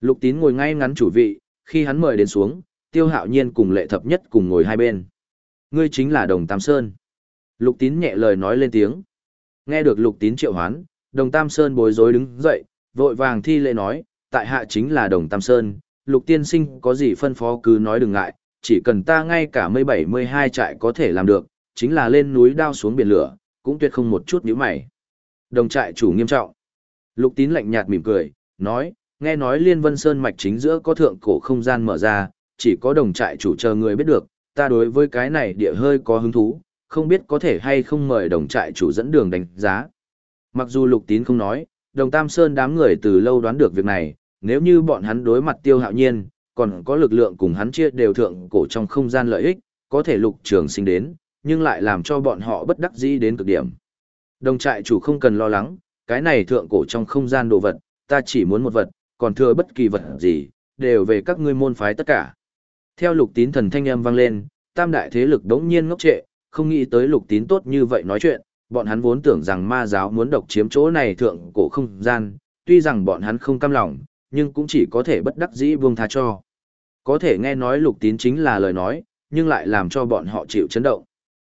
Lục tín ngồi ngay ngắn chủ vị, khi hắn mời đến xuống, tiêu hạo nhiên cùng lệ thập nhất cùng ngồi hai bên. Ngươi chính là đồng Tam Sơn. Lục tín nhẹ lời nói lên tiếng. Nghe được lục tín triệu hoán, đồng Tam Sơn bối rối đứng dậy, vội vàng thi lễ nói, tại hạ chính là đồng Tam Sơn, lục tiên sinh có gì phân phó cứ nói đừng ngại, chỉ cần ta ngay cả mây bảy mươi hai trại có thể làm được, chính là lên núi đao xuống biển lửa, cũng tuyệt không một chút nhíu mày. Đồng trại chủ nghiêm trọng. Lục tín lạnh nhạt mỉm cười, nói, nghe nói Liên Vân Sơn mạch chính giữa có thượng cổ không gian mở ra, chỉ có đồng trại chủ chờ người biết được, ta đối với cái này địa hơi có hứng thú, không biết có thể hay không mời đồng trại chủ dẫn đường đánh giá. Mặc dù lục tín không nói, đồng Tam Sơn đám người từ lâu đoán được việc này, nếu như bọn hắn đối mặt tiêu hạo nhiên, còn có lực lượng cùng hắn chia đều thượng cổ trong không gian lợi ích, có thể lục trường sinh đến, nhưng lại làm cho bọn họ bất đắc dĩ đến cực điểm. Đồng trại chủ không cần lo lắng, cái này thượng cổ trong không gian đồ vật, ta chỉ muốn một vật, còn thừa bất kỳ vật gì, đều về các ngươi môn phái tất cả. Theo lục tín thần thanh âm vang lên, tam đại thế lực đống nhiên ngốc trệ, không nghĩ tới lục tín tốt như vậy nói chuyện, bọn hắn vốn tưởng rằng ma giáo muốn độc chiếm chỗ này thượng cổ không gian, tuy rằng bọn hắn không cam lòng, nhưng cũng chỉ có thể bất đắc dĩ buông tha cho. Có thể nghe nói lục tín chính là lời nói, nhưng lại làm cho bọn họ chịu chấn động.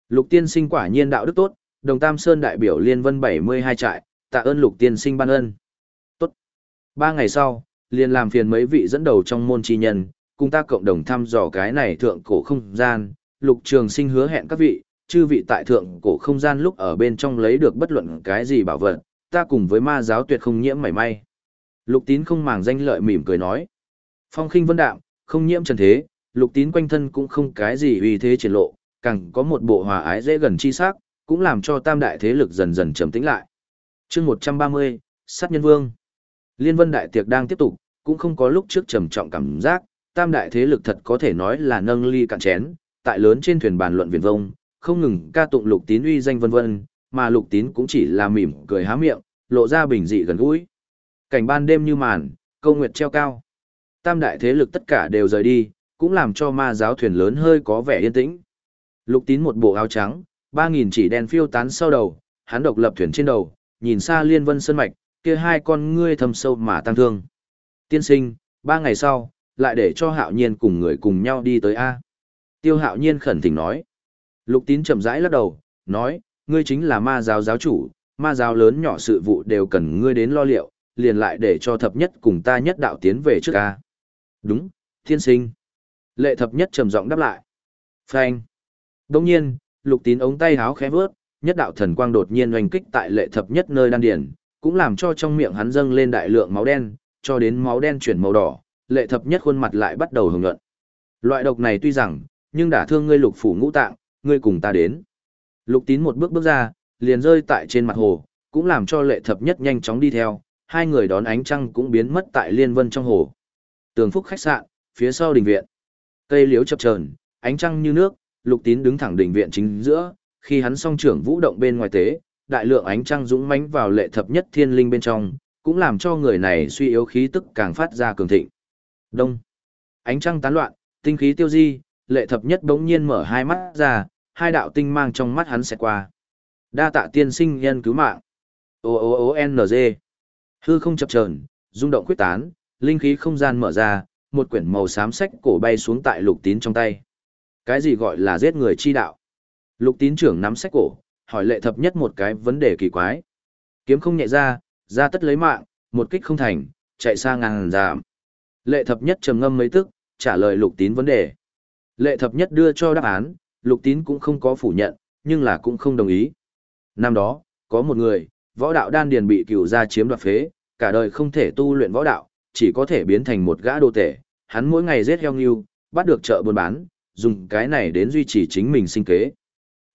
Lục tiên sinh quả nhiên đạo đức tốt, đồng tam sơn đại biểu liên vân 72 trại, tạ ơn lục tiên sinh ban ơn. Ba ngày sau, liền làm phiền mấy vị dẫn đầu trong môn chi nhân, cùng ta cộng đồng thăm dò cái này thượng cổ không gian, lục trường sinh hứa hẹn các vị, chư vị tại thượng cổ không gian lúc ở bên trong lấy được bất luận cái gì bảo vật, ta cùng với ma giáo tuyệt không nhiễm mảy may. Lục tín không màng danh lợi mỉm cười nói. Phong khinh vân đạm, không nhiễm trần thế, lục tín quanh thân cũng không cái gì uy thế triển lộ, càng có một bộ hòa ái dễ gần chi sắc, cũng làm cho tam đại thế lực dần dần trầm tĩnh lại. chương 130, sát nhân vương. Liên vân đại tiệc đang tiếp tục, cũng không có lúc trước trầm trọng cảm giác, tam đại thế lực thật có thể nói là nâng ly cạn chén, tại lớn trên thuyền bàn luận viền vông, không ngừng ca tụng lục tín uy danh vân vân, mà lục tín cũng chỉ là mỉm cười há miệng, lộ ra bình dị gần gũi. Cảnh ban đêm như màn, câu nguyệt treo cao. Tam đại thế lực tất cả đều rời đi, cũng làm cho ma giáo thuyền lớn hơi có vẻ yên tĩnh. Lục tín một bộ áo trắng, ba nghìn chỉ đèn phiêu tán sau đầu, hắn độc lập thuyền trên đầu, nhìn xa liên vân sơn mạch, kia hai con ngươi thâm sâu mà tăng thương. Tiên sinh, ba ngày sau, lại để cho hạo nhiên cùng người cùng nhau đi tới A. Tiêu hạo nhiên khẩn thỉnh nói. Lục tín chậm rãi lắc đầu, nói, ngươi chính là ma giáo giáo chủ, ma giáo lớn nhỏ sự vụ đều cần ngươi đến lo liệu, liền lại để cho thập nhất cùng ta nhất đạo tiến về trước A. Đúng, thiên sinh. Lệ thập nhất trầm giọng đáp lại. Phanh. Đông nhiên, lục tín ống tay háo khẽ vớt, nhất đạo thần quang đột nhiên oanh kích tại lệ thập nhất nơi đan điển, cũng làm cho trong miệng hắn dâng lên đại lượng máu đen, cho đến máu đen chuyển màu đỏ, lệ thập nhất khuôn mặt lại bắt đầu hưởng luận. Loại độc này tuy rằng, nhưng đã thương ngươi lục phủ ngũ tạng, ngươi cùng ta đến. Lục tín một bước bước ra, liền rơi tại trên mặt hồ, cũng làm cho lệ thập nhất nhanh chóng đi theo, hai người đón ánh trăng cũng biến mất tại liên vân trong hồ. Tường phúc khách sạn, phía sau đình viện. Cây liễu chập chờn, ánh trăng như nước, lục tín đứng thẳng đình viện chính giữa, khi hắn song trưởng vũ động bên ngoài tế, đại lượng ánh trăng dũng mãnh vào lệ thập nhất thiên linh bên trong, cũng làm cho người này suy yếu khí tức càng phát ra cường thịnh. Đông. Ánh trăng tán loạn, tinh khí tiêu di, lệ thập nhất đống nhiên mở hai mắt ra, hai đạo tinh mang trong mắt hắn sẽ qua. Đa tạ tiên sinh nhân cứu mạng. O O O N G. Hư không chập chờn, rung động quyết tán, linh khí không gian mở ra, một quyển màu xám sách cổ bay xuống tại lục tín trong tay. Cái gì gọi là giết người chi đạo? Lục tín trưởng nắm sách cổ, hỏi lệ thập nhất một cái vấn đề kỳ quái. Kiếm không nhẹ ra, ra tất lấy mạng, một kích không thành, chạy xa ngàn giảm. Lệ thập nhất trầm ngâm mấy tức, trả lời lục tín vấn đề. Lệ thập nhất đưa cho đáp án, lục tín cũng không có phủ nhận, nhưng là cũng không đồng ý. Năm đó, có một người, võ đạo đan điền bị cửu gia chiếm đoạt phế, cả đời không thể tu luyện võ đạo, chỉ có thể biến thành một gã đô tể. Hắn mỗi ngày giết heo nghiêu, bắt được chợ buôn bán, dùng cái này đến duy trì chính mình sinh kế.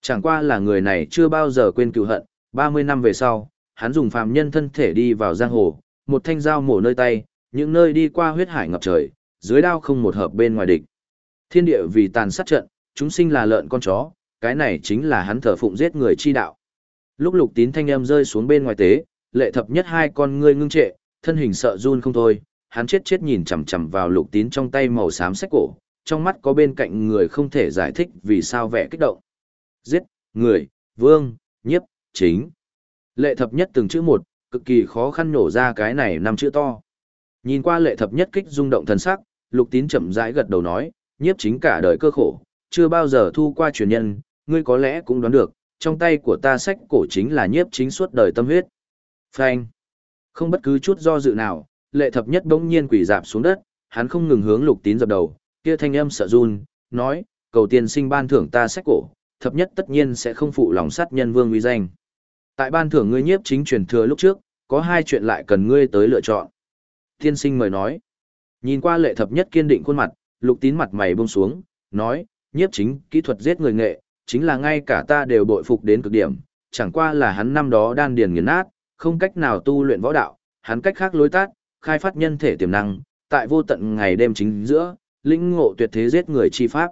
Chẳng qua là người này chưa bao giờ quên cựu hận, 30 năm về sau, hắn dùng phàm nhân thân thể đi vào giang hồ, một thanh dao mổ nơi tay, những nơi đi qua huyết hải ngập trời, dưới đao không một hợp bên ngoài địch. Thiên địa vì tàn sát trận, chúng sinh là lợn con chó, cái này chính là hắn thờ phụng giết người chi đạo. Lúc lục tín thanh em rơi xuống bên ngoài tế, lệ thập nhất hai con ngươi ngưng trệ, thân hình sợ run không thôi, hắn chết chết nhìn chằm chằm vào lục tín trong tay màu xám sách cổ, trong mắt có bên cạnh người không thể giải thích vì sao vẻ kích động. Giết, người, vương, nhiếp, chính. Lệ thập nhất từng chữ một, cực kỳ khó khăn nổ ra cái này năm chữ to. Nhìn qua lệ thập nhất kích rung động thần sắc, lục tín chậm rãi gật đầu nói, nhiếp chính cả đời cơ khổ, chưa bao giờ thu qua truyền nhân, ngươi có lẽ cũng đoán được, trong tay của ta sách cổ chính là nhiếp chính suốt đời tâm huyết. Phanh. Không bất cứ chút do dự nào, lệ thập nhất bỗng nhiên quỷ dạp xuống đất, hắn không ngừng hướng lục tín dập đầu, kia thanh âm sợ run, nói, cầu tiên sinh ban thưởng ta sách cổ, thập nhất tất nhiên sẽ không phụ lòng sát nhân vương uy danh. Tại ban thưởng ngươi nhiếp chính truyền thừa lúc trước, có hai chuyện lại cần ngươi tới lựa chọn. Tiên sinh mời nói. Nhìn qua lệ thập nhất kiên định khuôn mặt, lục tín mặt mày buông xuống, nói, nhiếp chính, kỹ thuật giết người nghệ, chính là ngay cả ta đều bội phục đến cực điểm, chẳng qua là hắn năm đó đan điền nghiền nát, không cách nào tu luyện võ đạo, hắn cách khác lối tát, khai phát nhân thể tiềm năng, tại vô tận ngày đêm chính giữa, lĩnh ngộ tuyệt thế giết người chi pháp.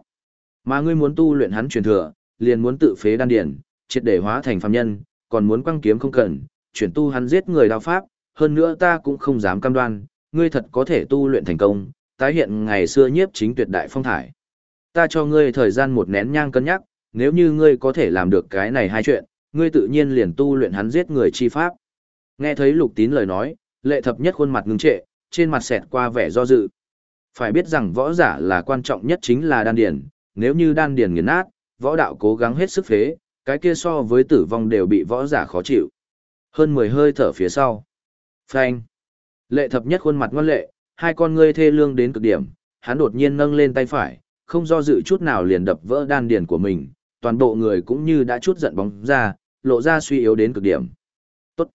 Mà ngươi muốn tu luyện hắn truyền thừa, liền muốn tự phế đan điển, triệt để hóa thành phàm nhân, còn muốn quăng kiếm không cần, chuyển tu hắn giết người đao pháp, hơn nữa ta cũng không dám cam đoan, ngươi thật có thể tu luyện thành công, tái hiện ngày xưa nhiếp chính tuyệt đại phong thải. Ta cho ngươi thời gian một nén nhang cân nhắc, nếu như ngươi có thể làm được cái này hai chuyện, ngươi tự nhiên liền tu luyện hắn giết người chi pháp. Nghe thấy lục tín lời nói, lệ thập nhất khuôn mặt ngưng trệ, trên mặt xẹt qua vẻ do dự. Phải biết rằng võ giả là quan trọng nhất chính là đan điền, nếu như đan điền nghiền nát, võ đạo cố gắng hết sức phế, cái kia so với tử vong đều bị võ giả khó chịu. Hơn 10 hơi thở phía sau. Phanh. Lệ thập nhất khuôn mặt ngoan lệ, hai con ngươi thê lương đến cực điểm, hắn đột nhiên nâng lên tay phải, không do dự chút nào liền đập vỡ đan điền của mình, toàn bộ người cũng như đã chút giận bóng ra, lộ ra suy yếu đến cực điểm. Tốt.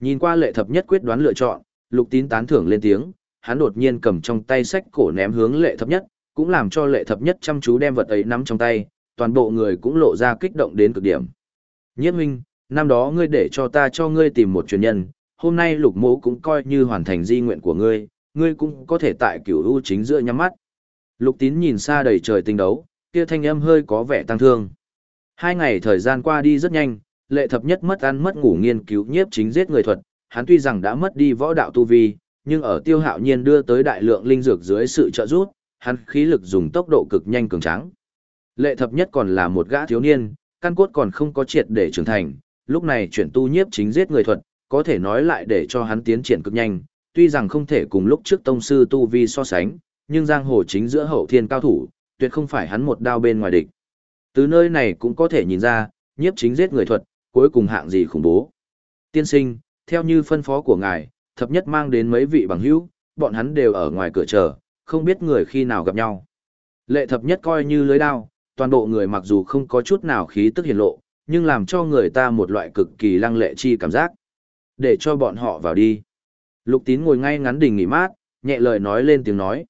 Nhìn qua lệ thập nhất quyết đoán lựa chọn, lục tín tán thưởng lên tiếng, hắn đột nhiên cầm trong tay sách cổ ném hướng lệ thập nhất, cũng làm cho lệ thập nhất chăm chú đem vật ấy nắm trong tay, toàn bộ người cũng lộ ra kích động đến cực điểm. Nhiếp huynh, năm đó ngươi để cho ta cho ngươi tìm một truyền nhân, hôm nay lục mố cũng coi như hoàn thành di nguyện của ngươi, ngươi cũng có thể tại cửu u chính giữa nhắm mắt. Lục tín nhìn xa đầy trời tinh đấu, kia thanh âm hơi có vẻ tăng thương. Hai ngày thời gian qua đi rất nhanh, lệ thập nhất mất ăn mất ngủ nghiên cứu nhiếp chính giết người thuật, hắn tuy rằng đã mất đi võ đạo tu vi, nhưng ở tiêu hạo nhiên đưa tới đại lượng linh dược dưới sự trợ giúp, hắn khí lực dùng tốc độ cực nhanh cường tráng. Lệ thập nhất còn là một gã thiếu niên, căn cốt còn không có triệt để trưởng thành, lúc này chuyển tu nhiếp chính giết người thuật, có thể nói lại để cho hắn tiến triển cực nhanh, tuy rằng không thể cùng lúc trước tông sư tu vi so sánh, nhưng giang hồ chính giữa hậu thiên cao thủ, tuyệt không phải hắn một đao bên ngoài địch. Từ nơi này cũng có thể nhìn ra, nhiếp chính giết người thuật, cuối cùng hạng gì khủng bố. Tiên sinh, theo như phân phó của ngài, thập nhất mang đến mấy vị bằng hữu, bọn hắn đều ở ngoài cửa chờ, không biết người khi nào gặp nhau. Lệ thập nhất coi như lưới đao, toàn bộ người mặc dù không có chút nào khí tức hiển lộ, nhưng làm cho người ta một loại cực kỳ lăng lệ chi cảm giác. Để cho bọn họ vào đi. Lục tín ngồi ngay ngắn đình nghỉ mát, nhẹ lời nói lên tiếng nói.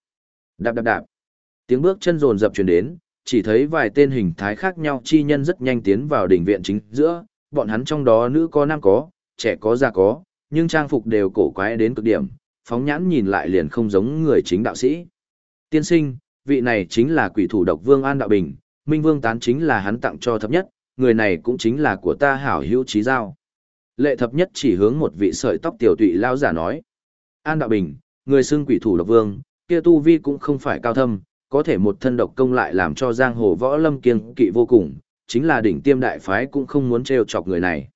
Đạp đạp đạp. Tiếng bước chân rồn dập truyền đến, chỉ thấy vài tên hình thái khác nhau chi nhân rất nhanh tiến vào đỉnh viện chính giữa, bọn hắn trong đó nữ có nam có, trẻ có già có, nhưng trang phục đều cổ quái đến cực điểm, phóng nhãn nhìn lại liền không giống người chính đạo sĩ. Tiên sinh, vị này chính là quỷ thủ độc vương An Đạo Bình, Minh Vương tán chính là hắn tặng cho thập nhất, người này cũng chính là của ta hảo hữu trí giao. Lệ thập nhất chỉ hướng một vị sợi tóc tiểu tụy lao giả nói. An Đạo Bình, người xưng quỷ thủ độc vương, kia tu vi cũng không phải cao thâm, có thể một thân độc công lại làm cho giang hồ võ lâm kiêng kỵ vô cùng, chính là đỉnh tiêm đại phái cũng không muốn trêu chọc người này.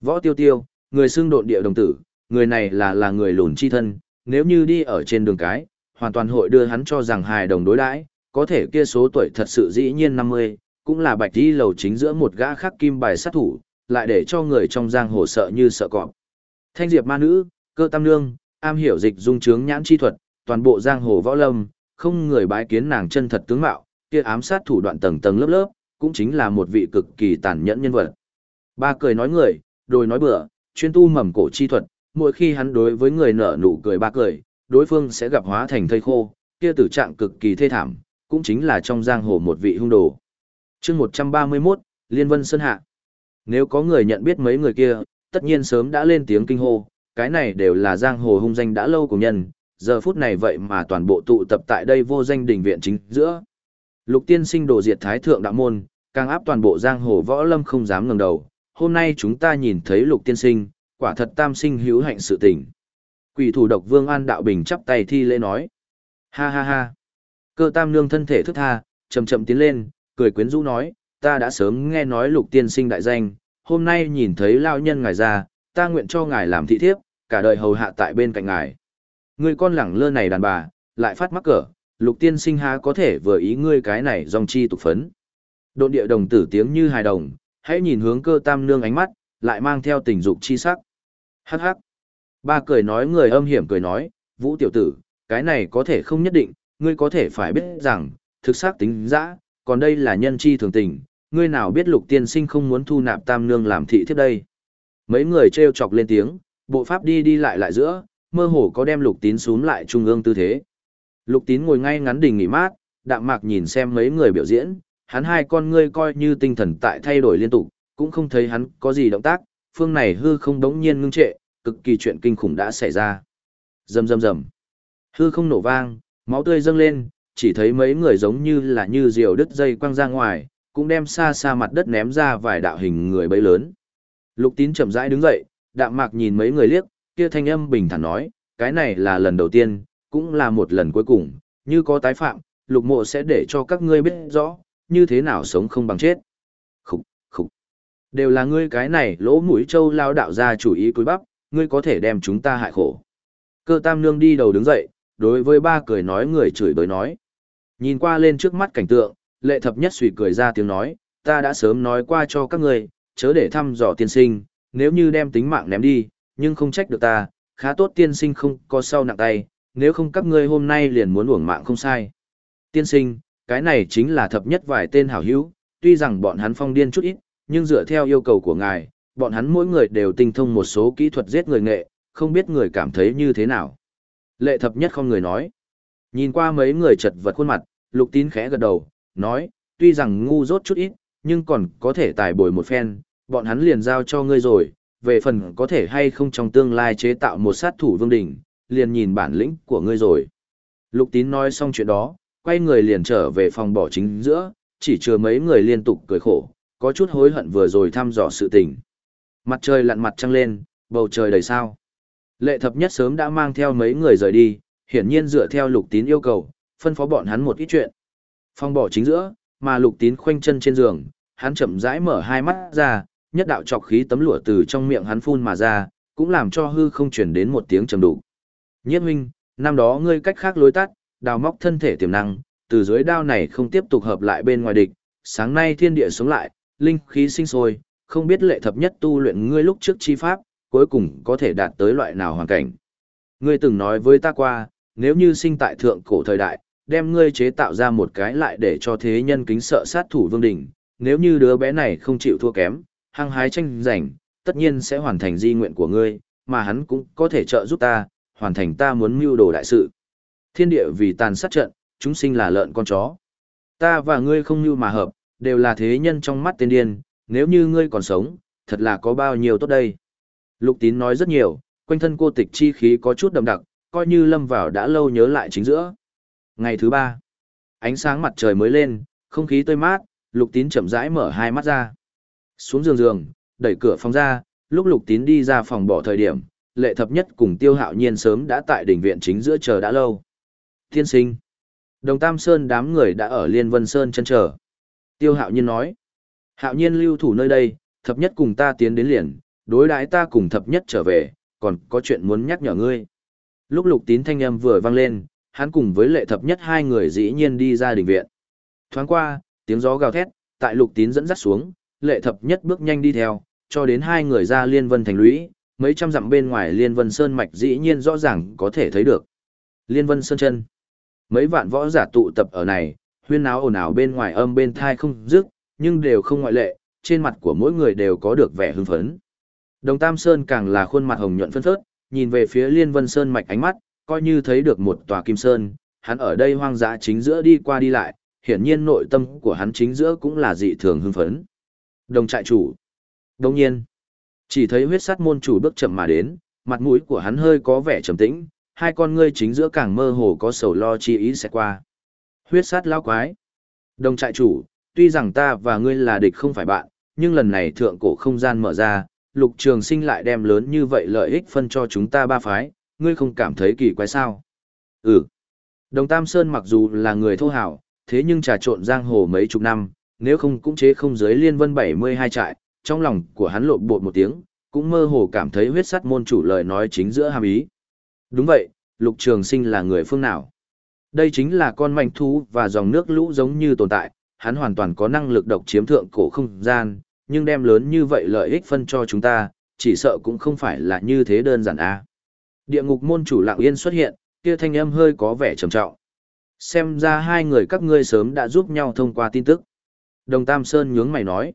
Võ tiêu tiêu, người xưng độn địa đồng tử, người này là là người lùn chi thân, nếu như đi ở trên đường cái, hoàn toàn hội đưa hắn cho rằng hài đồng đối đãi, có thể kia số tuổi thật sự dĩ nhiên 50, cũng là bạch đi lầu chính giữa một gã khắc kim bài sát thủ, lại để cho người trong giang hồ sợ như sợ cọp. Thanh diệp ma nữ, cơ tam nương, am hiểu dịch dung trướng nhãn chi thuật, toàn bộ giang hồ võ lâm, không người bái kiến nàng chân thật tướng mạo, kia ám sát thủ đoạn tầng tầng lớp lớp, cũng chính là một vị cực kỳ tàn nhẫn nhân vật. Ba cười nói người, rồi nói bừa, chuyên tu mầm cổ chi thuật, mỗi khi hắn đối với người nở nụ cười ba cười, đối phương sẽ gặp hóa thành thây khô, kia tử trạng cực kỳ thê thảm, cũng chính là trong giang hồ một vị hung đồ. chương 131, Liên Vân Sơn Hạ. Nếu có người nhận biết mấy người kia, tất nhiên sớm đã lên tiếng kinh hô, cái này đều là giang hồ hung danh đã lâu của nhân, giờ phút này vậy mà toàn bộ tụ tập tại đây vô danh đình viện chính giữa. Lục tiên sinh đồ diệt thái thượng đạo môn, càng áp toàn bộ giang hồ võ lâm không dám ngẩng đầu. Hôm nay chúng ta nhìn thấy lục tiên sinh, quả thật tam sinh hữu hạnh sự tình. Quỷ thủ độc vương an đạo bình chắp tay thi lễ nói. Ha ha ha. Cơ tam nương thân thể thức tha, chậm chậm tiến lên, cười quyến rũ nói, ta đã sớm nghe nói lục tiên sinh đại danh, hôm nay nhìn thấy lao nhân ngài ra, ta nguyện cho ngài làm thị thiếp, cả đời hầu hạ tại bên cạnh ngài. Ngươi con lẳng lơ này đàn bà, lại phát mắc cỡ, lục tiên sinh há có thể vừa ý ngươi cái này dòng chi tục phấn. Độn địa đồng tử tiếng như hài đồng, hãy nhìn hướng cơ tam nương ánh mắt, lại mang theo tình dục chi sắc. Hắc hắc. Ba cười nói người âm hiểm cười nói, vũ tiểu tử, cái này có thể không nhất định, ngươi có thể phải biết rằng, thực xác tính dã, còn đây là nhân chi thường tình, ngươi nào biết lục tiên sinh không muốn thu nạp tam nương làm thị thiếp đây. Mấy người treo chọc lên tiếng, bộ pháp đi đi lại lại giữa, mơ hồ có đem lục tín xuống lại trung ương tư thế. Lục tín ngồi ngay ngắn đình nghỉ mát, đạm mạc nhìn xem mấy người biểu diễn, hắn hai con ngươi coi như tinh thần tại thay đổi liên tục, cũng không thấy hắn có gì động tác, phương này hư không đống nhiên ngưng trệ, cực kỳ chuyện kinh khủng đã xảy ra. Rầm rầm rầm. Hư không nổ vang, máu tươi dâng lên, chỉ thấy mấy người giống như là như diều đứt dây quăng ra ngoài, cũng đem xa xa mặt đất ném ra vài đạo hình người bấy lớn. Lục tín chậm rãi đứng dậy, đạm mạc nhìn mấy người liếc, kia thanh âm bình thản nói, cái này là lần đầu tiên, cũng là một lần cuối cùng, như có tái phạm, lục mộ sẽ để cho các ngươi biết rõ, như thế nào sống không bằng chết. Khúc, khúc. Đều là ngươi cái này lỗ mũi trâu lao đạo ra chủ ý cúi bắp, ngươi có thể đem chúng ta hại khổ. Cơ tam nương đi đầu đứng dậy, đối với ba cười nói người chửi bới nói. Nhìn qua lên trước mắt cảnh tượng, lệ thập nhất suy cười ra tiếng nói, ta đã sớm nói qua cho các ngươi, chớ để thăm dò tiên sinh, nếu như đem tính mạng ném đi, nhưng không trách được ta, khá tốt tiên sinh không có sau nặng tay, nếu không các ngươi hôm nay liền muốn uổng mạng không sai. Tiên sinh, cái này chính là thập nhất vài tên hảo hữu, tuy rằng bọn hắn phong điên chút ít, nhưng dựa theo yêu cầu của ngài, bọn hắn mỗi người đều tinh thông một số kỹ thuật giết người nghệ, không biết người cảm thấy như thế nào. Lệ thập nhất không người nói. Nhìn qua mấy người chật vật khuôn mặt, lục tín khẽ gật đầu, nói, tuy rằng ngu dốt chút ít, nhưng còn có thể tài bồi một phen, bọn hắn liền giao cho ngươi rồi, về phần có thể hay không trong tương lai chế tạo một sát thủ vương đỉnh, liền nhìn bản lĩnh của ngươi rồi. Lục tín nói xong chuyện đó, quay người liền trở về phòng bỏ chính giữa, chỉ chừa mấy người liên tục cười khổ, có chút hối hận vừa rồi thăm dò sự tình. Mặt trời lặn mặt trăng lên, bầu trời đầy sao. Lệ thập nhất sớm đã mang theo mấy người rời đi, hiển nhiên dựa theo lục tín yêu cầu, phân phó bọn hắn một ít chuyện. Phong bỏ chính giữa, mà lục tín khoanh chân trên giường, hắn chậm rãi mở hai mắt ra, nhất đạo trọc khí tấm lụa từ trong miệng hắn phun mà ra, cũng làm cho hư không chuyển đến một tiếng trầm đủ. Nhiếp huynh, năm đó ngươi cách khác lối tắt, đào móc thân thể tiềm năng, từ dưới đao này không tiếp tục hợp lại bên ngoài địch, sáng nay thiên địa sống lại, linh khí sinh sôi, không biết lệ thập nhất tu luyện ngươi lúc trước chi pháp, cuối cùng có thể đạt tới loại nào hoàn cảnh. Ngươi từng nói với ta qua, nếu như sinh tại thượng cổ thời đại, đem ngươi chế tạo ra một cái lại để cho thế nhân kính sợ sát thủ vương đỉnh, nếu như đứa bé này không chịu thua kém, hăng hái tranh giành, tất nhiên sẽ hoàn thành di nguyện của ngươi, mà hắn cũng có thể trợ giúp ta, hoàn thành ta muốn mưu đồ đại sự. Thiên địa vì tàn sát trận, chúng sinh là lợn con chó. Ta và ngươi không như mà hợp, đều là thế nhân trong mắt tên điên, nếu như ngươi còn sống, thật là có bao nhiêu tốt đây. Lục tín nói rất nhiều, quanh thân cô tịch chi khí có chút đậm đặc, coi như lâm vào đã lâu nhớ lại chính giữa. Ngày thứ ba, ánh sáng mặt trời mới lên, không khí tươi mát, lục tín chậm rãi mở hai mắt ra. Xuống giường giường, đẩy cửa phòng ra, lúc lục tín đi ra phòng bỏ thời điểm, lệ thập nhất cùng tiêu hạo nhiên sớm đã tại đỉnh viện chính giữa chờ đã lâu. Thiên sinh. Đồng Tam Sơn đám người đã ở Liên Vân Sơn chân chờ. Tiêu hạo nhiên nói. Hạo nhiên lưu thủ nơi đây, thập nhất cùng ta tiến đến liền, đối đãi ta cùng thập nhất trở về, còn có chuyện muốn nhắc nhở ngươi. Lúc lục tín thanh âm vừa vang lên, hắn cùng với lệ thập nhất hai người dĩ nhiên đi ra đình viện. Thoáng qua, tiếng gió gào thét, tại lục tín dẫn dắt xuống, lệ thập nhất bước nhanh đi theo, cho đến hai người ra liên vân thành lũy, mấy trăm dặm bên ngoài liên vân sơn mạch dĩ nhiên rõ ràng có thể thấy được. Liên vân sơn chân. Mấy vạn võ giả tụ tập ở này, huyên náo ồn ào bên ngoài âm bên thai không dứt, nhưng đều không ngoại lệ, trên mặt của mỗi người đều có được vẻ hưng phấn. Đồng Tam Sơn càng là khuôn mặt hồng nhuận phân phớt, nhìn về phía Liên Vân Sơn mạch ánh mắt, coi như thấy được một tòa kim sơn, hắn ở đây hoang dã chính giữa đi qua đi lại, hiển nhiên nội tâm của hắn chính giữa cũng là dị thường hưng phấn. Đồng trại chủ. Đồng nhiên, chỉ thấy huyết sát môn chủ bước chậm mà đến, mặt mũi của hắn hơi có vẻ trầm tĩnh, hai con ngươi chính giữa càng mơ hồ có sầu lo chi ý sẽ qua. Huyết sát lao quái. Đồng trại chủ, tuy rằng ta và ngươi là địch không phải bạn, nhưng lần này thượng cổ không gian mở ra, lục trường sinh lại đem lớn như vậy lợi ích phân cho chúng ta ba phái, ngươi không cảm thấy kỳ quái sao? Ừ. Đồng Tam Sơn mặc dù là người thô hảo, thế nhưng trà trộn giang hồ mấy chục năm, nếu không cũng chế không giới liên vân 72 trại, trong lòng của hắn lộn bột một tiếng, cũng mơ hồ cảm thấy huyết sắt môn chủ lời nói chính giữa hàm ý. Đúng vậy, lục trường sinh là người phương nào. Đây chính là con manh thú và dòng nước lũ giống như tồn tại, hắn hoàn toàn có năng lực độc chiếm thượng cổ không gian, nhưng đem lớn như vậy lợi ích phân cho chúng ta, chỉ sợ cũng không phải là như thế đơn giản a. À. Địa ngục môn chủ lặng yên xuất hiện, kia thanh âm hơi có vẻ trầm trọng. Xem ra hai người các ngươi sớm đã giúp nhau thông qua tin tức. Đồng Tam Sơn nhướng mày nói.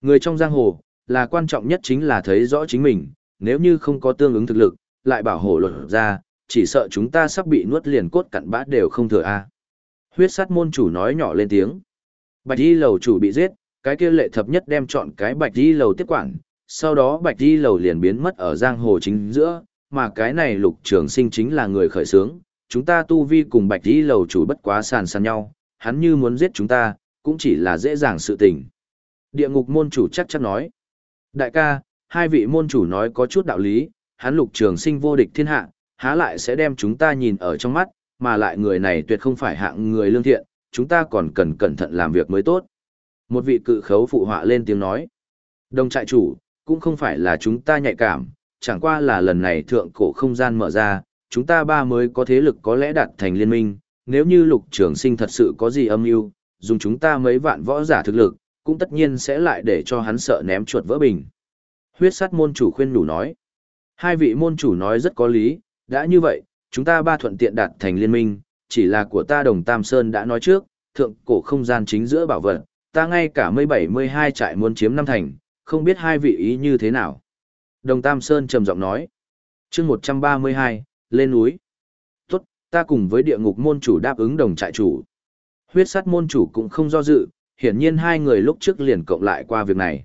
Người trong giang hồ, là quan trọng nhất chính là thấy rõ chính mình, nếu như không có tương ứng thực lực, lại bảo hộ luật ra, chỉ sợ chúng ta sắp bị nuốt liền cốt cặn bã đều không thừa a. Huyết sát môn chủ nói nhỏ lên tiếng. Bạch y lầu chủ bị giết, cái kia lệ thập nhất đem chọn cái bạch di lầu tiếp quản, sau đó bạch di lầu liền biến mất ở giang hồ chính giữa, mà cái này lục trường sinh chính là người khởi xướng, chúng ta tu vi cùng bạch di lầu chủ bất quá sàn sàn nhau, hắn như muốn giết chúng ta, cũng chỉ là dễ dàng sự tình. Địa ngục môn chủ chắc chắn nói. Đại ca, hai vị môn chủ nói có chút đạo lý, hắn lục trường sinh vô địch thiên hạ, há lại sẽ đem chúng ta nhìn ở trong mắt, mà lại người này tuyệt không phải hạng người lương thiện, chúng ta còn cần cẩn thận làm việc mới tốt. Một vị cự khấu phụ họa lên tiếng nói. Đồng trại chủ, cũng không phải là chúng ta nhạy cảm, chẳng qua là lần này thượng cổ không gian mở ra, chúng ta ba mới có thế lực có lẽ đạt thành liên minh, nếu như lục trường sinh thật sự có gì âm mưu dùng chúng ta mấy vạn võ giả thực lực, cũng tất nhiên sẽ lại để cho hắn sợ ném chuột vỡ bình. Huyết sát môn chủ khuyên đủ nói. Hai vị môn chủ nói rất có lý, đã như vậy, chúng ta ba thuận tiện đạt thành liên minh, chỉ là của ta đồng Tam Sơn đã nói trước, thượng cổ không gian chính giữa bảo vật, ta ngay cả mây bảy mươi hai trại muốn chiếm năm thành, không biết hai vị ý như thế nào. Đồng Tam Sơn trầm giọng nói. chương một trăm ba mươi hai lên núi. Tốt, ta cùng với địa ngục môn chủ đáp ứng đồng trại chủ. Huyết sát môn chủ cũng không do dự, hiển nhiên hai người lúc trước liền cộng lại qua việc này.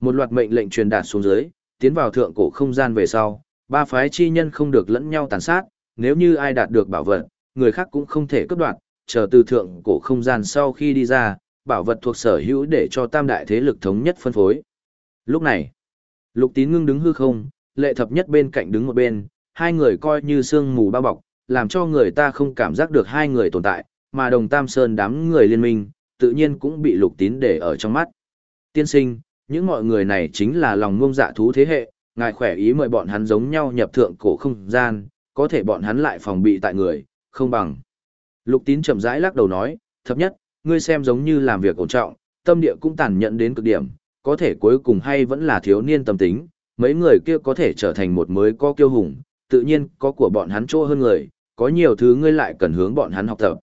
Một loạt mệnh lệnh truyền đạt xuống dưới, tiến vào thượng cổ không gian về sau, ba phái chi nhân không được lẫn nhau tàn sát, nếu như ai đạt được bảo vật, người khác cũng không thể cướp đoạt, chờ từ thượng cổ không gian sau khi đi ra, bảo vật thuộc sở hữu để cho tam đại thế lực thống nhất phân phối. Lúc này, lục tín ngưng đứng hư không, lệ thập nhất bên cạnh đứng một bên, hai người coi như sương mù bao bọc, làm cho người ta không cảm giác được hai người tồn tại, mà đồng tam sơn đám người liên minh, tự nhiên cũng bị lục tín để ở trong mắt. Tiên sinh, những mọi người này chính là lòng ngông dạ thú thế hệ, ngài khỏe ý mời bọn hắn giống nhau nhập thượng cổ không gian, có thể bọn hắn lại phòng bị tại người, không bằng. Lục tín chậm rãi lắc đầu nói, thập nhất, ngươi xem giống như làm việc ổn trọng, tâm địa cũng tàn nhẫn đến cực điểm, có thể cuối cùng hay vẫn là thiếu niên tâm tính, mấy người kia có thể trở thành một mới có kiêu hùng, tự nhiên có của bọn hắn chỗ hơn người, có nhiều thứ ngươi lại cần hướng bọn hắn học tập.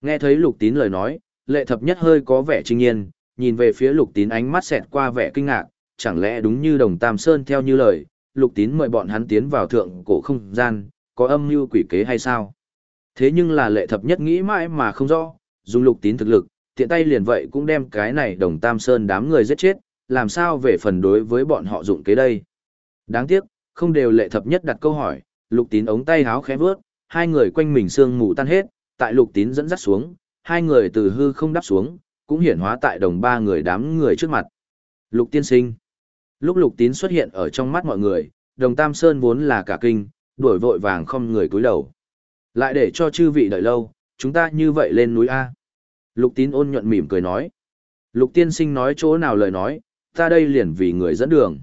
Nghe thấy lục tín lời nói, lệ thập nhất hơi có vẻ trinh nhiên, nhìn về phía lục tín ánh mắt xẹt qua vẻ kinh ngạc, chẳng lẽ đúng như đồng Tam Sơn theo như lời, lục tín mời bọn hắn tiến vào thượng cổ không gian, có âm mưu quỷ kế hay sao? Thế nhưng là lệ thập nhất nghĩ mãi mà không rõ, dùng lục tín thực lực, tiện tay liền vậy cũng đem cái này đồng Tam Sơn đám người giết chết, làm sao về phần đối với bọn họ dụng kế đây? Đáng tiếc, không đều lệ thập nhất đặt câu hỏi, lục tín ống tay háo khẽ vướt, hai người quanh mình sương mù tan hết, tại lục tín dẫn dắt xuống, hai người từ hư không đáp xuống, cũng hiển hóa tại đồng ba người đám người trước mặt. Lục tiên sinh. Lúc lục tín xuất hiện ở trong mắt mọi người, đồng tam sơn vốn là cả kinh, đuổi vội vàng không người cúi đầu. Lại để cho chư vị đợi lâu, chúng ta như vậy lên núi A. Lục tín ôn nhuận mỉm cười nói. Lục tiên sinh nói chỗ nào lời nói, ta đây liền vì người dẫn đường.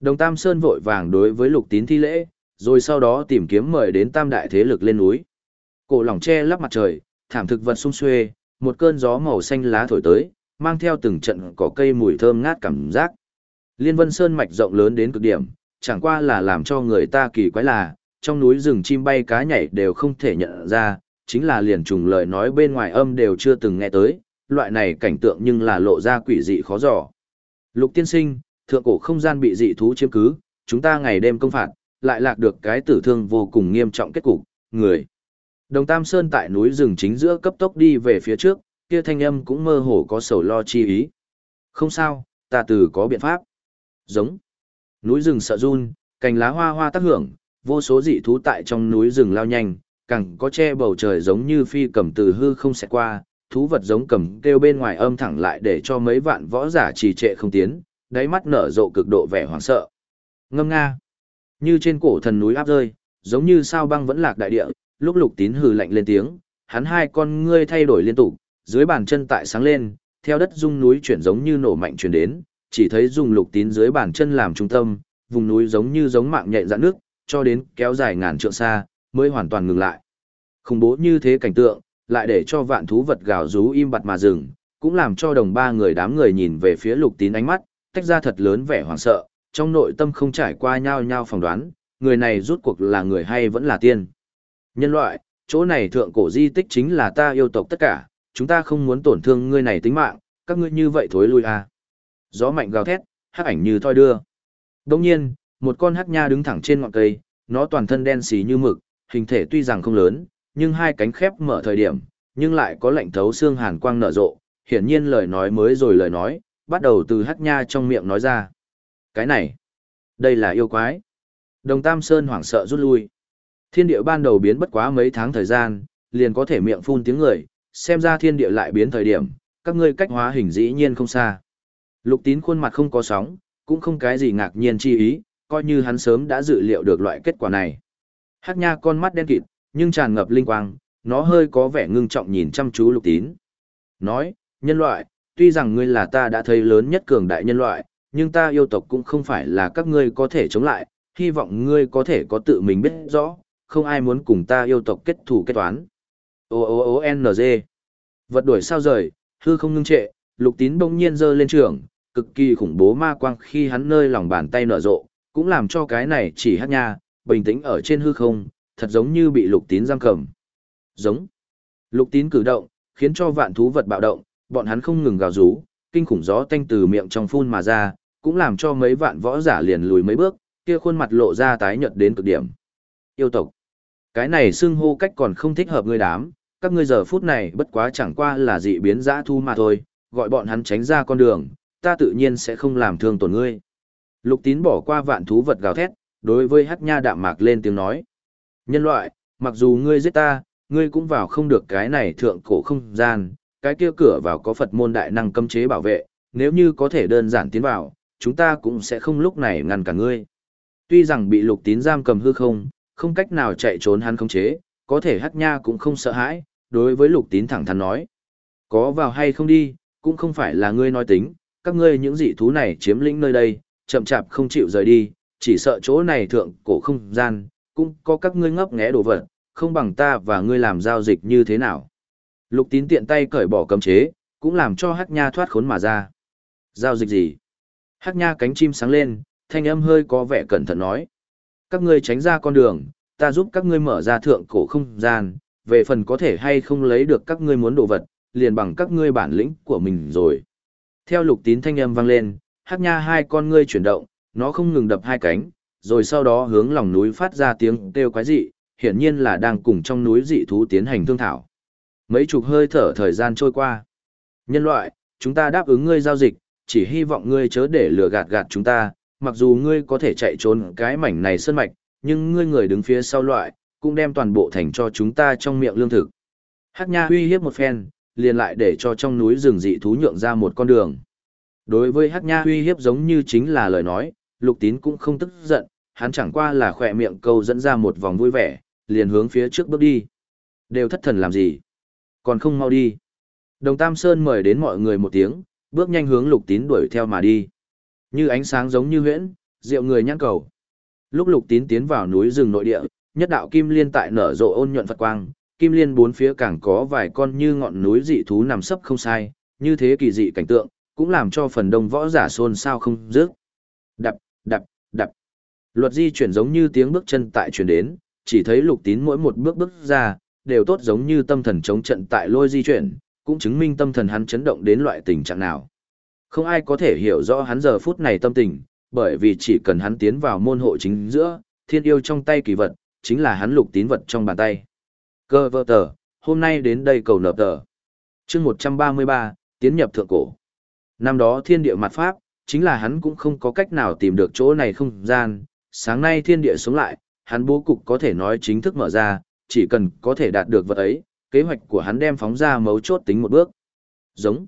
Đồng Tam Sơn vội vàng đối với lục tín thi lễ, rồi sau đó tìm kiếm mời đến tam đại thế lực lên núi. Cổ lỏng che lắp mặt trời, thảm thực vật sung xuê, một cơn gió màu xanh lá thổi tới, mang theo từng trận cỏ cây mùi thơm ngát cảm giác. Liên Vân Sơn mạch rộng lớn đến cực điểm, chẳng qua là làm cho người ta kỳ quái là, trong núi rừng chim bay cá nhảy đều không thể nhận ra, chính là liền trùng lời nói bên ngoài âm đều chưa từng nghe tới, loại này cảnh tượng nhưng là lộ ra quỷ dị khó dò. Lục tiên sinh, thượng cổ không gian bị dị thú chiếm cứ, chúng ta ngày đêm công phạt, lại lạc được cái tử thương vô cùng nghiêm trọng kết cục, người. Đồng Tam Sơn tại núi rừng chính giữa cấp tốc đi về phía trước, kia thanh âm cũng mơ hồ có sầu lo chi ý. Không sao, ta từ có biện pháp. Giống. Núi rừng sợ run, cành lá hoa hoa tác hưởng, vô số dị thú tại trong núi rừng lao nhanh, càng có che bầu trời giống như phi cầm từ hư không xẹt qua, thú vật giống cầm kêu bên ngoài âm thẳng lại để cho mấy vạn võ giả trì trệ không tiến, đáy mắt nở rộ cực độ vẻ hoảng sợ. Ngâm nga. Như trên cổ thần núi áp rơi, giống như sao băng vẫn lạc đại địa, lúc lục tín hừ lạnh lên tiếng, hắn hai con ngươi thay đổi liên tục, dưới bàn chân tại sáng lên, theo đất dung núi chuyển giống như nổ mạnh chuyển đến, chỉ thấy dùng lục tín dưới bàn chân làm trung tâm, vùng núi giống như giống mạng nhện dạn nước, cho đến kéo dài ngàn trượng xa, mới hoàn toàn ngừng lại. Khủng bố như thế cảnh tượng, lại để cho vạn thú vật gào rú im bặt mà dừng, cũng làm cho đồng ba người đám người nhìn về phía lục tín ánh mắt, tách ra thật lớn vẻ hoảng sợ, trong nội tâm không trải qua nhau nhau phỏng đoán, người này rút cuộc là người hay vẫn là tiên. Nhân loại, chỗ này thượng cổ di tích chính là ta yêu tộc tất cả, chúng ta không muốn tổn thương ngươi này tính mạng, các ngươi như vậy thối lui à. Gió mạnh gào thét, hắc ảnh như thoi đưa. Đồng nhiên, một con hắc nha đứng thẳng trên ngọn cây, nó toàn thân đen xì như mực, hình thể tuy rằng không lớn, nhưng hai cánh khép mở thời điểm, nhưng lại có lạnh thấu xương hàn quang nở rộ, hiển nhiên lời nói mới rồi lời nói, bắt đầu từ hắc nha trong miệng nói ra. Cái này, đây là yêu quái. Đồng Tam Sơn hoảng sợ rút lui. Thiên địa ban đầu biến bất quá mấy tháng thời gian, liền có thể miệng phun tiếng người, xem ra thiên địa lại biến thời điểm, các ngươi cách hóa hình dĩ nhiên không xa. Lục tín khuôn mặt không có sóng, cũng không cái gì ngạc nhiên chi ý, coi như hắn sớm đã dự liệu được loại kết quả này. Hắc nha con mắt đen kịt, nhưng tràn ngập linh quang, nó hơi có vẻ ngưng trọng nhìn chăm chú lục tín. Nói, nhân loại, tuy rằng ngươi là ta đã thấy lớn nhất cường đại nhân loại, nhưng ta yêu tộc cũng không phải là các ngươi có thể chống lại, hy vọng ngươi có thể có tự mình biết rõ, không ai muốn cùng ta yêu tộc kết thù kết toán. O O O N G. Vật đuổi sao rời, hư không ngưng trệ, lục tín bỗng nhiên giơ lên trường, cực kỳ khủng bố ma quang khi hắn nơi lòng bàn tay nở rộ, cũng làm cho cái này chỉ hát nha, bình tĩnh ở trên hư không, thật giống như bị lục tín giam cầm. Giống. Lục tín cử động, khiến cho vạn thú vật bạo động, bọn hắn không ngừng gào rú, kinh khủng gió tanh từ miệng trong phun mà ra, cũng làm cho mấy vạn võ giả liền lùi mấy bước, kia khuôn mặt lộ ra tái nhợt đến cực điểm. Yêu tộc. Cái này xưng hô cách còn không thích hợp ngươi đám, các ngươi giờ phút này bất quá chẳng qua là dị biến dã thu mà thôi, gọi bọn hắn tránh ra con đường, ta tự nhiên sẽ không làm thương tổn ngươi. Lục tín bỏ qua vạn thú vật gào thét, đối với hắc nha đạm mạc lên tiếng nói. Nhân loại, mặc dù ngươi giết ta, ngươi cũng vào không được cái này thượng cổ không gian, cái kia cửa vào có Phật môn đại năng cấm chế bảo vệ, nếu như có thể đơn giản tiến vào, chúng ta cũng sẽ không lúc này ngăn cả ngươi. Tuy rằng bị lục tín giam cầm hư không, không cách nào chạy trốn hắn khống chế, có thể hắc nha cũng không sợ hãi, đối với lục tín thẳng thắn nói. Có vào hay không đi, cũng không phải là ngươi nói tính, các ngươi những dị thú này chiếm lĩnh nơi đây, chậm chạp không chịu rời đi, chỉ sợ chỗ này thượng cổ không gian, cũng có các ngươi ngấp nghé đồ vật, không bằng ta và ngươi làm giao dịch như thế nào. Lục tín tiện tay cởi bỏ cấm chế, cũng làm cho hắc nha thoát khốn mà ra. Giao dịch gì? Hắc nha cánh chim sáng lên, thanh âm hơi có vẻ cẩn thận nói. Các ngươi tránh ra con đường, ta giúp các ngươi mở ra thượng cổ không gian, về phần có thể hay không lấy được các ngươi muốn đồ vật, liền bằng các ngươi bản lĩnh của mình rồi. Theo lục tín thanh âm vang lên, hắc nha hai con ngươi chuyển động, nó không ngừng đập hai cánh, rồi sau đó hướng lòng núi phát ra tiếng kêu quái dị, hiển nhiên là đang cùng trong núi dị thú tiến hành thương thảo. Mấy chục hơi thở thời gian trôi qua. Nhân loại, chúng ta đáp ứng ngươi giao dịch, chỉ hy vọng ngươi chớ để lừa gạt gạt chúng ta, mặc dù ngươi có thể chạy trốn cái mảnh này sơn mạch, nhưng ngươi người đứng phía sau loại, cũng đem toàn bộ thành cho chúng ta trong miệng lương thực. Hắc Nha uy hiếp một phen, liền lại để cho trong núi rừng dị thú nhượng ra một con đường. Đối với Hắc Nha uy hiếp giống như chính là lời nói, Lục Tín cũng không tức giận, hắn chẳng qua là khỏe miệng câu dẫn ra một vòng vui vẻ, liền hướng phía trước bước đi. Đều thất thần làm gì? Còn không mau đi. Đồng Tam Sơn mời đến mọi người một tiếng, bước nhanh hướng Lục Tín đuổi theo mà đi. Như ánh sáng giống như huyễn, rượu người nhãn cầu. Lúc Lục Tín tiến vào núi rừng nội địa, nhất đạo kim liên tại nở rộ ôn nhuận Phật quang, kim liên bốn phía càng có vài con như ngọn núi dị thú nằm sấp không sai, như thế kỳ dị cảnh tượng, cũng làm cho phần đông võ giả xôn xao không dứt. Đập, đập, đập. Luật di chuyển giống như tiếng bước chân tại chuyển đến, chỉ thấy lục tín mỗi một bước bước ra, đều tốt giống như tâm thần chống trận tại lôi di chuyển, cũng chứng minh tâm thần hắn chấn động đến loại tình trạng nào. Không ai có thể hiểu rõ hắn giờ phút này tâm tình, bởi vì chỉ cần hắn tiến vào môn hộ chính giữa, thiên yêu trong tay kỳ vật, chính là hắn lục tín vật trong bàn tay. Cơ vơ tờ, hôm nay đến đây cầu nợ tờ. chương 133, tiến nhập thượng cổ. Năm đó thiên địa mặt pháp, chính là hắn cũng không có cách nào tìm được chỗ này không gian. Sáng nay thiên địa sống lại, hắn bố cục có thể nói chính thức mở ra, chỉ cần có thể đạt được vật ấy, kế hoạch của hắn đem phóng ra mấu chốt tính một bước. Giống.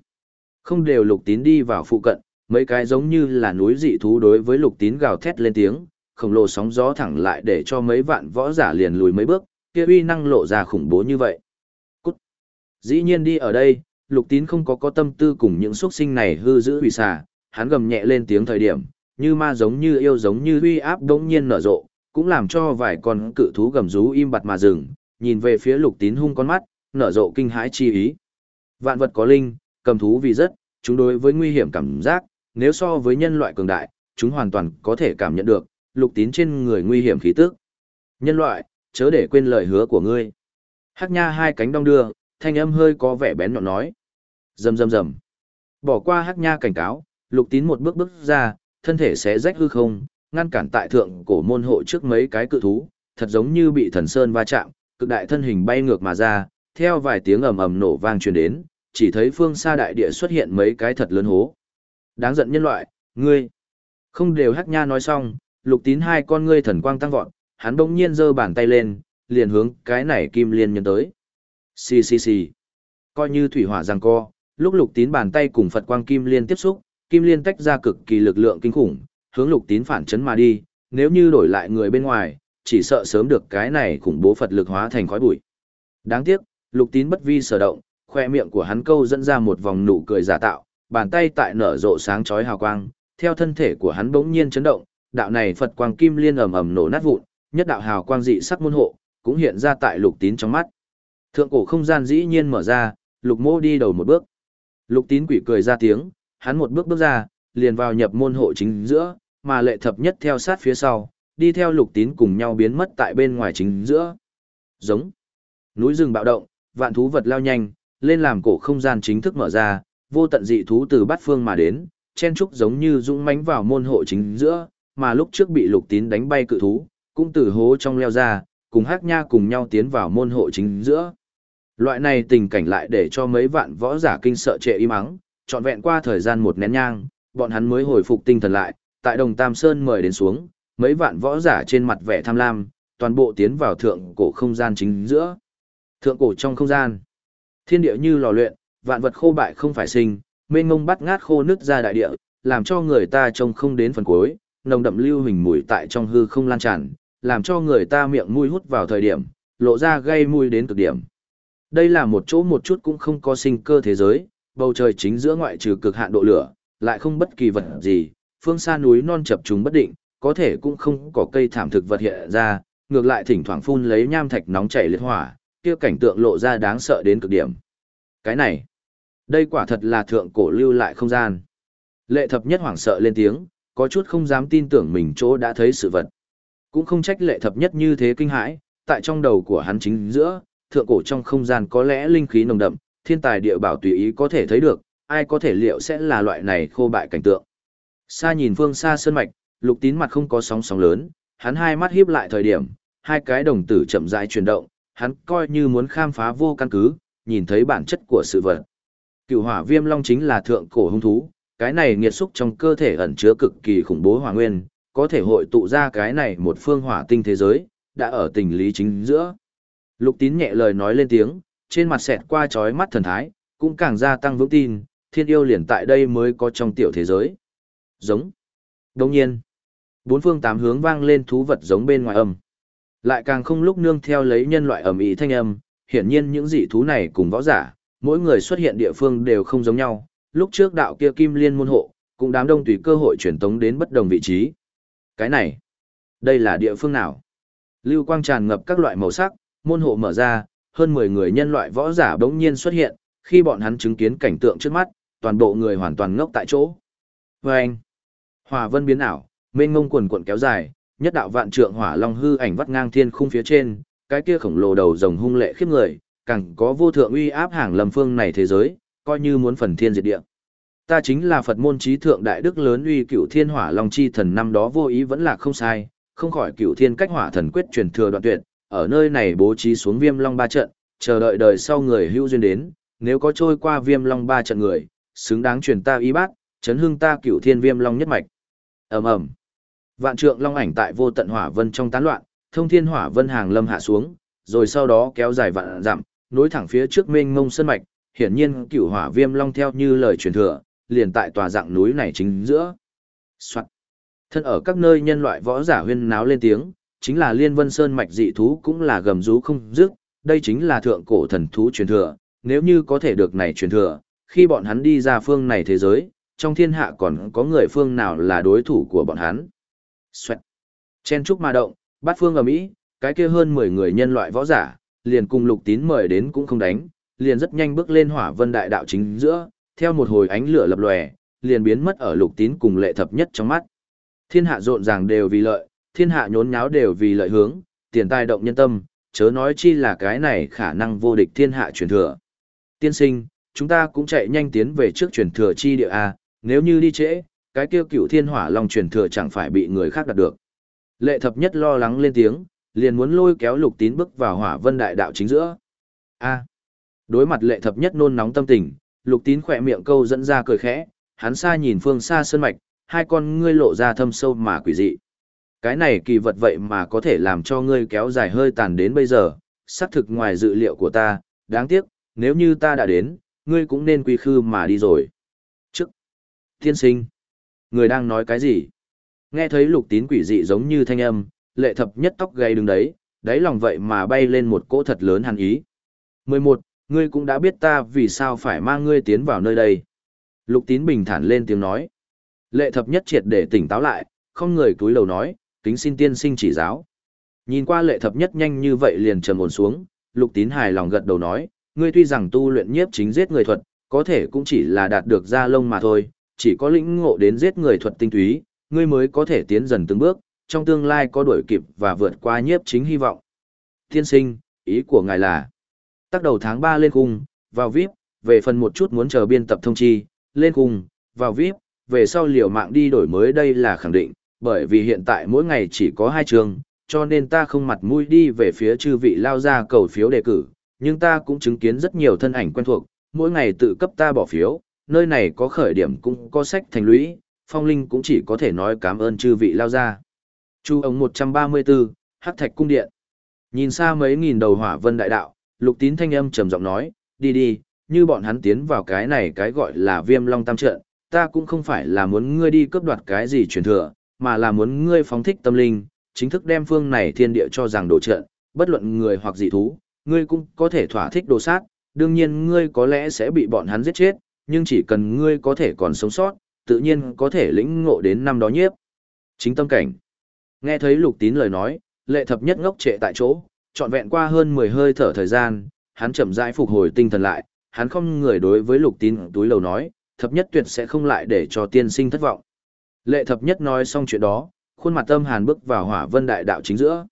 Không đều lục tín đi vào phụ cận, mấy cái giống như là núi dị thú đối với lục tín gào thét lên tiếng, khổng lồ sóng gió thẳng lại để cho mấy vạn võ giả liền lùi mấy bước, kia uy năng lộ ra khủng bố như vậy. Cút. Dĩ nhiên đi ở đây, lục tín không có có tâm tư cùng những xuất sinh này hư giữ hủy xà, hắn gầm nhẹ lên tiếng thời điểm, như ma giống như yêu giống như uy áp đống nhiên nở rộ, cũng làm cho vài con cự thú gầm rú im bặt mà dừng, nhìn về phía lục tín hung con mắt, nở rộ kinh hãi chi ý. Vạn vật có linh, cầm thú vì rất, chúng đối với nguy hiểm cảm giác, nếu so với nhân loại cường đại, chúng hoàn toàn có thể cảm nhận được, lục tín trên người nguy hiểm khí tức. Nhân loại, chớ để quên lời hứa của ngươi. Hắc nha hai cánh đong đưa, thanh âm hơi có vẻ bén nhọn nói. Rầm rầm rầm. Bỏ qua hắc nha cảnh cáo, lục tín một bước bước ra, thân thể sẽ rách hư không, ngăn cản tại thượng cổ môn hộ trước mấy cái cự thú, thật giống như bị thần sơn va chạm, cực đại thân hình bay ngược mà ra, theo vài tiếng ầm ầm nổ vang truyền đến, chỉ thấy phương xa đại địa xuất hiện mấy cái thật lớn hố. Đáng giận nhân loại, ngươi. Không đều hắc nha nói xong, lục tín hai con ngươi thần quang tăng vọt, hắn bỗng nhiên giơ bàn tay lên, liền hướng cái này kim liên nhân tới. Xì xì xì. Coi như thủy hỏa giằng co, lúc lục tín bàn tay cùng Phật quang kim liên tiếp xúc, kim liên tách ra cực kỳ lực lượng kinh khủng, hướng lục tín phản chấn mà đi, nếu như đổi lại người bên ngoài, chỉ sợ sớm được cái này khủng bố Phật lực hóa thành khói bụi. Đáng tiếc, lục tín bất vi sở động, khoe miệng của hắn câu dẫn ra một vòng nụ cười giả tạo, bàn tay tại nở rộ sáng chói hào quang, theo thân thể của hắn bỗng nhiên chấn động, đạo này Phật quang kim liên ầm ầm nổ nát vụn, nhất đạo hào quang dị sắc môn hộ, cũng hiện ra tại lục tín trong mắt. Thượng cổ không gian dĩ nhiên mở ra, lục mô đi đầu một bước. Lục tín quỷ cười ra tiếng, hắn một bước bước ra, liền vào nhập môn hộ chính giữa, mà lệ thập nhất theo sát phía sau, đi theo lục tín cùng nhau biến mất tại bên ngoài chính giữa. Giống. Núi rừng bạo động, vạn thú vật lao nhanh, lên làm cổ không gian chính thức mở ra, vô tận dị thú từ bát phương mà đến, chen trúc giống như dũng mãnh vào môn hộ chính giữa, mà lúc trước bị lục tín đánh bay cự thú, cũng từ hố trong leo ra, cùng hắc nha cùng nhau tiến vào môn hộ chính giữa. Loại này tình cảnh lại để cho mấy vạn võ giả kinh sợ trệ im ắng, trọn vẹn qua thời gian một nén nhang, bọn hắn mới hồi phục tinh thần lại, tại Đồng Tam Sơn mời đến xuống, mấy vạn võ giả trên mặt vẻ tham lam, toàn bộ tiến vào thượng cổ không gian chính giữa. Thượng cổ trong không gian, thiên địa như lò luyện, vạn vật khô bại không phải sinh, mênh ngông bắt ngát khô nước ra đại địa, làm cho người ta trông không đến phần cuối, nồng đậm lưu hình mùi tại trong hư không lan tràn, làm cho người ta miệng mũi hút vào thời điểm, lộ ra gây mùi đến cực điểm. Đây là một chỗ một chút cũng không có sinh cơ thế giới, bầu trời chính giữa ngoại trừ cực hạn độ lửa, lại không bất kỳ vật gì, phương xa núi non chập trùng bất định, có thể cũng không có cây thảm thực vật hiện ra, ngược lại thỉnh thoảng phun lấy nham thạch nóng chảy liệt hỏa, kia cảnh tượng lộ ra đáng sợ đến cực điểm. Cái này, đây quả thật là thượng cổ lưu lại không gian. Lệ thập nhất hoảng sợ lên tiếng, có chút không dám tin tưởng mình chỗ đã thấy sự vật. Cũng không trách lệ thập nhất như thế kinh hãi, tại trong đầu của hắn chính giữa, thượng cổ trong không gian có lẽ linh khí nồng đậm, thiên tài địa bảo tùy ý có thể thấy được, ai có thể liệu sẽ là loại này khô bại cảnh tượng. Xa nhìn phương xa sơn mạch, lục tín mặt không có sóng sóng lớn, hắn hai mắt híp lại thời điểm, hai cái đồng tử chậm rãi chuyển động, hắn coi như muốn khám phá vô căn cứ, nhìn thấy bản chất của sự vật. Cựu hỏa viêm long chính là thượng cổ hung thú, cái này nghiệt xúc trong cơ thể ẩn chứa cực kỳ khủng bố hỏa nguyên, có thể hội tụ ra cái này một phương hỏa tinh thế giới, đã ở tình lý chính giữa. Lục tín nhẹ lời nói lên tiếng, trên mặt xẹt qua trói mắt thần thái, cũng càng gia tăng vững tin, thiên yêu liền tại đây mới có trong tiểu thế giới. Giống. Đồng nhiên. Bốn phương tám hướng vang lên thú vật giống bên ngoài âm. Lại càng không lúc nương theo lấy nhân loại ẩm ý thanh âm, hiển nhiên những dị thú này cùng võ giả, mỗi người xuất hiện địa phương đều không giống nhau. Lúc trước đạo kia kim liên môn hộ, cũng đám đông tùy cơ hội truyền tống đến bất đồng vị trí. Cái này, đây là địa phương nào? Lưu quang tràn ngập các loại màu sắc, môn hộ mở ra, hơn 10 người nhân loại võ giả bỗng nhiên xuất hiện, khi bọn hắn chứng kiến cảnh tượng trước mắt, toàn bộ người hoàn toàn ngốc tại chỗ. Vâng! anh, hỏa vân biến ảo, mênh ngông quần cuộn kéo dài, nhất đạo vạn trượng hỏa long hư ảnh vắt ngang thiên khung phía trên, cái kia khổng lồ đầu rồng hung lệ khiếp người, càng có vô thượng uy áp hàng lầm phương này thế giới, coi như muốn phần thiên diệt địa. Ta chính là Phật môn trí thượng đại đức lớn uy cửu thiên hỏa long chi thần năm đó vô ý vẫn là không sai, không khỏi cửu thiên cách hỏa thần quyết truyền thừa đoạn tuyệt, ở nơi này bố trí xuống viêm long ba trận, chờ đợi đời sau người hưu duyên đến, nếu có trôi qua viêm long ba trận người, xứng đáng truyền ta y bát chấn hưng ta cửu thiên viêm long nhất mạch. ầm ầm, vạn trượng long ảnh tại vô tận hỏa vân trong tán loạn, thông thiên hỏa vân hàng lâm hạ xuống, rồi sau đó kéo dài vạn dặm, nối thẳng phía trước mênh mông sơn mạch, hiển nhiên cửu hỏa viêm long theo như lời truyền thừa, liền tại tòa dạng núi này chính giữa. Soạn. Thân ở các nơi nhân loại võ giả huyên náo lên tiếng, chính là liên vân sơn mạch dị thú cũng là gầm rú không dứt, đây chính là thượng cổ thần thú truyền thừa, nếu như có thể được này truyền thừa, khi bọn hắn đi ra phương này thế giới, trong thiên hạ còn có người phương nào là đối thủ của bọn hắn. Xoẹt. Chen trúc ma động, bát phương ở Mỹ, cái kia hơn 10 người nhân loại võ giả, liền cùng lục tín mời đến cũng không đánh, liền rất nhanh bước lên hỏa vân đại đạo chính giữa, theo một hồi ánh lửa lập lòe, liền biến mất ở lục tín cùng lệ thập nhất trong mắt. Thiên hạ rộn ràng đều vì lợi, thiên hạ nhốn nháo đều vì lợi hướng, tiền tài động nhân tâm, chớ nói chi là cái này khả năng vô địch thiên hạ truyền thừa. Tiên sinh, chúng ta cũng chạy nhanh tiến về trước truyền thừa chi địa A, nếu như đi trễ, cái kia cựu thiên hỏa long truyền thừa chẳng phải bị người khác đạt được. Lệ thập nhất lo lắng lên tiếng, liền muốn lôi kéo lục tín bước vào hỏa vân đại đạo chính giữa. A. đối mặt lệ thập nhất nôn nóng tâm tình, lục tín khỏe miệng câu dẫn ra cười khẽ, hắn xa nhìn phương xa sơn mạch, hai con ngươi lộ ra thâm sâu mà quỷ dị. Cái này kỳ vật vậy mà có thể làm cho ngươi kéo dài hơi tàn đến bây giờ, xác thực ngoài dự liệu của ta, đáng tiếc, nếu như ta đã đến, ngươi cũng nên quy khư mà đi rồi. Trước, tiên sinh, người đang nói cái gì? Nghe thấy lục tín quỷ dị giống như thanh âm, lệ thập nhất tóc gây đứng đấy, đáy lòng vậy mà bay lên một cỗ thật lớn hàn ý. 11. Ngươi cũng đã biết ta vì sao phải mang ngươi tiến vào nơi đây. Lục tín bình thản lên tiếng nói. Lệ thập nhất triệt để tỉnh táo lại, không người túi lầu nói, kính xin tiên sinh chỉ giáo. Nhìn qua lệ thập nhất nhanh như vậy liền trầm ổn xuống, lục tín hài lòng gật đầu nói, ngươi tuy rằng tu luyện nhiếp chính giết người thuật, có thể cũng chỉ là đạt được da lông mà thôi, chỉ có lĩnh ngộ đến giết người thuật tinh túy, ngươi mới có thể tiến dần từng bước, trong tương lai có đuổi kịp và vượt qua nhiếp chính hy vọng. Tiên sinh, ý của ngài là, tắt đầu tháng 3 lên khung, vào VIP, về phần một chút muốn chờ biên tập thông chi, lên khung, vào VIP, về sau liều mạng đi đổi mới đây là khẳng định, bởi vì hiện tại mỗi ngày chỉ có hai trường, cho nên ta không mặt mũi đi về phía chư vị lao ra cầu phiếu đề cử, nhưng ta cũng chứng kiến rất nhiều thân ảnh quen thuộc, mỗi ngày tự cấp ta bỏ phiếu, nơi này có khởi điểm cũng có sách thành lũy, phong linh cũng chỉ có thể nói cảm ơn chư vị lao ra. Chu ống 134, Hắc Thạch Cung Điện. Nhìn xa mấy nghìn đầu hỏa vân đại đạo, lục tín thanh âm trầm giọng nói, đi đi, như bọn hắn tiến vào cái này cái gọi là viêm long tam trận, ta cũng không phải là muốn ngươi đi cướp đoạt cái gì truyền thừa, mà là muốn ngươi phóng thích tâm linh, chính thức đem phương này thiên địa cho rằng đồ trận, bất luận người hoặc dị thú, ngươi cũng có thể thỏa thích đồ sát, đương nhiên ngươi có lẽ sẽ bị bọn hắn giết chết, nhưng chỉ cần ngươi có thể còn sống sót, tự nhiên có thể lĩnh ngộ đến năm đó nhiếp. Chính tâm cảnh. Nghe thấy lục tín lời nói, lệ thập nhất ngốc trệ tại chỗ, trọn vẹn qua hơn 10 hơi thở thời gian, hắn chậm rãi phục hồi tinh thần lại, hắn không người đối với lục tín túi lầu nói, thập nhất tuyệt sẽ không lại để cho tiên sinh thất vọng. Lệ thập nhất nói xong chuyện đó, khuôn mặt tâm hàn bước vào hỏa vân đại đạo chính giữa.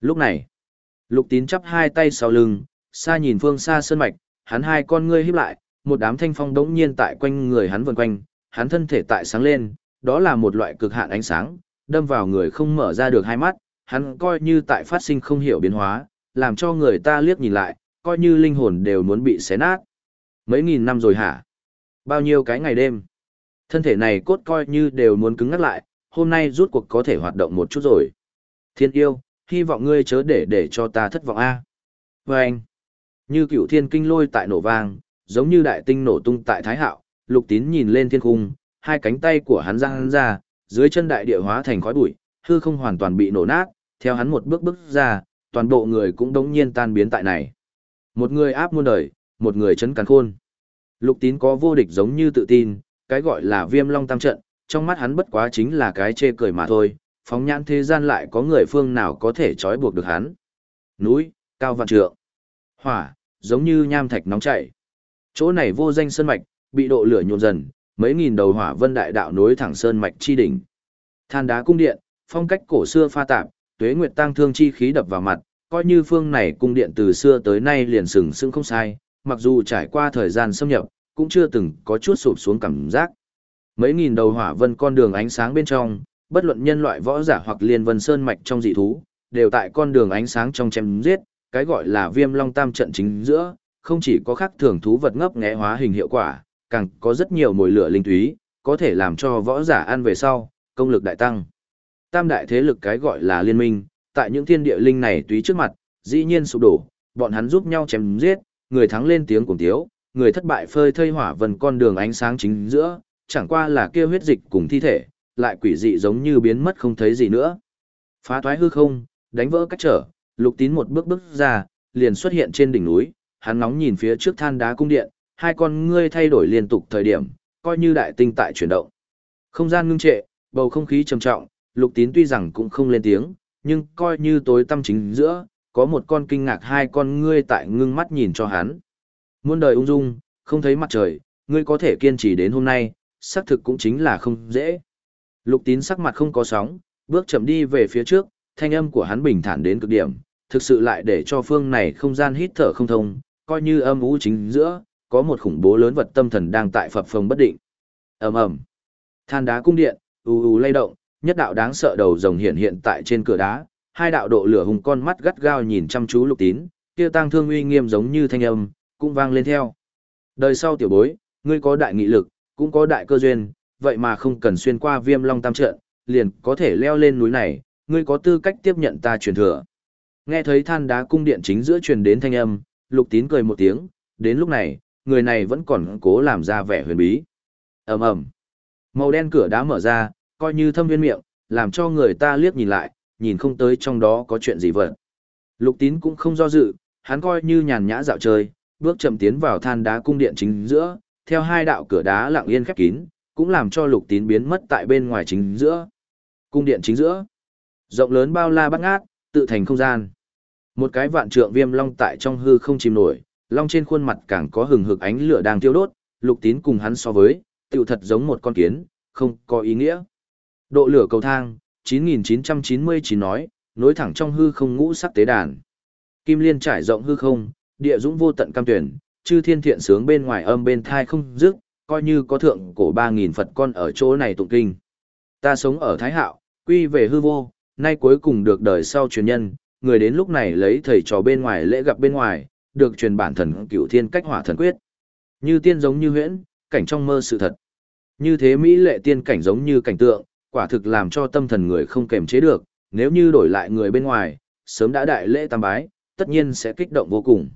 Lúc này, lục tín chắp hai tay sau lưng, xa nhìn phương xa sơn mạch, hắn hai con ngươi híp lại, một đám thanh phong đống nhiên tại quanh người hắn vần quanh, hắn thân thể tại sáng lên, đó là một loại cực hạn ánh sáng, đâm vào người không mở ra được hai mắt, hắn coi như tại phát sinh không hiểu biến hóa, làm cho người ta liếc nhìn lại, coi như linh hồn đều muốn bị xé nát. Mấy nghìn năm rồi hả? Bao nhiêu cái ngày đêm? Thân thể này cốt coi như đều muốn cứng ngắt lại, hôm nay rút cuộc có thể hoạt động một chút rồi. Thiên yêu, hy vọng ngươi chớ để để cho ta thất vọng a. Và anh, như cựu thiên kinh lôi tại nổ vang, giống như đại tinh nổ tung tại thái hạo, lục tín nhìn lên thiên cung, hai cánh tay của hắn ra hắn ra, dưới chân đại địa hóa thành khói bụi, hư không hoàn toàn bị nổ nát, theo hắn một bước bước ra, toàn bộ người cũng đống nhiên tan biến tại này. Một người áp muôn đời, một người chấn càn khôn. Lục tín có vô địch giống như tự tin, cái gọi là viêm long tam trận, trong mắt hắn bất quá chính là cái chê cười mà thôi, phóng nhãn thế gian lại có người phương nào có thể trói buộc được hắn. Núi, cao vạn trượng, hỏa, giống như nham thạch nóng chảy. Chỗ này vô danh sơn mạch, bị độ lửa nhộn dần, mấy nghìn đầu hỏa vân đại đạo nối thẳng sơn mạch chi đỉnh. Than đá cung điện, phong cách cổ xưa pha tạp, tuế nguyệt tăng thương chi khí đập vào mặt, coi như phương này cung điện từ xưa tới nay liền sừng sững không sai, mặc dù trải qua thời gian xâm nhập, cũng chưa từng có chút sụp xuống cảm giác. Mấy nghìn đầu hỏa vân con đường ánh sáng bên trong, bất luận nhân loại võ giả hoặc liên vân sơn mạch trong dị thú, đều tại con đường ánh sáng trong chém giết, cái gọi là viêm long tam trận chính giữa, không chỉ có khắc thường thú vật ngấp nghé hóa hình hiệu quả, càng có rất nhiều mồi lửa linh túy, có thể làm cho võ giả ăn về sau, công lực đại tăng. Tam đại thế lực cái gọi là liên minh, tại những thiên địa linh này túy trước mặt, dĩ nhiên sụp đổ, bọn hắn giúp nhau chém giết, người thắng lên tiếng cùng tiếu, người thất bại phơi thây hỏa vần con đường ánh sáng chính giữa, chẳng qua là kia huyết dịch cùng thi thể, lại quỷ dị giống như biến mất không thấy gì nữa. Phá thoái hư không, đánh vỡ cách trở, lục tín một bước bước ra, liền xuất hiện trên đỉnh núi, hắn nóng nhìn phía trước than đá cung điện, hai con ngươi thay đổi liên tục thời điểm, coi như đại tinh tại chuyển động. Không gian ngưng trệ, bầu không khí trầm trọng, lục tín tuy rằng cũng không lên tiếng, nhưng coi như tối tâm chính giữa, có một con kinh ngạc hai con ngươi tại ngưng mắt nhìn cho hắn. Muôn đời ung dung, không thấy mặt trời, ngươi có thể kiên trì đến hôm nay, xác thực cũng chính là không dễ. Lục tín sắc mặt không có sóng, bước chậm đi về phía trước, thanh âm của hắn bình thản đến cực điểm, thực sự lại để cho phương này không gian hít thở không thông, coi như âm u chính giữa, có một khủng bố lớn vật tâm thần đang tại phập phồng bất định. ầm ầm, than đá cung điện, u u lay động, nhất đạo đáng sợ đầu rồng hiện hiện tại trên cửa đá, hai đạo độ lửa hùng con mắt gắt gao nhìn chăm chú lục tín, kia tăng thương uy nghiêm giống như thanh âm, cũng vang lên theo. Đời sau tiểu bối, ngươi có đại nghị lực, cũng có đại cơ duyên, vậy mà không cần xuyên qua viêm long tam trận, liền có thể leo lên núi này, ngươi có tư cách tiếp nhận ta truyền thừa. Nghe thấy than đá cung điện chính giữa truyền đến thanh âm, lục tín cười một tiếng, đến lúc này, người này vẫn còn cố làm ra vẻ huyền bí. ầm ầm Màu đen cửa đá mở ra, coi như thâm viên miệng, làm cho người ta liếc nhìn lại, nhìn không tới trong đó có chuyện gì vậy. Lục tín cũng không do dự, hắn coi như nhàn nhã dạo chơi, bước chậm tiến vào than đá cung điện chính giữa, theo hai đạo cửa đá lặng yên khép kín, cũng làm cho lục tín biến mất tại bên ngoài chính giữa. Cung điện chính giữa, rộng lớn bao la bát ngát, tự thành không gian. Một cái vạn trượng viêm long tại trong hư không chìm nổi, long trên khuôn mặt càng có hừng hực ánh lửa đang tiêu đốt, lục tín cùng hắn so với, tựu thật giống một con kiến, không có ý nghĩa. Độ lửa cầu thang, 9999 nói, nối thẳng trong hư không ngũ sắc tế đàn. Kim liên trải rộng hư không, địa dũng vô tận cam tuyển, chư thiên thiện sướng bên ngoài âm bên thai không dứt, coi như có thượng cổ 3000 Phật con ở chỗ này tụng kinh. Ta sống ở Thái Hạo, quy về hư vô, nay cuối cùng được đời sau truyền nhân, người đến lúc này lấy thầy trò bên ngoài lễ gặp bên ngoài, được truyền bản thần cửu thiên cách hỏa thần quyết. Như tiên giống như huyễn, cảnh trong mơ sự thật. Như thế mỹ lệ tiên cảnh giống như cảnh tượng, quả thực làm cho tâm thần người không kềm chế được, nếu như đổi lại người bên ngoài, sớm đã đại lễ tam bái, tất nhiên sẽ kích động vô cùng.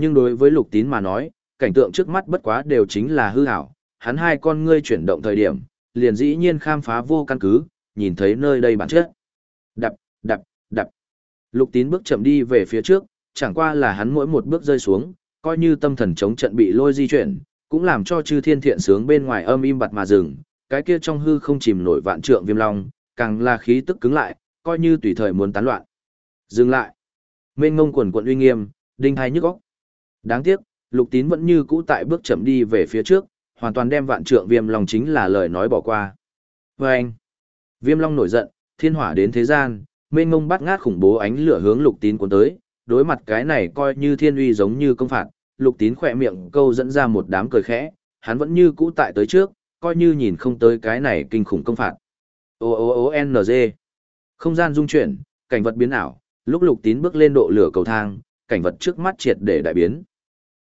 Nhưng đối với lục tín mà nói, cảnh tượng trước mắt bất quá đều chính là hư ảo, hắn hai con ngươi chuyển động thời điểm, liền dĩ nhiên khám phá vô căn cứ, nhìn thấy nơi đây bản chất. Đập, đập, đập. Lục tín bước chậm đi về phía trước, chẳng qua là hắn mỗi một bước rơi xuống, coi như tâm thần chống trận bị lôi di chuyển, cũng làm cho chư thiên thiện sướng bên ngoài âm im bặt mà dừng, cái kia trong hư không chìm nổi vạn trượng viêm long, càng là khí tức cứng lại, coi như tùy thời muốn tán loạn. Dừng lại. Mênh ngông quần quận uy nghiêm, đinh hai nhức óc. Đáng tiếc, Lục Tín vẫn như cũ tại bước chậm đi về phía trước, hoàn toàn đem vạn trượng viêm long chính là lời nói bỏ qua. Và anh, viêm long nổi giận, thiên hỏa đến thế gian, mênh ngông bắt ngát khủng bố ánh lửa hướng Lục Tín cuốn tới, đối mặt cái này coi như thiên uy giống như công phạt, Lục Tín khỏe miệng câu dẫn ra một đám cười khẽ, hắn vẫn như cũ tại tới trước, coi như nhìn không tới cái này kinh khủng công phạt. O O O N G. Không gian dung chuyển, cảnh vật biến ảo, lúc Lục Tín bước lên độ lửa cầu thang, cảnh vật trước mắt triệt để đại biến.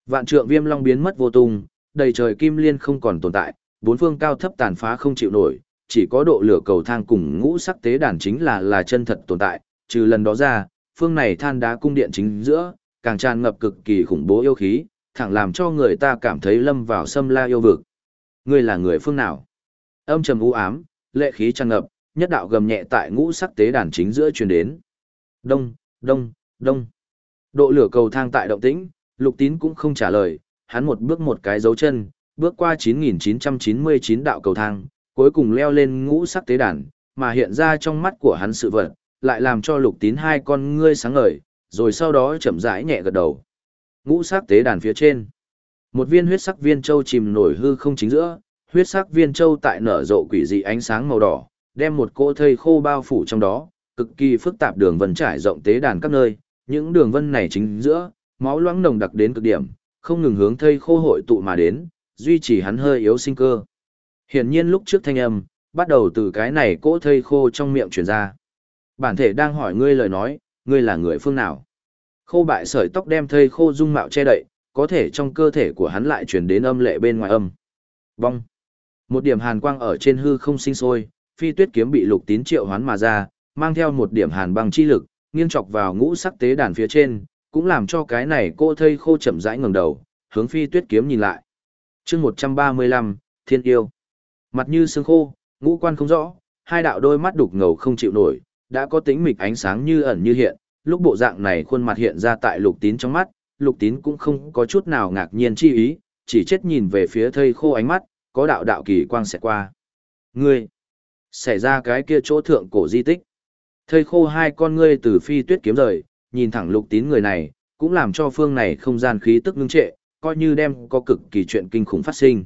Vạn trượng viêm long biến mất vô tung, đầy trời kim liên không còn tồn tại, bốn phương cao thấp tàn phá không chịu nổi, chỉ có độ lửa cầu thang cùng ngũ sắc tế đàn chính là là chân thật tồn tại, trừ lần đó ra, phương này than đá cung điện chính giữa, càng tràn ngập cực kỳ khủng bố yêu khí, thẳng làm cho người ta cảm thấy lâm vào xâm la yêu vực. Ngươi là người phương nào? Âm trầm u ám, lệ khí tràn ngập, nhất đạo gầm nhẹ tại ngũ sắc tế đàn chính giữa truyền đến. Đông, đông, đông. Độ lửa cầu thang tại động tĩnh, lục tín cũng không trả lời, hắn một bước một cái dấu chân, bước qua 9999 đạo cầu thang, cuối cùng leo lên ngũ sắc tế đàn, mà hiện ra trong mắt của hắn sự vật, lại làm cho lục tín hai con ngươi sáng ngời, rồi sau đó chậm rãi nhẹ gật đầu. Ngũ sắc tế đàn phía trên, một viên huyết sắc viên châu chìm nổi hư không chính giữa, huyết sắc viên châu tại nở rộ quỷ dị ánh sáng màu đỏ, đem một cỗ thây khô bao phủ trong đó, cực kỳ phức tạp đường vân trải rộng tế đàn các nơi, những đường vân này chính giữa, máu loãng nồng đặc đến cực điểm, không ngừng hướng thây khô hội tụ mà đến, duy trì hắn hơi yếu sinh cơ. Hiển nhiên lúc trước thanh âm, bắt đầu từ cái này cỗ thây khô trong miệng truyền ra. Bản thể đang hỏi ngươi lời nói, ngươi là người phương nào? Khô bại sợi tóc đem thây khô dung mạo che đậy, có thể trong cơ thể của hắn lại truyền đến âm lệ bên ngoài âm. Vong. Một điểm hàn quang ở trên hư không sinh sôi, phi tuyết kiếm bị lục tín triệu hoán mà ra, mang theo một điểm hàn băng chi lực, nghiêng chọc vào ngũ sắc tế đàn phía trên, cũng làm cho cái này cô thây khô chậm rãi ngẩng đầu, hướng phi tuyết kiếm nhìn lại. chương 135, Thiên Yêu. Mặt như xương khô, ngũ quan không rõ, hai đạo đôi mắt đục ngầu không chịu nổi, đã có tính mịch ánh sáng như ẩn như hiện, lúc bộ dạng này khuôn mặt hiện ra tại lục tín trong mắt, lục tín cũng không có chút nào ngạc nhiên chi ý, chỉ chết nhìn về phía thây khô ánh mắt, có đạo đạo kỳ quang sẽ qua. Ngươi, xảy ra cái kia chỗ thượng cổ di tích. Thây khô hai con ngươi từ phi tuyết kiếm rời, nhìn thẳng lục tín người này, cũng làm cho phương này không gian khí tức ngưng trệ, coi như đem có cực kỳ chuyện kinh khủng phát sinh.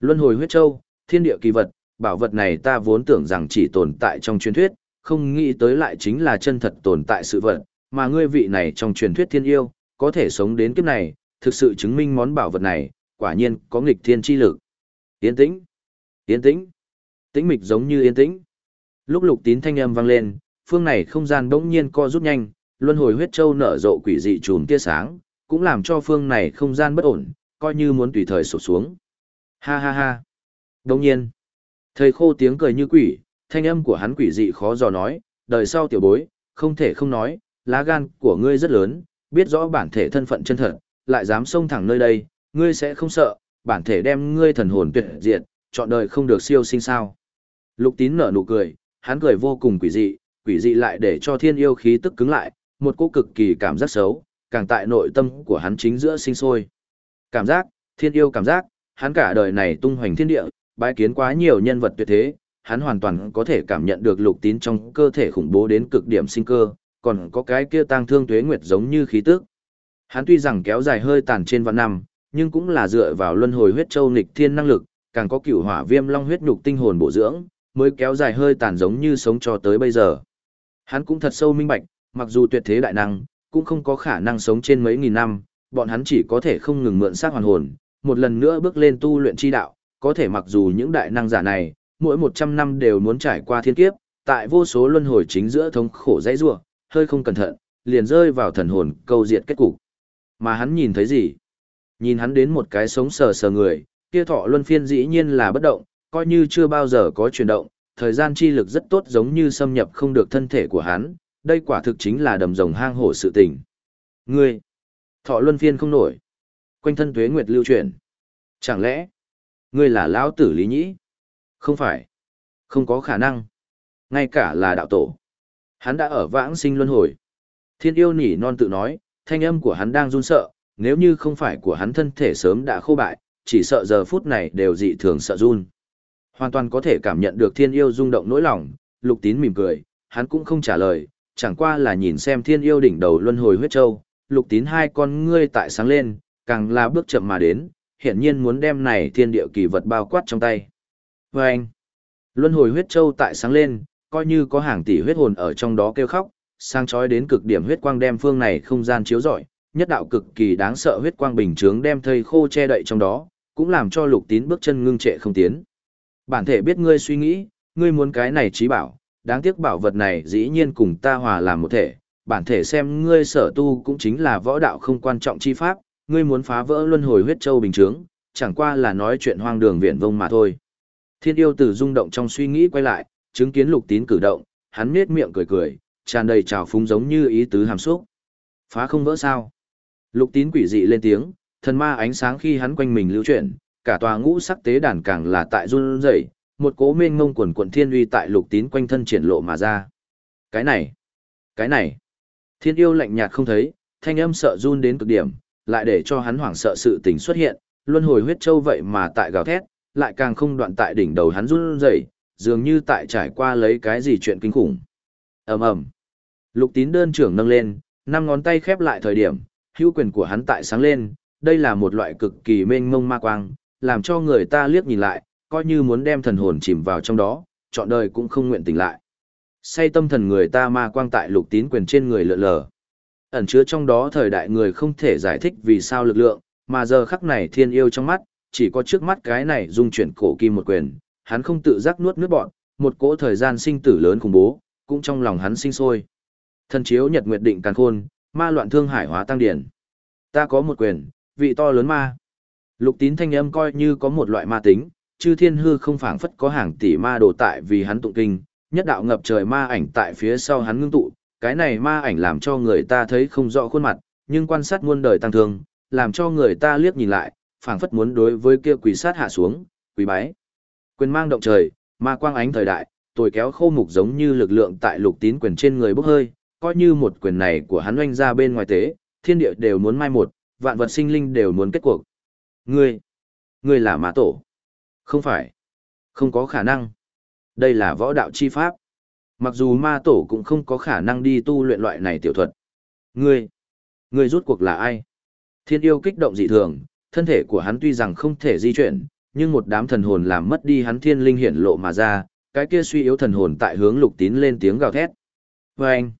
Luân hồi huyết châu, thiên địa kỳ vật, bảo vật này ta vốn tưởng rằng chỉ tồn tại trong truyền thuyết, không nghĩ tới lại chính là chân thật tồn tại sự vật, mà ngươi vị này trong truyền thuyết thiên yêu, có thể sống đến kiếp này, thực sự chứng minh món bảo vật này, quả nhiên có nghịch thiên chi lực. Yên tĩnh, yên tĩnh, tĩnh mịch giống như yên tĩnh. Lúc lục tín thanh âm vang lên, phương này không gian bỗng nhiên co rút nhanh, luân hồi huyết châu nở rộ quỷ dị chùm tia sáng, cũng làm cho phương này không gian bất ổn, coi như muốn tùy thời sụp xuống. Ha ha ha. Đồng nhiên, thầy khô tiếng cười như quỷ, thanh âm của hắn quỷ dị khó dò nói, đời sau tiểu bối, không thể không nói, lá gan của ngươi rất lớn, biết rõ bản thể thân phận chân thật, lại dám xông thẳng nơi đây, ngươi sẽ không sợ, bản thể đem ngươi thần hồn tuyệt diệt, chọn đời không được siêu sinh sao. Lục tín nở nụ cười, hắn cười vô cùng quỷ dị, quỷ dị lại để cho thiên yêu khí tức cứng lại, một cỗ cực kỳ cảm giác xấu, càng tại nội tâm của hắn chính giữa sinh sôi. Cảm giác, thiên yêu cảm giác, hắn cả đời này tung hoành thiên địa, bái kiến quá nhiều nhân vật tuyệt thế, hắn hoàn toàn có thể cảm nhận được lục tín trong cơ thể khủng bố đến cực điểm sinh cơ, còn có cái kia tang thương tuế nguyệt giống như khí tức. Hắn tuy rằng kéo dài hơi tàn trên vạn năm, nhưng cũng là dựa vào luân hồi huyết châu nghịch thiên năng lực, càng có cửu hỏa viêm long huyết nhục tinh hồn bổ dưỡng, mới kéo dài hơi tàn giống như sống cho tới bây giờ. Hắn cũng thật sâu minh bạch, mặc dù tuyệt thế đại năng, cũng không có khả năng sống trên mấy nghìn năm, bọn hắn chỉ có thể không ngừng mượn xác hoàn hồn, một lần nữa bước lên tu luyện chi đạo, có thể mặc dù những đại năng giả này, mỗi 100 năm đều muốn trải qua thiên kiếp, tại vô số luân hồi chính giữa thống khổ dãy rủa, hơi không cẩn thận, liền rơi vào thần hồn câu diệt kết cục. Mà hắn nhìn thấy gì? Nhìn hắn đến một cái sống sờ sờ người, kia thọ luân phiên dĩ nhiên là bất động, coi như chưa bao giờ có chuyển động, thời gian chi lực rất tốt giống như xâm nhập không được thân thể của hắn, đây quả thực chính là đầm rồng hang hổ sự tình. Ngươi, thọ luân phiên không nổi, quanh thân tuế nguyệt lưu chuyển. Chẳng lẽ, ngươi là lão tử lý nhĩ? Không phải, không có khả năng. Ngay cả là đạo tổ. Hắn đã ở vãng sinh luân hồi. Thiên yêu nỉ non tự nói, thanh âm của hắn đang run sợ, nếu như không phải của hắn thân thể sớm đã khô bại, chỉ sợ giờ phút này đều dị thường sợ run. Hoàn toàn có thể cảm nhận được thiên yêu rung động nỗi lòng, lục tín mỉm cười, hắn cũng không trả lời, chẳng qua là nhìn xem thiên yêu đỉnh đầu luân hồi huyết châu, lục tín hai con ngươi tại sáng lên, càng là bước chậm mà đến, hiện nhiên muốn đem này thiên địa kỳ vật bao quát trong tay. Và anh, luân hồi huyết châu tại sáng lên, coi như có hàng tỷ huyết hồn ở trong đó kêu khóc, sang chói đến cực điểm huyết quang đem phương này không gian chiếu rọi, nhất đạo cực kỳ đáng sợ huyết quang bình chướng đem thây khô che đậy trong đó, cũng làm cho lục tín bước chân ngưng trệ không tiến. Bản thể biết ngươi suy nghĩ, ngươi muốn cái này trí bảo, đáng tiếc bảo vật này dĩ nhiên cùng ta hòa làm một thể, bản thể xem ngươi sở tu cũng chính là võ đạo không quan trọng chi pháp, ngươi muốn phá vỡ luân hồi huyết châu bình chứng, chẳng qua là nói chuyện hoang đường viện vông mà thôi. Thiên yêu tử rung động trong suy nghĩ quay lại, chứng kiến lục tín cử động, hắn nết miệng cười cười, tràn đầy trào phúng giống như ý tứ hàm xúc. Phá không vỡ sao? Lục tín quỷ dị lên tiếng, thần ma ánh sáng khi hắn quanh mình lưu chuyển, cả tòa ngũ sắc tế đàn càng là tại run rẩy, một cố mênh ngông quần quận thiên uy tại lục tín quanh thân triển lộ mà ra. Cái này, cái này, thiên yêu lạnh nhạt không thấy, thanh âm sợ run đến cực điểm, lại để cho hắn hoảng sợ sự tình xuất hiện, luân hồi huyết châu vậy mà tại gào thét, lại càng không đoạn tại đỉnh đầu hắn run rẩy, dường như tại trải qua lấy cái gì chuyện kinh khủng. ầm ầm, lục tín đơn trưởng nâng lên, năm ngón tay khép lại thời điểm, hữu quyền của hắn tại sáng lên, đây là một loại cực kỳ mênh mông ma quang, làm cho người ta liếc nhìn lại, coi như muốn đem thần hồn chìm vào trong đó, trọn đời cũng không nguyện tỉnh lại. Say tâm thần người ta ma quang tại lục tín quyền trên người lượn lờ. Ẩn chứa trong đó thời đại người không thể giải thích vì sao lực lượng, mà giờ khắc này thiên yêu trong mắt, chỉ có trước mắt cái này dung chuyển cổ kim một quyền, hắn không tự giác nuốt nước bọn, một cỗ thời gian sinh tử lớn khủng bố, cũng trong lòng hắn sinh sôi. Thần chiếu nhật nguyệt định càn khôn, ma loạn thương hải hóa tăng điển. Ta có một quyền, vị to lớn ma. Lục tín thanh âm coi như có một loại ma tính, chư thiên hư không phảng phất có hàng tỷ ma đồ tại vì hắn tụng kinh, nhất đạo ngập trời ma ảnh tại phía sau hắn ngưng tụ, cái này ma ảnh làm cho người ta thấy không rõ khuôn mặt, nhưng quan sát muôn đời tăng thương, làm cho người ta liếc nhìn lại, phảng phất muốn đối với kia quỷ sát hạ xuống, quỷ bái. Quyền mang động trời, ma quang ánh thời đại, tuổi kéo khô mục giống như lực lượng tại lục tín quyền trên người bốc hơi, coi như một quyền này của hắn oanh ra bên ngoài tế, thiên địa đều muốn mai một, vạn vật sinh linh đều muốn kết cuộc. Ngươi, ngươi là ma tổ. Không phải. Không có khả năng. Đây là võ đạo chi pháp. Mặc dù ma tổ cũng không có khả năng đi tu luyện loại này tiểu thuật. Ngươi, ngươi rút cuộc là ai? Thiên yêu kích động dị thường, thân thể của hắn tuy rằng không thể di chuyển, nhưng một đám thần hồn làm mất đi hắn thiên linh hiển lộ mà ra, cái kia suy yếu thần hồn tại hướng lục tín lên tiếng gào thét. Và anh,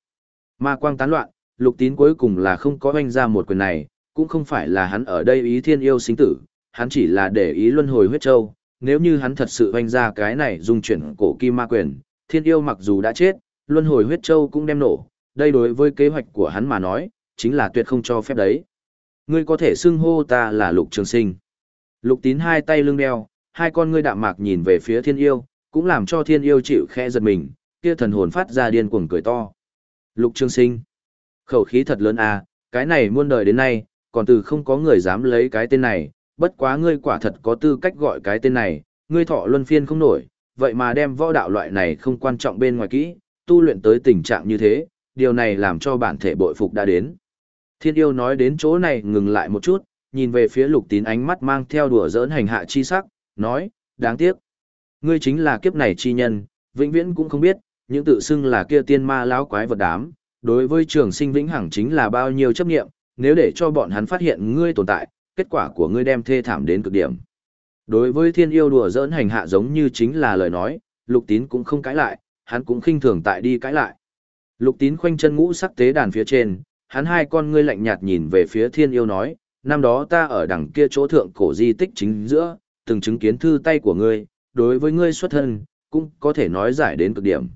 ma quang tán loạn, lục tín cuối cùng là không có oanh ra một quyền này, cũng không phải là hắn ở đây ý thiên yêu sinh tử, hắn chỉ là để ý luân hồi huyết châu, nếu như hắn thật sự vanh ra cái này dung chuyển cổ kim ma quyền, thiên yêu mặc dù đã chết, luân hồi huyết châu cũng đem nổ, đây đối với kế hoạch của hắn mà nói, chính là tuyệt không cho phép đấy. Ngươi có thể xưng hô ta là lục trường sinh. Lục tín hai tay lưng đeo, hai con ngươi đạm mạc nhìn về phía thiên yêu, cũng làm cho thiên yêu chịu khẽ giật mình, kia thần hồn phát ra điên cuồng cười to. Lục trường sinh. Khẩu khí thật lớn à, cái này muôn đời đến nay, còn từ không có người dám lấy cái tên này, bất quá ngươi quả thật có tư cách gọi cái tên này, ngươi thọ luân phiên không nổi, vậy mà đem võ đạo loại này không quan trọng bên ngoài kỹ, tu luyện tới tình trạng như thế, điều này làm cho bản thể bội phục đã đến. Thiên yêu nói đến chỗ này ngừng lại một chút, nhìn về phía lục tín ánh mắt mang theo đùa giỡn hành hạ chi sắc, nói, đáng tiếc. Ngươi chính là kiếp này chi nhân, vĩnh viễn cũng không biết, những tự xưng là kia tiên ma lão quái vật đám, đối với trường sinh vĩnh hằng chính là bao nhiêu chấp nghiệm, nếu để cho bọn hắn phát hiện ngươi tồn tại, kết quả của ngươi đem thê thảm đến cực điểm. Đối với thiên yêu đùa giỡn hành hạ giống như chính là lời nói, lục tín cũng không cãi lại, hắn cũng khinh thường tại đi cãi lại. Lục tín khoanh chân ngũ sắc tế đàn phía trên, hắn hai con ngươi lạnh nhạt nhìn về phía thiên yêu nói, năm đó ta ở đằng kia chỗ thượng cổ di tích chính giữa, từng chứng kiến thư tay của ngươi, đối với ngươi xuất thân, cũng có thể nói giải đến cực điểm.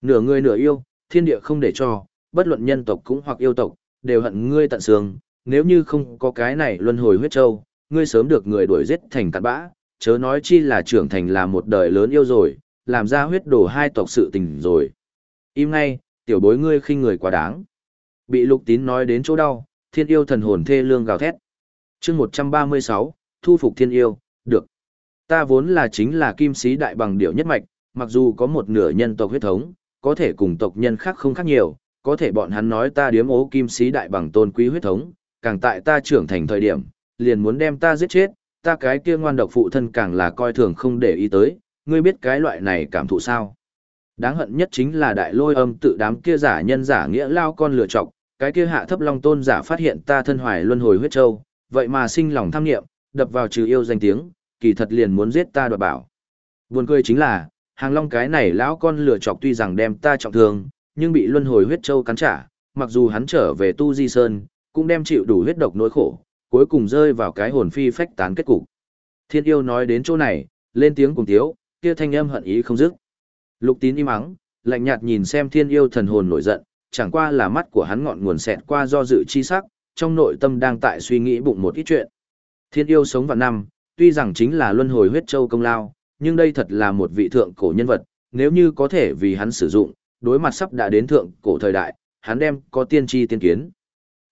Nửa ngươi nửa yêu, thiên địa không để cho, bất luận nhân tộc cũng hoặc yêu tộc, đều hận ngươi tận xương, nếu như không có cái này luân hồi huyết châu, ngươi sớm được người đuổi giết thành cát bã, chớ nói chi là trưởng thành là một đời lớn yêu rồi, làm ra huyết đổ hai tộc sự tình rồi. Im ngay, tiểu bối ngươi khinh người quá đáng. Bị lục tín nói đến chỗ đau, thiên yêu thần hồn thê lương gào thét. chương 136, thu phục thiên yêu, được. Ta vốn là chính là kim sĩ đại bằng điệu nhất mạch, mặc dù có một nửa nhân tộc huyết thống, có thể cùng tộc nhân khác không khác nhiều, có thể bọn hắn nói ta điếm ố kim sĩ đại bằng tôn quý huyết thống, càng tại ta trưởng thành thời điểm, liền muốn đem ta giết chết, ta cái kia ngoan độc phụ thân càng là coi thường không để ý tới, ngươi biết cái loại này cảm thụ sao. Đáng hận nhất chính là đại lôi âm tự đám kia giả nhân giả nghĩa lao con lựa chọc, cái kia hạ thấp long tôn giả phát hiện ta thân hoài luân hồi huyết châu, vậy mà sinh lòng tham nghiệm, đập vào trừ yêu danh tiếng, kỳ thật liền muốn giết ta đoạt bảo. Buồn cười chính là, hàng long cái này lão con lửa chọc tuy rằng đem ta trọng thương, nhưng bị luân hồi huyết châu cắn trả, mặc dù hắn trở về tu di sơn, cũng đem chịu đủ huyết độc nỗi khổ, cuối cùng rơi vào cái hồn phi phách tán kết cục. Thiên yêu nói đến chỗ này, lên tiếng cùng tiếu, kia thanh âm hận ý không dứt. Lục tín im ắng, lạnh nhạt nhìn xem thiên yêu thần hồn nổi giận, chẳng qua là mắt của hắn ngọn nguồn xẹt qua do dự chi sắc, trong nội tâm đang tại suy nghĩ bụng một ít chuyện. Thiên yêu sống vạn năm, tuy rằng chính là luân hồi huyết châu công lao, nhưng đây thật là một vị thượng cổ nhân vật, nếu như có thể vì hắn sử dụng, đối mặt sắp đã đến thượng cổ thời đại, hắn đem có tiên tri tiên kiến.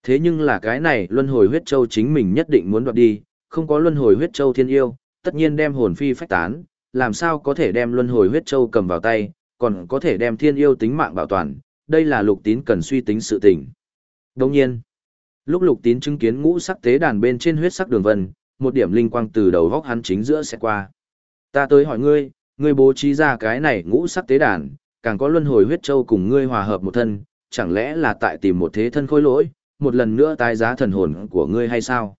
Thế nhưng là cái này luân hồi huyết châu chính mình nhất định muốn đoạt đi, không có luân hồi huyết châu thiên yêu, tất nhiên đem hồn phi phách tán, làm sao có thể đem luân hồi huyết châu cầm vào tay, còn có thể đem thiên yêu tính mạng bảo toàn, đây là lục tín cần suy tính sự tình. Đồng nhiên, lúc lục tín chứng kiến ngũ sắc tế đàn bên trên huyết sắc đường vân, một điểm linh quang từ đầu góc hắn chính giữa sẽ qua. Ta tới hỏi ngươi, ngươi bố trí ra cái này ngũ sắc tế đàn, càng có luân hồi huyết châu cùng ngươi hòa hợp một thân, chẳng lẽ là tại tìm một thế thân khôi lỗi, một lần nữa tái giá thần hồn của ngươi hay sao?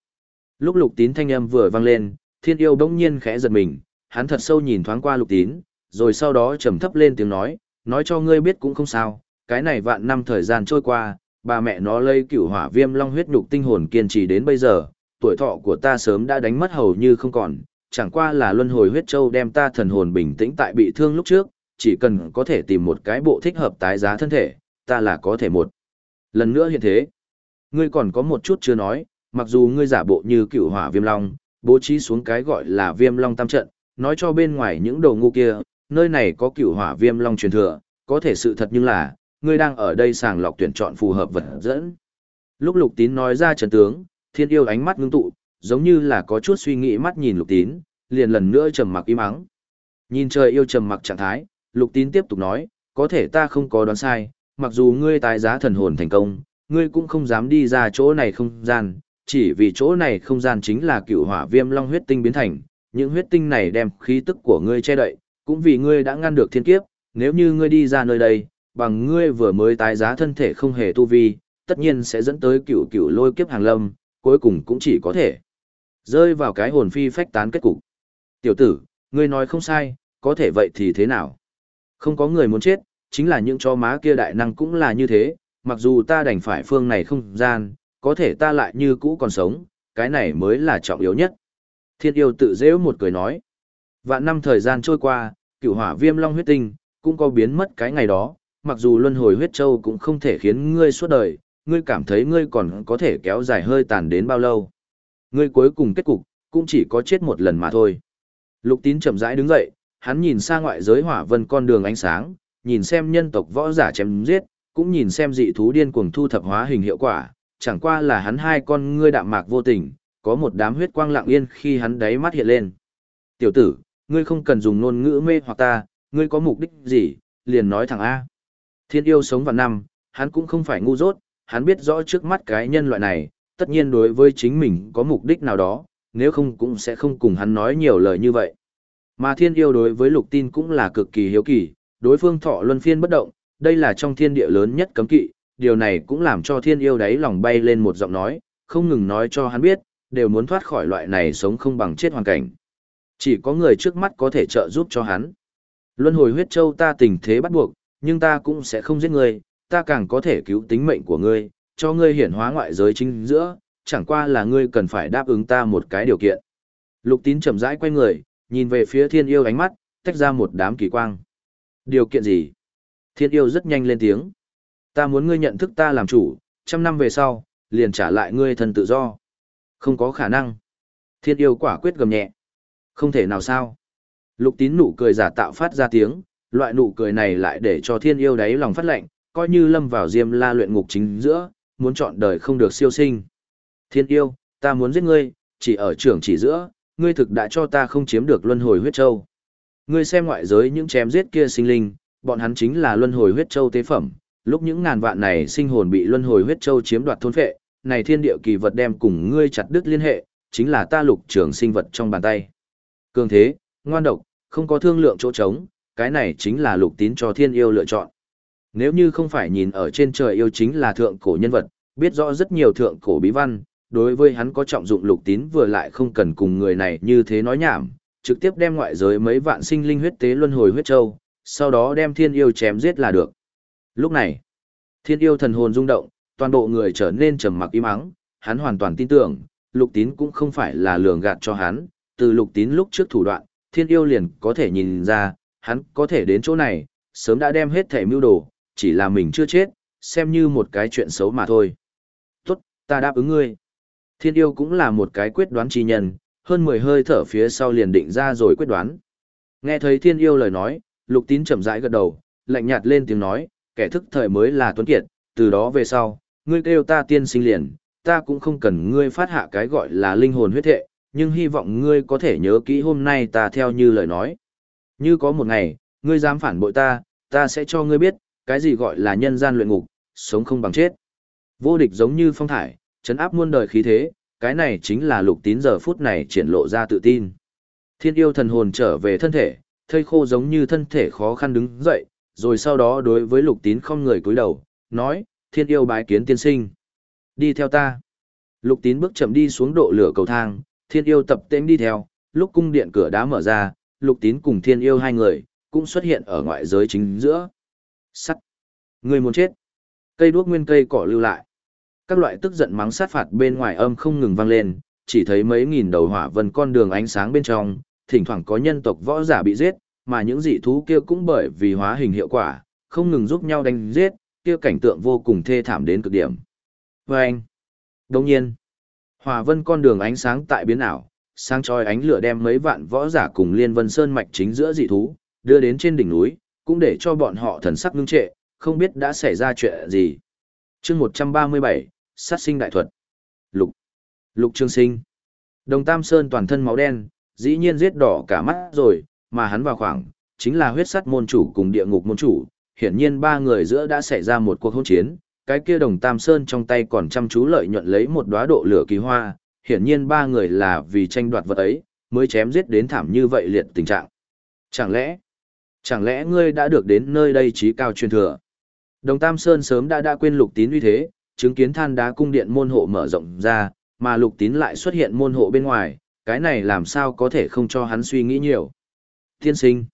Lúc lục tín thanh âm vừa vang lên, thiên yêu bỗng nhiên khẽ giật mình, hắn thật sâu nhìn thoáng qua lục tín, rồi sau đó trầm thấp lên tiếng nói, nói cho ngươi biết cũng không sao, cái này vạn năm thời gian trôi qua, bà mẹ nó lây cửu hỏa viêm long huyết nhục tinh hồn kiên trì đến bây giờ, tuổi thọ của ta sớm đã đánh mất hầu như không còn, chẳng qua là luân hồi huyết châu đem ta thần hồn bình tĩnh tại bị thương lúc trước, chỉ cần có thể tìm một cái bộ thích hợp tái giá thân thể, ta là có thể một. Lần nữa hiện thế, ngươi còn có một chút chưa nói, mặc dù ngươi giả bộ như cửu hỏa viêm long, bố trí xuống cái gọi là viêm long tam trận, nói cho bên ngoài những đồ ngu kia, nơi này có cửu hỏa viêm long truyền thừa, có thể sự thật nhưng là, ngươi đang ở đây sàng lọc tuyển chọn phù hợp vật dẫn. Lúc lục tín nói ra trần tướng, thiên yêu ánh mắt ngưng tụ, giống như là có chút suy nghĩ mắt nhìn lục tín, liền lần nữa trầm mặc im ắng. Nhìn trời yêu trầm mặc trạng thái, lục tín tiếp tục nói, có thể ta không có đoán sai, mặc dù ngươi tái giá thần hồn thành công, ngươi cũng không dám đi ra chỗ này không gian, chỉ vì chỗ này không gian chính là cựu hỏa viêm long huyết tinh biến thành, những huyết tinh này đem khí tức của ngươi che đậy, cũng vì ngươi đã ngăn được thiên kiếp, nếu như ngươi đi ra nơi đây, bằng ngươi vừa mới tái giá thân thể không hề tu vi, tất nhiên sẽ dẫn tới cựu cựu lôi kiếp hàng lâm, cuối cùng cũng chỉ có thể rơi vào cái hồn phi phách tán kết cục. Tiểu tử, ngươi nói không sai, có thể vậy thì thế nào? Không có người muốn chết, chính là những chó má kia đại năng cũng là như thế, mặc dù ta đành phải phương này không gian, có thể ta lại như cũ còn sống, cái này mới là trọng yếu nhất. Thiên yêu tự dễ một cười nói. Vạn năm thời gian trôi qua, cửu hỏa viêm long huyết tinh, cũng có biến mất cái ngày đó, mặc dù luân hồi huyết châu cũng không thể khiến ngươi suốt đời, ngươi cảm thấy ngươi còn có thể kéo dài hơi tàn đến bao lâu. Ngươi cuối cùng kết cục, cũng chỉ có chết một lần mà thôi. Lục tín chậm rãi đứng dậy, hắn nhìn xa ngoại giới hỏa vân con đường ánh sáng, nhìn xem nhân tộc võ giả chém giết, cũng nhìn xem dị thú điên cuồng thu thập hóa hình hiệu quả, chẳng qua là hắn hai con ngươi đạm mạc vô tình, có một đám huyết quang lặng yên khi hắn đáy mắt hiện lên. Tiểu tử, ngươi không cần dùng ngôn ngữ mê hoặc ta, ngươi có mục đích gì, liền nói thẳng A. Thiên yêu sống vào năm, hắn cũng không phải ngu dốt, hắn biết rõ trước mắt cái nhân loại này, tất nhiên đối với chính mình có mục đích nào đó, nếu không cũng sẽ không cùng hắn nói nhiều lời như vậy. Mà thiên yêu đối với lục tin cũng là cực kỳ hiếu kỳ, đối phương thọ luân phiên bất động, đây là trong thiên địa lớn nhất cấm kỵ, điều này cũng làm cho thiên yêu đáy lòng bay lên một giọng nói, không ngừng nói cho hắn biết, đều muốn thoát khỏi loại này sống không bằng chết hoàn cảnh. Chỉ có người trước mắt có thể trợ giúp cho hắn. Luân hồi huyết châu ta tình thế bắt buộc, nhưng ta cũng sẽ không giết ngươi, ta càng có thể cứu tính mệnh của ngươi, cho ngươi hiển hóa ngoại giới chính giữa, chẳng qua là ngươi cần phải đáp ứng ta một cái điều kiện. Lục tín chậm rãi quay người, nhìn về phía thiên yêu ánh mắt, tách ra một đám kỳ quang. Điều kiện gì? Thiên yêu rất nhanh lên tiếng. Ta muốn ngươi nhận thức ta làm chủ, trăm năm về sau, liền trả lại ngươi thân tự do. Không có khả năng. Thiên yêu quả quyết gầm nhẹ. Không thể nào sao. Lục tín nụ cười giả tạo phát ra tiếng, loại nụ cười này lại để cho thiên yêu đáy lòng phát lệnh, coi như lâm vào diêm la luyện ngục chính giữa, muốn chọn đời không được siêu sinh. Thiên yêu, ta muốn giết ngươi, chỉ ở trưởng chỉ giữa, ngươi thực đã cho ta không chiếm được luân hồi huyết châu. Ngươi xem ngoại giới những chém giết kia sinh linh, bọn hắn chính là luân hồi huyết châu tế phẩm, lúc những ngàn vạn này sinh hồn bị luân hồi huyết châu chiếm đoạt thôn phệ, này thiên địa kỳ vật đem cùng ngươi chặt đứt liên hệ, chính là ta lục trường sinh vật trong bàn tay. Cường thế, ngoan độc, không có thương lượng chỗ trống, cái này chính là lục tín cho thiên yêu lựa chọn. Nếu như không phải nhìn ở trên trời yêu chính là thượng cổ nhân vật, biết rõ rất nhiều thượng cổ bí văn, đối với hắn có trọng dụng lục tín vừa lại không cần cùng người này như thế nói nhảm, trực tiếp đem ngoại giới mấy vạn sinh linh huyết tế luân hồi huyết châu, sau đó đem thiên yêu chém giết là được. Lúc này, thiên yêu thần hồn rung động, toàn bộ người trở nên trầm mặc im ắng, hắn hoàn toàn tin tưởng, lục tín cũng không phải là lường gạt cho hắn, từ lục tín lúc trước thủ đoạn, thiên yêu liền có thể nhìn ra, hắn có thể đến chỗ này, sớm đã đem hết thể mưu đồ, chỉ là mình chưa chết, xem như một cái chuyện xấu mà thôi. Tốt, ta đáp ứng ngươi. Thiên yêu cũng là một cái quyết đoán chi nhân, hơn 10 hơi thở phía sau liền định ra rồi quyết đoán. Nghe thấy thiên yêu lời nói, lục tín chậm rãi gật đầu, lạnh nhạt lên tiếng nói, kẻ thức thời mới là tuấn kiệt, từ đó về sau, ngươi kêu ta tiên sinh liền, ta cũng không cần ngươi phát hạ cái gọi là linh hồn huyết thệ, nhưng hy vọng ngươi có thể nhớ kỹ hôm nay ta theo như lời nói. Như có một ngày, ngươi dám phản bội ta, ta sẽ cho ngươi biết, cái gì gọi là nhân gian luyện ngục, sống không bằng chết. Vô địch giống như phong thải, chấn áp muôn đời khí thế, cái này chính là lục tín giờ phút này triển lộ ra tự tin. Thiên yêu thần hồn trở về thân thể, thây khô giống như thân thể khó khăn đứng dậy, rồi sau đó đối với lục tín không người cúi đầu, nói, thiên yêu bái kiến tiên sinh. Đi theo ta. Lục tín bước chậm đi xuống độ lửa cầu thang, thiên yêu tập tên đi theo, lúc cung điện cửa đá mở ra, lục tín cùng thiên yêu hai người, cũng xuất hiện ở ngoại giới chính giữa. Sắt. Người muốn chết. Cây đuốc nguyên cây cỏ lưu lại. Các loại tức giận mắng sát phạt bên ngoài âm không ngừng vang lên, chỉ thấy mấy nghìn đầu hỏa vân con đường ánh sáng bên trong, thỉnh thoảng có nhân tộc võ giả bị giết, mà những dị thú kia cũng bởi vì hóa hình hiệu quả, không ngừng giúp nhau đánh giết, kia cảnh tượng vô cùng thê thảm đến cực điểm. Và anh, đồng nhiên, hỏa vân con đường ánh sáng tại biến ảo, sáng chói ánh lửa đem mấy vạn võ giả cùng liên vân sơn mạch chính giữa dị thú, đưa đến trên đỉnh núi, cũng để cho bọn họ thần sắc ngưng trệ, không biết đã xảy ra chuyện gì. chương 137, sát sinh đại thuật. Lục. Lục Trương Sinh. Đồng Tam Sơn toàn thân máu đen, dĩ nhiên giết đỏ cả mắt rồi, mà hắn vào khoảng, chính là huyết sắt môn chủ cùng địa ngục môn chủ, hiển nhiên ba người giữa đã xảy ra một cuộc hôn chiến, cái kia đồng Tam Sơn trong tay còn chăm chú lợi nhuận lấy một đóa độ lửa kỳ hoa, hiển nhiên ba người là vì tranh đoạt vật ấy, mới chém giết đến thảm như vậy liệt tình trạng. Chẳng lẽ, Chẳng lẽ ngươi đã được đến nơi đây trí cao truyền thừa? Đồng Tam Sơn sớm đã đã quên lục tín uy thế, chứng kiến than đá cung điện môn hộ mở rộng ra, mà lục tín lại xuất hiện môn hộ bên ngoài, cái này làm sao có thể không cho hắn suy nghĩ nhiều. Tiên sinh.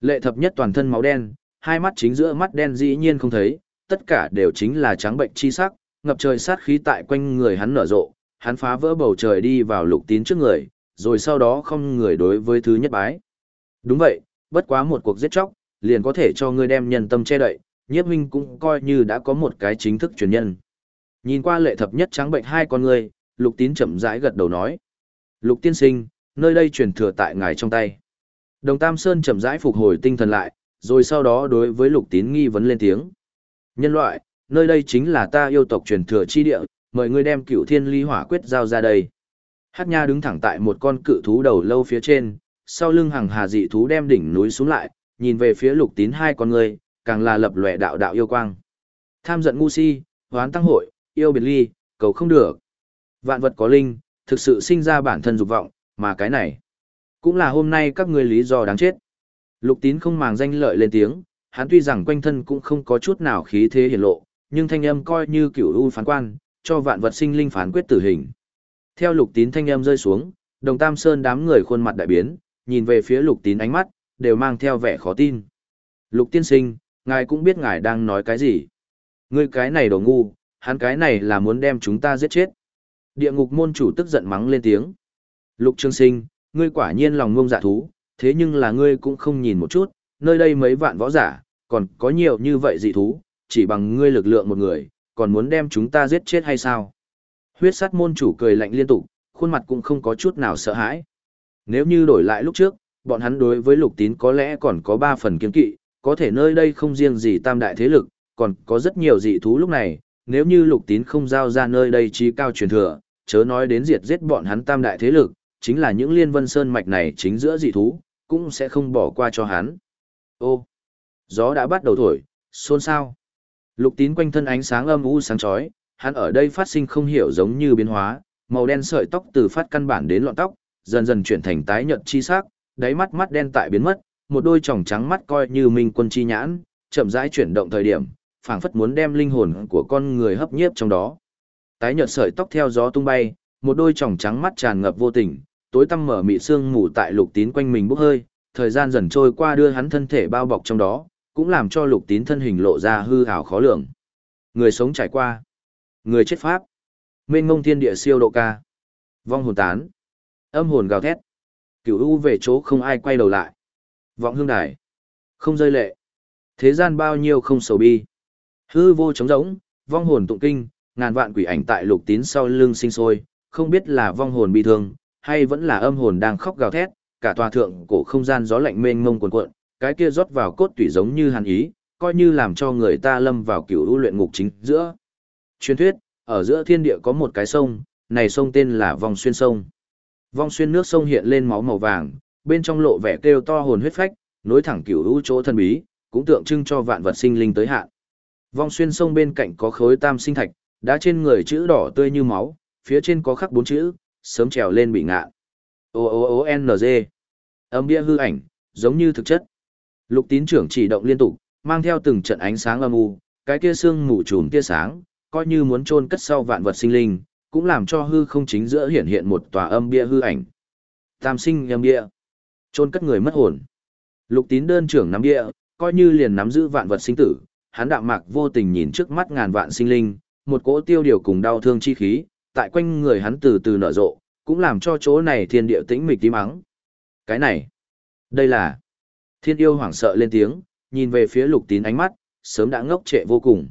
Lệ thập nhất toàn thân máu đen, hai mắt chính giữa mắt đen dĩ nhiên không thấy, tất cả đều chính là trắng bệnh chi sắc, ngập trời sát khí tại quanh người hắn nở rộ, hắn phá vỡ bầu trời đi vào lục tín trước người, rồi sau đó không người đối với thứ nhất bái. Đúng vậy, bất quá một cuộc giết chóc, liền có thể cho ngươi đem nhân tâm che đậy, nhiếp huynh cũng coi như đã có một cái chính thức truyền nhân. Nhìn qua lệ thập nhất trắng bệnh hai con người, lục tín chậm rãi gật đầu nói. Lục tiên sinh, nơi đây truyền thừa tại ngài trong tay. Đồng Tam Sơn chậm rãi phục hồi tinh thần lại, rồi sau đó đối với lục tín nghi vấn lên tiếng. Nhân loại, nơi đây chính là ta yêu tộc truyền thừa chi địa, mời ngươi đem cửu thiên ly hỏa quyết giao ra đây. Hát nha đứng thẳng tại một con cự thú đầu lâu phía trên, sau lưng hàng hà dị thú đem đỉnh núi xuống lại, nhìn về phía lục tín hai con người, càng là lập lòe đạo đạo yêu quang. Tham giận ngu si, hoán tăng hội, yêu biệt ly, cầu không được. Vạn vật có linh, thực sự sinh ra bản thân dục vọng, mà cái này cũng là hôm nay các ngươi lý do đáng chết. Lục tín không màng danh lợi lên tiếng, hắn tuy rằng quanh thân cũng không có chút nào khí thế hiển lộ, nhưng thanh âm coi như cửu u phán quan, cho vạn vật sinh linh phán quyết tử hình. Theo lục tín thanh âm rơi xuống, đồng tam sơn đám người khuôn mặt đại biến, nhìn về phía lục tín ánh mắt, đều mang theo vẻ khó tin. Lục tiên sinh, ngài cũng biết ngài đang nói cái gì. Ngươi cái này đồ ngu, hắn cái này là muốn đem chúng ta giết chết. Địa ngục môn chủ tức giận mắng lên tiếng. Lục trương sinh, ngươi quả nhiên lòng ngông dạ thú, thế nhưng là ngươi cũng không nhìn một chút, nơi đây mấy vạn võ giả, còn có nhiều như vậy dị thú, chỉ bằng ngươi lực lượng một người, còn muốn đem chúng ta giết chết hay sao? Huyết sát môn chủ cười lạnh liên tục, khuôn mặt cũng không có chút nào sợ hãi. Nếu như đổi lại lúc trước, bọn hắn đối với lục tín có lẽ còn có ba phần kiên kỵ, có thể nơi đây không riêng gì tam đại thế lực, còn có rất nhiều dị thú lúc này, nếu như lục tín không giao ra nơi đây trí cao truyền thừa, chớ nói đến diệt giết bọn hắn tam đại thế lực, chính là những liên vân sơn mạch này chính giữa dị thú, cũng sẽ không bỏ qua cho hắn. Ô, gió đã bắt đầu thổi, xôn xao. Lục tín quanh thân ánh sáng âm u sáng chói, hắn ở đây phát sinh không hiểu giống như biến hóa, màu đen sợi tóc từ phát căn bản đến lọn tóc, dần dần chuyển thành tái nhợt chi sắc, đáy mắt mắt đen tại biến mất, một đôi tròng trắng mắt coi như minh quân chi nhãn, chậm rãi chuyển động thời điểm, phảng phất muốn đem linh hồn của con người hấp nhiếp trong đó. Tái nhợt sợi tóc theo gió tung bay, một đôi tròng trắng mắt tràn ngập vô tình, tối tăm mở mị sương mù tại lục tín quanh mình bốc hơi, thời gian dần trôi qua đưa hắn thân thể bao bọc trong đó, cũng làm cho lục tín thân hình lộ ra hư ảo khó lường. Người sống trải qua, người chết pháp, mênh ngông thiên địa siêu độ ca, vong hồn tán, âm hồn gào thét, cửu u về chỗ không ai quay đầu lại, vọng hương đài, không rơi lệ, thế gian bao nhiêu không sầu bi, hư vô trống rỗng, vong hồn tụng kinh, ngàn vạn quỷ ảnh tại lục tín sau lưng sinh sôi, không biết là vong hồn bị thương, hay vẫn là âm hồn đang khóc gào thét, cả tòa thượng cổ không gian gió lạnh mênh mông cuồn cuộn, cái kia rót vào cốt tủy giống như hàn ý, coi như làm cho người ta lâm vào cựu u luyện ngục chính giữa. Truyền thuyết, ở giữa thiên địa có một cái sông, này sông tên là Vong Xuyên Sông. Vong Xuyên nước sông hiện lên máu màu vàng, bên trong lộ vẻ kêu to hồn huyết phách, nối thẳng cựu u chỗ thân bí, cũng tượng trưng cho vạn vật sinh linh tới hạn. Vong Xuyên Sông bên cạnh có khối tam sinh thạch, đã trên người chữ đỏ tươi như máu, phía trên có khắc bốn chữ, sớm trèo lên bị ngạ. O O O N G. Âm bia hư ảnh, giống như thực chất. Lục tín trưởng chỉ động liên tục, mang theo từng trận ánh sáng âm u, cái kia xương mù trùm tia sáng, coi như muốn chôn cất sau vạn vật sinh linh, cũng làm cho hư không chính giữa hiện hiện một tòa âm bia hư ảnh. Tam sinh âm bia, chôn cất người mất hồn. Lục tín đơn trưởng nắm bia, coi như liền nắm giữ vạn vật sinh tử, hắn đạm mạc vô tình nhìn trước mắt ngàn vạn sinh linh, một cỗ tiêu điều cùng đau thương chi khí, tại quanh người hắn từ từ nở rộ, cũng làm cho chỗ này thiên địa tĩnh mịch tím mắng. Cái này, đây là Thiên yêu hoảng sợ lên tiếng, nhìn về phía lục tín ánh mắt, sớm đã ngốc trệ vô cùng.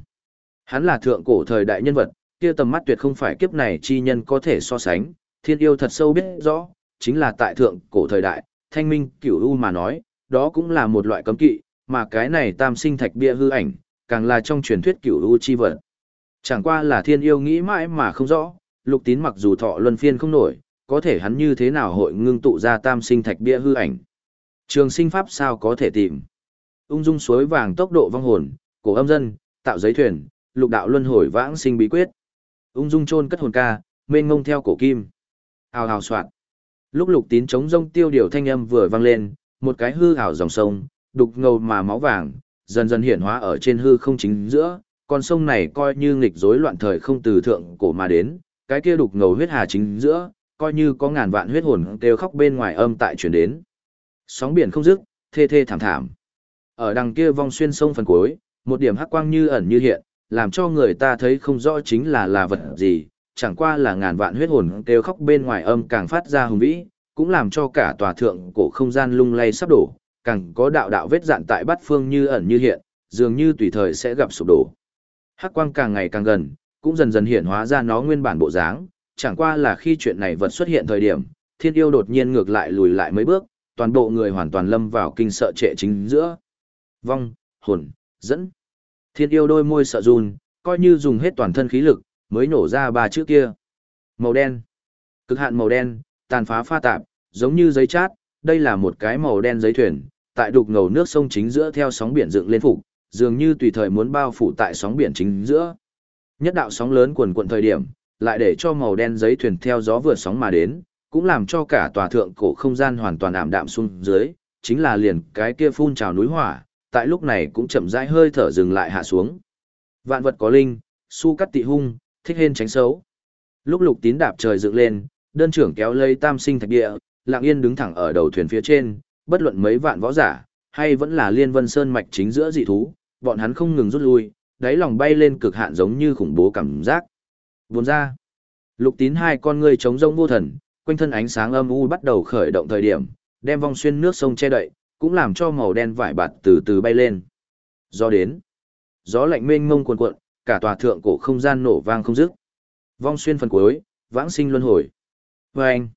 Hắn là thượng cổ thời đại nhân vật, kia tầm mắt tuyệt không phải kiếp này chi nhân có thể so sánh, thiên yêu thật sâu biết rõ, chính là tại thượng cổ thời đại, thanh minh cửu u mà nói, đó cũng là một loại cấm kỵ, mà cái này tam sinh thạch bia hư ảnh, càng là trong truyền thuyết cửu u chi vật. Chẳng qua là thiên yêu nghĩ mãi mà không rõ, lục tín mặc dù thọ luân phiên không nổi, có thể hắn như thế nào hội ngưng tụ ra tam sinh thạch bia hư ảnh. Trường sinh pháp sao có thể tìm. Ung dung suối vàng tốc độ vong hồn, cổ âm dân, tạo giấy thuyền, lục đạo luân hồi vãng sinh bí quyết. Ung dung chôn cất hồn ca, mênh ngông theo cổ kim. Hào hào soạn. Lúc lục tín chống rông tiêu điều thanh âm vừa vang lên, một cái hư ảo dòng sông, đục ngầu mà máu vàng, dần dần hiển hóa ở trên hư không chính giữa, con sông này coi như nghịch rối loạn thời không từ thượng cổ mà đến, cái kia đục ngầu huyết hà chính giữa, coi như có ngàn vạn huyết hồn kêu khóc bên ngoài âm tại truyền đến. Sóng biển không dứt, thê thê thảm thảm. Ở đằng kia vong xuyên sông phần cuối, một điểm hắc quang như ẩn như hiện, làm cho người ta thấy không rõ chính là là vật gì, chẳng qua là ngàn vạn huyết hồn kêu khóc bên ngoài âm càng phát ra hùng vĩ, cũng làm cho cả tòa thượng cổ không gian lung lay sắp đổ, càng có đạo đạo vết dạn tại bát phương như ẩn như hiện, dường như tùy thời sẽ gặp sụp đổ. Hắc quang càng ngày càng gần, cũng dần dần hiện hóa ra nó nguyên bản bộ dáng, chẳng qua là khi chuyện này vật xuất hiện thời điểm, thiên yêu đột nhiên ngược lại lùi lại mấy bước, toàn bộ người hoàn toàn lâm vào kinh sợ trệ chính giữa. Vong, hồn, dẫn. Thiên yêu đôi môi sợ run, coi như dùng hết toàn thân khí lực, mới nổ ra ba chữ kia. Màu đen. Cực hạn màu đen, tàn phá pha tạp, giống như giấy chát, đây là một cái màu đen giấy thuyền, tại đục ngầu nước sông chính giữa theo sóng biển dựng lên phục, dường như tùy thời muốn bao phủ tại sóng biển chính giữa. Nhất đạo sóng lớn cuồn cuộn thời điểm, lại để cho màu đen giấy thuyền theo gió vượt sóng mà đến, cũng làm cho cả tòa thượng cổ không gian hoàn toàn ảm đạm xuống dưới, chính là liền cái kia phun trào núi hỏa, tại lúc này cũng chậm rãi hơi thở dừng lại hạ xuống. Vạn vật có linh, su cắt tị hung, thích hên tránh xấu. Lúc lục tín đạp trời dựng lên, đơn trưởng kéo lấy tam sinh thạch địa, lặng yên đứng thẳng ở đầu thuyền phía trên, bất luận mấy vạn võ giả, hay vẫn là liên vân sơn mạch chính giữa dị thú, bọn hắn không ngừng rút lui, đáy lòng bay lên cực hạn giống như khủng bố cảm giác. Buồn ra, lục tín hai con người chống rông vô thần, quanh thân ánh sáng âm u bắt đầu khởi động thời điểm, đem vong xuyên nước sông che đậy, cũng làm cho màu đen vải bạt từ từ bay lên. Gió đến, gió lạnh mênh mông cuồn cuộn, cả tòa thượng cổ không gian nổ vang không dứt. Vong xuyên phần cuối, vãng sinh luân hồi. Và anh,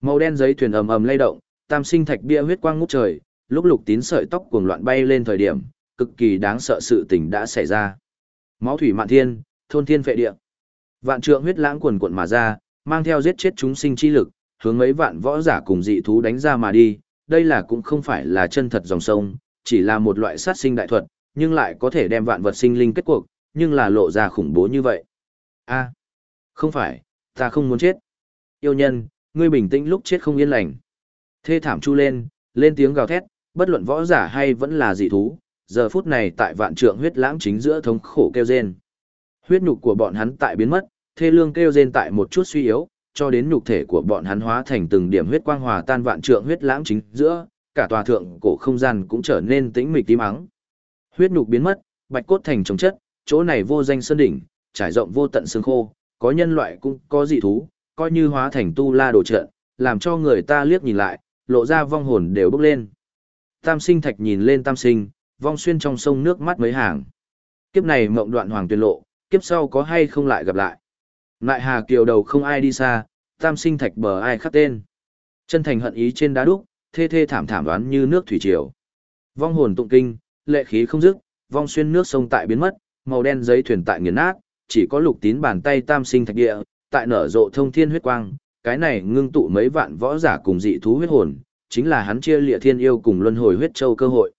màu đen giấy thuyền ầm ầm lay động, tam sinh thạch bia huyết quang ngút trời, lúc lục tín sợi tóc cuồng loạn bay lên thời điểm, cực kỳ đáng sợ sự tình đã xảy ra. Máu thủy mạn thiên, thôn thiên phệ địa. Vạn trượng huyết lãng quần quần mà ra, mang theo giết chết chúng sinh chi lực, hướng mấy vạn võ giả cùng dị thú đánh ra mà đi, đây là cũng không phải là chân thật dòng sông, chỉ là một loại sát sinh đại thuật, nhưng lại có thể đem vạn vật sinh linh kết cuộc, nhưng là lộ ra khủng bố như vậy. A, không phải, ta không muốn chết. Yêu nhân, ngươi bình tĩnh lúc chết không yên lành. Thê thảm chu lên, lên tiếng gào thét, bất luận võ giả hay vẫn là dị thú, giờ phút này tại vạn trượng huyết lãng chính giữa thống khổ kêu rên. Huyết nhục của bọn hắn tại biến mất, thê lương kêu rên tại một chút suy yếu, cho đến nhục thể của bọn hắn hóa thành từng điểm huyết quang hòa tan vạn trượng huyết lãng chính giữa, cả tòa thượng cổ không gian cũng trở nên tĩnh mịch tím ắng. Huyết nhục biến mất, bạch cốt thành trồng chất, chỗ này vô danh sơn đỉnh, trải rộng vô tận xương khô, có nhân loại cũng có dị thú, coi như hóa thành tu la đồ trận, làm cho người ta liếc nhìn lại, lộ ra vong hồn đều bốc lên. Tam sinh thạch nhìn lên tam sinh, vong xuyên trong sông nước mắt mấy hàng. Kiếp này mộng đoạn hoàng tuyên lộ, kiếp sau có hay không lại gặp lại. Lại hà kiều đầu không ai đi xa, tam sinh thạch bờ ai khắc tên. Chân thành hận ý trên đá đúc, thê thê thảm thảm đoán như nước thủy triều. Vong hồn tụng kinh, lệ khí không dứt, vong xuyên nước sông tại biến mất, màu đen giấy thuyền tại nghiền nát, chỉ có lục tín bàn tay tam sinh thạch địa, tại nở rộ thông thiên huyết quang, cái này ngưng tụ mấy vạn võ giả cùng dị thú huyết hồn, chính là hắn chia lịa thiên yêu cùng luân hồi huyết châu cơ hội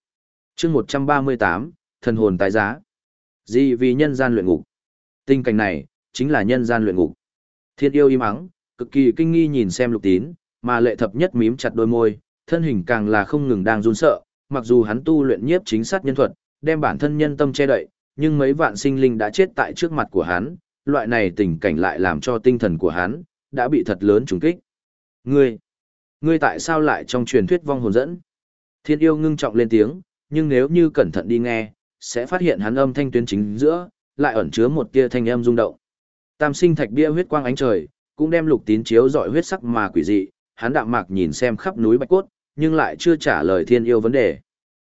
chương 138, thần hồn tái giá. Gì vì nhân gian luyện ngục. Tình cảnh này, chính là nhân gian luyện ngục. Thiên yêu im ắng, cực kỳ kinh nghi nhìn xem lục tín, mà lệ thập nhất mím chặt đôi môi, thân hình càng là không ngừng đang run sợ, mặc dù hắn tu luyện nhiếp chính sát nhân thuật, đem bản thân nhân tâm che đậy, nhưng mấy vạn sinh linh đã chết tại trước mặt của hắn, loại này tình cảnh lại làm cho tinh thần của hắn đã bị thật lớn trùng kích. Ngươi, ngươi tại sao lại trong truyền thuyết vong hồn dẫn? Thiên yêu ngưng trọng lên tiếng, nhưng nếu như cẩn thận đi nghe, sẽ phát hiện hắn âm thanh tuyến chính giữa, lại ẩn chứa một tia thanh âm rung động. Tam sinh thạch bia huyết quang ánh trời, cũng đem lục tín chiếu dọi huyết sắc mà quỷ dị, hắn đạm mạc nhìn xem khắp núi bạch cốt, nhưng lại chưa trả lời thiên yêu vấn đề.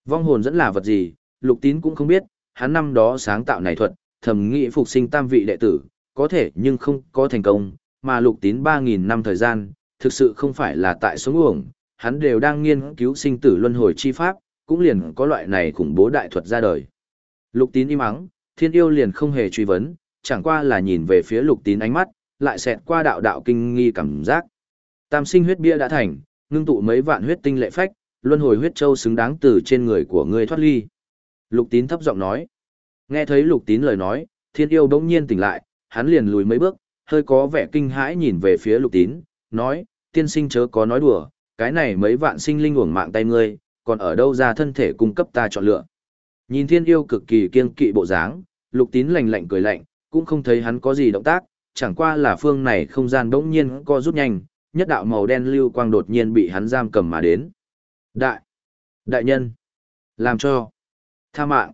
Vong hồn dẫn là vật gì, lục tín cũng không biết, hắn năm đó sáng tạo này thuật, thầm nghĩ phục sinh tam vị đệ tử, có thể nhưng không có thành công, mà lục tín 3.000 năm thời gian, thực sự không phải là tại sống uổng, hắn đều đang nghiên cứu sinh tử luân hồi chi pháp, cũng liền có loại này khủng bố đại thuật ra đời. Lục tín im ắng, thiên yêu liền không hề truy vấn, chẳng qua là nhìn về phía lục tín ánh mắt, lại xẹt qua đạo đạo kinh nghi cảm giác. Tam sinh huyết bia đã thành, ngưng tụ mấy vạn huyết tinh lệ phách, luân hồi huyết châu xứng đáng từ trên người của ngươi thoát ly. Lục tín thấp giọng nói. Nghe thấy lục tín lời nói, thiên yêu bỗng nhiên tỉnh lại, hắn liền lùi mấy bước, hơi có vẻ kinh hãi nhìn về phía lục tín, nói, tiên sinh chớ có nói đùa, cái này mấy vạn sinh linh uổng mạng tay ngươi, còn ở đâu ra thân thể cung cấp ta chọn lựa. Nhìn thiên yêu cực kỳ kiên kỵ bộ dáng, lục tín lạnh lạnh cười lạnh, cũng không thấy hắn có gì động tác, chẳng qua là phương này không gian bỗng nhiên co rút nhanh, nhất đạo màu đen lưu quang đột nhiên bị hắn giam cầm mà đến. Đại! Đại nhân! Làm cho! Tha mạng!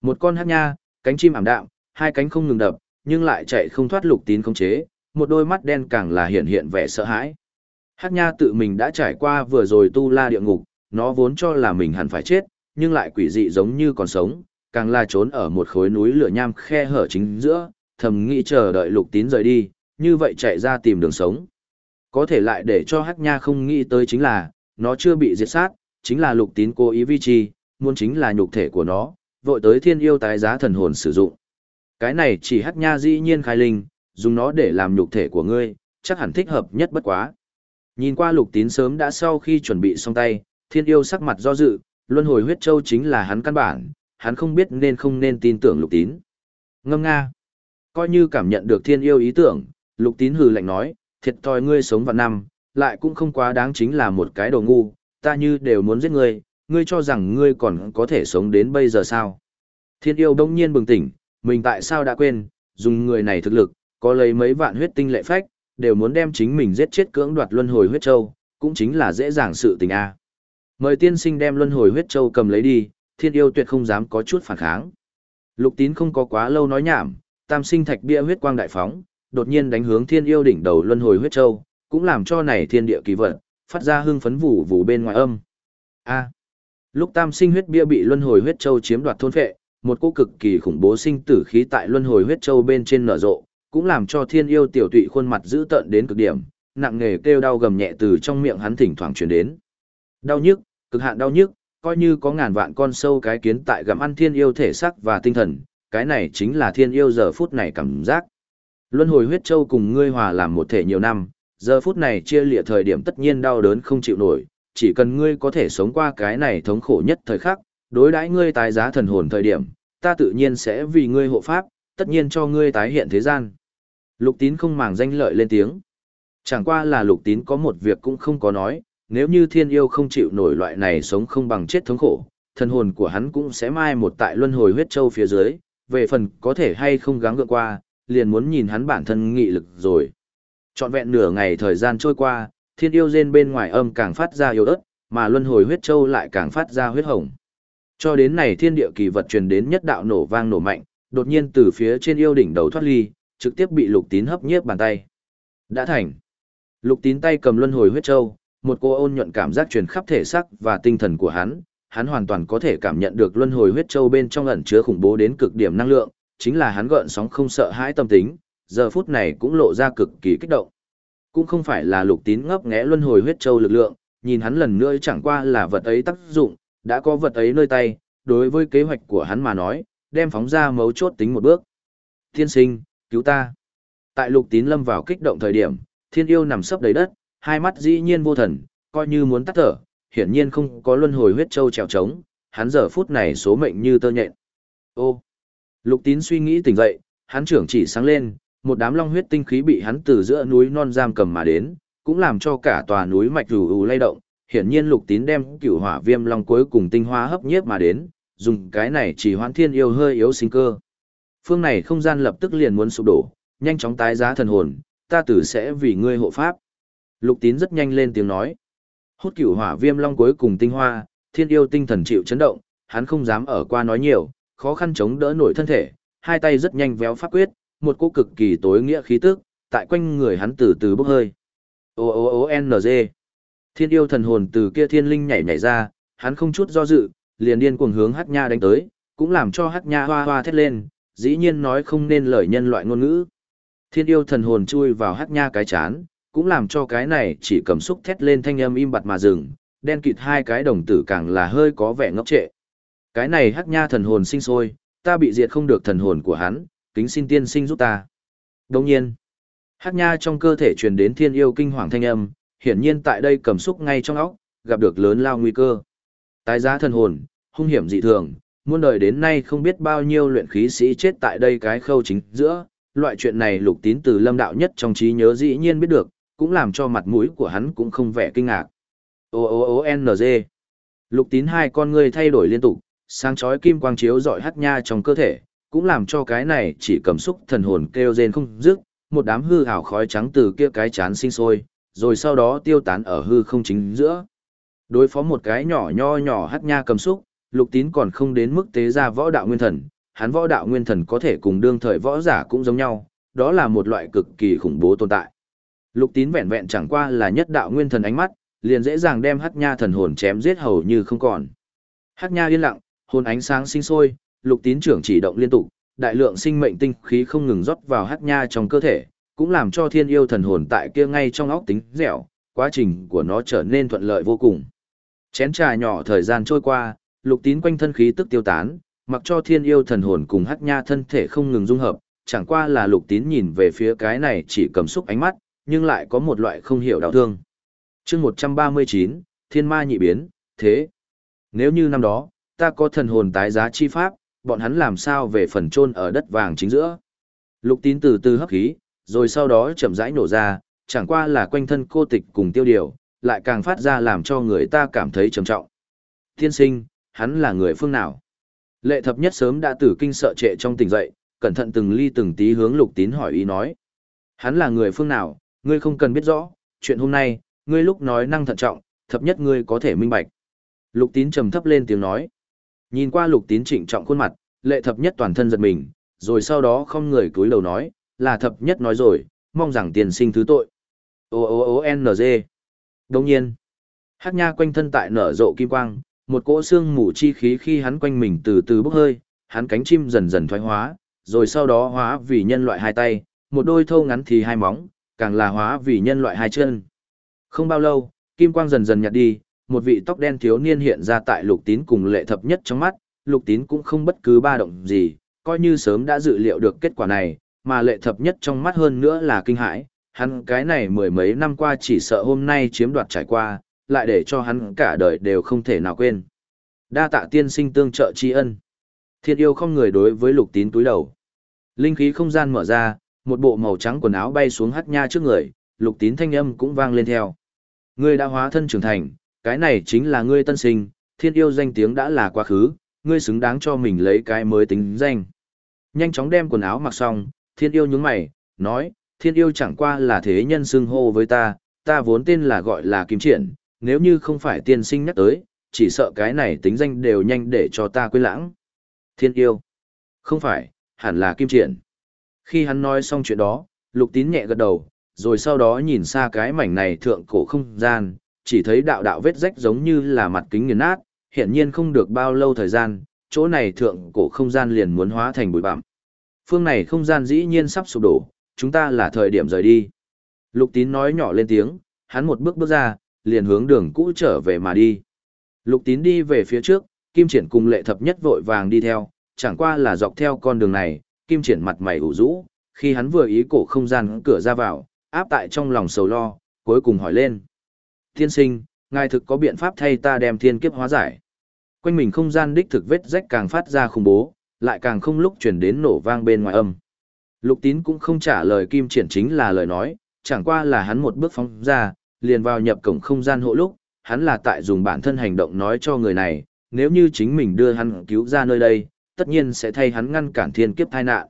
Một con hát nha, cánh chim ảm đạm, hai cánh không ngừng đập, nhưng lại chạy không thoát lục tín không chế, một đôi mắt đen càng là hiện hiện vẻ sợ hãi. Hát nha tự mình đã trải qua vừa rồi tu la địa ngục, nó vốn cho là mình hẳn phải chết, nhưng lại quỷ dị giống như còn sống, càng là trốn ở một khối núi lửa nham khe hở chính giữa, thầm nghĩ chờ đợi lục tín rời đi, như vậy chạy ra tìm đường sống. Có thể lại để cho hắc nha không nghĩ tới chính là, nó chưa bị diệt sát, chính là lục tín cố ý vi trì, muốn chính là nhục thể của nó, vội tới thiên yêu tái giá thần hồn sử dụng. Cái này chỉ hắc nha dĩ nhiên khai linh, dùng nó để làm nhục thể của ngươi, chắc hẳn thích hợp nhất bất quá. Nhìn qua lục tín sớm đã sau khi chuẩn bị xong tay, thiên yêu sắc mặt do dự, luân hồi huyết châu chính là hắn căn bản, hắn không biết nên không nên tin tưởng lục tín. Ngâm nga. Coi như cảm nhận được thiên yêu ý tưởng, lục tín hừ lạnh nói, thiệt thòi ngươi sống vạn năm, lại cũng không quá đáng chính là một cái đồ ngu, ta như đều muốn giết ngươi, ngươi cho rằng ngươi còn có thể sống đến bây giờ sao. Thiên yêu đông nhiên bừng tỉnh, mình tại sao đã quên, dùng người này thực lực, có lấy mấy vạn huyết tinh lệ phách, đều muốn đem chính mình giết chết cưỡng đoạt luân hồi huyết châu, cũng chính là dễ dàng sự tình a. Mời tiên sinh đem luân hồi huyết châu cầm lấy đi, thiên yêu tuyệt không dám có chút phản kháng. Lục tín không có quá lâu nói nhảm, tam sinh thạch bia huyết quang đại phóng, đột nhiên đánh hướng thiên yêu đỉnh đầu luân hồi huyết châu, cũng làm cho này thiên địa kỳ vật, phát ra hưng phấn vụ vụ bên ngoài âm. A. Lúc tam sinh huyết bia bị luân hồi huyết châu chiếm đoạt thôn phệ, một cô cực kỳ khủng bố sinh tử khí tại luân hồi huyết châu bên trên nở rộ, cũng làm cho thiên yêu tiểu tụy khuôn mặt dữ tợn đến cực điểm, nặng nề kêu đau gầm nhẹ từ trong miệng hắn thỉnh thoảng truyền đến. Đau nhức, cực hạn đau nhức, coi như có ngàn vạn con sâu cái kiến tại gặm ăn thiên yêu thể xác và tinh thần, cái này chính là thiên yêu giờ phút này cảm giác. Luân hồi huyết châu cùng ngươi hòa làm một thể nhiều năm, giờ phút này chia lịa thời điểm tất nhiên đau đớn không chịu nổi, chỉ cần ngươi có thể sống qua cái này thống khổ nhất thời khắc, đối đãi ngươi tái giá thần hồn thời điểm, ta tự nhiên sẽ vì ngươi hộ pháp, tất nhiên cho ngươi tái hiện thế gian. Lục tín không màng danh lợi lên tiếng. Chẳng qua là lục tín có một việc cũng không có nói, nếu như thiên yêu không chịu nổi loại này sống không bằng chết thống khổ, thần hồn của hắn cũng sẽ mai một tại luân hồi huyết châu phía dưới, về phần có thể hay không gắng gượng qua, liền muốn nhìn hắn bản thân nghị lực rồi. Trọn vẹn nửa ngày thời gian trôi qua, thiên yêu rên bên ngoài âm càng phát ra yếu ớt, mà luân hồi huyết châu lại càng phát ra huyết hồng. Cho đến này thiên địa kỳ vật truyền đến nhất đạo nổ vang nổ mạnh, đột nhiên từ phía trên yêu đỉnh đầu thoát ly, trực tiếp bị lục tín hấp nhiếp bàn tay. Đã thành. Lục tín tay cầm luân hồi huyết châu, một cô ôn nhuận cảm giác truyền khắp thể xác và tinh thần của hắn, hắn hoàn toàn có thể cảm nhận được luân hồi huyết châu bên trong ẩn chứa khủng bố đến cực điểm năng lượng, chính là hắn gợn sóng không sợ hãi tâm tính, giờ phút này cũng lộ ra cực kỳ kích động. Cũng không phải là lục tín ngấp nghé luân hồi huyết châu lực lượng, nhìn hắn lần nữa chẳng qua là vật ấy tác dụng, đã có vật ấy nơi tay, đối với kế hoạch của hắn mà nói, đem phóng ra mấu chốt tính một bước. Thiên sinh, cứu ta. Tại lục tín lâm vào kích động thời điểm, thiên yêu nằm sấp đầy đất, hai mắt dĩ nhiên vô thần, coi như muốn tắt thở, hiển nhiên không có luân hồi huyết châu trèo trống, hắn giờ phút này số mệnh như tơ nhện. Ô! Lục tín suy nghĩ tỉnh dậy, hắn trưởng chỉ sáng lên, một đám long huyết tinh khí bị hắn từ giữa núi non giam cầm mà đến, cũng làm cho cả tòa núi mạch rù rù lay động. Hiển nhiên lục tín đem cửu hỏa viêm long cuối cùng tinh hoa hấp nhiếp mà đến, dùng cái này chỉ hoãn thiên yêu hơi yếu sinh cơ. Phương này không gian lập tức liền muốn sụp đổ, nhanh chóng tái giá thần hồn, ta tử sẽ vì ngươi hộ pháp. Lục tín rất nhanh lên tiếng nói. Hút cửu hỏa viêm long cuối cùng tinh hoa, thiên yêu tinh thần chịu chấn động, hắn không dám ở qua nói nhiều, khó khăn chống đỡ nổi thân thể, hai tay rất nhanh véo pháp quyết, một cô cực kỳ tối nghĩa khí tức, tại quanh người hắn từ từ bốc hơi. O O O N G. Thiên yêu thần hồn từ kia thiên linh nhảy nhảy ra, hắn không chút do dự, liền điên cuồng hướng Hắc Nha đánh tới, cũng làm cho Hắc Nha hoa hoa thét lên, dĩ nhiên nói không nên lời nhân loại ngôn ngữ. Thiên yêu thần hồn chui vào Hắc Nha cái chán, cũng làm cho cái này chỉ cầm xúc thét lên thanh âm im bặt mà dừng, đen kịt hai cái đồng tử càng là hơi có vẻ ngốc trệ. Cái này hắc nha thần hồn sinh sôi, ta bị diệt không được thần hồn của hắn, kính xin tiên sinh giúp ta. Đồng nhiên, hắc nha trong cơ thể truyền đến thiên yêu kinh hoàng thanh âm, hiển nhiên tại đây cầm xúc ngay trong óc, gặp được lớn lao nguy cơ. Tái giá thần hồn, hung hiểm dị thường, muôn đời đến nay không biết bao nhiêu luyện khí sĩ chết tại đây cái khâu chính giữa, loại chuyện này lục tín từ lâm đạo nhất trong trí nhớ dĩ nhiên biết được, cũng làm cho mặt mũi của hắn cũng không vẻ kinh ngạc. O O O N G. Lục tín hai con ngươi thay đổi liên tục, sáng chói kim quang chiếu dọi hắt nha trong cơ thể, cũng làm cho cái này chỉ cầm xúc thần hồn kêu rên không dứt, một đám hư ảo khói trắng từ kia cái chán sinh sôi, rồi sau đó tiêu tán ở hư không chính giữa. Đối phó một cái nhỏ nho nhỏ hắt nha cầm xúc, lục tín còn không đến mức tế ra võ đạo nguyên thần, hắn võ đạo nguyên thần có thể cùng đương thời võ giả cũng giống nhau, đó là một loại cực kỳ khủng bố tồn tại. Lục tín vẹn vẹn chẳng qua là nhất đạo nguyên thần ánh mắt, liền dễ dàng đem hắc nha thần hồn chém giết hầu như không còn. Hắc nha yên lặng, hồn ánh sáng sinh sôi, lục tín trưởng chỉ động liên tục, đại lượng sinh mệnh tinh khí không ngừng rót vào hắc nha trong cơ thể, cũng làm cho thiên yêu thần hồn tại kia ngay trong óc tính dẻo, quá trình của nó trở nên thuận lợi vô cùng. Chén trà nhỏ thời gian trôi qua, lục tín quanh thân khí tức tiêu tán, mặc cho thiên yêu thần hồn cùng hắc nha thân thể không ngừng dung hợp, chẳng qua là lục tín nhìn về phía cái này chỉ cầm xúc ánh mắt, nhưng lại có một loại không hiểu đau thương. chương 139, thiên ma nhị biến, thế. Nếu như năm đó, ta có thần hồn tái giá chi pháp, bọn hắn làm sao về phần chôn ở đất vàng chính giữa. Lục tín từ từ hấp khí, rồi sau đó chậm rãi nổ ra, chẳng qua là quanh thân cô tịch cùng tiêu điều, lại càng phát ra làm cho người ta cảm thấy trầm trọng. Tiên sinh, hắn là người phương nào? Lệ thập nhất sớm đã tử kinh sợ trệ trong tỉnh dậy, cẩn thận từng ly từng tí hướng lục tín hỏi ý nói. Hắn là người phương nào, ngươi không cần biết rõ, chuyện hôm nay, ngươi lúc nói năng thận trọng, thập nhất ngươi có thể minh bạch. Lục tín trầm thấp lên tiếng nói. Nhìn qua lục tín trịnh trọng khuôn mặt, lệ thập nhất toàn thân giật mình, rồi sau đó không người cúi đầu nói, là thập nhất nói rồi, mong rằng tiền sinh thứ tội. O O O N G. Đồng nhiên, Hát nha quanh thân tại nở rộ kim quang, một cỗ xương mù chi khí khi hắn quanh mình từ từ bốc hơi, hắn cánh chim dần dần thoái hóa, rồi sau đó hóa vì nhân loại hai tay, một đôi thô ngắn thì hai móng, càng là hóa vì nhân loại hai chân. Không bao lâu, kim quang dần dần nhạt đi, một vị tóc đen thiếu niên hiện ra tại lục tín cùng lệ thập nhất trong mắt, lục tín cũng không bất cứ ba động gì, coi như sớm đã dự liệu được kết quả này, mà lệ thập nhất trong mắt hơn nữa là kinh hãi, hắn cái này mười mấy năm qua chỉ sợ hôm nay chiếm đoạt trải qua, lại để cho hắn cả đời đều không thể nào quên. Đa tạ tiên sinh tương trợ tri ân. Thiên yêu không người đối với lục tín túi đầu. Linh khí không gian mở ra, một bộ màu trắng quần áo bay xuống hát nha trước người, lục tín thanh âm cũng vang lên theo. Ngươi đã hóa thân trưởng thành, cái này chính là ngươi tân sinh, thiên yêu danh tiếng đã là quá khứ, ngươi xứng đáng cho mình lấy cái mới tính danh. Nhanh chóng đem quần áo mặc xong, thiên yêu nhướng mày, nói, thiên yêu chẳng qua là thế nhân xưng hô với ta, ta vốn tên là gọi là kim triển, nếu như không phải tiên sinh nhắc tới, chỉ sợ cái này tính danh đều nhanh để cho ta quên lãng. Thiên yêu. Không phải, hẳn là kim triển. Khi hắn nói xong chuyện đó, lục tín nhẹ gật đầu, rồi sau đó nhìn xa cái mảnh này thượng cổ không gian, chỉ thấy đạo đạo vết rách giống như là mặt kính nghiền nát, hiện nhiên không được bao lâu thời gian, chỗ này thượng cổ không gian liền muốn hóa thành bụi bặm. Phương này không gian dĩ nhiên sắp sụp đổ, chúng ta là thời điểm rời đi. Lục tín nói nhỏ lên tiếng, hắn một bước bước ra, liền hướng đường cũ trở về mà đi. Lục tín đi về phía trước, Kim Triển cùng lệ thập nhất vội vàng đi theo, chẳng qua là dọc theo con đường này, Kim Triển mặt mày ủ rũ, khi hắn vừa ý cổ không gian cửa ra vào, áp tại trong lòng sầu lo, cuối cùng hỏi lên. Thiên sinh, ngài thực có biện pháp thay ta đem thiên kiếp hóa giải. Quanh mình không gian đích thực vết rách càng phát ra khủng bố, lại càng không lúc chuyển đến nổ vang bên ngoài âm. Lục tín cũng không trả lời Kim Triển chính là lời nói, chẳng qua là hắn một bước phóng ra, liền vào nhập cổng không gian hộ lúc, hắn là tại dùng bản thân hành động nói cho người này, nếu như chính mình đưa hắn cứu ra nơi đây, tất nhiên sẽ thay hắn ngăn cản thiên kiếp tai nạn.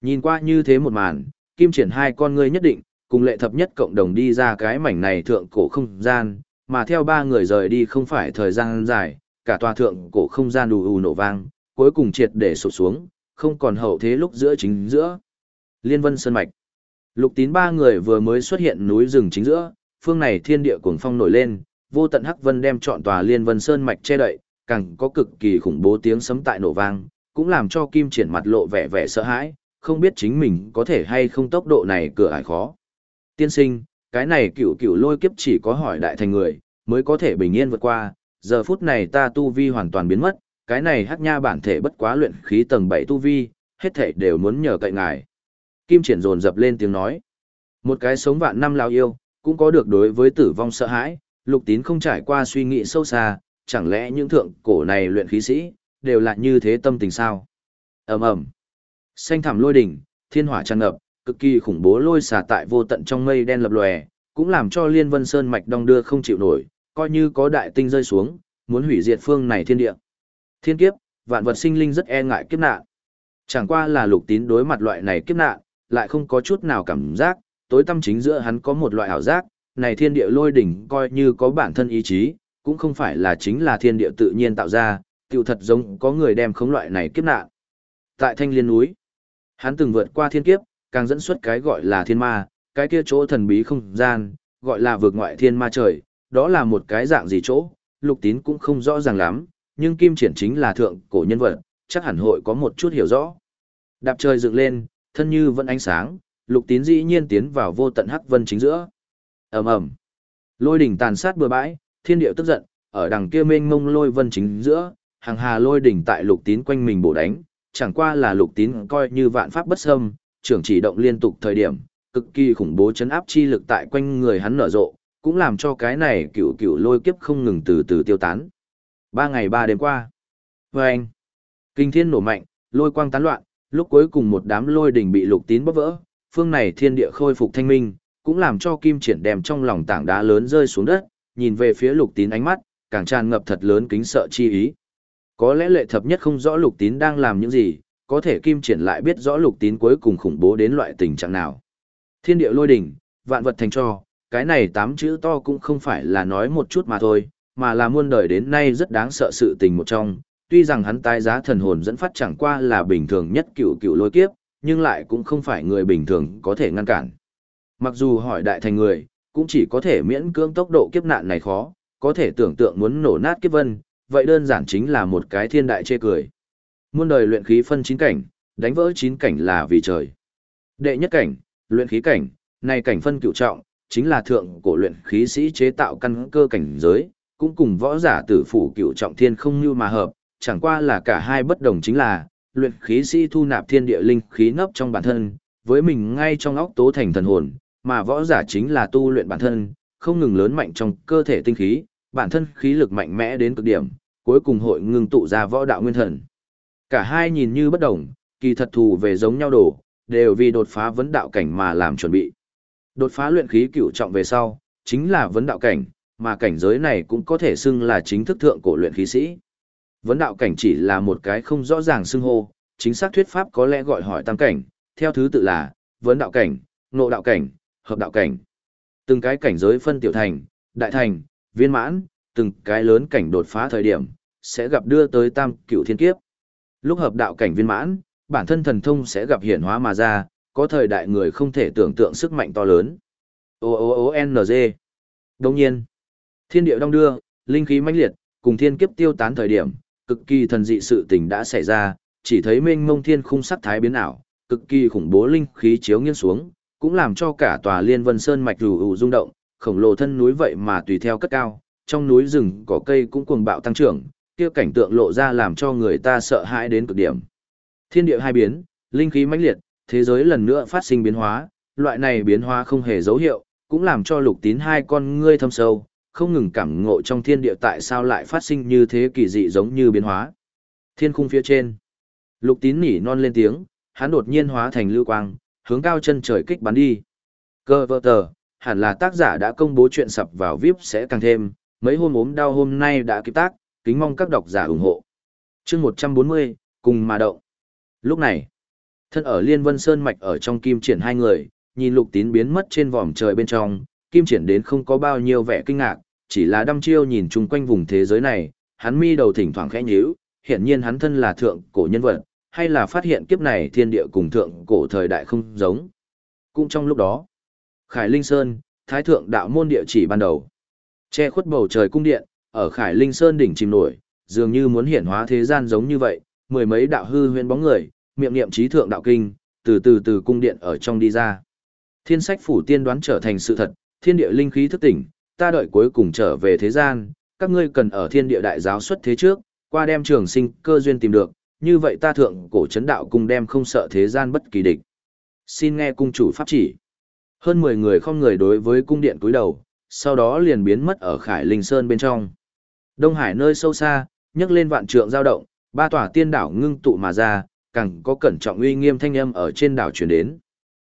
Nhìn qua như thế một màn, Kim Triển hai con ngươi nhất định, cùng lệ thập nhất cộng đồng đi ra cái mảnh này thượng cổ không gian, mà theo ba người rời đi không phải thời gian dài, cả tòa thượng cổ không gian ù ù nổ vang, cuối cùng triệt để sụp xuống, không còn hậu thế lúc giữa chính giữa. Liên Vân Sơn Mạch Lục tín ba người vừa mới xuất hiện núi rừng chính giữa, phương này thiên địa cuồng phong nổi lên, vô tận hắc vân đem trọn tòa Liên Vân Sơn Mạch che đậy, càng có cực kỳ khủng bố tiếng sấm tại nổ vang, cũng làm cho Kim Triển mặt lộ vẻ vẻ sợ hãi, không biết chính mình có thể hay không tốc độ này cửa ải khó. Tiên sinh, cái này cựu cựu lôi kiếp chỉ có hỏi đại thành người, mới có thể bình yên vượt qua, giờ phút này ta tu vi hoàn toàn biến mất, cái này hắc nha bản thể bất quá luyện khí tầng 7 tu vi, hết thể đều muốn nhờ cậy ngài. Kim triển dồn dập lên tiếng nói. Một cái sống vạn năm lao yêu, cũng có được đối với tử vong sợ hãi, lục tín không trải qua suy nghĩ sâu xa, chẳng lẽ những thượng cổ này luyện khí sĩ, đều là như thế tâm tình sao? ầm ầm Xanh thẳm lôi đỉnh, thiên hỏa tràn ngập, cực kỳ khủng bố lôi xả tại vô tận trong mây đen lập lòe, cũng làm cho Liên Vân Sơn mạch đong đưa không chịu nổi, coi như có đại tinh rơi xuống, muốn hủy diệt phương này thiên địa. Thiên kiếp, vạn vật sinh linh rất e ngại kiếp nạn. Chẳng qua là lục tín đối mặt loại này kiếp nạn, lại không có chút nào cảm giác, tối tâm chính giữa hắn có một loại ảo giác, này thiên địa lôi đỉnh coi như có bản thân ý chí, cũng không phải là chính là thiên địa tự nhiên tạo ra, tiểu thật giống có người đem khống loại này kiếp nạn. Tại thanh liên núi, hắn từng vượt qua thiên kiếp, càng dẫn xuất cái gọi là thiên ma, cái kia chỗ thần bí không gian, gọi là vượt ngoại thiên ma trời, đó là một cái dạng gì chỗ, lục tín cũng không rõ ràng lắm, nhưng kim triển chính là thượng cổ nhân vật, chắc hẳn hội có một chút hiểu rõ. Đạp trời dựng lên, thân như vẫn ánh sáng, lục tín dĩ nhiên tiến vào vô tận hắc vân chính giữa. ầm ầm Lôi đỉnh tàn sát bừa bãi, thiên điệu tức giận, ở đằng kia mênh mông lôi vân chính giữa, hàng hà lôi đỉnh tại lục tín quanh mình bổ đánh, chẳng qua là lục tín coi như vạn pháp bất xâm, trưởng chỉ động liên tục thời điểm, cực kỳ khủng bố chấn áp chi lực tại quanh người hắn nở rộ, cũng làm cho cái này cựu cựu lôi kiếp không ngừng từ từ tiêu tán. Ba ngày ba đêm qua. Và anh, kinh thiên nổ mạnh, lôi quang tán loạn, lúc cuối cùng một đám lôi đỉnh bị lục tín bóp vỡ, phương này thiên địa khôi phục thanh minh, cũng làm cho kim triển đem trong lòng tảng đá lớn rơi xuống đất, nhìn về phía lục tín ánh mắt, càng tràn ngập thật lớn kính sợ chi ý. Có lẽ lệ thập nhất không rõ lục tín đang làm những gì, có thể kim triển lại biết rõ lục tín cuối cùng khủng bố đến loại tình trạng nào. Thiên địa lôi đỉnh, vạn vật thành cho, cái này tám chữ to cũng không phải là nói một chút mà thôi, mà là muôn đời đến nay rất đáng sợ sự tình một trong. Tuy rằng hắn tái giá thần hồn dẫn phát chẳng qua là bình thường nhất cựu cựu lôi kiếp, nhưng lại cũng không phải người bình thường có thể ngăn cản. Mặc dù hỏi đại thành người, cũng chỉ có thể miễn cưỡng tốc độ kiếp nạn này khó, có thể tưởng tượng muốn nổ nát kiếp vân, vậy đơn giản chính là một cái thiên đại chê cười. Muôn đời luyện khí phân chín cảnh, đánh vỡ chín cảnh là vì trời. Đệ nhất cảnh, luyện khí cảnh, này cảnh phân cựu trọng, chính là thượng cổ luyện khí sĩ chế tạo căn cơ cảnh giới, cũng cùng võ giả tử phủ cựu trọng thiên không như mà hợp, chẳng qua là cả hai bất đồng chính là, luyện khí sĩ thu nạp thiên địa linh khí nấp trong bản thân, với mình ngay trong óc tố thành thần hồn, mà võ giả chính là tu luyện bản thân, không ngừng lớn mạnh trong cơ thể tinh khí, bản thân khí lực mạnh mẽ đến cực điểm, cuối cùng hội ngưng tụ ra võ đạo nguyên thần. Cả hai nhìn như bất đồng, kỳ thật thù về giống nhau đổ, đều vì đột phá vấn đạo cảnh mà làm chuẩn bị. Đột phá luyện khí cửu trọng về sau, chính là vấn đạo cảnh, mà cảnh giới này cũng có thể xưng là chính thức thượng cổ luyện khí sĩ. Vấn đạo cảnh chỉ là một cái không rõ ràng xưng hô, chính xác thuyết pháp có lẽ gọi hỏi tam cảnh, theo thứ tự là vấn đạo cảnh, nộ đạo cảnh, hợp đạo cảnh. Từng cái cảnh giới phân tiểu thành, đại thành, viên mãn, từng cái lớn cảnh đột phá thời điểm, sẽ gặp đưa tới tam cựu thiên kiếp. Lúc hợp đạo cảnh viên mãn, bản thân thần thông sẽ gặp hiển hóa mà ra, có thời đại người không thể tưởng tượng sức mạnh to lớn. O O O N G. Đồng nhiên, thiên địa đông đưa, linh khí mãnh liệt, cùng thiên kiếp tiêu tán thời điểm, cực kỳ thần dị sự tình đã xảy ra, chỉ thấy mênh mông thiên khung sắc thái biến ảo, cực kỳ khủng bố linh khí chiếu nghiêng xuống, cũng làm cho cả tòa Liên Vân Sơn mạch rù rù rung động, khổng lồ thân núi vậy mà tùy theo cất cao, trong núi rừng cỏ cây cũng cuồng bạo tăng trưởng, kia cảnh tượng lộ ra làm cho người ta sợ hãi đến cực điểm. Thiên địa hai biến, linh khí mãnh liệt, thế giới lần nữa phát sinh biến hóa, loại này biến hóa không hề dấu hiệu, cũng làm cho lục tín hai con ngươi thâm sâu, không ngừng cảm ngộ trong thiên địa tại sao lại phát sinh như thế kỳ dị giống như biến hóa. Thiên khung phía trên, lục tín nỉ non lên tiếng, hắn đột nhiên hóa thành lưu quang, hướng cao chân trời kích bắn đi. Cơ vợ tờ, hẳn là tác giả đã công bố chuyện sập vào VIP sẽ càng thêm, mấy hôm ốm đau hôm nay đã kịp tác, kính mong các độc giả ủng hộ. chương 140, cùng mà động. Lúc này, thân ở Liên Vân Sơn Mạch ở trong kim triển hai người, nhìn lục tín biến mất trên vòm trời bên trong, kim triển đến không có bao nhiêu vẻ kinh ngạc, chỉ là đăm chiêu nhìn chung quanh vùng thế giới này, hắn mi đầu thỉnh thoảng khẽ nhíu, hiện nhiên hắn thân là thượng cổ nhân vật, hay là phát hiện kiếp này thiên địa cùng thượng cổ thời đại không giống. Cũng trong lúc đó, Khải Linh Sơn, Thái Thượng Đạo Môn địa chỉ ban đầu, che khuất bầu trời cung điện, ở Khải Linh Sơn đỉnh chìm nổi, dường như muốn hiển hóa thế gian giống như vậy, mười mấy đạo hư huyễn bóng người, miệng niệm trí thượng đạo kinh, từ từ từ cung điện ở trong đi ra. Thiên sách phủ tiên đoán trở thành sự thật, thiên địa linh khí thức tỉnh, ta đợi cuối cùng trở về thế gian, các ngươi cần ở thiên địa đại giáo xuất thế trước, qua đem trường sinh cơ duyên tìm được, như vậy ta thượng cổ chấn đạo cung đem không sợ thế gian bất kỳ địch. Xin nghe cung chủ pháp chỉ. Hơn 10 người không người đối với cung điện cúi đầu, sau đó liền biến mất ở Khải Linh Sơn bên trong. Đông Hải nơi sâu xa, nhấc lên vạn trượng giao động, ba tòa tiên đảo ngưng tụ mà ra, càng có cẩn trọng uy nghiêm thanh âm ở trên đảo truyền đến.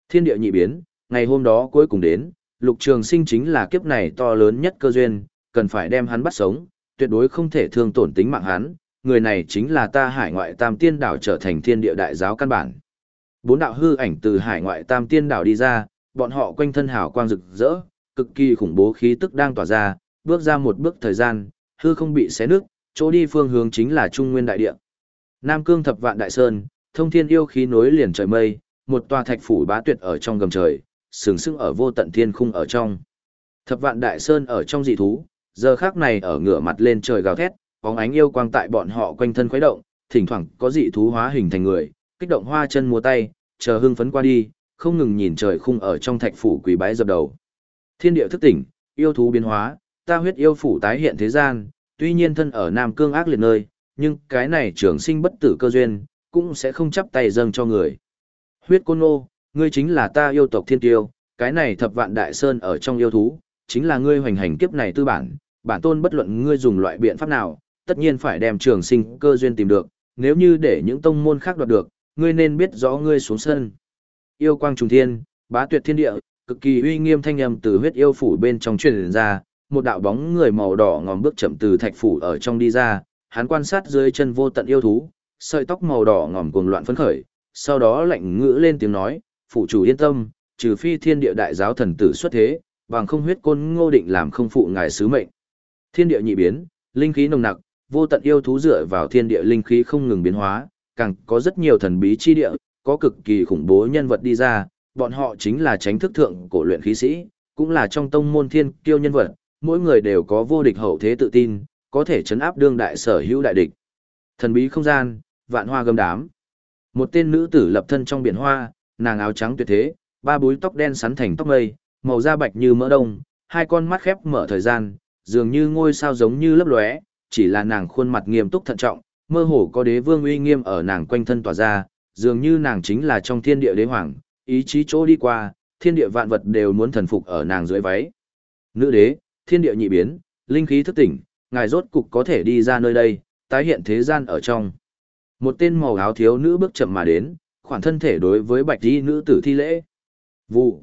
Thiên địa nhị biến, ngày hôm đó cuối cùng đến, Lục Trường Sinh chính là kiếp này to lớn nhất cơ duyên, cần phải đem hắn bắt sống, tuyệt đối không thể thương tổn tính mạng hắn, người này chính là ta hải ngoại tam tiên đảo trở thành thiên địa đại giáo căn bản. Bốn đạo hư ảnh từ hải ngoại tam tiên đảo đi ra, bọn họ quanh thân hào quang rực rỡ, cực kỳ khủng bố khí tức đang tỏa ra, bước ra một bước thời gian, hư không bị xé nước, chỗ đi phương hướng chính là Trung Nguyên đại địa. Nam Cương thập vạn đại sơn, thông thiên yêu khí nối liền trời mây, một tòa thạch phủ bá tuyệt ở trong gầm trời, sừng sững ở vô tận thiên khung ở trong. Thập vạn đại sơn ở trong dị thú, giờ khác này ở ngửa mặt lên trời gào thét, bóng ánh yêu quang tại bọn họ quanh thân khuấy động, thỉnh thoảng có dị thú hóa hình thành người, kích động hoa chân múa tay, chờ hưng phấn qua đi, không ngừng nhìn trời khung ở trong thạch phủ quỳ bái dập đầu. Thiên địa thức tỉnh, yêu thú biến hóa, ta huyết yêu phủ tái hiện thế gian, tuy nhiên thân ở Nam Cương ác liệt nơi, nhưng cái này trường sinh bất tử cơ duyên, cũng sẽ không chấp tay dâng cho người. Huyết côn nô, ngươi chính là ta yêu tộc thiên tiêu, cái này thập vạn đại sơn ở trong yêu thú, chính là ngươi hoành hành kiếp này tư bản, bản tôn bất luận ngươi dùng loại biện pháp nào, tất nhiên phải đem trường sinh cơ duyên tìm được, nếu như để những tông môn khác đoạt được, ngươi nên biết rõ ngươi xuống sân. Yêu quang trùng thiên, bá tuyệt thiên địa, cực kỳ uy nghiêm thanh âm từ huyết yêu phủ bên trong truyền ra, một đạo bóng người màu đỏ ngòm bước chậm từ thạch phủ ở trong đi ra, hắn quan sát dưới chân vô tận yêu thú, sợi tóc màu đỏ ngòm cuồng loạn phấn khởi, sau đó lạnh ngữ lên tiếng nói, "Phủ chủ yên tâm, trừ phi thiên địa đại giáo thần tử xuất thế, bằng không huyết côn ngô định làm không phụ ngài sứ mệnh." Thiên địa nhị biến, linh khí nồng nặc, vô tận yêu thú dựa vào thiên địa linh khí không ngừng biến hóa, càng có rất nhiều thần bí chi địa, có cực kỳ khủng bố nhân vật đi ra, bọn họ chính là tránh thức thượng cổ luyện khí sĩ, cũng là trong tông môn thiên kiêu nhân vật, mỗi người đều có vô địch hậu thế tự tin, có thể chấn áp đương đại sở hữu đại địch. Thần bí không gian, vạn hoa gầm đám. Một tên nữ tử lập thân trong biển hoa, nàng áo trắng tuyệt thế, ba búi tóc đen sắn thành tóc mây, màu da bạch như mỡ đông, hai con mắt khép mở thời gian, dường như ngôi sao giống như lấp lóe, chỉ là nàng khuôn mặt nghiêm túc thận trọng, mơ hồ có đế vương uy nghiêm ở nàng quanh thân tỏa ra, dường như nàng chính là trong thiên địa đế hoàng, ý chí chỗ đi qua, thiên địa vạn vật đều muốn thần phục ở nàng dưới váy. Nữ đế, thiên địa nhị biến, linh khí thức tỉnh, ngài rốt cục có thể đi ra nơi đây, tái hiện thế gian ở trong. Một tên màu áo thiếu nữ bước chậm mà đến, khoảng thân thể đối với bạch y nữ tử thi lễ. Vụ.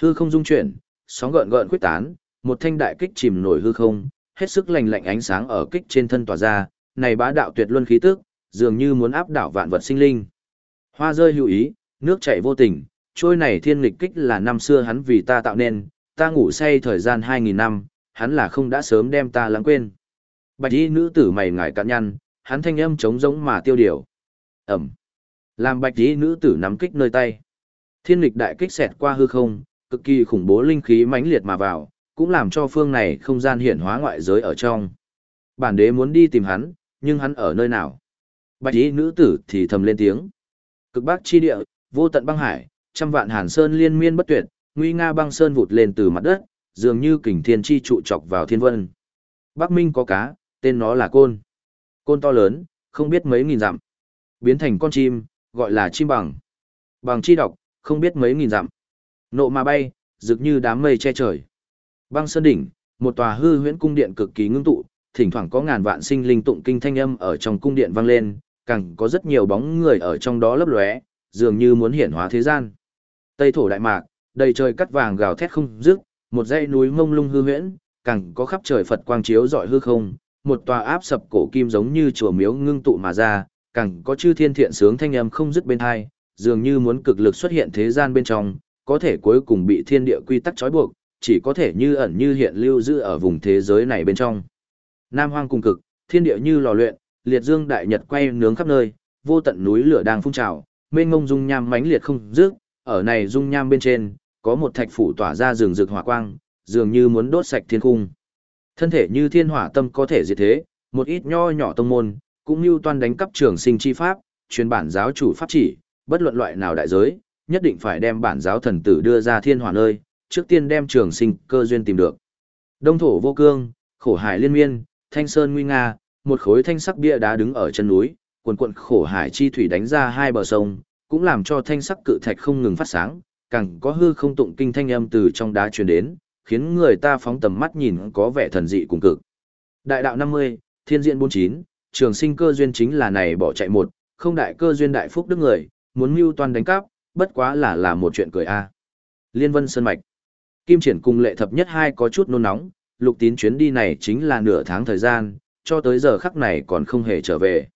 Hư không dung chuyển, sóng gợn gợn quyết tán, một thanh đại kích chìm nổi hư không, hết sức lành lạnh ánh sáng ở kích trên thân tỏa ra, này bá đạo tuyệt luân khí tức, dường như muốn áp đảo vạn vật sinh linh. Hoa rơi hữu ý, nước chảy vô tình, trôi này thiên lịch kích là năm xưa hắn vì ta tạo nên, ta ngủ say thời gian 2.000 năm, hắn là không đã sớm đem ta lãng quên. Bạch y nữ tử mày ngải cạn nhăn, hắn thanh âm trống rỗng mà tiêu điều. Ẩm. Làm bạch y nữ tử nắm kích nơi tay. Thiên lịch đại kích xẹt qua hư không, cực kỳ khủng bố linh khí mãnh liệt mà vào, cũng làm cho phương này không gian hiển hóa ngoại giới ở trong. Bản đế muốn đi tìm hắn, nhưng hắn ở nơi nào? Bạch y nữ tử thì thầm lên tiếng. Cực bắc chi địa, vô tận băng hải, trăm vạn hàn sơn liên miên bất tuyệt, nguy nga băng sơn vụt lên từ mặt đất, dường như kình thiên chi trụ chọc vào thiên vân. Bắc Minh có cá, tên nó là côn. Côn to lớn, không biết mấy nghìn dặm. Biến thành con chim, gọi là chim bằng. Bằng chi độc, không biết mấy nghìn dặm. Nộ mà bay, rực như đám mây che trời. Băng sơn đỉnh, một tòa hư huyễn cung điện cực kỳ ngưng tụ, thỉnh thoảng có ngàn vạn sinh linh tụng kinh thanh âm ở trong cung điện vang lên, càng có rất nhiều bóng người ở trong đó lấp lóe, dường như muốn hiển hóa thế gian. Tây thổ đại mạc, đầy trời cắt vàng gào thét không dứt, một dãy núi mông lung hư huyễn, càng có khắp trời Phật quang chiếu rọi hư không, một tòa áp sập cổ kim giống như chùa miếu ngưng tụ mà ra, càng có chư thiên thiện sướng thanh âm không dứt bên hai, dường như muốn cực lực xuất hiện thế gian bên trong, có thể cuối cùng bị thiên địa quy tắc trói buộc, chỉ có thể như ẩn như hiện lưu giữ ở vùng thế giới này bên trong. Nam hoang cùng cực, thiên địa như lò luyện, liệt dương đại nhật quay nướng khắp nơi, vô tận núi lửa đang phun trào, mênh mông dung nham mãnh liệt không dứt, ở này dung nham bên trên, có một thạch phủ tỏa ra rừng rực hỏa quang, dường như muốn đốt sạch thiên cung. Thân thể như thiên hỏa tâm có thể diệt thế, một ít nho nhỏ tông môn, cũng như toan đánh cắp trường sinh chi pháp, truyền bản giáo chủ pháp chỉ, bất luận loại nào đại giới, nhất định phải đem bản giáo thần tử đưa ra thiên hỏa nơi, trước tiên đem trường sinh cơ duyên tìm được. Đông thổ vô cương, khổ hải liên miên, thanh sơn nguy nga, một khối thanh sắc bia đá đứng ở chân núi, cuồn cuộn khổ hải chi thủy đánh ra hai bờ sông, cũng làm cho thanh sắc cự thạch không ngừng phát sáng, càng có hư không tụng kinh thanh âm từ trong đá truyền đến, khiến người ta phóng tầm mắt nhìn có vẻ thần dị cùng cực. Đại đạo 50, thiên diện 49, trường sinh cơ duyên chính là này bỏ chạy một, không đại cơ duyên đại phúc đức người, muốn mưu toàn đánh cắp, bất quá là là một chuyện cười a. À. Liên Vân Sơn Mạch Kim Triển cùng lệ thập nhất hai có chút nôn nóng, lục tín chuyến đi này chính là nửa tháng thời gian, cho tới giờ khắc này còn không hề trở về.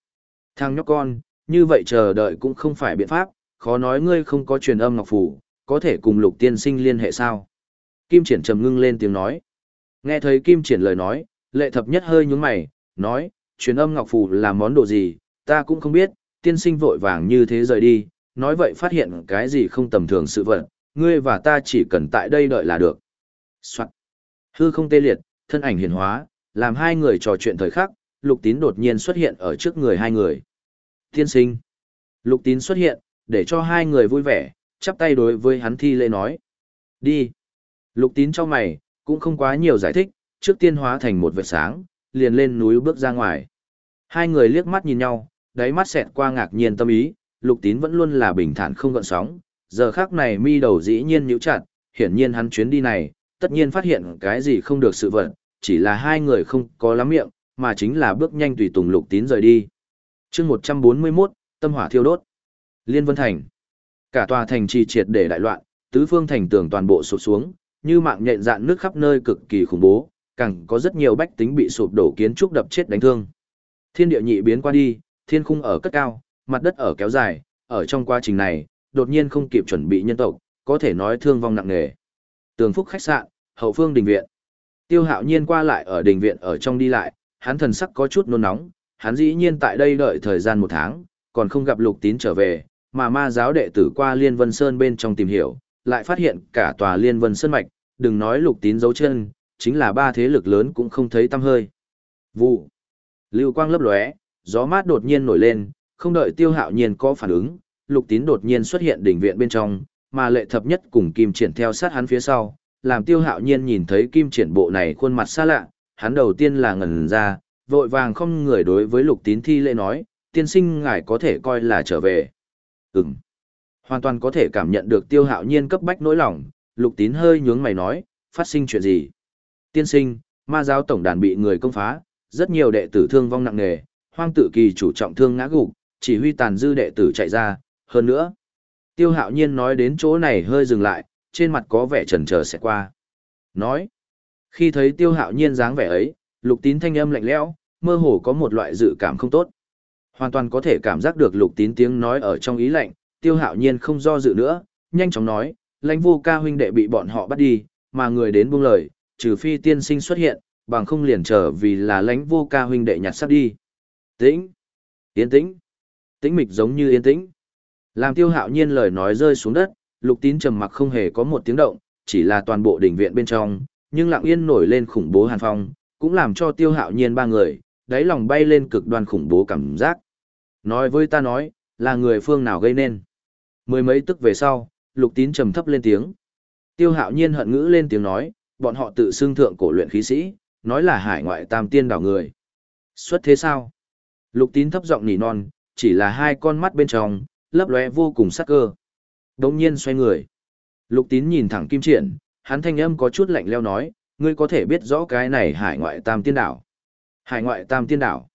Thằng nhóc con, như vậy chờ đợi cũng không phải biện pháp, khó nói ngươi không có truyền âm ngọc phủ, có thể cùng lục tiên sinh liên hệ sao. Kim triển trầm ngưng lên tiếng nói. Nghe thấy Kim triển lời nói, lệ thập nhất hơi nhúng mày, nói, truyền âm ngọc phủ là món đồ gì, ta cũng không biết, tiên sinh vội vàng như thế rời đi, nói vậy phát hiện cái gì không tầm thường sự vật, ngươi và ta chỉ cần tại đây đợi là được. Soạn. Hư không tê liệt, thân ảnh hiển hóa, làm hai người trò chuyện thời khắc, lục tín đột nhiên xuất hiện ở trước người hai người. Tiên sinh. Lục tín xuất hiện, để cho hai người vui vẻ, chắp tay đối với hắn thi lễ nói. Đi. Lục tín cho mày, cũng không quá nhiều giải thích, trước tiên hóa thành một vệt sáng, liền lên núi bước ra ngoài. Hai người liếc mắt nhìn nhau, đáy mắt xẹt qua ngạc nhiên tâm ý, lục tín vẫn luôn là bình thản không gợn sóng, giờ khác này mi đầu dĩ nhiên nhíu chặt, hiển nhiên hắn chuyến đi này, tất nhiên phát hiện cái gì không được sự vật, chỉ là hai người không có lắm miệng, mà chính là bước nhanh tùy tùng lục tín rời đi. chương 141, tâm hỏa thiêu đốt. Liên Vân Thành. Cả tòa thành trì triệt để đại loạn, tứ phương thành tường toàn bộ sụp xuống, như mạng nhện dạn nước khắp nơi cực kỳ khủng bố, càng có rất nhiều bách tính bị sụp đổ kiến trúc đập chết đánh thương. Thiên địa nhị biến qua đi, thiên khung ở cất cao, mặt đất ở kéo dài, ở trong quá trình này, đột nhiên không kịp chuẩn bị nhân tộc, có thể nói thương vong nặng nề. Tường phúc khách sạn, hậu phương đình viện. Tiêu hạo nhiên qua lại ở đình viện ở trong đi lại, hắn thần sắc có chút nôn nóng, hắn dĩ nhiên tại đây đợi thời gian một tháng, còn không gặp lục tín trở về, mà ma giáo đệ tử qua Liên Vân Sơn bên trong tìm hiểu, lại phát hiện cả tòa Liên Vân Sơn Mạch, đừng nói lục tín dấu chân, chính là ba thế lực lớn cũng không thấy tăm hơi. Vụ. Lưu quang lấp lóe, gió mát đột nhiên nổi lên, không đợi tiêu hạo nhiên có phản ứng, lục tín đột nhiên xuất hiện đỉnh viện bên trong, mà lệ thập nhất cùng kim triển theo sát hắn phía sau, làm tiêu hạo nhiên nhìn thấy kim triển bộ này khuôn mặt xa lạ, hắn đầu tiên là ngẩn ra, vội vàng không người đối với lục tín thi lễ nói, tiên sinh ngài có thể coi là trở về. Ừm. Hoàn toàn có thể cảm nhận được tiêu hạo nhiên cấp bách nỗi lòng, lục tín hơi nhướng mày nói, phát sinh chuyện gì? Tiên sinh, ma giáo tổng đàn bị người công phá, rất nhiều đệ tử thương vong nặng nề, hoang tự kỳ chủ trọng thương ngã gục, chỉ huy tàn dư đệ tử chạy ra, hơn nữa. Tiêu hạo nhiên nói đến chỗ này hơi dừng lại, trên mặt có vẻ trần trờ sẽ qua. Nói, khi thấy tiêu hạo nhiên dáng vẻ ấy, lục tín thanh âm lạnh lẽo, mơ hồ có một loại dự cảm không tốt. Hoàn toàn có thể cảm giác được lục tín tiếng nói ở trong ý lạnh, tiêu hạo nhiên không do dự nữa, nhanh chóng nói, lãnh vô ca huynh đệ bị bọn họ bắt đi, mà người đến buông lời, trừ phi tiên sinh xuất hiện, bằng không liền trở vì là lãnh vô ca huynh đệ nhặt sắp đi. Tĩnh! Yên tĩnh! Tĩnh mịch giống như yên tĩnh. Làm tiêu hạo nhiên lời nói rơi xuống đất, lục tín trầm mặc không hề có một tiếng động, chỉ là toàn bộ đỉnh viện bên trong, nhưng lặng yên nổi lên khủng bố hàn phong, cũng làm cho tiêu hạo nhiên ba người, đáy lòng bay lên cực đoan khủng bố cảm giác. Nói với ta nói, là người phương nào gây nên. Mười mấy tức về sau, lục tín trầm thấp lên tiếng. Tiêu hạo nhiên hận ngữ lên tiếng nói, bọn họ tự xưng thượng cổ luyện khí sĩ, nói là hải ngoại tam tiên đảo người. Xuất thế sao? Lục tín thấp giọng nỉ non, chỉ là hai con mắt bên trong, lấp lóe vô cùng sắc cơ đông nhiên xoay người. Lục tín nhìn thẳng kim triển, hắn thanh âm có chút lạnh leo nói, ngươi có thể biết rõ cái này hải ngoại tam tiên đảo. Hải ngoại tam tiên đảo.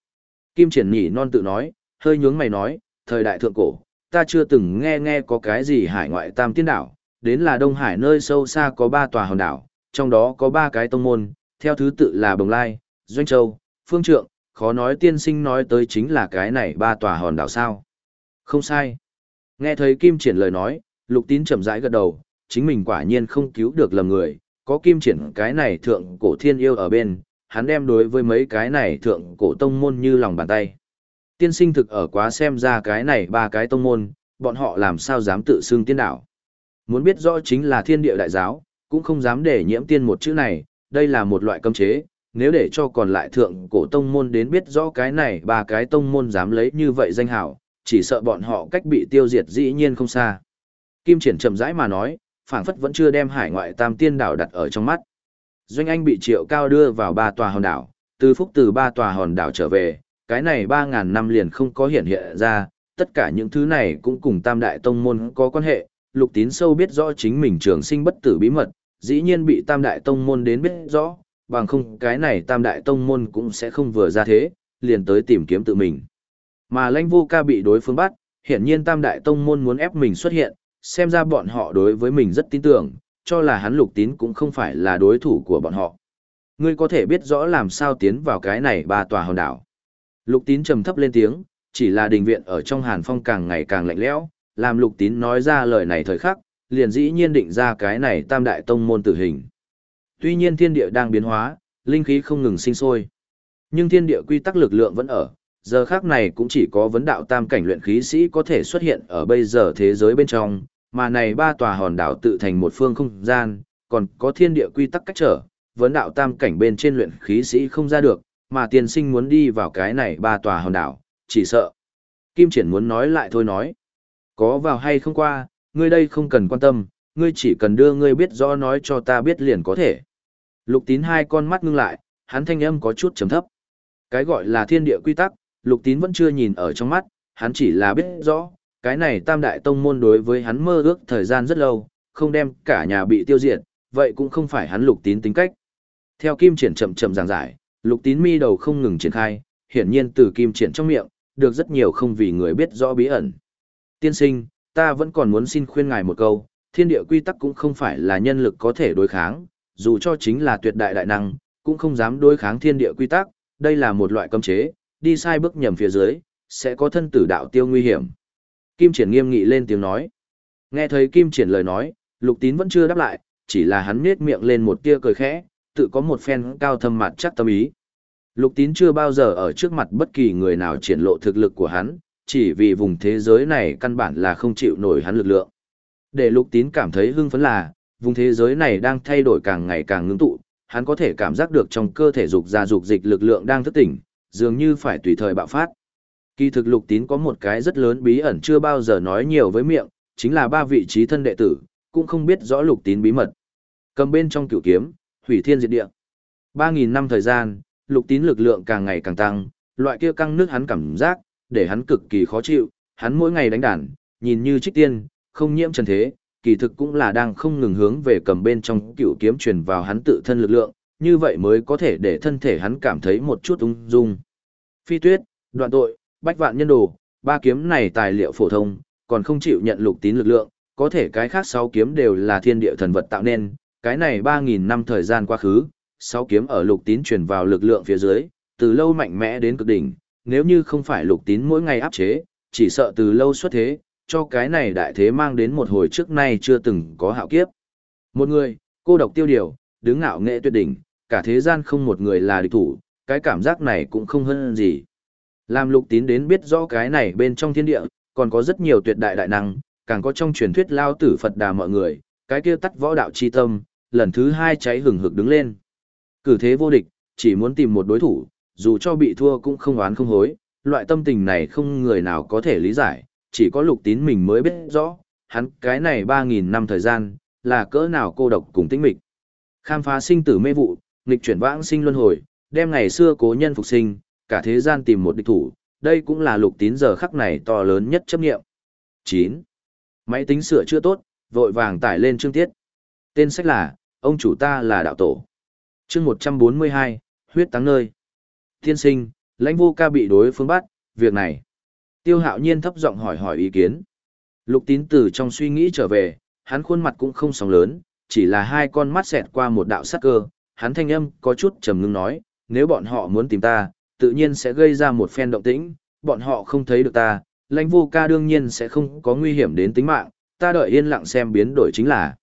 Kim triển nhỉ non tự nói, hơi nhướng mày nói, thời đại thượng cổ, ta chưa từng nghe nghe có cái gì hải ngoại tam tiên đảo, đến là Đông Hải nơi sâu xa có ba tòa hòn đảo, trong đó có ba cái tông môn, theo thứ tự là Bồng Lai, Doanh Châu, Phương Trượng, khó nói tiên sinh nói tới chính là cái này ba tòa hòn đảo sao. Không sai. Nghe thấy Kim Triển lời nói, Lục Tín chậm rãi gật đầu, chính mình quả nhiên không cứu được lầm người, có Kim Triển cái này thượng cổ thiên yêu ở bên, hắn đem đối với mấy cái này thượng cổ tông môn như lòng bàn tay. Tiên sinh thực ở quá xem ra cái này ba cái tông môn, bọn họ làm sao dám tự xưng tiên đạo? Muốn biết rõ chính là thiên địa đại giáo, cũng không dám để nhiễm tiên một chữ này, đây là một loại cấm chế, nếu để cho còn lại thượng cổ tông môn đến biết rõ cái này ba cái tông môn dám lấy như vậy danh hảo, chỉ sợ bọn họ cách bị tiêu diệt dĩ nhiên không xa. Kim triển chậm rãi mà nói, phảng phất vẫn chưa đem hải ngoại tam tiên đảo đặt ở trong mắt. Doanh Anh bị triệu cao đưa vào ba tòa hòn đảo, từ phúc từ ba tòa hòn đảo trở về, cái này ba ngàn năm liền không có hiện hiện ra, tất cả những thứ này cũng cùng tam đại tông môn có quan hệ, lục tín sâu biết rõ chính mình trường sinh bất tử bí mật, dĩ nhiên bị tam đại tông môn đến biết rõ, bằng không cái này tam đại tông môn cũng sẽ không vừa ra thế, liền tới tìm kiếm tự mình. Mà lãnh vô ca bị đối phương bắt, hiển nhiên tam đại tông môn muốn ép mình xuất hiện, xem ra bọn họ đối với mình rất tin tưởng, cho là hắn lục tín cũng không phải là đối thủ của bọn họ. Ngươi có thể biết rõ làm sao tiến vào cái này ba tòa hòn đảo. Lục tín trầm thấp lên tiếng, chỉ là đình viện ở trong hàn phong càng ngày càng lạnh lẽo, làm lục tín nói ra lời này thời khắc, liền dĩ nhiên định ra cái này tam đại tông môn tử hình. Tuy nhiên thiên địa đang biến hóa, linh khí không ngừng sinh sôi. Nhưng thiên địa quy tắc lực lượng vẫn ở, giờ khác này cũng chỉ có vấn đạo tam cảnh luyện khí sĩ có thể xuất hiện ở bây giờ thế giới bên trong, mà này ba tòa hòn đảo tự thành một phương không gian, còn có thiên địa quy tắc cách trở, vấn đạo tam cảnh bên trên luyện khí sĩ không ra được, mà tiên sinh muốn đi vào cái này ba tòa hòn đảo, chỉ sợ. Kim triển muốn nói lại thôi nói. Có vào hay không qua, ngươi đây không cần quan tâm, ngươi chỉ cần đưa ngươi biết rõ nói cho ta biết liền có thể. Lục tín hai con mắt ngưng lại, hắn thanh âm có chút trầm thấp. Cái gọi là thiên địa quy tắc, lục tín vẫn chưa nhìn ở trong mắt, hắn chỉ là biết rõ, cái này tam đại tông môn đối với hắn mơ ước thời gian rất lâu, không đem cả nhà bị tiêu diệt, vậy cũng không phải hắn lục tín tính cách. Theo kim triển chậm chậm giảng giải, lục tín mi đầu không ngừng triển khai, hiển nhiên từ kim triển trong miệng, được rất nhiều không vì người biết rõ bí ẩn. Tiên sinh, ta vẫn còn muốn xin khuyên ngài một câu, thiên địa quy tắc cũng không phải là nhân lực có thể đối kháng, dù cho chính là tuyệt đại đại năng, cũng không dám đối kháng thiên địa quy tắc, đây là một loại cấm chế, đi sai bước nhầm phía dưới, sẽ có thân tử đạo tiêu nguy hiểm. Kim Triển nghiêm nghị lên tiếng nói. Nghe thấy Kim Triển lời nói, Lục Tín vẫn chưa đáp lại, chỉ là hắn nhếch miệng lên một tia cười khẽ, tự có một phen cao thâm mặt chắc tâm ý. Lục Tín chưa bao giờ ở trước mặt bất kỳ người nào triển lộ thực lực của hắn, chỉ vì vùng thế giới này căn bản là không chịu nổi hắn lực lượng. Để Lục Tín cảm thấy hưng phấn là, vùng thế giới này đang thay đổi càng ngày càng ngưng tụ, hắn có thể cảm giác được trong cơ thể dục ra dục dịch lực lượng đang thức tỉnh, dường như phải tùy thời bạo phát. Kỳ thực lục tín có một cái rất lớn bí ẩn chưa bao giờ nói nhiều với miệng, chính là ba vị trí thân đệ tử, cũng không biết rõ lục tín bí mật. Cầm bên trong cửu kiếm, hủy thiên diệt địa. 3.000 năm thời gian, lục tín lực lượng càng ngày càng tăng, loại kia căng nước hắn cảm giác, để hắn cực kỳ khó chịu, hắn mỗi ngày đánh đàn, nhìn như trích tiên, không nhiễm trần thế, kỳ thực cũng là đang không ngừng hướng về cầm bên trong cựu kiếm truyền vào hắn tự thân lực lượng, như vậy mới có thể để thân thể hắn cảm thấy một chút ung dung. Phi tuyết, đoạn tội, bách vạn nhân đồ, ba kiếm này tài liệu phổ thông, còn không chịu nhận lục tín lực lượng, có thể cái khác sáu kiếm đều là thiên địa thần vật tạo nên, cái này 3.000 năm thời gian quá khứ, sáu kiếm ở lục tín truyền vào lực lượng phía dưới, từ lâu mạnh mẽ đến cực đỉnh, nếu như không phải lục tín mỗi ngày áp chế, chỉ sợ từ lâu xuất thế, cho cái này đại thế mang đến một hồi trước nay chưa từng có hạo kiếp. Một người, cô độc tiêu điều, đứng ngạo nghệ tuyệt đỉnh, cả thế gian không một người là địch thủ, cái cảm giác này cũng không hơn gì. Làm lục tín đến biết rõ cái này bên trong thiên địa, còn có rất nhiều tuyệt đại đại năng, càng có trong truyền thuyết lao tử Phật đà mọi người, cái kia tắt võ đạo chi tâm, lần thứ hai cháy hừng hực đứng lên. Cử thế vô địch, chỉ muốn tìm một đối thủ, dù cho bị thua cũng không oán không hối, loại tâm tình này không người nào có thể lý giải, chỉ có lục tín mình mới biết rõ, hắn cái này 3.000 năm thời gian, là cỡ nào cô độc cùng tĩnh mịch. Khám phá sinh tử mê vụ, nghịch chuyển vãng sinh luân hồi, đem ngày xưa cố nhân phục sinh, cả thế gian tìm một địch thủ, đây cũng là lục tín giờ khắc này to lớn nhất chấp nghiệm. 9. Máy tính sửa chữa tốt, vội vàng tải lên chương tiết. Tên sách là, ông chủ ta là đạo tổ. chương 142, huyết táng nơi. Tiên sinh, lãnh vô ca bị đối phương bắt, việc này. Tiêu hạo nhiên thấp giọng hỏi hỏi ý kiến. Lục tín từ trong suy nghĩ trở về, hắn khuôn mặt cũng không sóng lớn, chỉ là hai con mắt xẹt qua một đạo sắc cơ, hắn thanh âm có chút trầm ngưng nói, nếu bọn họ muốn tìm ta, tự nhiên sẽ gây ra một phen động tĩnh, bọn họ không thấy được ta, lãnh vô ca đương nhiên sẽ không có nguy hiểm đến tính mạng, ta đợi yên lặng xem biến đổi chính là.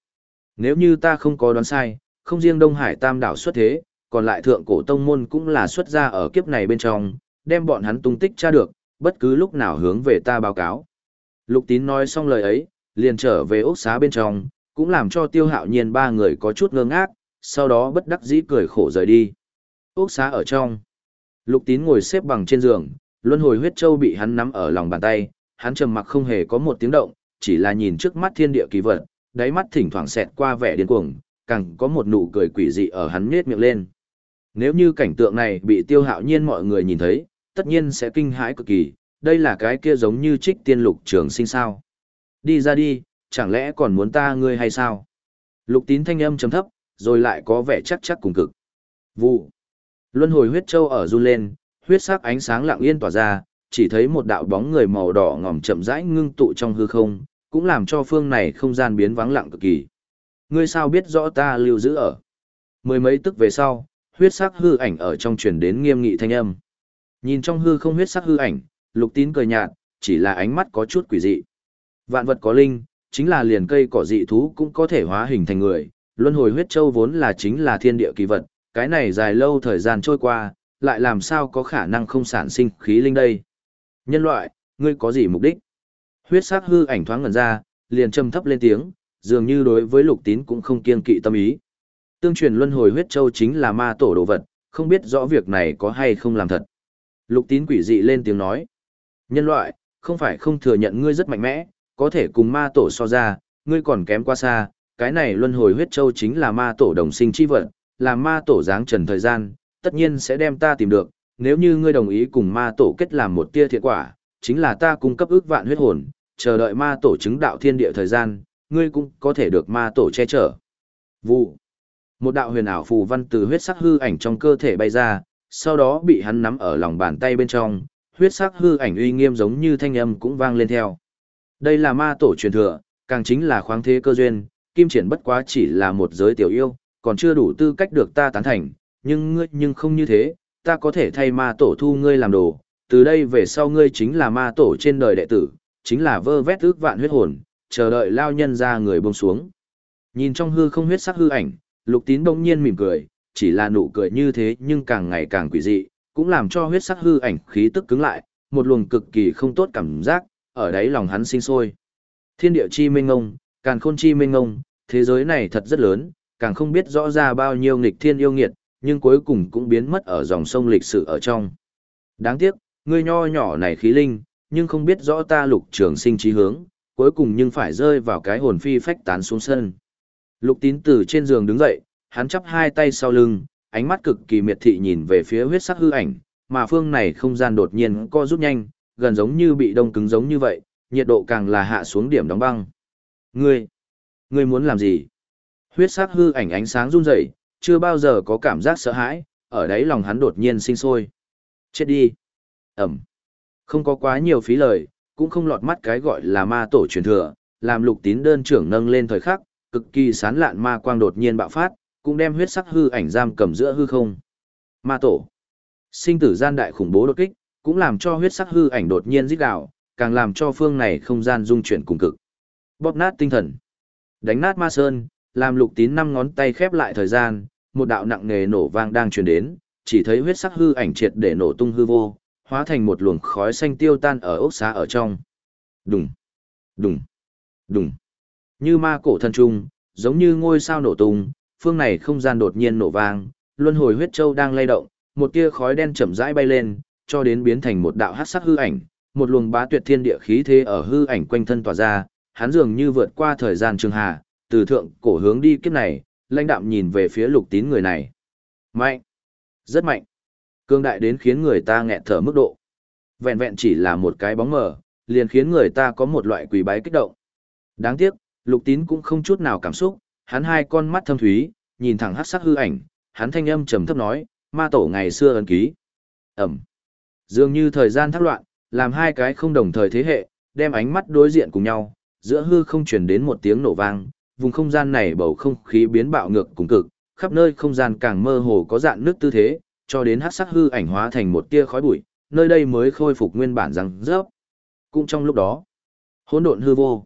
Nếu như ta không có đoán sai, không riêng Đông Hải Tam đảo xuất thế, còn lại thượng cổ tông môn cũng là xuất ra ở kiếp này bên trong, đem bọn hắn tung tích tra được, bất cứ lúc nào hướng về ta báo cáo. Lục tín nói xong lời ấy, liền trở về ốc xá bên trong, cũng làm cho tiêu hạo nhiên ba người có chút ngơ ngác, sau đó bất đắc dĩ cười khổ rời đi. Ốc xá ở trong. Lục tín ngồi xếp bằng trên giường, luân hồi huyết châu bị hắn nắm ở lòng bàn tay, hắn trầm mặc không hề có một tiếng động, chỉ là nhìn trước mắt thiên địa kỳ vật, đáy mắt thỉnh thoảng xẹt qua vẻ điên cuồng, càng có một nụ cười quỷ dị ở hắn nhếch miệng lên. Nếu như cảnh tượng này bị tiêu hạo nhiên mọi người nhìn thấy, tất nhiên sẽ kinh hãi cực kỳ, đây là cái kia giống như trích tiên lục trường sinh sao. Đi ra đi, chẳng lẽ còn muốn ta ngươi hay sao? Lục tín thanh âm trầm thấp, rồi lại có vẻ chắc chắc cùng cực. Vụ. Luân hồi huyết châu ở run lên, huyết sắc ánh sáng lặng yên tỏa ra, chỉ thấy một đạo bóng người màu đỏ ngòm chậm rãi ngưng tụ trong hư không, cũng làm cho phương này không gian biến vắng lặng cực kỳ. Ngươi sao biết rõ ta lưu giữ ở? Mười mấy tức về sau, huyết sắc hư ảnh ở trong truyền đến nghiêm nghị thanh âm. Nhìn trong hư không huyết sắc hư ảnh, lục tín cười nhạt, chỉ là ánh mắt có chút quỷ dị. Vạn vật có linh, chính là liền cây cỏ dị thú cũng có thể hóa hình thành người, luân hồi huyết châu vốn là chính là thiên địa kỳ vật, cái này dài lâu thời gian trôi qua, lại làm sao có khả năng không sản sinh khí linh đây. Nhân loại, ngươi có gì mục đích? Huyết sắc hư ảnh thoáng ngẩn ra, liền trầm thấp lên tiếng, dường như đối với lục tín cũng không kiên kỵ tâm ý. Tương truyền luân hồi huyết châu chính là ma tổ đồ vật, không biết rõ việc này có hay không làm thật. Lục tín quỷ dị lên tiếng nói. Nhân loại, không phải không thừa nhận ngươi rất mạnh mẽ, có thể cùng ma tổ so ra, ngươi còn kém quá xa, cái này luân hồi huyết châu chính là ma tổ đồng sinh chi vật, là ma tổ dáng trần thời gian, tất nhiên sẽ đem ta tìm được, nếu như ngươi đồng ý cùng ma tổ kết làm một tia thiện quả, chính là ta cung cấp ước vạn huyết hồn, chờ đợi ma tổ chứng đạo thiên địa thời gian, ngươi cũng có thể được ma tổ che chở. Vụ. Một đạo huyền ảo phù văn từ huyết sắc hư ảnh trong cơ thể bay ra, sau đó bị hắn nắm ở lòng bàn tay bên trong, huyết sắc hư ảnh uy nghiêm giống như thanh âm cũng vang lên theo. Đây là ma tổ truyền thừa, càng chính là khoáng thế cơ duyên, kim triển bất quá chỉ là một giới tiểu yêu, còn chưa đủ tư cách được ta tán thành, nhưng ngươi nhưng không như thế, ta có thể thay ma tổ thu ngươi làm đồ, từ đây về sau ngươi chính là ma tổ trên đời đệ tử, chính là vơ vét ước vạn huyết hồn, chờ đợi lao nhân ra người buông xuống. Nhìn trong hư không huyết sắc hư ảnh, lục tín đông nhiên mỉm cười, chỉ là nụ cười như thế nhưng càng ngày càng quỷ dị, cũng làm cho huyết sắc hư ảnh khí tức cứng lại, một luồng cực kỳ không tốt cảm giác, ở đấy lòng hắn sinh sôi. Thiên địa chi minh ngông, càn khôn chi minh ngông, thế giới này thật rất lớn, càng không biết rõ ra bao nhiêu nghịch thiên yêu nghiệt, nhưng cuối cùng cũng biến mất ở dòng sông lịch sử ở trong. Đáng tiếc, ngươi nho nhỏ này khí linh, nhưng không biết rõ ta lục trường sinh trí hướng, cuối cùng nhưng phải rơi vào cái hồn phi phách tán xuống sân. Lục tín từ trên giường đứng dậy, hắn chắp hai tay sau lưng, ánh mắt cực kỳ miệt thị nhìn về phía huyết sắc hư ảnh, mà phương này không gian đột nhiên co rút nhanh, gần giống như bị đông cứng giống như vậy, nhiệt độ càng là hạ xuống điểm đóng băng. Ngươi, ngươi muốn làm gì? Huyết sắc hư ảnh ánh sáng run rẩy, chưa bao giờ có cảm giác sợ hãi, ở đấy lòng hắn đột nhiên sinh sôi. Chết đi. Ẩm. Không có quá nhiều phí lời, cũng không lọt mắt cái gọi là ma tổ truyền thừa, làm lục tín đơn trưởng nâng lên thời khắc, cực kỳ sán lạn ma quang đột nhiên bạo phát, cũng đem huyết sắc hư ảnh giam cầm giữa hư không. Ma tổ. Sinh tử gian đại khủng bố đột kích, cũng làm cho huyết sắc hư ảnh đột nhiên rít gào, càng làm cho phương này không gian dung chuyển cùng cực. Bóp nát tinh thần. Đánh nát ma sơn, làm lục tín năm ngón tay khép lại thời gian, một đạo nặng nề nổ vang đang truyền đến, chỉ thấy huyết sắc hư ảnh triệt để nổ tung hư vô, hóa thành một luồng khói xanh tiêu tan ở ốc xá ở trong. Đùng, đùng, đùng. Như ma cổ thân trung, giống như ngôi sao nổ tung, phương này không gian đột nhiên nổ vang, luân hồi huyết châu đang lay động, một tia khói đen chậm rãi bay lên, cho đến biến thành một đạo hắc sắc hư ảnh, một luồng bá tuyệt thiên địa khí thế ở hư ảnh quanh thân tỏa ra, hắn dường như vượt qua thời gian trường hà, từ thượng cổ hướng đi kiếp này, lãnh đạm nhìn về phía lục tín người này. Mạnh! Rất mạnh! Cương đại đến khiến người ta nghẹt thở mức độ. Vẹn vẹn chỉ là một cái bóng mờ, liền khiến người ta có một loại quỳ bái kích động. Đáng tiếc, lục tín cũng không chút nào cảm xúc, hắn hai con mắt thâm thúy, nhìn thẳng hát sắc hư ảnh, hắn thanh âm trầm thấp nói, ma tổ ngày xưa ấn ký. Ẩm. Dường như thời gian thác loạn, làm hai cái không đồng thời thế hệ, đem ánh mắt đối diện cùng nhau, giữa hư không truyền đến một tiếng nổ vang, vùng không gian này bầu không khí biến bạo ngược cùng cực, khắp nơi không gian càng mơ hồ có dạng nước tư thế, cho đến hắc sắc hư ảnh hóa thành một tia khói bụi, nơi đây mới khôi phục nguyên bản răng rớp. Cũng trong lúc đó, hỗn độn hư vô,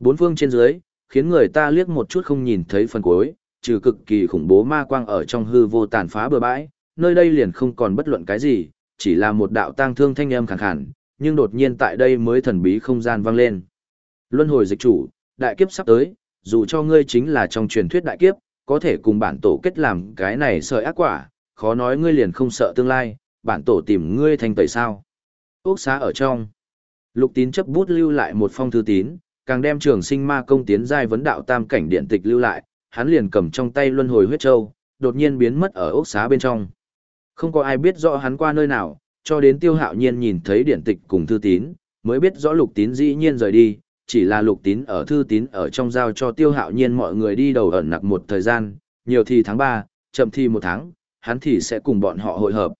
bốn phương trên dưới, khiến người ta liếc một chút không nhìn thấy phần cuối, trừ cực kỳ khủng bố ma quang ở trong hư vô tàn phá bừa bãi, nơi đây liền không còn bất luận cái gì, chỉ là một đạo tang thương thanh âm khàn khàn, nhưng đột nhiên tại đây mới thần bí không gian vang lên. Luân hồi dịch chủ, đại kiếp sắp tới, dù cho ngươi chính là trong truyền thuyết đại kiếp, có thể cùng bản tổ kết làm cái này sợi ác quả, khó nói ngươi liền không sợ tương lai, bản tổ tìm ngươi thành tẩy sao. Úc xá ở trong. Lục tín chấp bút lưu lại một phong thư tín, càng đem trường sinh ma công tiến giai vấn đạo tam cảnh điện tịch lưu lại, hắn liền cầm trong tay luân hồi huyết châu, đột nhiên biến mất ở ốc xá bên trong. Không có ai biết rõ hắn qua nơi nào, cho đến tiêu hạo nhiên nhìn thấy điện tịch cùng thư tín, mới biết rõ lục tín dĩ nhiên rời đi, chỉ là lục tín ở thư tín ở trong giao cho tiêu hạo nhiên mọi người đi đầu ẩn nặc một thời gian, nhiều thì tháng ba chậm thì một tháng, hắn thì sẽ cùng bọn họ hội hợp.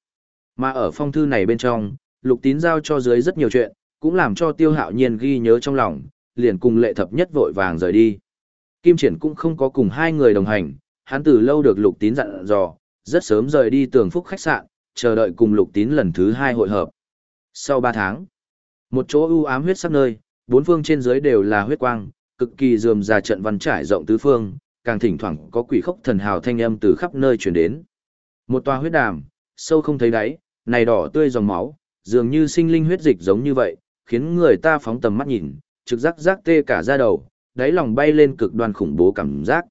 Mà ở phong thư này bên trong, lục tín giao cho dưới rất nhiều chuyện, cũng làm cho tiêu hạo nhiên ghi nhớ trong lòng, liền cùng lệ thập nhất vội vàng rời đi. Kim triển cũng không có cùng hai người đồng hành, hắn từ lâu được lục tín dặn dò, rất sớm rời đi tường phúc khách sạn, chờ đợi cùng lục tín lần thứ hai hội hợp. Sau ba tháng, một chỗ ưu ám huyết sắc nơi, bốn phương trên dưới đều là huyết quang, cực kỳ dườm rà trận văn trải rộng tứ phương, càng thỉnh thoảng có quỷ khốc thần hào thanh âm từ khắp nơi truyền đến. Một tòa huyết đàm, sâu không thấy đáy, này đỏ tươi dòng máu, dường như sinh linh huyết dịch giống như vậy, khiến người ta phóng tầm mắt nhìn, trực giác giác tê cả da đầu, đáy lòng bay lên cực đoan khủng bố cảm giác.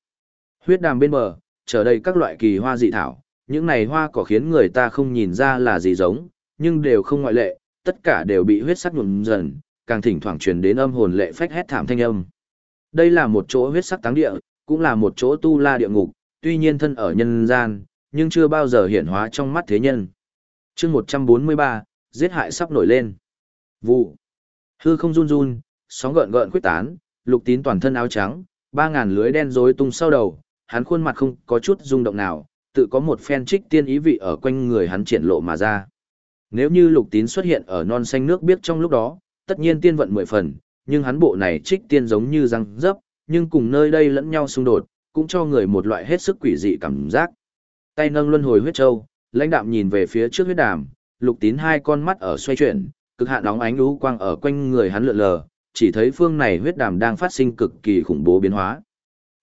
Huyết đàm bên bờ, trở đây các loại kỳ hoa dị thảo, những này hoa cỏ khiến người ta không nhìn ra là gì giống, nhưng đều không ngoại lệ, tất cả đều bị huyết sắc nhuộm dần, càng thỉnh thoảng truyền đến âm hồn lệ phách hét thảm thanh âm. Đây là một chỗ huyết sắc táng địa, cũng là một chỗ tu la địa ngục, tuy nhiên thân ở nhân gian, nhưng chưa bao giờ hiện hóa trong mắt thế nhân. chương 143, giết hại sắp nổi lên. Vụ. Hư không run run, sóng gợn gợn quyết tán, lục tín toàn thân áo trắng, ba ngàn lưới đen rối tung sau đầu, hắn khuôn mặt không có chút rung động nào, tự có một phen trích tiên ý vị ở quanh người hắn triển lộ mà ra. Nếu như lục tín xuất hiện ở non xanh nước biếc trong lúc đó, tất nhiên tiên vận mười phần, nhưng hắn bộ này trích tiên giống như răng dấp, nhưng cùng nơi đây lẫn nhau xung đột, cũng cho người một loại hết sức quỷ dị cảm giác. Tay nâng luân hồi huyết châu, lãnh đạm nhìn về phía trước huyết đàm, lục tín hai con mắt ở xoay chuyển, cực hạn nóng ánh lũ quang ở quanh người hắn lượn lờ, chỉ thấy phương này huyết đàm đang phát sinh cực kỳ khủng bố biến hóa.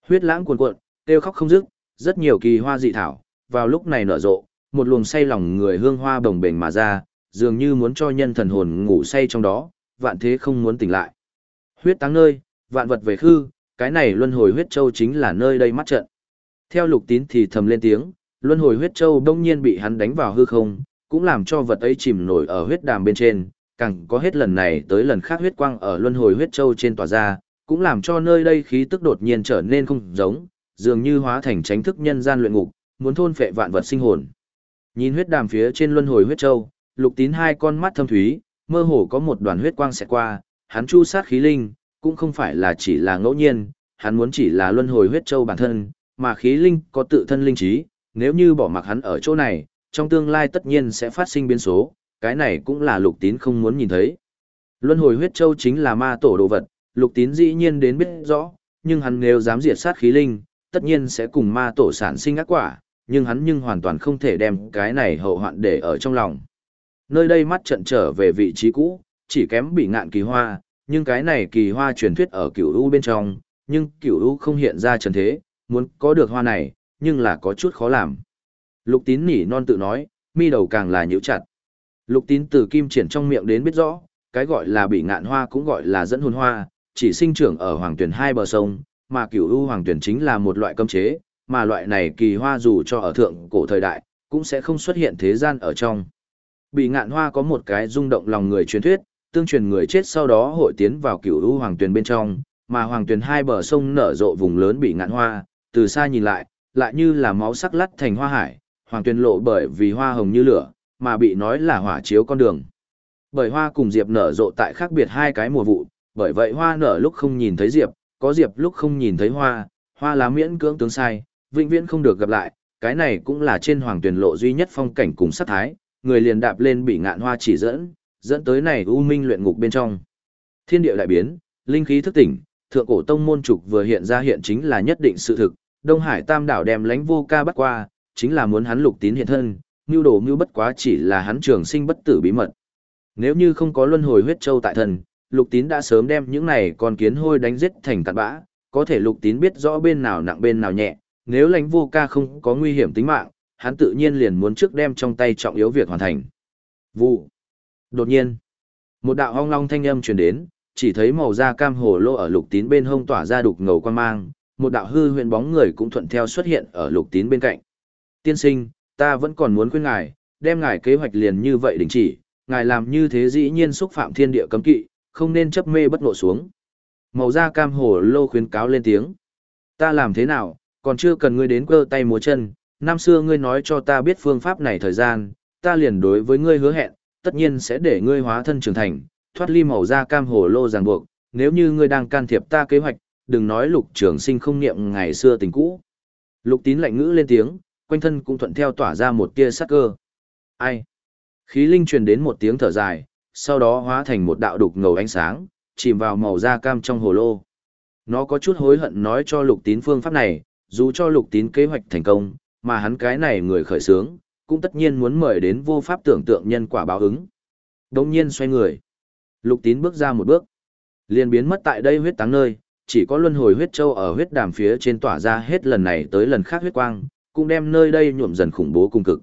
Huyết lãng cuồn cuộn, kêu khóc không dứt, rất nhiều kỳ hoa dị thảo, vào lúc này nở rộ, một luồng say lòng người hương hoa bồng bềnh mà ra, dường như muốn cho nhân thần hồn ngủ say trong đó, vạn thế không muốn tỉnh lại. Huyết táng nơi, vạn vật về hư, cái này luân hồi huyết châu chính là nơi đây mắt trận. Theo lục tín thì thầm lên tiếng, luân hồi huyết châu đông nhiên bị hắn đánh vào hư không, cũng làm cho vật ấy chìm nổi ở huyết đàm bên trên, càng có hết lần này tới lần khác huyết quang ở luân hồi huyết châu trên tỏa ra, cũng làm cho nơi đây khí tức đột nhiên trở nên không giống, dường như hóa thành tránh thức nhân gian luyện ngục, muốn thôn phệ vạn vật sinh hồn. Nhìn huyết đàm phía trên luân hồi huyết châu, lục tín hai con mắt thâm thúy, mơ hồ có một đoàn huyết quang sẽ qua, hắn chu sát khí linh, cũng không phải là chỉ là ngẫu nhiên, hắn muốn chỉ là luân hồi huyết châu bản thân, mà khí linh có tự thân linh trí, nếu như bỏ mặc hắn ở chỗ này, trong tương lai tất nhiên sẽ phát sinh biến số, cái này cũng là lục tín không muốn nhìn thấy. Luân hồi huyết châu chính là ma tổ đồ vật, lục tín dĩ nhiên đến biết rõ, nhưng hắn nếu dám diệt sát khí linh, tất nhiên sẽ cùng ma tổ sản sinh ác quả, nhưng hắn nhưng hoàn toàn không thể đem cái này hậu hoạn để ở trong lòng. Nơi đây mắt trận trở về vị trí cũ, chỉ kém bị ngạn kỳ hoa, nhưng cái này kỳ hoa truyền thuyết ở cửu u bên trong, nhưng cửu u không hiện ra trần thế, muốn có được hoa này, nhưng là có chút khó làm. Lục tín nỉ non tự nói, mi đầu càng là nhíu chặt. Lục tín từ kim triển trong miệng đến biết rõ, cái gọi là bị ngạn hoa cũng gọi là dẫn hồn hoa, chỉ sinh trưởng ở hoàng tuyển hai bờ sông, mà cửu u hoàng tuyển chính là một loại cấm chế, mà loại này kỳ hoa dù cho ở thượng cổ thời đại, cũng sẽ không xuất hiện thế gian ở trong. Bị ngạn hoa có một cái rung động lòng người truyền thuyết, tương truyền người chết sau đó hội tiến vào cửu u hoàng tuyền bên trong, mà hoàng tuyền hai bờ sông nở rộ vùng lớn bị ngạn hoa, từ xa nhìn lại, lại như là máu sắc lắt thành hoa hải, hoàng tuyền lộ bởi vì hoa hồng như lửa, mà bị nói là hỏa chiếu con đường. Bởi hoa cùng diệp nở rộ tại khác biệt hai cái mùa vụ, bởi vậy hoa nở lúc không nhìn thấy diệp, có diệp lúc không nhìn thấy hoa, hoa lá miễn cưỡng tướng sai, vĩnh viễn không được gặp lại, cái này cũng là trên hoàng tuyển lộ duy nhất phong cảnh cùng sắc thái, người liền đạp lên bị ngạn hoa chỉ dẫn, dẫn tới này u minh luyện ngục bên trong. Thiên địa đại biến, linh khí thức tỉnh, thượng cổ tông môn trục vừa hiện ra hiện chính là nhất định sự thực, Đông Hải Tam đảo đem lãnh vô ca bắt qua, chính là muốn hắn lục tín hiện thân, mưu đồ mưu bất quá chỉ là hắn trường sinh bất tử bí mật. Nếu như không có luân hồi huyết châu tại thần, lục tín đã sớm đem những này con kiến hôi đánh giết thành cặn bã, có thể lục tín biết rõ bên nào nặng bên nào nhẹ, nếu lãnh vô ca không có nguy hiểm tính mạng, hắn tự nhiên liền muốn trước đem trong tay trọng yếu việc hoàn thành. Vụ. Đột nhiên, một đạo hong long thanh âm truyền đến, chỉ thấy màu da cam hồ lô ở lục tín bên hông tỏa ra đục ngầu quan mang, một đạo hư huyền bóng người cũng thuận theo xuất hiện ở lục tín bên cạnh. Tiên sinh, ta vẫn còn muốn khuyên ngài, đem ngài kế hoạch liền như vậy đình chỉ, ngài làm như thế dĩ nhiên xúc phạm thiên địa cấm kỵ, không nên chấp mê bất ngộ xuống. Màu da cam hồ lô khuyến cáo lên tiếng. Ta làm thế nào, còn chưa cần ngươi đến quơ tay múa chân, năm xưa ngươi nói cho ta biết phương pháp này thời gian, ta liền đối với ngươi hứa hẹn, tất nhiên sẽ để ngươi hóa thân trưởng thành, thoát ly màu da cam hồ lô ràng buộc, nếu như ngươi đang can thiệp ta kế hoạch, đừng nói lục trường sinh không niệm ngày xưa tình cũ. Lục tín lạnh ngữ lên tiếng, quanh thân cũng thuận theo tỏa ra một tia sắc cơ. Ai? Khí linh truyền đến một tiếng thở dài, sau đó hóa thành một đạo đục ngầu ánh sáng, chìm vào màu da cam trong hồ lô. Nó có chút hối hận nói cho lục tín phương pháp này, dù cho lục tín kế hoạch thành công, mà hắn cái này người khởi sướng, cũng tất nhiên muốn mời đến vô pháp tưởng tượng nhân quả báo ứng. Đồng nhiên xoay người. Lục tín bước ra một bước. liền biến mất tại đây huyết táng nơi, chỉ có luân hồi huyết châu ở huyết đàm phía trên tỏa ra hết lần này tới lần khác huyết quang, cũng đem nơi đây nhuộm dần khủng bố cung cực.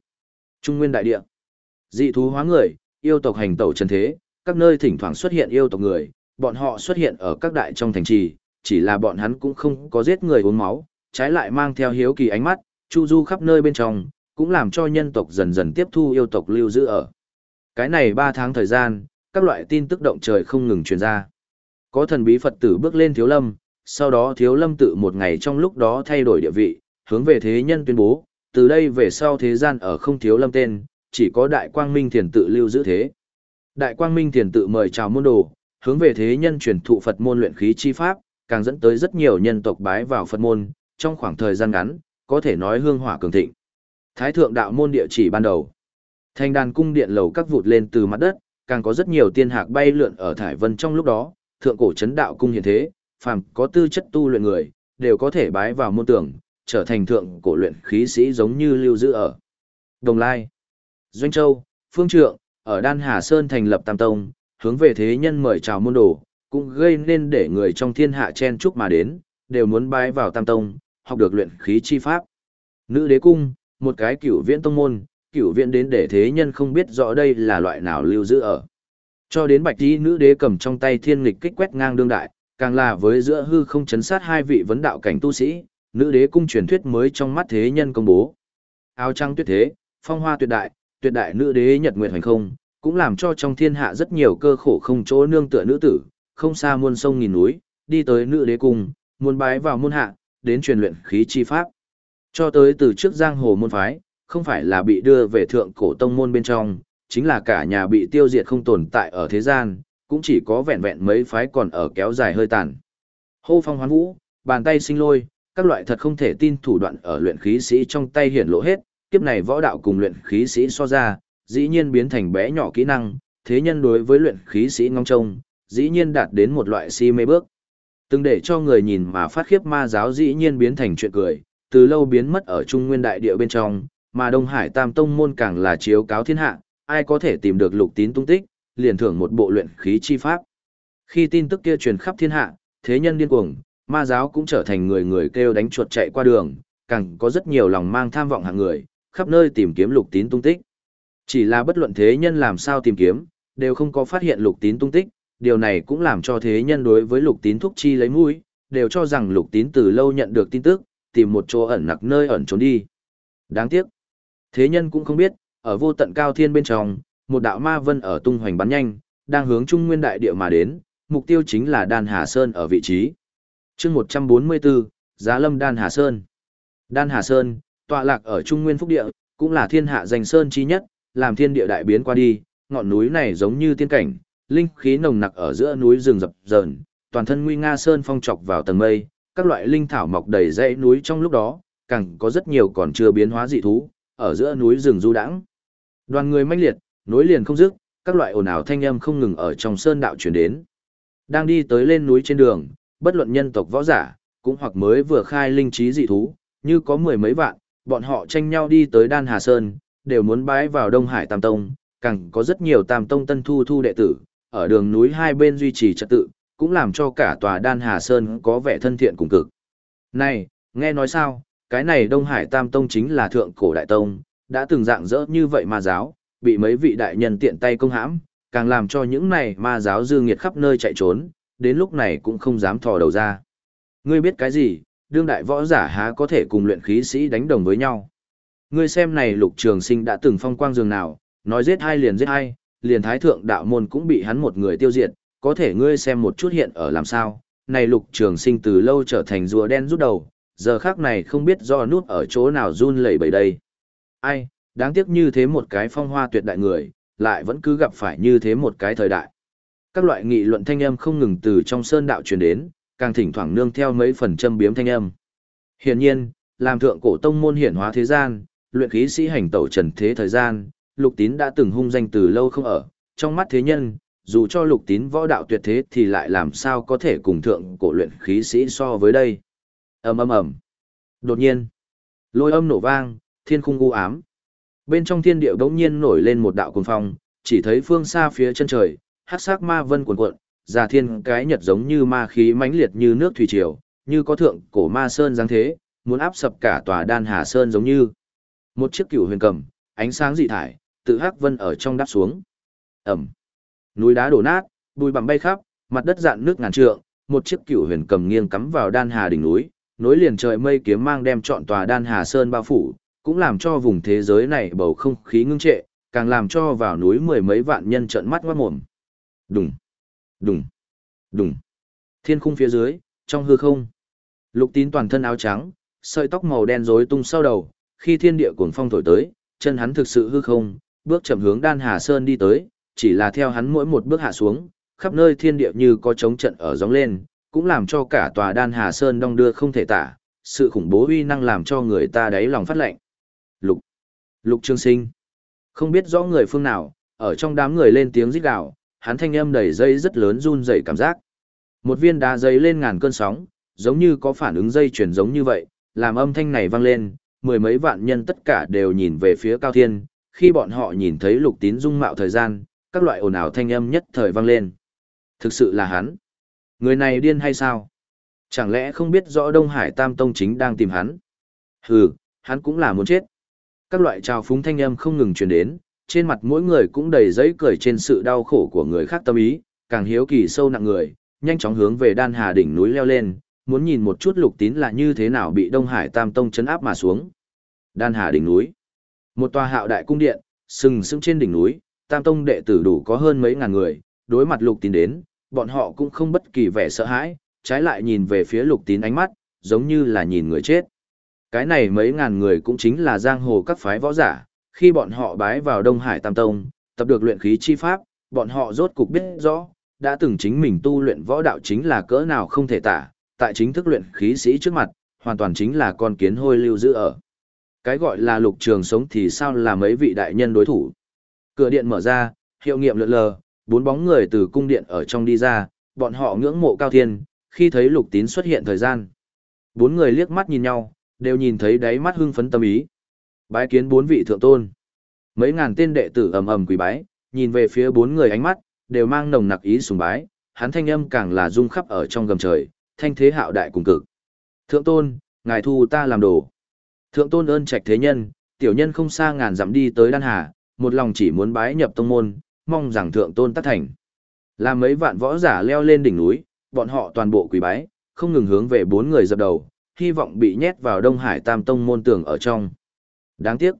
Trung nguyên đại địa. Dị thú hóa người, yêu tộc hành tẩu chân thế, các nơi thỉnh thoảng xuất hiện yêu tộc người, bọn họ xuất hiện ở các đại trong thành trì, chỉ là bọn hắn cũng không có giết người uống máu, trái lại mang theo hiếu kỳ ánh mắt, chu du khắp nơi bên trong, cũng làm cho nhân tộc dần dần tiếp thu yêu tộc lưu giữ ở. Cái này 3 tháng thời gian, các loại tin tức động trời không ngừng truyền ra. Có thần bí Phật tử bước lên thiếu lâm, sau đó thiếu lâm tự một ngày trong lúc đó thay đổi địa vị, hướng về thế nhân tuyên bố, từ đây về sau thế gian ở không thiếu lâm tên, chỉ có đại quang minh thiền tự lưu giữ thế. Đại quang minh thiền tự mời chào môn đồ, hướng về thế nhân truyền thụ Phật môn luyện khí chi pháp, càng dẫn tới rất nhiều nhân tộc bái vào Phật môn, trong khoảng thời gian ngắn, có thể nói hương hỏa cường thịnh. Thái thượng đạo môn địa chỉ ban đầu. Thành đàn cung điện lầu các vụt lên từ mặt đất, càng có rất nhiều tiên hạc bay lượn ở thải vân trong lúc đó, thượng cổ chấn đạo cung hiện thế, phàm có tư chất tu luyện người, đều có thể bái vào môn tưởng, trở thành thượng cổ luyện khí sĩ giống như lưu giữ ở. Đồng Lai, Doanh Châu, Phương Trượng, ở Đan Hà Sơn thành lập Tam Tông, hướng về thế nhân mời chào môn đồ, cũng gây nên để người trong thiên hạ chen chúc mà đến, đều muốn bái vào Tam Tông, học được luyện khí chi pháp. Nữ đế cung, một cái cửu viễn tông môn, cửu viễn đến để thế nhân không biết rõ đây là loại nào lưu giữ ở. Cho đến bạch tí nữ đế cầm trong tay thiên nghịch kích quét ngang đương đại, càng là với giữa hư không chấn sát hai vị vấn đạo cảnh tu sĩ, nữ đế cung truyền thuyết mới trong mắt thế nhân công bố. Áo trăng tuyệt thế, phong hoa tuyệt đại, tuyệt đại nữ đế nhật nguyệt hành không, cũng làm cho trong thiên hạ rất nhiều cơ khổ không chỗ nương tựa nữ tử, không xa muôn sông nghìn núi, đi tới nữ đế cung, muốn bái vào môn hạ, đến truyền luyện khí chi pháp. Cho tới từ trước giang hồ môn phái, không phải là bị đưa về thượng cổ tông môn bên trong, chính là cả nhà bị tiêu diệt không tồn tại ở thế gian, cũng chỉ có vẹn vẹn mấy phái còn ở kéo dài hơi tàn. Hô phong hoán vũ, bàn tay sinh lôi, các loại thật không thể tin thủ đoạn ở luyện khí sĩ trong tay hiển lộ hết, kiếp này võ đạo cùng luyện khí sĩ so ra, dĩ nhiên biến thành bé nhỏ kỹ năng, thế nhân đối với luyện khí sĩ ngong trông, dĩ nhiên đạt đến một loại si mê bước. Từng để cho người nhìn mà phát khiếp ma giáo dĩ nhiên biến thành chuyện cười, từ lâu biến mất ở trung nguyên đại địa bên trong, mà Đông Hải Tam Tông môn càng là chiếu cáo thiên hạ, ai có thể tìm được lục tín tung tích, liền thưởng một bộ luyện khí chi pháp. Khi tin tức kia truyền khắp thiên hạ, thế nhân điên cuồng, ma giáo cũng trở thành người người kêu đánh chuột chạy qua đường, càng có rất nhiều lòng mang tham vọng hạng người, khắp nơi tìm kiếm lục tín tung tích. Chỉ là bất luận thế nhân làm sao tìm kiếm, đều không có phát hiện lục tín tung tích, điều này cũng làm cho thế nhân đối với lục tín thúc chi lấy mũi, đều cho rằng lục tín từ lâu nhận được tin tức, tìm một chỗ ẩn nặc nơi ẩn trốn đi. Đáng tiếc, thế nhân cũng không biết, ở vô tận cao thiên bên trong, một đạo ma vân ở tung hoành bắn nhanh, đang hướng trung nguyên đại địa mà đến, mục tiêu chính là Đan Hà Sơn ở vị trí. chương 144, Giá Lâm Đan Hà Sơn. Đan Hà Sơn, tọa lạc ở trung nguyên phúc địa, cũng là thiên hạ danh sơn chi nhất, làm thiên địa đại biến qua đi, ngọn núi này giống như tiên cảnh, linh khí nồng nặc ở giữa núi rừng rập rờn, toàn thân nguy nga sơn phong trọc vào tầng mây, các loại linh thảo mọc đầy dãy núi trong lúc đó, càng có rất nhiều còn chưa biến hóa dị thú, ở giữa núi rừng du đãng. Đoàn người mãnh liệt, nối liền không dứt, các loại ồn ào thanh âm không ngừng ở trong sơn đạo truyền đến. Đang đi tới lên núi trên đường, bất luận nhân tộc võ giả, cũng hoặc mới vừa khai linh trí dị thú, như có mười mấy vạn, bọn họ tranh nhau đi tới Đan Hà Sơn, đều muốn bái vào Đông Hải Tam Tông, càng có rất nhiều Tam Tông tân thu thu đệ tử, ở đường núi hai bên duy trì trật tự, cũng làm cho cả tòa Đan Hà Sơn có vẻ thân thiện cùng cực. Này, nghe nói sao, cái này Đông Hải Tam Tông chính là thượng cổ đại tông, đã từng dạng dỡ như vậy ma giáo, bị mấy vị đại nhân tiện tay công hãm, càng làm cho những này ma giáo dư nghiệt khắp nơi chạy trốn, đến lúc này cũng không dám thò đầu ra. Ngươi biết cái gì, đương đại võ giả há có thể cùng luyện khí sĩ đánh đồng với nhau. Ngươi xem này lục trường sinh đã từng phong quang dường nào, nói giết hai liền giết hai, liền thái thượng đạo môn cũng bị hắn một người tiêu diệt, có thể ngươi xem một chút hiện ở làm sao, này lục trường sinh từ lâu trở thành rùa đen rút đầu, giờ khác này không biết do nút ở chỗ nào run lẩy bẩy đây. Ai, đáng tiếc như thế một cái phong hoa tuyệt đại người, lại vẫn cứ gặp phải như thế một cái thời đại. Các loại nghị luận thanh âm không ngừng từ trong sơn đạo truyền đến, càng thỉnh thoảng nương theo mấy phần châm biếm thanh âm. Hiển nhiên, làm thượng cổ tông môn hiển hóa thế gian, luyện khí sĩ hành tẩu trần thế thời gian, lục tín đã từng hung danh từ lâu không ở, trong mắt thế nhân, dù cho lục tín võ đạo tuyệt thế thì lại làm sao có thể cùng thượng cổ luyện khí sĩ so với đây. ầm ầm ầm. Đột nhiên, lôi âm nổ vang, thiên khung u ám. Bên trong thiên địa bỗng nhiên nổi lên một đạo cuồng phong, chỉ thấy phương xa phía chân trời, hắc sắc ma vân cuồn cuộn, già thiên cái nhật giống như ma khí mãnh liệt như nước thủy triều, như có thượng cổ ma sơn dáng thế, muốn áp sập cả tòa đan hà sơn giống như. Một chiếc cửu huyền cầm, ánh sáng dị thải, tự hắc vân ở trong đáp xuống. Ẩm. Núi đá đổ nát, bụi bặm bay khắp, mặt đất dạn nước ngàn trượng, một chiếc cửu huyền cầm nghiêng cắm vào đan hà đỉnh núi, nối liền trời mây kiếm mang đem trọn tòa đan hà sơn bao phủ, cũng làm cho vùng thế giới này bầu không khí ngưng trệ, càng làm cho vào núi mười mấy vạn nhân trợn mắt ngoát mồm. Đùng, đùng, đùng. Thiên khung phía dưới, trong hư không. Lục tín toàn thân áo trắng, sợi tóc màu đen rối tung sau đầu, khi thiên địa cuồng phong thổi tới, chân hắn thực sự hư không, bước chậm hướng đan hà sơn đi tới, chỉ là theo hắn mỗi một bước hạ xuống, khắp nơi thiên địa như có trống trận ở gióng lên, cũng làm cho cả tòa đan hà sơn đong đưa không thể tả, sự khủng bố uy năng làm cho người ta đáy lòng phát lệnh. Lục, lục trương sinh, không biết rõ người phương nào, ở trong đám người lên tiếng rít gào, hắn thanh âm đầy dây rất lớn run rẩy cảm giác. Một viên đá dây lên ngàn cơn sóng, giống như có phản ứng dây chuyển giống như vậy, làm âm thanh này vang lên, mười mấy vạn nhân tất cả đều nhìn về phía cao thiên, khi bọn họ nhìn thấy lục tín dung mạo thời gian, các loại ồn ào thanh âm nhất thời vang lên. Thực sự là hắn. Người này điên hay sao? Chẳng lẽ không biết rõ Đông Hải Tam Tông chính đang tìm hắn? Hừ, hắn cũng là muốn chết. Các loại trào phúng thanh âm không ngừng truyền đến, trên mặt mỗi người cũng đầy giấy cười trên sự đau khổ của người khác tâm ý, càng hiếu kỳ sâu nặng người, nhanh chóng hướng về đan hà đỉnh núi leo lên, muốn nhìn một chút lục tín là như thế nào bị Đông Hải Tam Tông chấn áp mà xuống. Đan hà đỉnh núi. Một tòa hạo đại cung điện, sừng sững trên đỉnh núi, Tam Tông đệ tử đủ có hơn mấy ngàn người, đối mặt lục tín đến, bọn họ cũng không bất kỳ vẻ sợ hãi, trái lại nhìn về phía lục tín ánh mắt, giống như là nhìn người chết. Cái này mấy ngàn người cũng chính là giang hồ các phái võ giả, khi bọn họ bái vào Đông Hải Tam Tông, tập được luyện khí chi pháp, bọn họ rốt cục biết rõ, đã từng chính mình tu luyện võ đạo chính là cỡ nào không thể tả, tại chính thức luyện khí sĩ trước mặt, hoàn toàn chính là con kiến hôi lưu giữ ở. Cái gọi là lục trường sống thì sao là mấy vị đại nhân đối thủ. Cửa điện mở ra, hiệu nghiệm lượn lờ, bốn bóng người từ cung điện ở trong đi ra, bọn họ ngưỡng mộ cao thiên, khi thấy lục tín xuất hiện thời gian. Bốn người liếc mắt nhìn nhau, đều nhìn thấy đáy mắt hưng phấn tâm ý. Bái kiến bốn vị thượng tôn. Mấy ngàn tên đệ tử ầm ầm quỳ bái, nhìn về phía bốn người ánh mắt, đều mang nồng nặc ý sùng bái, hắn thanh âm càng là rung khắp ở trong gầm trời, thanh thế hạo đại cùng cực. Thượng tôn, ngài thu ta làm đồ. Thượng tôn ơn trạch thế nhân, tiểu nhân không xa ngàn dặm đi tới đan hà, một lòng chỉ muốn bái nhập tông môn, mong rằng thượng tôn tất thành. Làm mấy vạn võ giả leo lên đỉnh núi, bọn họ toàn bộ quỳ bái, không ngừng hướng về bốn người dập đầu, hy vọng bị nhét vào Đông Hải Tam Tông môn tưởng ở trong. Đáng tiếc.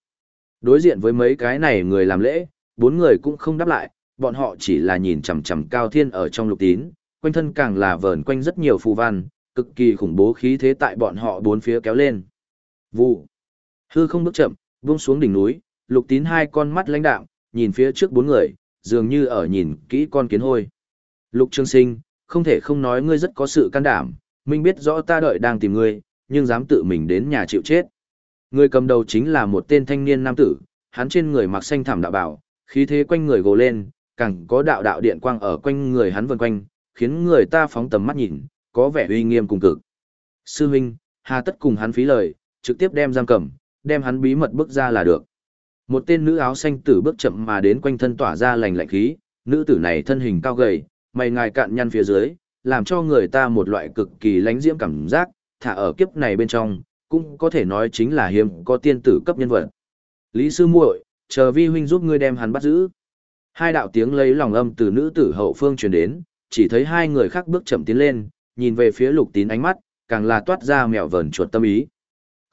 Đối diện với mấy cái này người làm lễ, bốn người cũng không đáp lại, bọn họ chỉ là nhìn chằm chằm Cao Thiên ở trong lục tín, quanh thân càng là vờn quanh rất nhiều phù văn, cực kỳ khủng bố khí thế tại bọn họ bốn phía kéo lên. Vụ. Hư không bước chậm, buông xuống đỉnh núi, lục tín hai con mắt lãnh đạm, nhìn phía trước bốn người, dường như ở nhìn kỹ con kiến hôi. Lục Trương Sinh, không thể không nói ngươi rất có sự can đảm, minh biết rõ ta đợi đang tìm ngươi, nhưng dám tự mình đến nhà chịu chết. Người cầm đầu chính là một tên thanh niên nam tử, hắn trên người mặc xanh thảm đạo bảo, khí thế quanh người gồ lên, càng có đạo đạo điện quang ở quanh người hắn vần quanh, khiến người ta phóng tầm mắt nhìn, có vẻ uy nghiêm cùng cực. Sư huynh, hà tất cùng hắn phí lời, trực tiếp đem giam cầm, đem hắn bí mật bước ra là được. Một tên nữ áo xanh tử bước chậm mà đến quanh thân tỏa ra lành lạnh khí, nữ tử này thân hình cao gầy, mày ngài cạn nhăn phía dưới, làm cho người ta một loại cực kỳ lánh diễm cảm giác, thả ở kiếp này bên trong, cũng có thể nói chính là hiếm có tiên tử cấp nhân vật. Lý sư muội, chờ vi huynh giúp ngươi đem hắn bắt giữ. Hai đạo tiếng lấy lòng âm từ nữ tử hậu phương truyền đến, chỉ thấy hai người khác bước chậm tiến lên, nhìn về phía lục tín ánh mắt, càng là toát ra mèo vờn chuột tâm ý.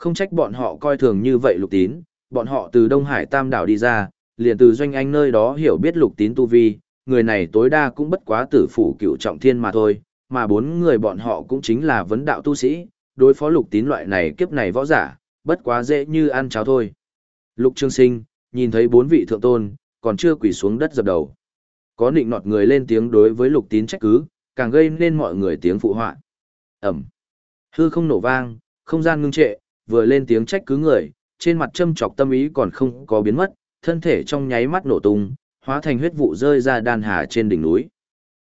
Không trách bọn họ coi thường như vậy lục tín, bọn họ từ Đông Hải Tam đảo đi ra, liền từ doanh anh nơi đó hiểu biết lục tín tu vi, người này tối đa cũng bất quá tử phủ cựu trọng thiên mà thôi, mà bốn người bọn họ cũng chính là vấn đạo tu sĩ, đối phó lục tín loại này kiếp này võ giả, bất quá dễ như ăn cháo thôi. Lục Trương Sinh, nhìn thấy bốn vị thượng tôn, còn chưa quỳ xuống đất dập đầu. Có nịnh nọt người lên tiếng đối với lục tín trách cứ, càng gây nên mọi người tiếng phụ họa. Ẩm. Hư không nổ vang, không gian ngưng trệ, vừa lên tiếng trách cứ người, trên mặt châm chọc tâm ý còn không có biến mất, thân thể trong nháy mắt nổ tung, hóa thành huyết vụ rơi ra đan hà trên đỉnh núi.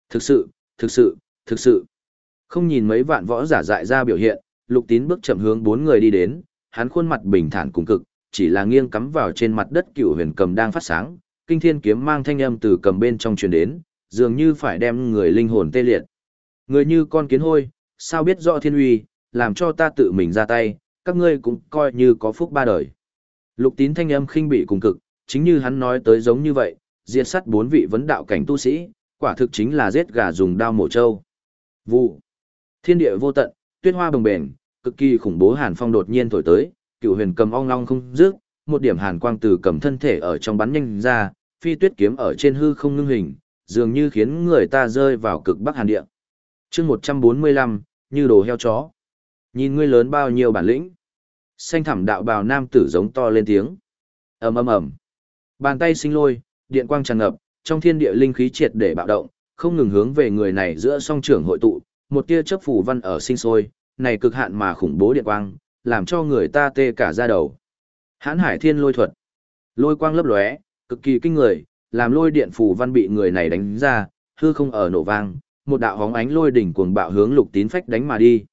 Thực sự, thực sự, thực sự. Không nhìn mấy vạn võ giả dại ra biểu hiện, lục tín bước chậm hướng bốn người đi đến, hắn khuôn mặt bình thản cùng cực, chỉ là nghiêng cắm vào trên mặt đất cựu huyền cầm đang phát sáng, kinh thiên kiếm mang thanh âm từ cầm bên trong truyền đến, dường như phải đem người linh hồn tê liệt. Người như con kiến hôi, sao biết rõ thiên uy, làm cho ta tự mình ra tay, các ngươi cũng coi như có phúc ba đời. Lục tín thanh âm khinh bị cùng cực, chính như hắn nói tới giống như vậy, diệt sát bốn vị vấn đạo cảnh tu sĩ, quả thực chính là giết gà dùng đao mổ trâu. Vụ. Thiên địa vô tận, tuyết hoa bồng bềnh, cực kỳ khủng bố hàn phong đột nhiên thổi tới, cựu huyền cầm ong long không dứt, một điểm hàn quang từ cầm thân thể ở trong bắn nhanh ra, phi tuyết kiếm ở trên hư không ngưng hình, dường như khiến người ta rơi vào cực bắc hàn địa. Chương 145, như đồ heo chó. Nhìn ngươi lớn bao nhiêu bản lĩnh. Xanh thẳm đạo bào nam tử giống to lên tiếng. Ầm ầm ầm. Bàn tay sinh lôi, điện quang tràn ngập, trong thiên địa linh khí triệt để bạo động, không ngừng hướng về người này giữa song trưởng hội tụ, một tia chớp phủ văn ở sinh sôi, này cực hạn mà khủng bố điện quang, làm cho người ta tê cả da đầu. Hãn Hải Thiên lôi thuật. Lôi quang lấp lóe, cực kỳ kinh người, làm lôi điện phủ văn bị người này đánh ra, hư không ở nổ vang, một đạo hóng ánh lôi đỉnh cuồng bạo hướng Lục Tín phách đánh mà đi.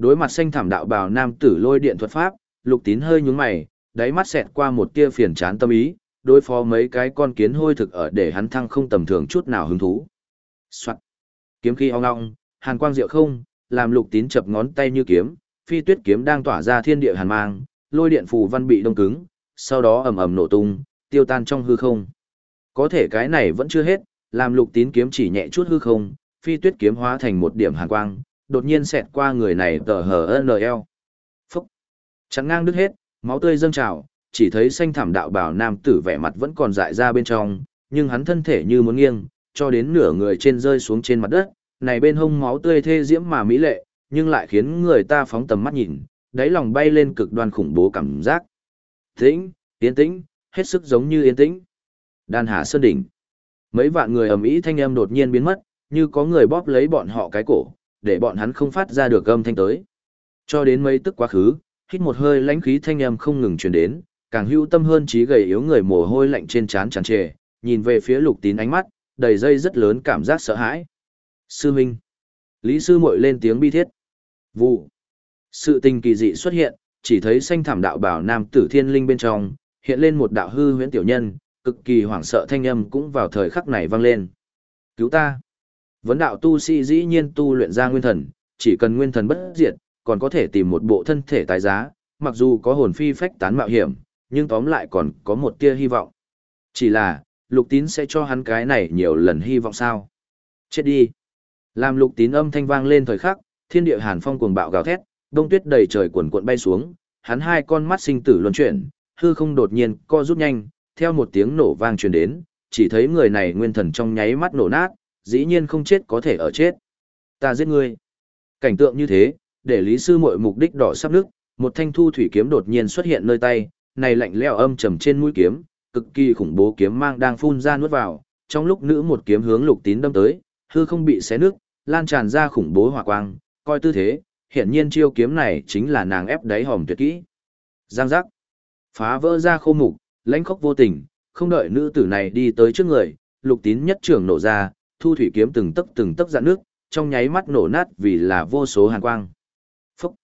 Đối mặt xanh thảm đạo bào nam tử lôi điện thuật pháp, Lục Tín hơi nhướng mày, đáy mắt xẹt qua một tia phiền chán tâm ý, đối phó mấy cái con kiến hôi thực ở để hắn thăng không tầm thường chút nào hứng thú. Soạn. Kiếm khí ong ong, hàn quang diệu không, làm lục tín chập ngón tay như kiếm, phi tuyết kiếm đang tỏa ra thiên địa hàn mang, lôi điện phù văn bị đông cứng, sau đó ầm ầm nổ tung, tiêu tan trong hư không. Có thể cái này vẫn chưa hết, làm lục tín kiếm chỉ nhẹ chút hư không, phi tuyết kiếm hóa thành một điểm hàn quang, đột nhiên xẹt qua người này tờ hờ NL. Phúc! chắn ngang đứt hết, máu tươi dâng trào, chỉ thấy xanh thảm đạo bảo nam tử vẻ mặt vẫn còn dại ra bên trong, nhưng hắn thân thể như muốn nghiêng, cho đến nửa người trên rơi xuống trên mặt đất, này bên hông máu tươi thê diễm mà mỹ lệ, nhưng lại khiến người ta phóng tầm mắt nhìn, đáy lòng bay lên cực đoan khủng bố cảm giác. Tĩnh, yên tĩnh, hết sức giống như yên tĩnh. Đan Hà Sơn Đỉnh. Mấy vạn người ầm ĩ thanh âm đột nhiên biến mất, như có người bóp lấy bọn họ cái cổ, để bọn hắn không phát ra được âm thanh tới. Cho đến mấy tức quá khứ, hít một hơi lãnh khí thanh âm không ngừng truyền đến, càng hữu tâm hơn trí gầy yếu người mồ hôi lạnh trên trán tràn trề, nhìn về phía lục tín ánh mắt, đầy dây rất lớn cảm giác sợ hãi. Sư Minh. Lý sư muội lên tiếng bi thiết. Vụ. Sự tình kỳ dị xuất hiện, chỉ thấy xanh thảm đạo bảo nam tử thiên linh bên trong, hiện lên một đạo hư huyễn tiểu nhân, cực kỳ hoảng sợ thanh âm cũng vào thời khắc này vang lên. Cứu ta. Vấn đạo tu sĩ dĩ nhiên tu luyện ra nguyên thần, chỉ cần nguyên thần bất diệt, còn có thể tìm một bộ thân thể tái giá, mặc dù có hồn phi phách tán mạo hiểm, nhưng tóm lại còn có một tia hy vọng. Chỉ là, lục tín sẽ cho hắn cái này nhiều lần hy vọng sao? Chết đi! Làm lục tín âm thanh vang lên thời khắc, thiên địa hàn phong cuồng bạo gào thét, đông tuyết đầy trời cuộn cuộn bay xuống, hắn hai con mắt sinh tử luân chuyển, hư không đột nhiên co rút nhanh, theo một tiếng nổ vang truyền đến, chỉ thấy người này nguyên thần trong nháy mắt nổ nát, dĩ nhiên không chết có thể ở chết. Ta giết ngươi. Cảnh tượng như thế, để lý sư muội mục đích đỏ sắp nước, một thanh thu thủy kiếm đột nhiên xuất hiện nơi tay, này lạnh lẽo âm trầm trên mũi kiếm, cực kỳ khủng bố kiếm mang đang phun ra nuốt vào, trong lúc nữ một kiếm hướng lục tín đâm tới, hư không bị xé nước, lan tràn ra khủng bố hỏa quang, coi tư thế, hiển nhiên chiêu kiếm này chính là nàng ép đáy hòm tuyệt kỹ. Giang giác, phá vỡ ra khô mục, lãnh khốc vô tình, không đợi nữ tử này đi tới trước người, lục tín nhất trưởng nổ ra, thu thủy kiếm từng tấc từng tấc dạn nước, trong nháy mắt nổ nát vì là vô số hàn quang. Phúc!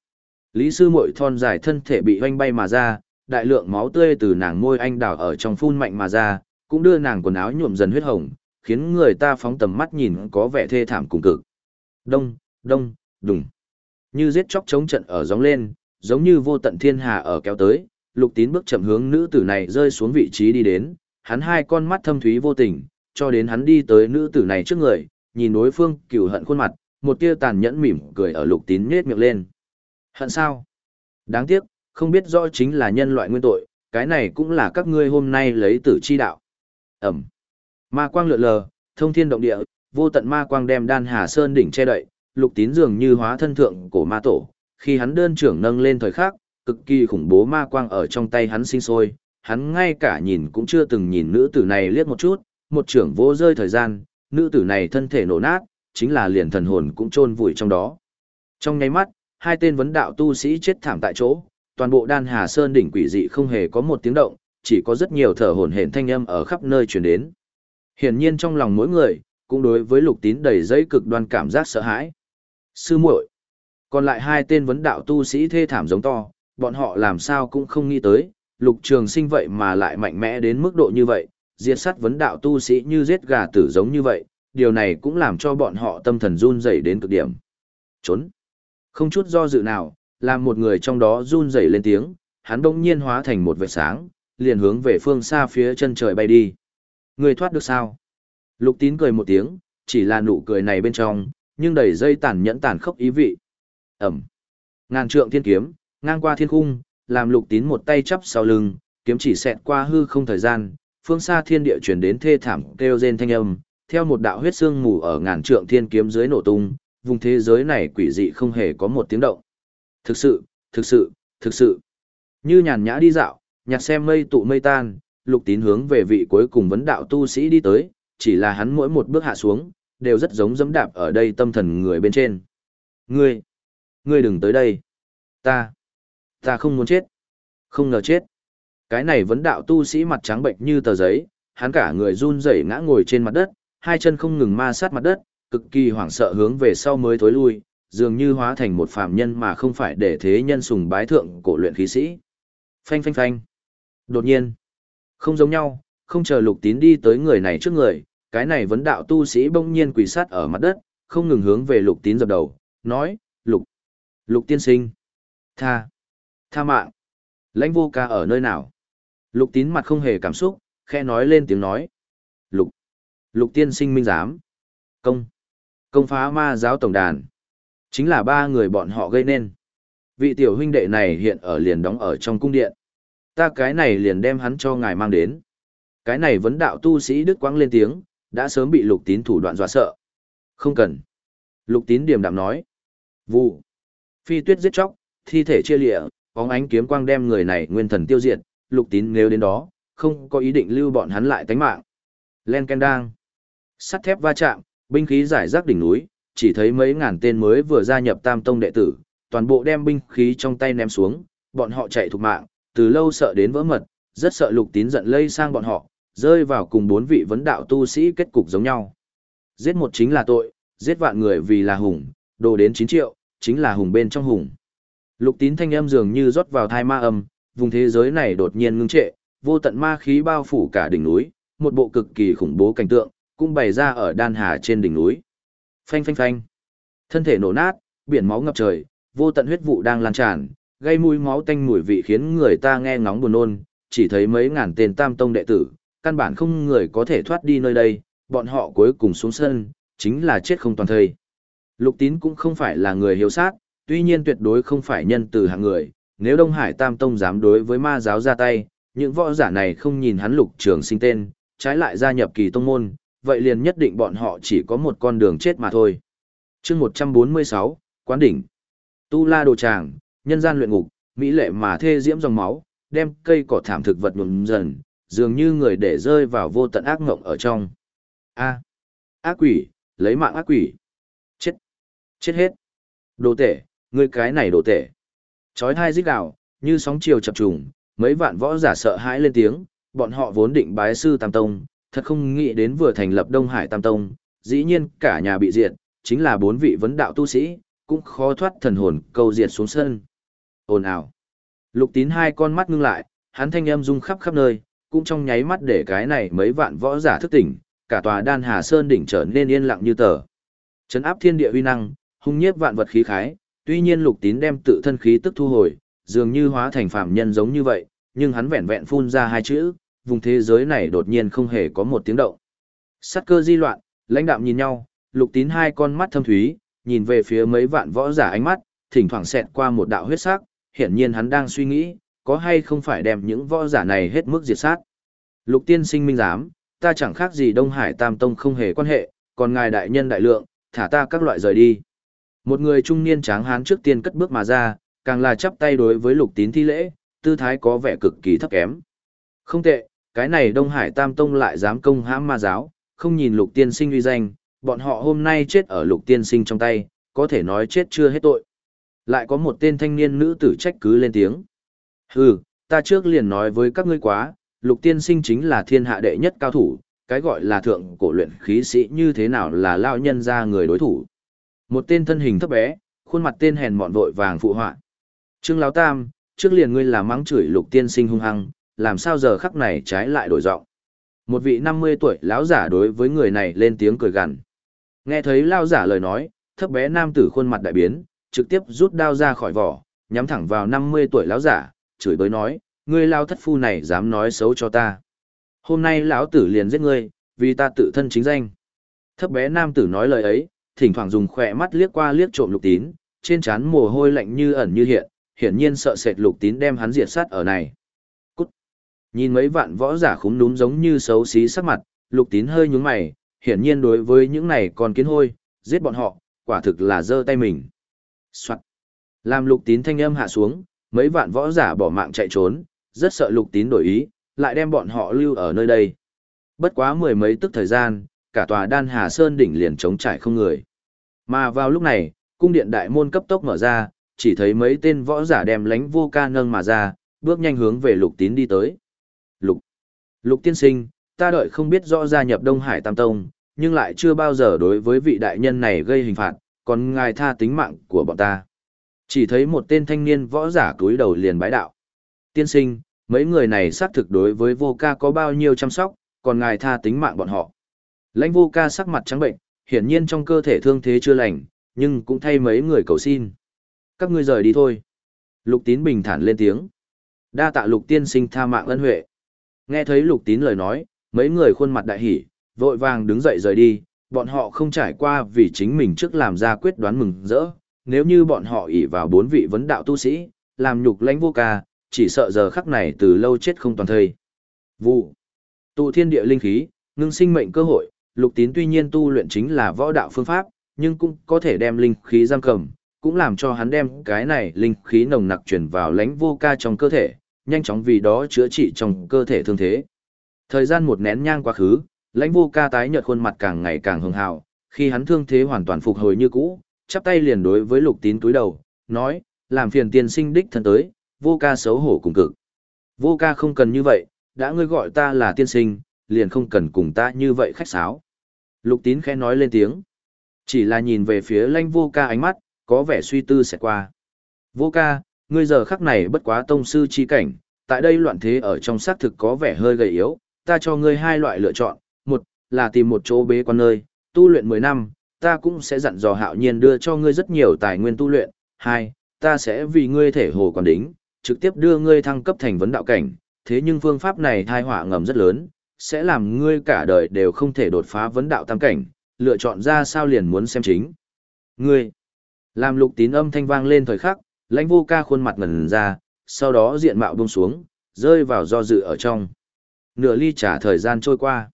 Lý sư muội thon dài thân thể bị hoanh bay mà ra, đại lượng máu tươi từ nàng môi anh đào ở trong phun mạnh mà ra, cũng đưa nàng quần áo nhuộm dần huyết hồng, khiến người ta phóng tầm mắt nhìn có vẻ thê thảm cùng cực. Đông, đông, đùng. Như giết chóc chống trận ở gióng lên, giống như vô tận thiên hà ở kéo tới, lục tín bước chậm hướng nữ tử này rơi xuống vị trí đi đến, hắn hai con mắt thâm thúy vô tình, cho đến hắn đi tới nữ tử này trước người, nhìn đối phương cừu hận khuôn mặt, một tia tàn nhẫn mỉm cười ở lục tín nhếch miệng lên. Hận sao? Đáng tiếc, không biết rõ chính là nhân loại nguyên tội, cái này cũng là các ngươi hôm nay lấy tử chi đạo. Ẩm. Ma quang lượn lờ, thông thiên động địa, vô tận ma quang đem đan hà sơn đỉnh che đậy, lục tín dường như hóa thân thượng của ma tổ, khi hắn đơn trưởng nâng lên thời khắc, cực kỳ khủng bố ma quang ở trong tay hắn sinh sôi, hắn ngay cả nhìn cũng chưa từng nhìn nữ tử này liếc một chút, một trưởng vô rơi thời gian, nữ tử này thân thể nổ nát, chính là liền thần hồn cũng chôn vùi trong đó. Trong nháy mắt, hai tên vấn đạo tu sĩ chết thảm tại chỗ, toàn bộ đan hà sơn đỉnh quỷ dị không hề có một tiếng động, chỉ có rất nhiều thở hổn hển thanh âm ở khắp nơi truyền đến. Hiển nhiên trong lòng mỗi người, cũng đối với lục tín đầy dây cực đoan cảm giác sợ hãi. Sư muội, còn lại hai tên vấn đạo tu sĩ thê thảm giống to, bọn họ làm sao cũng không nghĩ tới, lục trường sinh vậy mà lại mạnh mẽ đến mức độ như vậy, diệt sát vấn đạo tu sĩ như giết gà tử giống như vậy, điều này cũng làm cho bọn họ tâm thần run rẩy đến cực điểm. Trốn. Không chút do dự nào, làm một người trong đó run rẩy lên tiếng, hắn đông nhiên hóa thành một vệt sáng, liền hướng về phương xa phía chân trời bay đi. Người thoát được sao? Lục tín cười một tiếng, chỉ là nụ cười này bên trong, nhưng đầy dây tàn nhẫn tàn khốc ý vị. Ẩm. Ngàn trượng thiên kiếm, ngang qua thiên khung, làm lục tín một tay chắp sau lưng, kiếm chỉ xẹt qua hư không thời gian, phương xa thiên địa truyền đến thê thảm kêu rên thanh âm, theo một đạo huyết xương mù ở ngàn trượng thiên kiếm dưới nổ tung, vùng thế giới này quỷ dị không hề có một tiếng động. Thực sự, thực sự, thực sự. Như nhàn nhã đi dạo, nhặt xem mây tụ mây tan, lục tín hướng về vị cuối cùng vấn đạo tu sĩ đi tới, chỉ là hắn mỗi một bước hạ xuống, đều rất giống dẫm đạp ở đây tâm thần người bên trên. Ngươi, ngươi đừng tới đây. Ta, ta không muốn chết. Không ngờ chết. Cái này vấn đạo tu sĩ mặt trắng bệnh như tờ giấy, hắn cả người run rẩy ngã ngồi trên mặt đất, hai chân không ngừng ma sát mặt đất, cực kỳ hoảng sợ hướng về sau mới thối lui, dường như hóa thành một phàm nhân mà không phải để thế nhân sùng bái thượng cổ luyện khí sĩ. Phanh phanh phanh. Đột nhiên, không giống nhau, không chờ lục tín đi tới người này trước người, cái này vấn đạo tu sĩ bỗng nhiên quỳ sát ở mặt đất, không ngừng hướng về lục tín dập đầu, nói, lục, lục tiên sinh, tha, tha mạng, lãnh vô ca ở nơi nào? Lục tín mặt không hề cảm xúc, khe nói lên tiếng nói, lục, lục tiên sinh minh giám, công, công phá ma giáo tổng đàn, chính là ba người bọn họ gây nên. Vị tiểu huynh đệ này hiện ở liền đóng ở trong cung điện. Ta cái này liền đem hắn cho ngài mang đến. Cái này vấn đạo tu sĩ Đức Quang lên tiếng, đã sớm bị lục tín thủ đoạn dọa sợ. Không cần. Lục tín điềm đạm nói. Vụ. Phi tuyết giết chóc, thi thể chia lịa, bóng ánh kiếm quang đem người này nguyên thần tiêu diệt, lục tín nếu đến đó, không có ý định lưu bọn hắn lại tánh mạng. Len ken đang. Sắt thép va chạm, binh khí giải rác đỉnh núi, chỉ thấy mấy ngàn tên mới vừa gia nhập tam tông đệ tử, toàn bộ đem binh khí trong tay ném xuống, bọn họ chạy thục mạng, từ lâu sợ đến vỡ mật, rất sợ lục tín giận lây sang bọn họ, rơi vào cùng bốn vị vấn đạo tu sĩ kết cục giống nhau. Giết một chính là tội, giết vạn người vì là hùng, đồ đến 9 triệu, chính là hùng bên trong hùng. Lục tín thanh âm dường như rót vào thai ma âm, vùng thế giới này đột nhiên ngưng trệ, vô tận ma khí bao phủ cả đỉnh núi, một bộ cực kỳ khủng bố cảnh tượng, cũng bày ra ở đan hà trên đỉnh núi. Phanh phanh phanh. Thân thể nổ nát, biển máu ngập trời, vô tận huyết vụ đang lan tràn, gây mùi máu tanh mùi vị khiến người ta nghe ngóng buồn nôn, chỉ thấy mấy ngàn tên tam tông đệ tử, căn bản không người có thể thoát đi nơi đây, bọn họ cuối cùng xuống sân, chính là chết không toàn thây. Lục tín cũng không phải là người hiếu sát, tuy nhiên tuyệt đối không phải nhân từ hạng người, nếu Đông Hải Tam Tông dám đối với ma giáo ra tay, những võ giả này không nhìn hắn lục trường sinh tên, trái lại gia nhập kỳ tông môn, vậy liền nhất định bọn họ chỉ có một con đường chết mà thôi. chương 146, Quán Đỉnh Tu La Đồ Tràng, nhân gian luyện ngục, mỹ lệ mà thê diễm dòng máu, đem cây cỏ thảm thực vật nhuộm dần, dường như người để rơi vào vô tận ác ngộng ở trong. A. ác quỷ, lấy mạng ác quỷ. Chết. Chết hết. Đồ tể, ngươi cái này đồ tể. Chói thai rít gào, như sóng chiều chập trùng, mấy vạn võ giả sợ hãi lên tiếng, bọn họ vốn định bái sư Tam Tông, thật không nghĩ đến vừa thành lập Đông Hải Tam Tông, dĩ nhiên cả nhà bị diệt, chính là bốn vị vấn đạo tu sĩ, cũng khó thoát thần hồn câu diệt xuống sân. Ồn ào. Lục tín hai con mắt ngưng lại, hắn thanh âm rung khắp khắp nơi, cũng trong nháy mắt để cái này mấy vạn võ giả thức tỉnh, cả tòa đan hà sơn đỉnh trở nên yên lặng như tờ. Trấn áp thiên địa uy năng, hung nhiếp vạn vật khí khái, tuy nhiên lục tín đem tự thân khí tức thu hồi, dường như hóa thành phạm nhân giống như vậy, nhưng hắn vẹn vẹn phun ra hai chữ, vùng thế giới này đột nhiên không hề có một tiếng động. Sát cơ di loạn, lãnh đạm nhìn nhau, lục tín hai con mắt thâm thúy, nhìn về phía mấy vạn võ giả ánh mắt, thỉnh thoảng xẹt qua một đạo huyết sắc, hiển nhiên hắn đang suy nghĩ, có hay không phải đem những võ giả này hết mức diệt sát. Lục tiên sinh minh giám, ta chẳng khác gì Đông Hải Tam Tông không hề quan hệ, còn ngài đại nhân đại lượng, thả ta các loại rời đi. Một người trung niên tráng hán trước tiên cất bước mà ra, càng là chắp tay đối với lục tín thi lễ, tư thái có vẻ cực kỳ thấp kém. Không tệ, cái này Đông Hải Tam Tông lại dám công hãm ma giáo, không nhìn lục tiên sinh uy danh, bọn họ hôm nay chết ở lục tiên sinh trong tay, có thể nói chết chưa hết tội. Lại có một tên thanh niên nữ tử trách cứ lên tiếng. Hừ, ta trước liền nói với các ngươi quá, lục tiên sinh chính là thiên hạ đệ nhất cao thủ, cái gọi là thượng cổ luyện khí sĩ như thế nào là lao nhân ra người đối thủ. Một tên thân hình thấp bé, khuôn mặt tên hèn mọn vội vàng phụ họa. Trương Lão Tam, trước liền ngươi là mắng chửi lục tiên sinh hung hăng, làm sao giờ khắc này trái lại đổi giọng. Một vị 50 tuổi lão giả đối với người này lên tiếng cười gằn. Nghe thấy lão giả lời nói, thấp bé nam tử khuôn mặt đại biến, trực tiếp rút đao ra khỏi vỏ, nhắm thẳng vào 50 tuổi lão giả, chửi bới nói, ngươi lao thất phu này dám nói xấu cho ta. Hôm nay lão tử liền giết ngươi, vì ta tự thân chính danh. Thấp bé nam tử nói lời ấy, thỉnh thoảng dùng khỏe mắt liếc qua liếc trộm lục tín, trên trán mồ hôi lạnh như ẩn như hiện, hiển nhiên sợ sệt lục tín đem hắn diệt sát ở này. Cút! Nhìn mấy vạn võ giả khúm núm giống như xấu xí sắc mặt, lục tín hơi nhún mày, hiển nhiên đối với những này còn kiến hôi, giết bọn họ, quả thực là giơ tay mình. Soạn! Làm lục tín thanh âm hạ xuống, mấy vạn võ giả bỏ mạng chạy trốn, rất sợ lục tín đổi ý, lại đem bọn họ lưu ở nơi đây. Bất quá mười mấy tức thời gian, cả tòa đan hà sơn đỉnh liền trống trải không người. Mà vào lúc này, cung điện đại môn cấp tốc mở ra, chỉ thấy mấy tên võ giả đem lánh vô ca nâng mà ra, bước nhanh hướng về lục tín đi tới. Lục, lục tiên sinh, ta đợi không biết rõ gia nhập Đông Hải Tam Tông, nhưng lại chưa bao giờ đối với vị đại nhân này gây hình phạt, còn ngài tha tính mạng của bọn ta. Chỉ thấy một tên thanh niên võ giả cúi đầu liền bái đạo. Tiên sinh, mấy người này xác thực đối với vô ca có bao nhiêu chăm sóc, còn ngài tha tính mạng bọn họ. Lãnh vô ca sắc mặt trắng bệnh, hiển nhiên trong cơ thể thương thế chưa lành, nhưng cũng thay mấy người cầu xin. Các ngươi rời đi thôi. Lục tín bình thản lên tiếng. Đa tạ lục tiên sinh tha mạng ân huệ. Nghe thấy lục tín lời nói, mấy người khuôn mặt đại hỉ, vội vàng đứng dậy rời đi, bọn họ không trải qua vì chính mình trước làm ra quyết đoán mừng rỡ. Nếu như bọn họ ỷ vào bốn vị vấn đạo tu sĩ, làm nhục lãnh vô ca, chỉ sợ giờ khắc này từ lâu chết không toàn thây. Vụ. Tụ thiên địa linh khí, ngưng sinh mệnh cơ hội, lục tín tuy nhiên tu luyện chính là võ đạo phương pháp, nhưng cũng có thể đem linh khí giam cầm, cũng làm cho hắn đem cái này linh khí nồng nặc chuyển vào lãnh vô ca trong cơ thể, nhanh chóng vì đó chữa trị trong cơ thể thương thế. Thời gian một nén nhang quá khứ, lãnh vô ca tái nhợt khuôn mặt càng ngày càng hưng hào, khi hắn thương thế hoàn toàn phục hồi như cũ, chắp tay liền đối với lục tín túi đầu, nói, làm phiền tiên sinh đích thân tới, vô ca xấu hổ cùng cực. Vô ca không cần như vậy, đã ngươi gọi ta là tiên sinh, liền không cần cùng ta như vậy khách sáo. Lục tín khẽ nói lên tiếng. Chỉ là nhìn về phía Lanh vô ca ánh mắt, có vẻ suy tư sẽ qua. Vô ca, ngươi giờ khắc này bất quá tông sư chi cảnh, tại đây loạn thế ở trong xác thực có vẻ hơi gầy yếu, ta cho ngươi hai loại lựa chọn, một là tìm một chỗ bế quan nơi, tu luyện 10 năm, ta cũng sẽ dặn dò hạo nhiên đưa cho ngươi rất nhiều tài nguyên tu luyện, hai, ta sẽ vì ngươi thể hồ còn đính, trực tiếp đưa ngươi thăng cấp thành vấn đạo cảnh, thế nhưng phương pháp này thai họa ngầm rất lớn, sẽ làm ngươi cả đời đều không thể đột phá vấn đạo tam cảnh, lựa chọn ra sao liền muốn xem chính. Ngươi, làm lục tín âm thanh vang lên thời khắc, lãnh vô ca khuôn mặt ngần ra, sau đó diện mạo buông xuống, rơi vào do dự ở trong. Nửa ly trả thời gian trôi qua.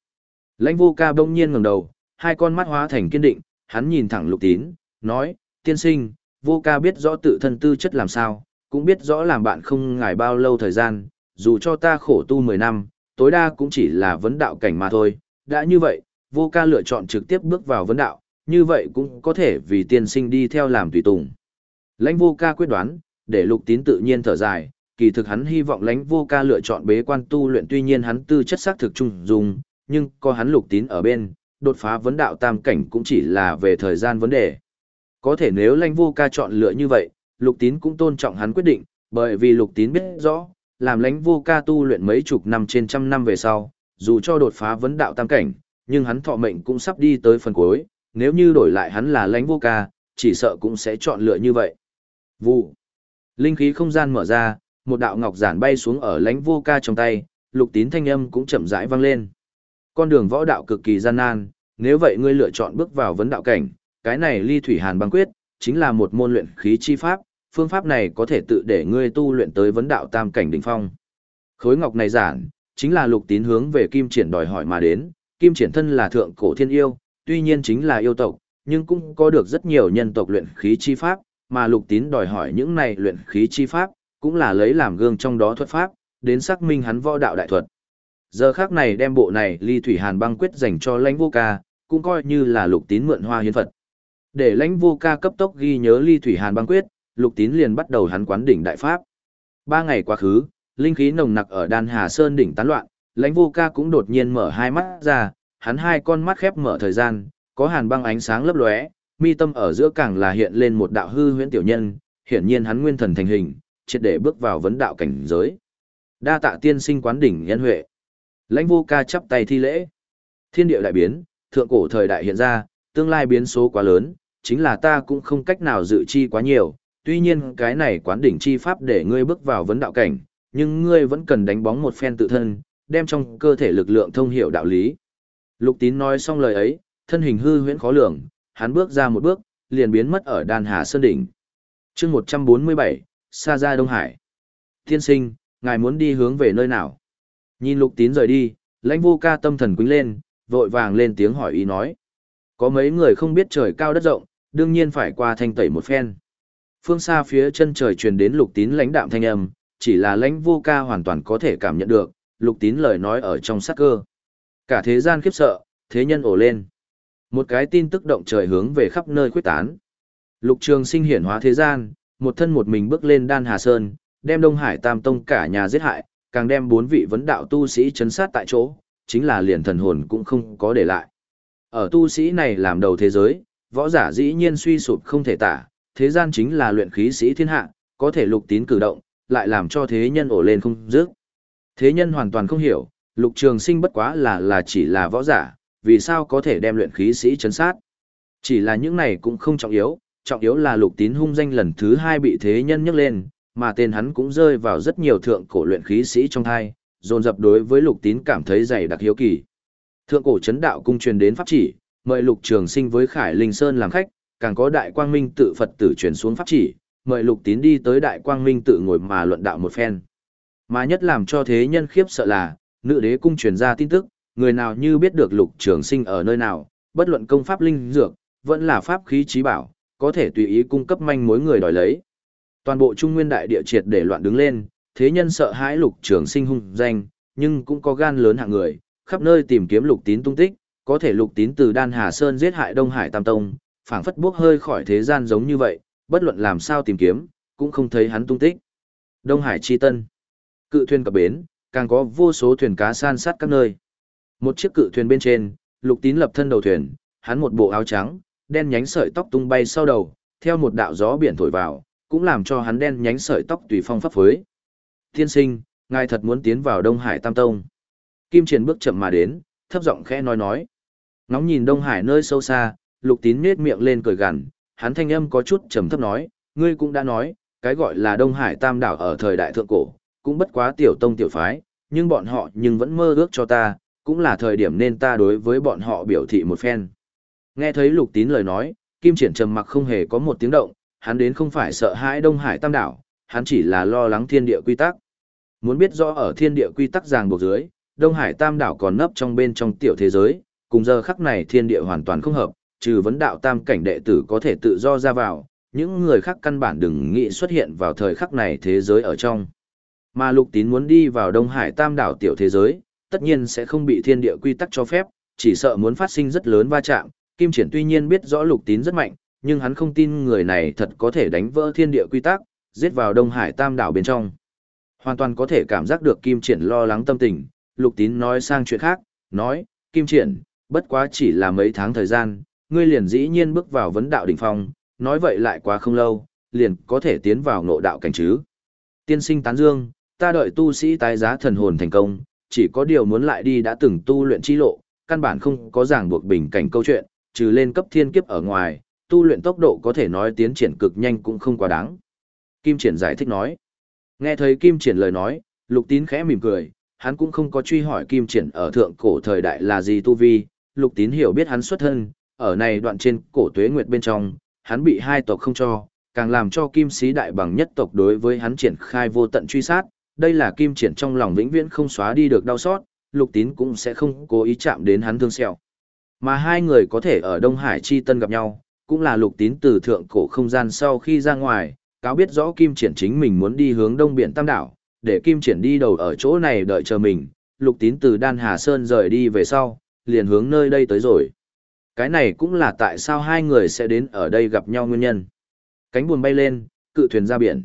Lãnh vô ca bỗng nhiên ngẩng đầu, hai con mắt hóa thành kiên định, hắn nhìn thẳng lục tín, nói, tiên sinh, vô ca biết rõ tự thân tư chất làm sao, cũng biết rõ làm bạn không ngài bao lâu thời gian, dù cho ta khổ tu 10 năm, tối đa cũng chỉ là vấn đạo cảnh mà thôi. Đã như vậy, vô ca lựa chọn trực tiếp bước vào vấn đạo, như vậy cũng có thể vì tiên sinh đi theo làm tùy tùng. Lãnh vô ca quyết đoán, để lục tín tự nhiên thở dài, kỳ thực hắn hy vọng lãnh vô ca lựa chọn bế quan tu luyện tuy nhiên hắn tư chất xác thực trung dung, nhưng có hắn lục tín ở bên, đột phá vấn đạo tam cảnh cũng chỉ là về thời gian vấn đề. Có thể nếu lãnh vô ca chọn lựa như vậy, lục tín cũng tôn trọng hắn quyết định, bởi vì lục tín biết rõ, làm lãnh vô ca tu luyện mấy chục năm trên trăm năm về sau, dù cho đột phá vấn đạo tam cảnh, nhưng hắn thọ mệnh cũng sắp đi tới phần cuối, nếu như đổi lại hắn là lãnh vô ca, chỉ sợ cũng sẽ chọn lựa như vậy. Vụ. Linh khí không gian mở ra, một đạo ngọc giản bay xuống ở lãnh vô ca trong tay, lục tín thanh âm cũng chậm rãi vang lên. Con đường võ đạo cực kỳ gian nan, nếu vậy ngươi lựa chọn bước vào vấn đạo cảnh, cái này ly thủy hàn băng quyết, chính là một môn luyện khí chi pháp, phương pháp này có thể tự để ngươi tu luyện tới vấn đạo tam cảnh đỉnh phong. Khối ngọc này giản, chính là lục tín hướng về kim triển đòi hỏi mà đến, kim triển thân là thượng cổ thiên yêu, tuy nhiên chính là yêu tộc, nhưng cũng có được rất nhiều nhân tộc luyện khí chi pháp, mà lục tín đòi hỏi những này luyện khí chi pháp, cũng là lấy làm gương trong đó thuật pháp, đến xác minh hắn võ đạo đại thuật. Giờ khác này đem bộ này ly thủy hàn băng quyết dành cho lãnh vô ca, cũng coi như là lục tín mượn hoa hiến Phật. Để lãnh vô ca cấp tốc ghi nhớ ly thủy hàn băng quyết, lục tín liền bắt đầu hắn quán đỉnh đại pháp. Ba ngày quá khứ, linh khí nồng nặc ở đan hà sơn đỉnh tán loạn, lãnh vô ca cũng đột nhiên mở hai mắt ra, hắn hai con mắt khép mở thời gian, có hàn băng ánh sáng lấp lóe, mi tâm ở giữa càng là hiện lên một đạo hư huyễn tiểu nhân, hiển nhiên hắn nguyên thần thành hình, triệt để bước vào vấn đạo cảnh giới. Đa tạ tiên sinh quán đỉnh nhân huệ. Lãnh vô ca chắp tay thi lễ. Thiên địa đại biến, thượng cổ thời đại hiện ra, tương lai biến số quá lớn, chính là ta cũng không cách nào dự chi quá nhiều. Tuy nhiên cái này quán đỉnh chi pháp để ngươi bước vào vấn đạo cảnh, nhưng ngươi vẫn cần đánh bóng một phen tự thân, đem trong cơ thể lực lượng thông hiểu đạo lý. Lục tín nói xong lời ấy, thân hình hư huyễn khó lường, hắn bước ra một bước, liền biến mất ở đan hà sơn đỉnh. chương 147, xa ra Đông Hải. Thiên sinh, ngài muốn đi hướng về nơi nào? Nhìn lục tín rời đi, lãnh vô ca tâm thần quính lên, vội vàng lên tiếng hỏi ý nói. Có mấy người không biết trời cao đất rộng, đương nhiên phải qua thanh tẩy một phen. Phương xa phía chân trời truyền đến lục tín lãnh đạm thanh âm, chỉ là lãnh vô ca hoàn toàn có thể cảm nhận được, lục tín lời nói ở trong sắc cơ. Cả thế gian khiếp sợ, thế nhân ổ lên. Một cái tin tức động trời hướng về khắp nơi quyết tán. Lục trường sinh hiển hóa thế gian, một thân một mình bước lên đan hà sơn, đem Đông Hải Tam Tông cả nhà giết hại, càng đem bốn vị vấn đạo tu sĩ chấn sát tại chỗ, chính là liền thần hồn cũng không có để lại. Ở tu sĩ này làm đầu thế giới, võ giả dĩ nhiên suy sụp không thể tả, thế gian chính là luyện khí sĩ thiên hạ, có thể lục tín cử động, lại làm cho thế nhân ổ lên không dứt. Thế nhân hoàn toàn không hiểu, lục trường sinh bất quá là là chỉ là võ giả, vì sao có thể đem luyện khí sĩ chấn sát. Chỉ là những này cũng không trọng yếu, trọng yếu là lục tín hung danh lần thứ hai bị thế nhân nhắc lên, mà tên hắn cũng rơi vào rất nhiều thượng cổ luyện khí sĩ trong thai, dồn dập đối với lục tín cảm thấy dày đặc hiếu kỳ. Thượng cổ chấn đạo cung truyền đến pháp chỉ, mời lục trường sinh với Khải Linh Sơn làm khách, càng có đại quang minh tự Phật tử truyền xuống pháp chỉ, mời lục tín đi tới đại quang minh tự ngồi mà luận đạo một phen. Mà nhất làm cho thế nhân khiếp sợ là, nữ đế cung truyền ra tin tức, người nào như biết được lục trường sinh ở nơi nào, bất luận công pháp linh dược, vẫn là pháp khí trí bảo, có thể tùy ý cung cấp manh mối người đòi lấy. Toàn bộ Trung Nguyên đại địa triệt để loạn đứng lên, thế nhân sợ hãi lục trường sinh hung danh, nhưng cũng có gan lớn hạng người, khắp nơi tìm kiếm lục tín tung tích, có thể lục tín từ Đan Hà Sơn giết hại Đông Hải Tam Tông, phảng phất bước hơi khỏi thế gian giống như vậy, bất luận làm sao tìm kiếm, cũng không thấy hắn tung tích. Đông Hải Chi Tân Cự thuyền cập bến, càng có vô số thuyền cá san sát các nơi. Một chiếc cự thuyền bên trên, lục tín lập thân đầu thuyền, hắn một bộ áo trắng, đen nhánh sợi tóc tung bay sau đầu, theo một đạo gió biển thổi vào, cũng làm cho hắn đen nhánh sợi tóc tùy phong pháp phới. Thiên sinh, ngài thật muốn tiến vào Đông Hải Tam Tông. Kim Triển bước chậm mà đến, thấp giọng khẽ nói nói. Ngóng nhìn Đông Hải nơi sâu xa, lục tín nết miệng lên cười gằn, hắn thanh âm có chút trầm thấp nói, ngươi cũng đã nói, cái gọi là Đông Hải Tam Đảo ở thời đại thượng cổ, cũng bất quá tiểu tông tiểu phái, nhưng bọn họ nhưng vẫn mơ ước cho ta, cũng là thời điểm nên ta đối với bọn họ biểu thị một phen. Nghe thấy lục tín lời nói, Kim Triển trầm mặc không hề có một tiếng động, hắn đến không phải sợ hãi Đông Hải Tam Đảo, hắn chỉ là lo lắng thiên địa quy tắc. Muốn biết rõ ở thiên địa quy tắc ràng buộc dưới, Đông Hải Tam Đảo còn nấp trong bên trong tiểu thế giới, cùng giờ khắc này thiên địa hoàn toàn không hợp, trừ vấn đạo tam cảnh đệ tử có thể tự do ra vào, những người khác căn bản đừng nghĩ xuất hiện vào thời khắc này thế giới ở trong. Mà lục tín muốn đi vào Đông Hải Tam Đảo tiểu thế giới, tất nhiên sẽ không bị thiên địa quy tắc cho phép, chỉ sợ muốn phát sinh rất lớn va chạm. Kim Triển tuy nhiên biết rõ lục tín rất mạnh, nhưng hắn không tin người này thật có thể đánh vỡ thiên địa quy tắc, giết vào Đông Hải Tam Đảo bên trong. Hoàn toàn có thể cảm giác được Kim Triển lo lắng tâm tình, lục tín nói sang chuyện khác, nói, Kim Triển, bất quá chỉ là mấy tháng thời gian, ngươi liền dĩ nhiên bước vào vấn đạo đỉnh phong, nói vậy lại quá không lâu, liền có thể tiến vào ngộ đạo cảnh chứ. Tiên sinh tán dương, ta đợi tu sĩ tái giá thần hồn thành công, chỉ có điều muốn lại đi đã từng tu luyện chi lộ, căn bản không có ràng buộc bình cảnh câu chuyện, trừ lên cấp thiên kiếp ở ngoài, tu luyện tốc độ có thể nói tiến triển cực nhanh cũng không quá đáng. Kim Triển giải thích nói. Nghe thấy Kim Triển lời nói, Lục Tín khẽ mỉm cười, hắn cũng không có truy hỏi Kim Triển ở thượng cổ thời đại là gì tu vi, Lục Tín hiểu biết hắn xuất thân, ở này đoạn trên cổ tuế nguyệt bên trong, hắn bị hai tộc không cho, càng làm cho Kim Sĩ đại bằng nhất tộc đối với hắn triển khai vô tận truy sát, đây là Kim Triển trong lòng vĩnh viễn không xóa đi được đau xót, Lục Tín cũng sẽ không cố ý chạm đến hắn thương sẹo. Mà hai người có thể ở Đông Hải Chi Tân gặp nhau, cũng là Lục Tín từ thượng cổ không gian sau khi ra ngoài, cáo biết rõ Kim Triển chính mình muốn đi hướng Đông Biển Tam Đảo, để Kim Triển đi đầu ở chỗ này đợi chờ mình, Lục Tín từ Đan Hà Sơn rời đi về sau, liền hướng nơi đây tới rồi. Cái này cũng là tại sao hai người sẽ đến ở đây gặp nhau nguyên nhân. Cánh buồm bay lên, cự thuyền ra biển.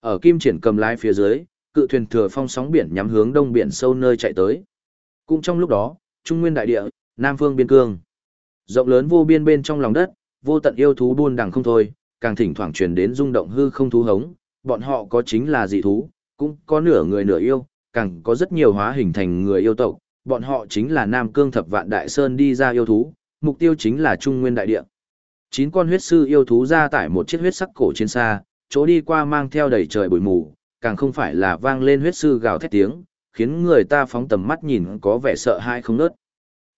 Ở Kim Triển cầm lái phía dưới, cự thuyền thừa phong sóng biển nhắm hướng đông biển sâu nơi chạy tới. Cũng trong lúc đó, Trung Nguyên đại địa, Nam phương biên cương. Rộng lớn vô biên bên trong lòng đất, vô tận yêu thú buôn đằng không thôi, càng thỉnh thoảng truyền đến rung động hư không thú hống, bọn họ có chính là dị thú, cũng có nửa người nửa yêu, càng có rất nhiều hóa hình thành người yêu tộc, bọn họ chính là Nam Cương Thập Vạn Đại Sơn đi ra yêu thú, mục tiêu chính là Trung Nguyên Đại Địa. Chín con huyết sư yêu thú ra tải một chiếc huyết sắc cổ chiến xa, chỗ đi qua mang theo đầy trời bụi mù, càng không phải là vang lên huyết sư gào thét tiếng, khiến người ta phóng tầm mắt nhìn có vẻ sợ hãi không nớt.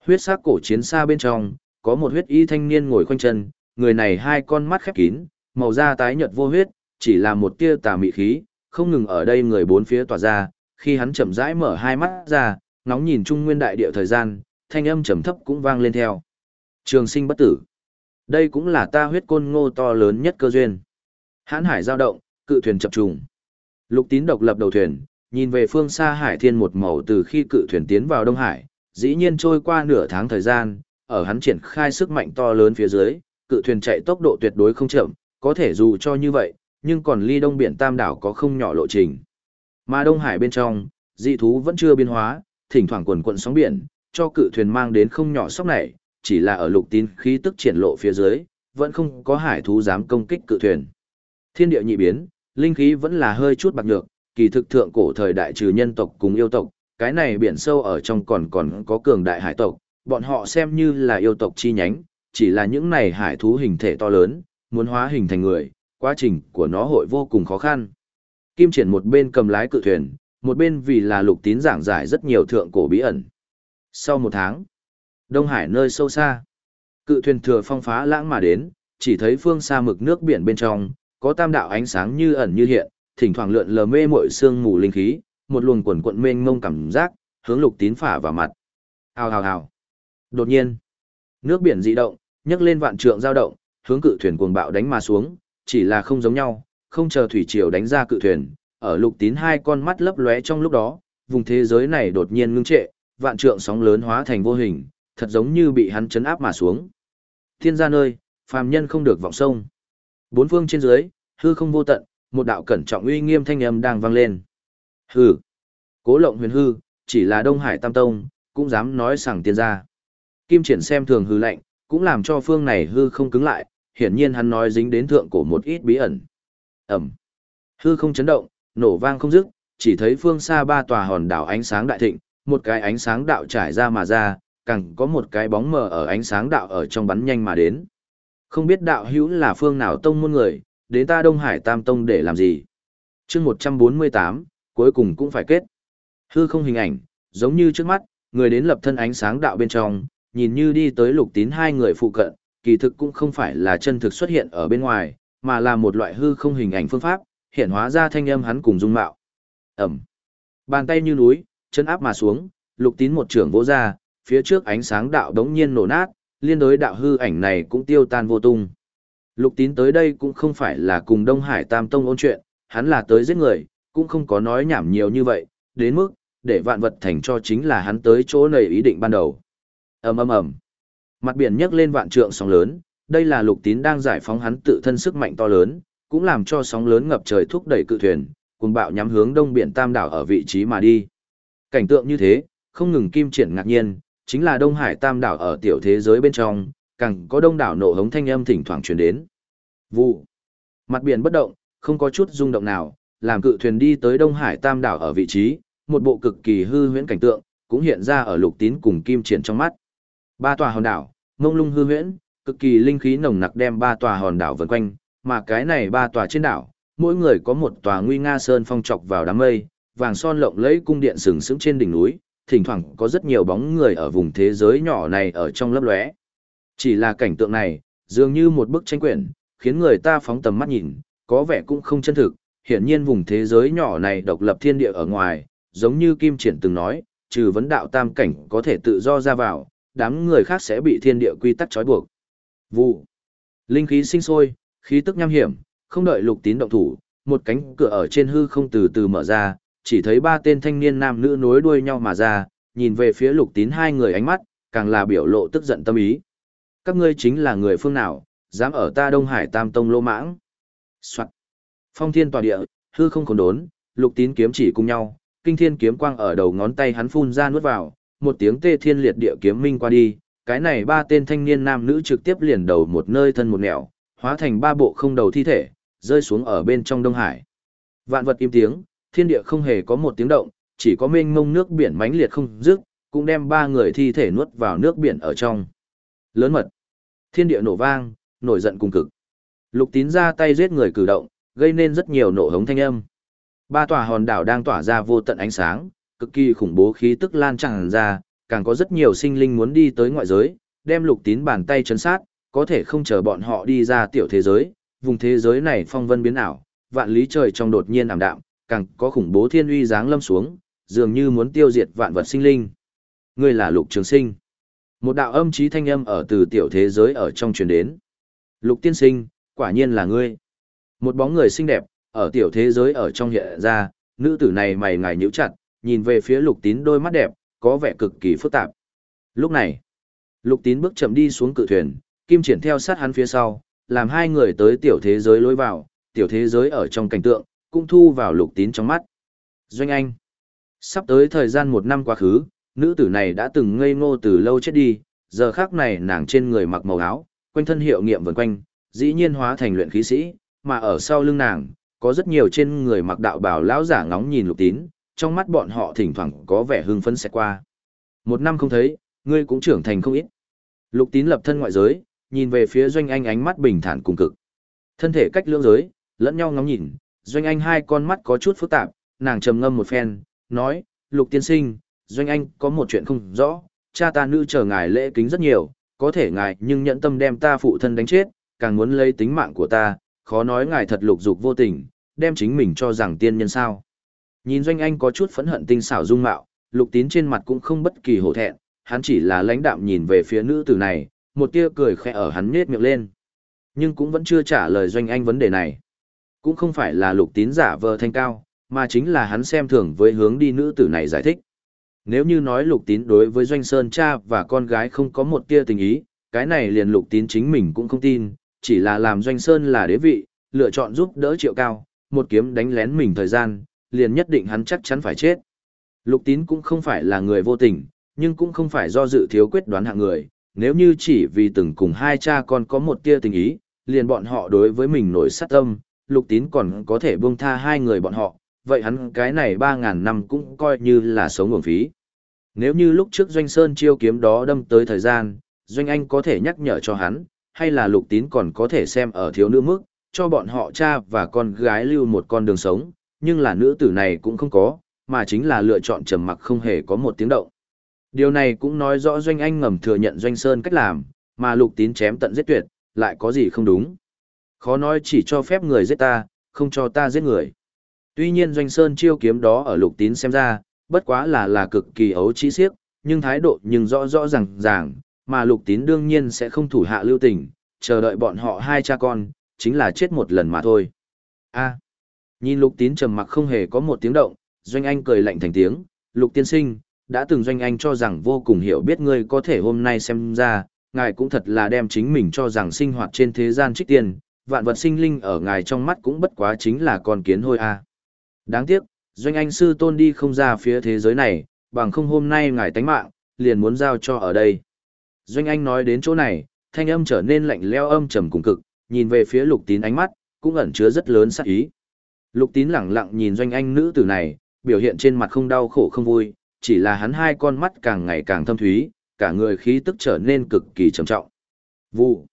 Huyết sắc cổ chiến xa bên trong, có một huyết y thanh niên ngồi khoanh chân, người này hai con mắt khép kín, màu da tái nhợt vô huyết, chỉ là một tia tà mị khí, không ngừng ở đây người bốn phía tỏa ra, khi hắn chậm rãi mở hai mắt ra, nóng nhìn trung nguyên đại địa thời gian, thanh âm trầm thấp cũng vang lên theo. Trường sinh bất tử. Đây cũng là ta huyết côn ngô to lớn nhất cơ duyên. Hãn hải giao động, cự thuyền chập trùng. Lục tín độc lập đầu thuyền, nhìn về phương xa hải thiên một màu từ khi cự thuyền tiến vào Đông Hải, dĩ nhiên trôi qua nửa tháng thời gian, ở hắn triển khai sức mạnh to lớn phía dưới, cự thuyền chạy tốc độ tuyệt đối không chậm, có thể dù cho như vậy, nhưng còn ly đông biển tam đảo có không nhỏ lộ trình. Mà Đông Hải bên trong, dị thú vẫn chưa biến hóa, thỉnh thoảng quần quận sóng biển, cho cự thuyền mang đến không nhỏ sốc này, chỉ là ở lục tín khí tức triển lộ phía dưới, vẫn không có hải thú dám công kích cự thuyền. Thiên địa nhị biến, linh khí vẫn là hơi chút bạc nhược, kỳ thực thượng cổ thời đại trừ nhân tộc cùng yêu tộc, cái này biển sâu ở trong còn còn có cường đại hải tộc, bọn họ xem như là yêu tộc chi nhánh, chỉ là những này hải thú hình thể to lớn, muốn hóa hình thành người, quá trình của nó hội vô cùng khó khăn. Kim triển một bên cầm lái cự thuyền, một bên vì là lục tín giảng giải rất nhiều thượng cổ bí ẩn. Sau một tháng, Đông Hải nơi sâu xa, cự thuyền thừa phong phá lãng mà đến, chỉ thấy phương xa mực nước biển bên trong, có tam đạo ánh sáng như ẩn như hiện, thỉnh thoảng lượn lờ mê mội sương mù linh khí, một luồng quần quận mênh mông cảm giác, hướng lục tín phả vào mặt. Hào hào hào. Đột nhiên, nước biển dị động, nhấc lên vạn trượng dao động, hướng cự thuyền cuồng bạo đánh mà xuống, chỉ là không giống nhau, không chờ thủy triều đánh ra cự thuyền, ở lục tín hai con mắt lấp lóe trong lúc đó, vùng thế giới này đột nhiên ngưng trệ, vạn trượng sóng lớn hóa thành vô hình, thật giống như bị hắn chấn áp mà xuống. Thiên gia nơi, phàm nhân không được vọng sông. Bốn phương trên dưới, hư không vô tận, một đạo cẩn trọng uy nghiêm thanh âm đang vang lên. Hừ. Cố lộng huyền hư, chỉ là Đông Hải Tam Tông, cũng dám nói sảng tiên gia. Kim triển xem thường hư lạnh, cũng làm cho phương này hư không cứng lại, hiển nhiên hắn nói dính đến thượng cổ một ít bí ẩn. Ẩm. Hư không chấn động, nổ vang không dứt, chỉ thấy phương xa ba tòa hòn đảo ánh sáng đại thịnh, một cái ánh sáng đạo trải ra mà ra, càng có một cái bóng mờ ở ánh sáng đạo ở trong bắn nhanh mà đến. Không biết đạo hữu là phương nào tông môn người, đến ta Đông Hải Tam Tông để làm gì? chương 148, cuối cùng cũng phải kết. Hư không hình ảnh, giống như trước mắt, người đến lập thân ánh sáng đạo bên trong, nhìn như đi tới lục tín hai người phụ cận, kỳ thực cũng không phải là chân thực xuất hiện ở bên ngoài, mà là một loại hư không hình ảnh phương pháp, hiện hóa ra thanh âm hắn cùng dung mạo. Ẩm. Bàn tay như núi, chân áp mà xuống, lục tín một trưởng vỗ ra, phía trước ánh sáng đạo đống nhiên nổ nát, liên đối đạo hư ảnh này cũng tiêu tan vô tung. Lục tín tới đây cũng không phải là cùng Đông Hải Tam Tông ôn chuyện, hắn là tới giết người, cũng không có nói nhảm nhiều như vậy, đến mức, để vạn vật thành cho chính là hắn tới chỗ này ý định ban đầu. ầm ầm ầm Mặt biển nhấc lên vạn trượng sóng lớn, đây là lục tín đang giải phóng hắn tự thân sức mạnh to lớn, cũng làm cho sóng lớn ngập trời thúc đẩy cự thuyền, cùng bạo nhắm hướng đông biển tam đảo ở vị trí mà đi. Cảnh tượng như thế, không ngừng kim triển ngạc nhiên, chính là Đông Hải tam đảo ở tiểu thế giới bên trong, càng có đông đảo nổ hống thanh âm thỉnh thoảng truyền đến. Vụ. Mặt biển bất động, không có chút rung động nào, làm cự thuyền đi tới Đông Hải tam đảo ở vị trí, một bộ cực kỳ hư huyễn cảnh tượng, cũng hiện ra ở lục tín cùng kim triển trong mắt. Ba tòa hòn đảo, mông lung hư huyễn, cực kỳ linh khí nồng nặc đem ba tòa hòn đảo vần quanh, mà cái này ba tòa trên đảo, mỗi người có một tòa nguy nga sơn phong trọc vào đám mây, vàng son lộng lẫy cung điện sừng sững trên đỉnh núi, thỉnh thoảng có rất nhiều bóng người ở vùng thế giới nhỏ này ở trong lấp lóe. Chỉ là cảnh tượng này, dường như một bức tranh quyển, khiến người ta phóng tầm mắt nhìn, có vẻ cũng không chân thực, hiển nhiên vùng thế giới nhỏ này độc lập thiên địa ở ngoài, giống như Kim Triển từng nói, trừ vấn đạo tam cảnh có thể tự do ra vào, đám người khác sẽ bị thiên địa quy tắc trói buộc. Vụ. Linh khí sinh sôi, khí tức nham hiểm, không đợi lục tín động thủ, một cánh cửa ở trên hư không từ từ mở ra, chỉ thấy ba tên thanh niên nam nữ nối đuôi nhau mà ra, nhìn về phía lục tín hai người ánh mắt, càng là biểu lộ tức giận tâm ý. Các ngươi chính là người phương nào, dám ở ta Đông Hải Tam Tông lô mãng. Soạn. Phong thiên tòa địa, hư không khổn đốn, lục tín kiếm chỉ cùng nhau, kinh thiên kiếm quang ở đầu ngón tay hắn phun ra nuốt vào, một tiếng tê thiên liệt địa kiếm minh qua đi, cái này ba tên thanh niên nam nữ trực tiếp liền đầu một nơi thân một nẻo, hóa thành ba bộ không đầu thi thể, rơi xuống ở bên trong Đông Hải. Vạn vật im tiếng, thiên địa không hề có một tiếng động, chỉ có mênh mông nước biển mãnh liệt không dứt, cũng đem ba người thi thể nuốt vào nước biển ở trong. Lớn mật. Thiên địa nổ vang, nổi giận cùng cực. Lục tín ra tay giết người cử động, gây nên rất nhiều nổ hống thanh âm. Ba tòa hòn đảo đang tỏa ra vô tận ánh sáng, cực kỳ khủng bố khí tức lan tràn ra, càng có rất nhiều sinh linh muốn đi tới ngoại giới, đem lục tín bàn tay chấn sát, có thể không chờ bọn họ đi ra tiểu thế giới, vùng thế giới này phong vân biến ảo, vạn lý trời trong đột nhiên ảm đạm, càng có khủng bố thiên uy giáng lâm xuống, dường như muốn tiêu diệt vạn vật sinh linh. Ngươi là Lục Trường Sinh. Một đạo âm trí thanh âm ở từ tiểu thế giới ở trong truyền đến. Lục tiên sinh, quả nhiên là ngươi. Một bóng người xinh đẹp, ở tiểu thế giới ở trong hiện ra, nữ tử này mày ngài nhíu chặt, nhìn về phía lục tín đôi mắt đẹp, có vẻ cực kỳ phức tạp. Lúc này, lục tín bước chậm đi xuống cự thuyền, kim triển theo sát hắn phía sau, làm hai người tới tiểu thế giới lối vào, tiểu thế giới ở trong cảnh tượng, cũng thu vào lục tín trong mắt. Doanh Anh, sắp tới thời gian một năm quá khứ, nữ tử này đã từng ngây ngô từ lâu chết đi, giờ khác này nàng trên người mặc màu áo, quanh thân hiệu nghiệm vần quanh, dĩ nhiên hóa thành luyện khí sĩ, mà ở sau lưng nàng, có rất nhiều trên người mặc đạo bào lão giả ngóng nhìn lục tín, trong mắt bọn họ thỉnh thoảng có vẻ hưng phấn sẽ qua. Một năm không thấy, ngươi cũng trưởng thành không ít. Lục tín lập thân ngoại giới, nhìn về phía doanh anh ánh mắt bình thản cùng cực. Thân thể cách lưỡng giới, lẫn nhau ngóng nhìn, doanh anh hai con mắt có chút phức tạp, nàng trầm ngâm một phen, nói, lục tiên sinh, doanh anh có một chuyện không rõ, cha ta nữ chờ ngài lễ kính rất nhiều, có thể ngài nhưng nhận tâm đem ta phụ thân đánh chết, càng muốn lấy tính mạng của ta, khó nói ngài thật lục dục vô tình, đem chính mình cho rằng tiên nhân sao. Nhìn doanh anh có chút phẫn hận tinh xảo dung mạo, lục tín trên mặt cũng không bất kỳ hổ thẹn, hắn chỉ là lãnh đạm nhìn về phía nữ tử này, một tia cười khẽ ở hắn nết miệng lên. Nhưng cũng vẫn chưa trả lời doanh anh vấn đề này. Cũng không phải là lục tín giả vờ thanh cao, mà chính là hắn xem thường với hướng đi nữ tử này giải thích. Nếu như nói lục tín đối với doanh sơn cha và con gái không có một tia tình ý, cái này liền lục tín chính mình cũng không tin, chỉ là làm doanh sơn là đế vị, lựa chọn giúp đỡ triệu cao, một kiếm đánh lén mình thời gian, liền nhất định hắn chắc chắn phải chết. Lục tín cũng không phải là người vô tình, nhưng cũng không phải do dự thiếu quyết đoán hạng người, nếu như chỉ vì từng cùng hai cha con có một tia tình ý, liền bọn họ đối với mình nổi sát tâm, lục tín còn có thể buông tha hai người bọn họ, vậy hắn cái này ba ngàn năm cũng coi như là sống nguồn phí. Nếu như lúc trước Doanh Sơn chiêu kiếm đó đâm tới thời gian, Doanh Anh có thể nhắc nhở cho hắn, hay là lục tín còn có thể xem ở thiếu nữ mức, cho bọn họ cha và con gái lưu một con đường sống, nhưng là nữ tử này cũng không có, mà chính là lựa chọn trầm mặc không hề có một tiếng động. Điều này cũng nói rõ Doanh Anh ngầm thừa nhận Doanh Sơn cách làm, mà lục tín chém tận giết tuyệt, lại có gì không đúng. Khó nói chỉ cho phép người giết ta, không cho ta giết người. Tuy nhiên Doanh Sơn chiêu kiếm đó ở lục tín xem ra, bất quá là là cực kỳ ấu trí siếc, nhưng thái độ nhưng rõ rõ ràng ràng, mà lục tín đương nhiên sẽ không thủ hạ lưu tình, chờ đợi bọn họ hai cha con, chính là chết một lần mà thôi. a à, nhìn lục tín trầm mặc không hề có một tiếng động, Doanh Anh cười lạnh thành tiếng, lục tiên sinh, đã từng Doanh Anh cho rằng vô cùng hiểu biết ngươi có thể hôm nay xem ra, ngài cũng thật là đem chính mình cho rằng sinh hoạt trên thế gian trích tiền, vạn vật sinh linh ở ngài trong mắt cũng bất quá chính là con kiến hôi a. Đáng tiếc, Doanh Anh sư tôn đi không ra phía thế giới này, bằng không hôm nay ngài tánh mạng, liền muốn giao cho ở đây. Doanh Anh nói đến chỗ này, thanh âm trở nên lạnh leo âm trầm cùng cực, nhìn về phía lục tín ánh mắt, cũng ẩn chứa rất lớn sát ý. Lục tín lẳng lặng nhìn Doanh Anh nữ tử này, biểu hiện trên mặt không đau khổ không vui, chỉ là hắn hai con mắt càng ngày càng thâm thúy, cả người khí tức trở nên cực kỳ trầm trọng. Vụ.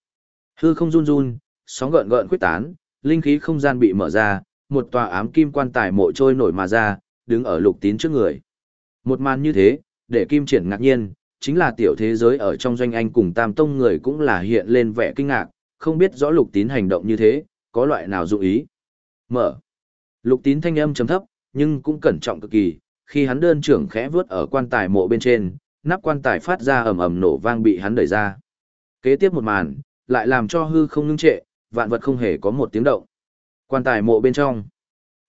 Hư không run run, sóng gợn gợn quyết tán, linh khí không gian bị mở ra, một tòa ám kim quan tài mộ trôi nổi mà ra, đứng ở lục tín trước người. Một màn như thế, để kim triển ngạc nhiên, chính là tiểu thế giới ở trong doanh anh cùng tam tông người cũng là hiện lên vẻ kinh ngạc, không biết rõ lục tín hành động như thế, có loại nào dụ ý. Mở. Lục tín thanh âm trầm thấp, nhưng cũng cẩn trọng cực kỳ, khi hắn đơn trưởng khẽ vướt ở quan tài mộ bên trên, nắp quan tài phát ra ầm ầm nổ vang bị hắn đẩy ra. Kế tiếp một màn, lại làm cho hư không ngưng trệ, vạn vật không hề có một tiếng động. Quan tài mộ bên trong,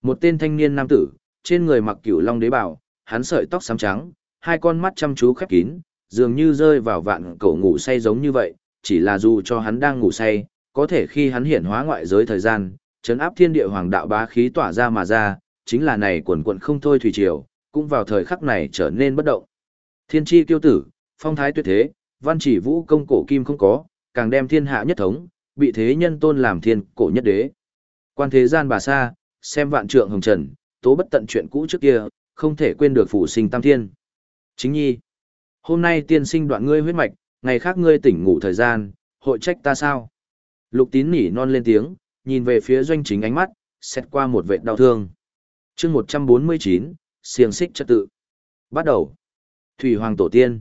một tên thanh niên nam tử, trên người mặc cửu long đế bảo, hắn sợi tóc xám trắng, hai con mắt chăm chú khép kín, dường như rơi vào vạn cổ ngủ say giống như vậy, chỉ là dù cho hắn đang ngủ say, có thể khi hắn hiển hóa ngoại giới thời gian, chấn áp thiên địa hoàng đạo bá khí tỏa ra mà ra, chính là này quần quận không thôi thủy triều, cũng vào thời khắc này trở nên bất động. Thiên chi kiêu tử, phong thái tuyệt thế, văn chỉ vũ công cổ kim không có, càng đem thiên hạ nhất thống, bị thế nhân tôn làm thiên cổ nhất đế. Quan thế gian bà sa, xem vạn trượng hồng trần, tố bất tận chuyện cũ trước kia, không thể quên được phủ sinh tam thiên. Chính nhi, hôm nay tiên sinh đoạn ngươi huyết mạch, ngày khác ngươi tỉnh ngủ thời gian, hội trách ta sao? Lục tín nỉ non lên tiếng, nhìn về phía doanh chính ánh mắt, xét qua một vệ đau thương. chương 149, xiềng xích trật tự. Bắt đầu. Thủy Hoàng Tổ Tiên.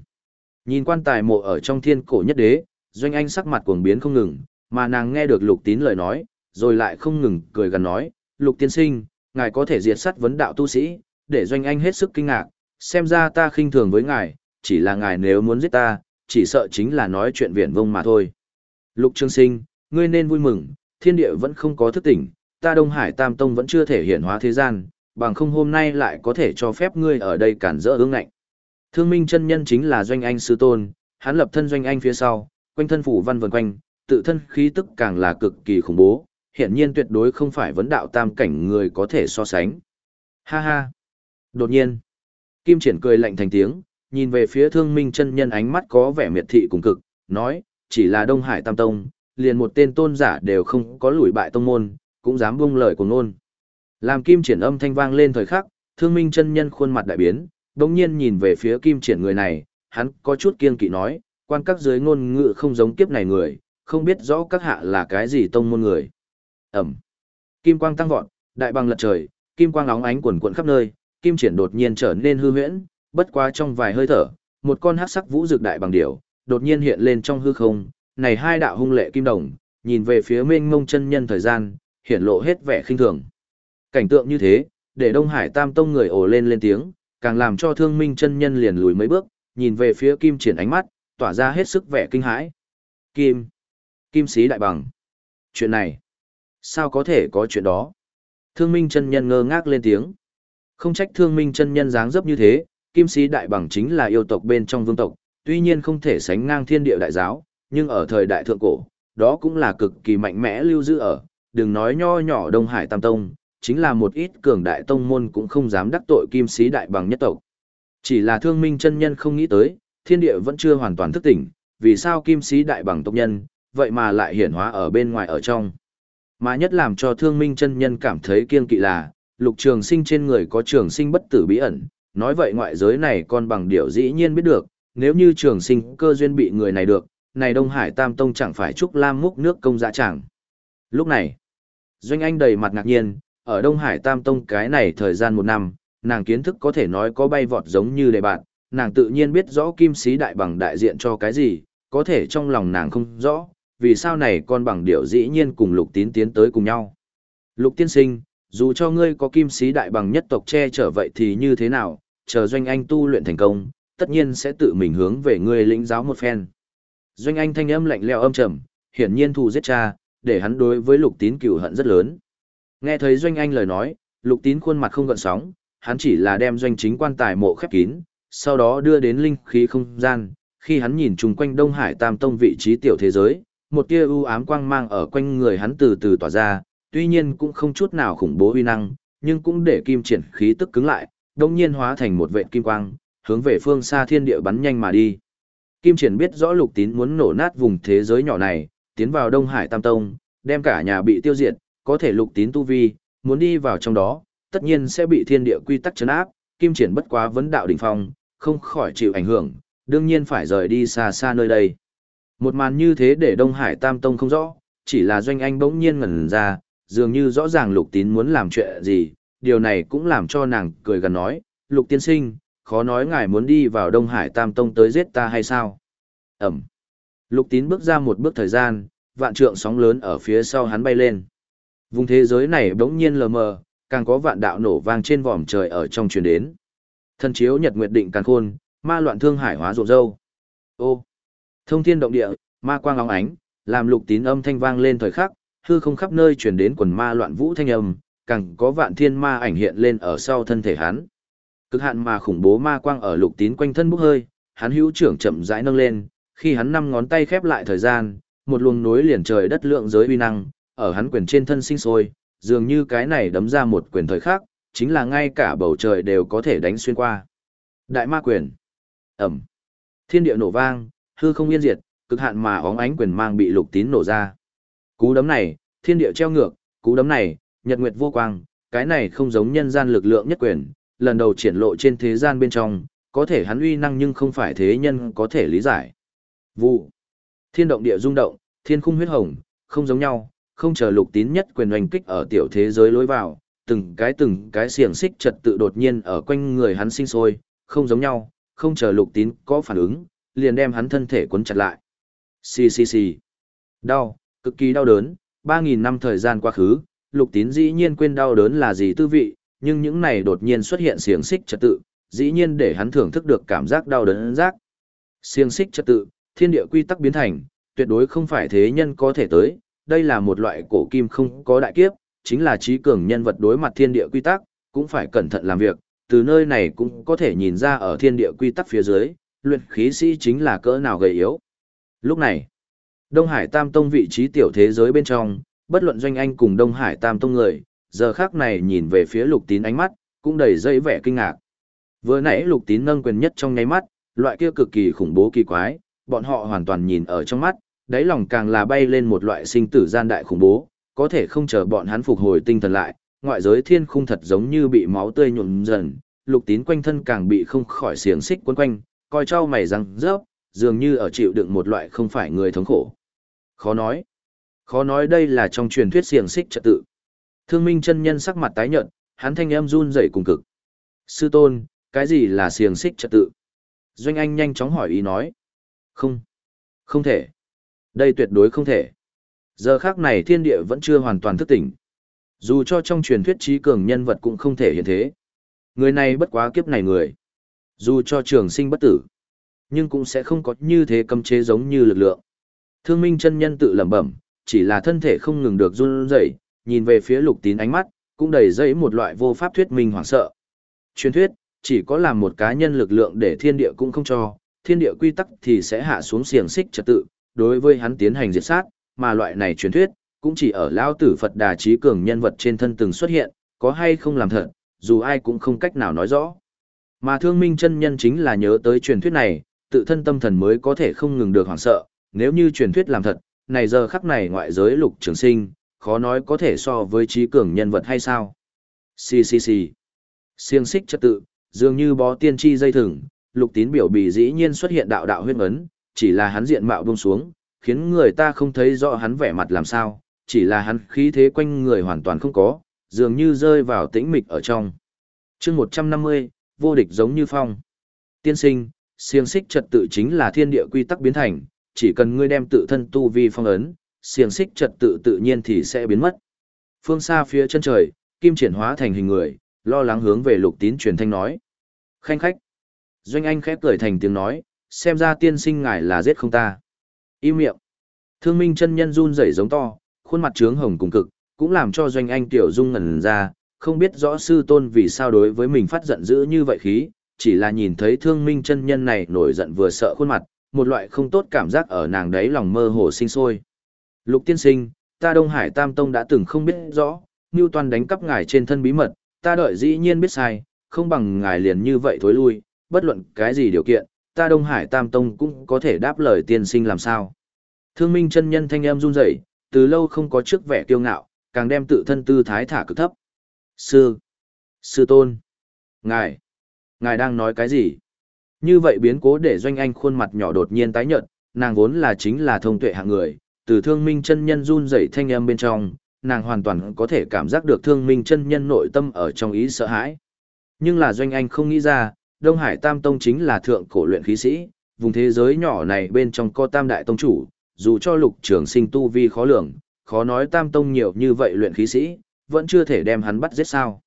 Nhìn quan tài mộ ở trong thiên cổ nhất đế, doanh anh sắc mặt cuồng biến không ngừng, mà nàng nghe được lục tín lời nói, rồi lại không ngừng cười gần nói, lục tiên sinh, ngài có thể diệt sát vấn đạo tu sĩ, để doanh anh hết sức kinh ngạc, xem ra ta khinh thường với ngài, chỉ là ngài nếu muốn giết ta, chỉ sợ chính là nói chuyện viển vông mà thôi. Lục Trương Sinh, ngươi nên vui mừng, thiên địa vẫn không có thức tỉnh, ta Đông Hải Tam Tông vẫn chưa thể hiện hóa thế gian, bằng không hôm nay lại có thể cho phép ngươi ở đây cản rỡ ương ngạnh. Thương minh chân nhân chính là doanh anh sư tôn, hắn lập thân doanh anh phía sau, quanh thân phủ văn vần quanh, tự thân khí tức càng là cực kỳ khủng bố, hiển nhiên tuyệt đối không phải vấn đạo tam cảnh người có thể so sánh. Ha ha! Đột nhiên, Kim Triển cười lạnh thành tiếng, nhìn về phía thương minh chân nhân ánh mắt có vẻ miệt thị cùng cực, nói, chỉ là Đông Hải Tam Tông, liền một tên tôn giả đều không có lùi bại tông môn, cũng dám buông lời của nôn. Làm Kim Triển âm thanh vang lên thời khắc, thương minh chân nhân khuôn mặt đại biến, đồng nhiên nhìn về phía Kim Triển người này, hắn có chút kiên kỵ nói, quan các dưới ngôn ngữ không giống kiếp này người, không biết rõ các hạ là cái gì tông môn người. Ẩm. Kim quang tăng vọt, đại bằng lật trời, kim quang óng ánh quần quần khắp nơi, kim triển đột nhiên trở nên hư huyễn, bất quá trong vài hơi thở, một con hắc sắc vũ dược đại bằng điểu, đột nhiên hiện lên trong hư không, này hai đạo hung lệ kim đồng, nhìn về phía mênh mông chân nhân thời gian, hiện lộ hết vẻ khinh thường. Cảnh tượng như thế, để Đông Hải Tam Tông người ồ lên lên tiếng, càng làm cho thương minh chân nhân liền lùi mấy bước, nhìn về phía kim triển ánh mắt, tỏa ra hết sức vẻ kinh hãi. Kim. Kim sĩ đại bằng. Chuyện này. Sao có thể có chuyện đó? Thương minh chân nhân ngơ ngác lên tiếng. Không trách thương minh chân nhân dáng dấp như thế, kim sĩ đại bằng chính là yêu tộc bên trong vương tộc, tuy nhiên không thể sánh ngang thiên địa đại giáo, nhưng ở thời đại thượng cổ, đó cũng là cực kỳ mạnh mẽ lưu giữ ở, đừng nói nho nhỏ Đông Hải Tam Tông, chính là một ít cường đại tông môn cũng không dám đắc tội kim sĩ đại bằng nhất tộc. Chỉ là thương minh chân nhân không nghĩ tới, thiên địa vẫn chưa hoàn toàn thức tỉnh, vì sao kim sĩ đại bằng tộc nhân, vậy mà lại hiển hóa ở bên ngoài ở trong. Mà nhất làm cho thương minh chân nhân cảm thấy kiên kỵ là, lục trường sinh trên người có trường sinh bất tử bí ẩn, nói vậy ngoại giới này con bằng điều dĩ nhiên biết được, nếu như trường sinh cơ duyên bị người này được, này Đông Hải Tam Tông chẳng phải chúc lam múc nước công dạ chẳng. Lúc này, Doanh Anh đầy mặt ngạc nhiên, ở Đông Hải Tam Tông cái này thời gian một năm, nàng kiến thức có thể nói có bay vọt giống như đề bạn, nàng tự nhiên biết rõ kim sĩ đại bằng đại diện cho cái gì, có thể trong lòng nàng không rõ, vì sao này con bằng điệu dĩ nhiên cùng lục tín tiến tới cùng nhau. Lục tiên sinh, dù cho ngươi có kim sĩ đại bằng nhất tộc che chở vậy thì như thế nào, chờ Doanh Anh tu luyện thành công, tất nhiên sẽ tự mình hướng về ngươi lĩnh giáo một phen. Doanh Anh thanh âm lạnh lẽo âm trầm, hiển nhiên thù giết cha, để hắn đối với lục tín cửu hận rất lớn. Nghe thấy Doanh Anh lời nói, lục tín khuôn mặt không gợn sóng, hắn chỉ là đem doanh chính quan tài mộ khép kín, sau đó đưa đến linh khí không gian, khi hắn nhìn chung quanh Đông Hải Tam Tông vị trí tiểu thế giới, một tia u ám quang mang ở quanh người hắn từ từ tỏa ra, tuy nhiên cũng không chút nào khủng bố uy năng, nhưng cũng để kim triển khí tức cứng lại, đồng nhiên hóa thành một vệt kim quang, hướng về phương xa thiên địa bắn nhanh mà đi. Kim triển biết rõ lục tín muốn nổ nát vùng thế giới nhỏ này, tiến vào Đông Hải Tam Tông, đem cả nhà bị tiêu diệt, có thể lục tín tu vi, muốn đi vào trong đó, tất nhiên sẽ bị thiên địa quy tắc chấn áp, kim triển bất quá vấn đạo đỉnh phong, không khỏi chịu ảnh hưởng, đương nhiên phải rời đi xa xa nơi đây. Một màn như thế để Đông Hải Tam Tông không rõ, chỉ là doanh anh bỗng nhiên ngẩn ra, dường như rõ ràng lục tín muốn làm chuyện gì, điều này cũng làm cho nàng cười gần nói, lục tiên sinh, khó nói ngài muốn đi vào Đông Hải Tam Tông tới giết ta hay sao? Ẩm. Lục tín bước ra một bước thời gian, vạn trượng sóng lớn ở phía sau hắn bay lên. Vùng thế giới này bỗng nhiên lờ mờ, càng có vạn đạo nổ vang trên vòm trời ở trong truyền đến. Thân chiếu nhật nguyệt định càng khôn, ma loạn thương hải hóa rộn râu. Ô, thông thiên động địa, ma quang óng ánh, làm lục tín âm thanh vang lên thời khắc, hư không khắp nơi truyền đến quần ma loạn vũ thanh âm, càng có vạn thiên ma ảnh hiện lên ở sau thân thể hắn. Cực hạn mà khủng bố ma quang ở lục tín quanh thân bốc hơi, hắn hữu trưởng chậm rãi nâng lên, khi hắn năm ngón tay khép lại thời gian, một luồng nối liền trời đất lượng giới uy năng, ở hắn quyền trên thân sinh sôi, dường như cái này đấm ra một quyền thời khắc, chính là ngay cả bầu trời đều có thể đánh xuyên qua. Đại ma quyền. Ẩm. Thiên địa nổ vang, hư không yên diệt, cực hạn mà óng ánh quyền mang bị lục tín nổ ra. Cú đấm này, thiên địa treo ngược, cú đấm này, nhật nguyệt vô quang, cái này không giống nhân gian lực lượng nhất quyền, lần đầu triển lộ trên thế gian bên trong, có thể hắn uy năng nhưng không phải thế nhân có thể lý giải. Vụ. Thiên động địa rung động, thiên khung huyết hồng, không giống nhau, không chờ lục tín nhất quyền oanh kích ở tiểu thế giới lối vào, từng cái từng cái xiềng xích trật tự đột nhiên ở quanh người hắn sinh sôi, không giống nhau, không chờ lục tín có phản ứng, liền đem hắn thân thể cuốn chặt lại. Xì xì xì. Đau, cực kỳ đau đớn, 3.000 năm thời gian quá khứ, lục tín dĩ nhiên quên đau đớn là gì tư vị, nhưng những này đột nhiên xuất hiện xiềng xích trật tự, dĩ nhiên để hắn thưởng thức được cảm giác đau đớn giác. Xiềng xích trật tự, thiên địa quy tắc biến thành, tuyệt đối không phải thế nhân có thể tới, đây là một loại cổ kim không có đại kiếp, chính là trí cường nhân vật đối mặt thiên địa quy tắc, cũng phải cẩn thận làm việc, từ nơi này cũng có thể nhìn ra ở thiên địa quy tắc phía dưới, luyện khí sĩ chính là cỡ nào gầy yếu. Lúc này, Đông Hải Tam Tông vị trí tiểu thế giới bên trong, bất luận doanh anh cùng Đông Hải Tam Tông người, giờ khác này nhìn về phía lục tín ánh mắt, cũng đầy dây vẻ kinh ngạc. Vừa nãy lục tín nâng quyền nhất trong nháy mắt, loại kia cực kỳ khủng bố kỳ quái, bọn họ hoàn toàn nhìn ở trong mắt, đáy lòng càng là bay lên một loại sinh tử gian đại khủng bố, có thể không chờ bọn hắn phục hồi tinh thần lại, ngoại giới thiên khung thật giống như bị máu tươi nhuộm dần, lục tín quanh thân càng bị không khỏi xiềng xích quấn quanh, coi trao mày răng rớp, dường như ở chịu đựng một loại không phải người thống khổ. Khó nói. Khó nói đây là trong truyền thuyết xiềng xích trật tự. Thương minh chân nhân sắc mặt tái nhợt, hắn thanh em run rẩy cùng cực. Sư tôn, cái gì là xiềng xích trật tự? Doanh Anh nhanh chóng hỏi ý nói. Không. Không thể. Đây tuyệt đối không thể. Giờ khác này thiên địa vẫn chưa hoàn toàn thức tỉnh. Dù cho trong truyền thuyết trí cường nhân vật cũng không thể hiện thế. Người này bất quá kiếp này người. Dù cho trường sinh bất tử, nhưng cũng sẽ không có như thế cấm chế giống như lực lượng. Thương minh chân nhân tự lẩm bẩm, chỉ là thân thể không ngừng được run rẩy, nhìn về phía lục tín ánh mắt, cũng đầy dẫy một loại vô pháp thuyết minh hoảng sợ. Truyền thuyết, chỉ có làm một cá nhân lực lượng để thiên địa cũng không cho, thiên địa quy tắc thì sẽ hạ xuống xiềng xích trật tự, đối với hắn tiến hành diệt sát, mà loại này truyền thuyết, cũng chỉ ở lão tử Phật Đà trí cường nhân vật trên thân từng xuất hiện, có hay không làm thật, dù ai cũng không cách nào nói rõ. Mà thương minh chân nhân chính là nhớ tới truyền thuyết này, tự thân tâm thần mới có thể không ngừng được hoảng sợ, nếu như truyền thuyết làm thật, này giờ khắc này ngoại giới lục trường sinh, khó nói có thể so với trí cường nhân vật hay sao. Xì xì xì. Siêng xích trật tự, dường như bó tiên tri dây thừng, lục tín biểu bì dĩ nhiên xuất hiện đạo đạo huyết ấn, chỉ là hắn diện mạo buông xuống, khiến người ta không thấy rõ hắn vẻ mặt làm sao, chỉ là hắn khí thế quanh người hoàn toàn không có, dường như rơi vào tĩnh mịch ở trong. chương 150, vô địch giống như phong. Tiên sinh, siêng xích trật tự chính là thiên địa quy tắc biến thành, chỉ cần ngươi đem tự thân tu vi phong ấn, xiềng xích trật tự tự nhiên thì sẽ biến mất. Phương xa phía chân trời, kim triển hóa thành hình người, lo lắng hướng về lục tín truyền thanh nói. Khanh khách. Doanh Anh khép cười thành tiếng nói, xem ra tiên sinh ngài là giết không ta. Im miệng. Thương minh chân nhân run rẩy giống to, khuôn mặt trướng hồng cùng cực, cũng làm cho Doanh Anh tiểu dung ngẩn ra, không biết rõ sư tôn vì sao đối với mình phát giận dữ như vậy khí, chỉ là nhìn thấy thương minh chân nhân này nổi giận vừa sợ khuôn mặt, một loại không tốt cảm giác ở nàng đấy lòng mơ hồ sinh sôi. Lục tiên sinh, ta Đông Hải Tam Tông đã từng không biết rõ, như Toàn đánh cắp ngài trên thân bí mật, ta đợi dĩ nhiên biết sai, không bằng ngài liền như vậy thối lui, bất luận cái gì điều kiện, ta Đông Hải Tam Tông cũng có thể đáp lời tiên sinh làm sao. Thương minh chân nhân thanh em run rẩy, từ lâu không có trước vẻ kiêu ngạo, càng đem tự thân tư thái thả cực thấp. Sư, sư tôn, ngài, ngài đang nói cái gì? Như vậy biến cố để doanh anh khuôn mặt nhỏ đột nhiên tái nhợt, nàng vốn là chính là thông tuệ hạng người, từ thương minh chân nhân run rẩy thanh âm bên trong, nàng hoàn toàn có thể cảm giác được thương minh chân nhân nội tâm ở trong ý sợ hãi. Nhưng là doanh anh không nghĩ ra, Đông Hải Tam Tông chính là thượng cổ luyện khí sĩ, vùng thế giới nhỏ này bên trong có Tam Đại Tông chủ, dù cho lục trường sinh tu vi khó lường, khó nói Tam Tông nhiều như vậy luyện khí sĩ, vẫn chưa thể đem hắn bắt giết sao.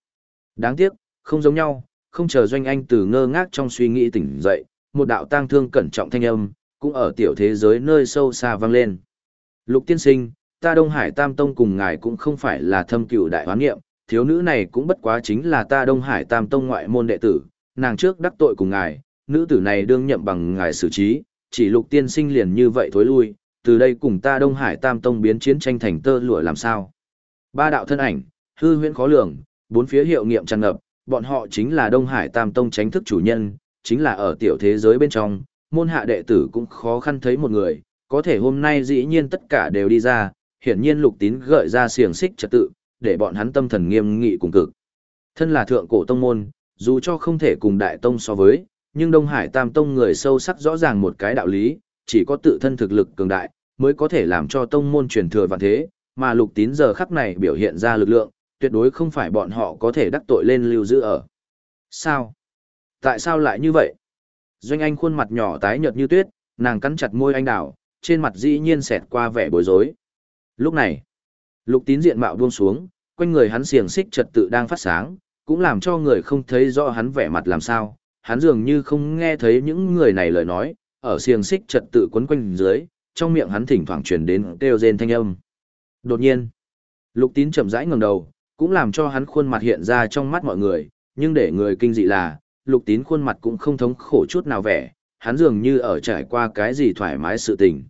Đáng tiếc, không giống nhau, không chờ doanh anh từ ngơ ngác trong suy nghĩ tỉnh dậy, một đạo tang thương cẩn trọng thanh âm, cũng ở tiểu thế giới nơi sâu xa vang lên. Lục tiên sinh, ta Đông Hải Tam Tông cùng ngài cũng không phải là thâm cựu đại hoán nghiệm, thiếu nữ này cũng bất quá chính là ta Đông Hải Tam Tông ngoại môn đệ tử, nàng trước đắc tội cùng ngài, nữ tử này đương nhậm bằng ngài xử trí, chỉ lục tiên sinh liền như vậy thối lui, từ đây cùng ta Đông Hải Tam Tông biến chiến tranh thành tơ lụa làm sao. Ba đạo thân ảnh, hư huyễn khó lường, bốn phía hiệu nghiệm tràn ngập, bọn họ chính là Đông Hải Tam Tông chính thức chủ nhân, chính là ở tiểu thế giới bên trong, môn hạ đệ tử cũng khó khăn thấy một người, có thể hôm nay dĩ nhiên tất cả đều đi ra, hiển nhiên lục tín gợi ra xiềng xích trật tự, để bọn hắn tâm thần nghiêm nghị cùng cực. Thân là thượng cổ tông môn, dù cho không thể cùng đại tông so với, nhưng Đông Hải Tam Tông người sâu sắc rõ ràng một cái đạo lý, chỉ có tự thân thực lực cường đại, mới có thể làm cho tông môn truyền thừa vạn thế, mà lục tín giờ khắc này biểu hiện ra lực lượng, tuyệt đối không phải bọn họ có thể đắc tội lên lưu giữ ở. Sao? Tại sao lại như vậy? Doanh Anh khuôn mặt nhỏ tái nhợt như tuyết, nàng cắn chặt môi anh đào, trên mặt dĩ nhiên xẹt qua vẻ bối rối. Lúc này, lục tín diện mạo buông xuống, quanh người hắn xiềng xích trật tự đang phát sáng, cũng làm cho người không thấy rõ hắn vẻ mặt làm sao. Hắn dường như không nghe thấy những người này lời nói, ở xiềng xích trật tự quấn quanh dưới, trong miệng hắn thỉnh thoảng truyền đến kêu rên thanh âm. Đột nhiên, lục tín chậm rãi ngẩng đầu, cũng làm cho hắn khuôn mặt hiện ra trong mắt mọi người, nhưng để người kinh dị là, lục tín khuôn mặt cũng không thống khổ chút nào vẻ, hắn dường như ở trải qua cái gì thoải mái sự tình.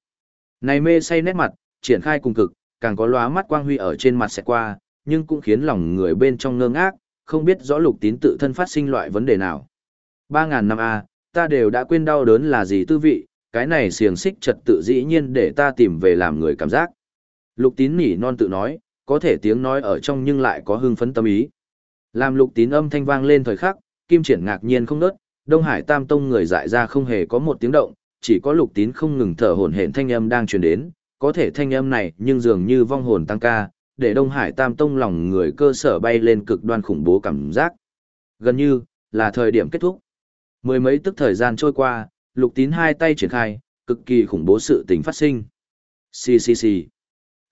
Này mê say nét mặt, triển khai cùng cực, càng có lóa mắt quang huy ở trên mặt sẽ qua, nhưng cũng khiến lòng người bên trong ngơ ngác, không biết rõ lục tín tự thân phát sinh loại vấn đề nào. 3.000 năm A, ta đều đã quên đau đớn là gì tư vị, cái này xiềng xích trật tự dĩ nhiên để ta tìm về làm người cảm giác. Lục tín nỉ non tự nói, có thể tiếng nói ở trong nhưng lại có hưng phấn tâm ý. Làm lục tín âm thanh vang lên thời khắc, kim triển ngạc nhiên không nớt, Đông Hải Tam Tông người dại ra không hề có một tiếng động, chỉ có lục tín không ngừng thở hổn hển thanh âm đang truyền đến, có thể thanh âm này nhưng dường như vong hồn tăng ca, để Đông Hải Tam Tông lòng người cơ sở bay lên cực đoan khủng bố cảm giác. Gần như, là thời điểm kết thúc. Mười mấy tức thời gian trôi qua, lục tín hai tay triển khai, cực kỳ khủng bố sự tình phát sinh. Xì xì xì.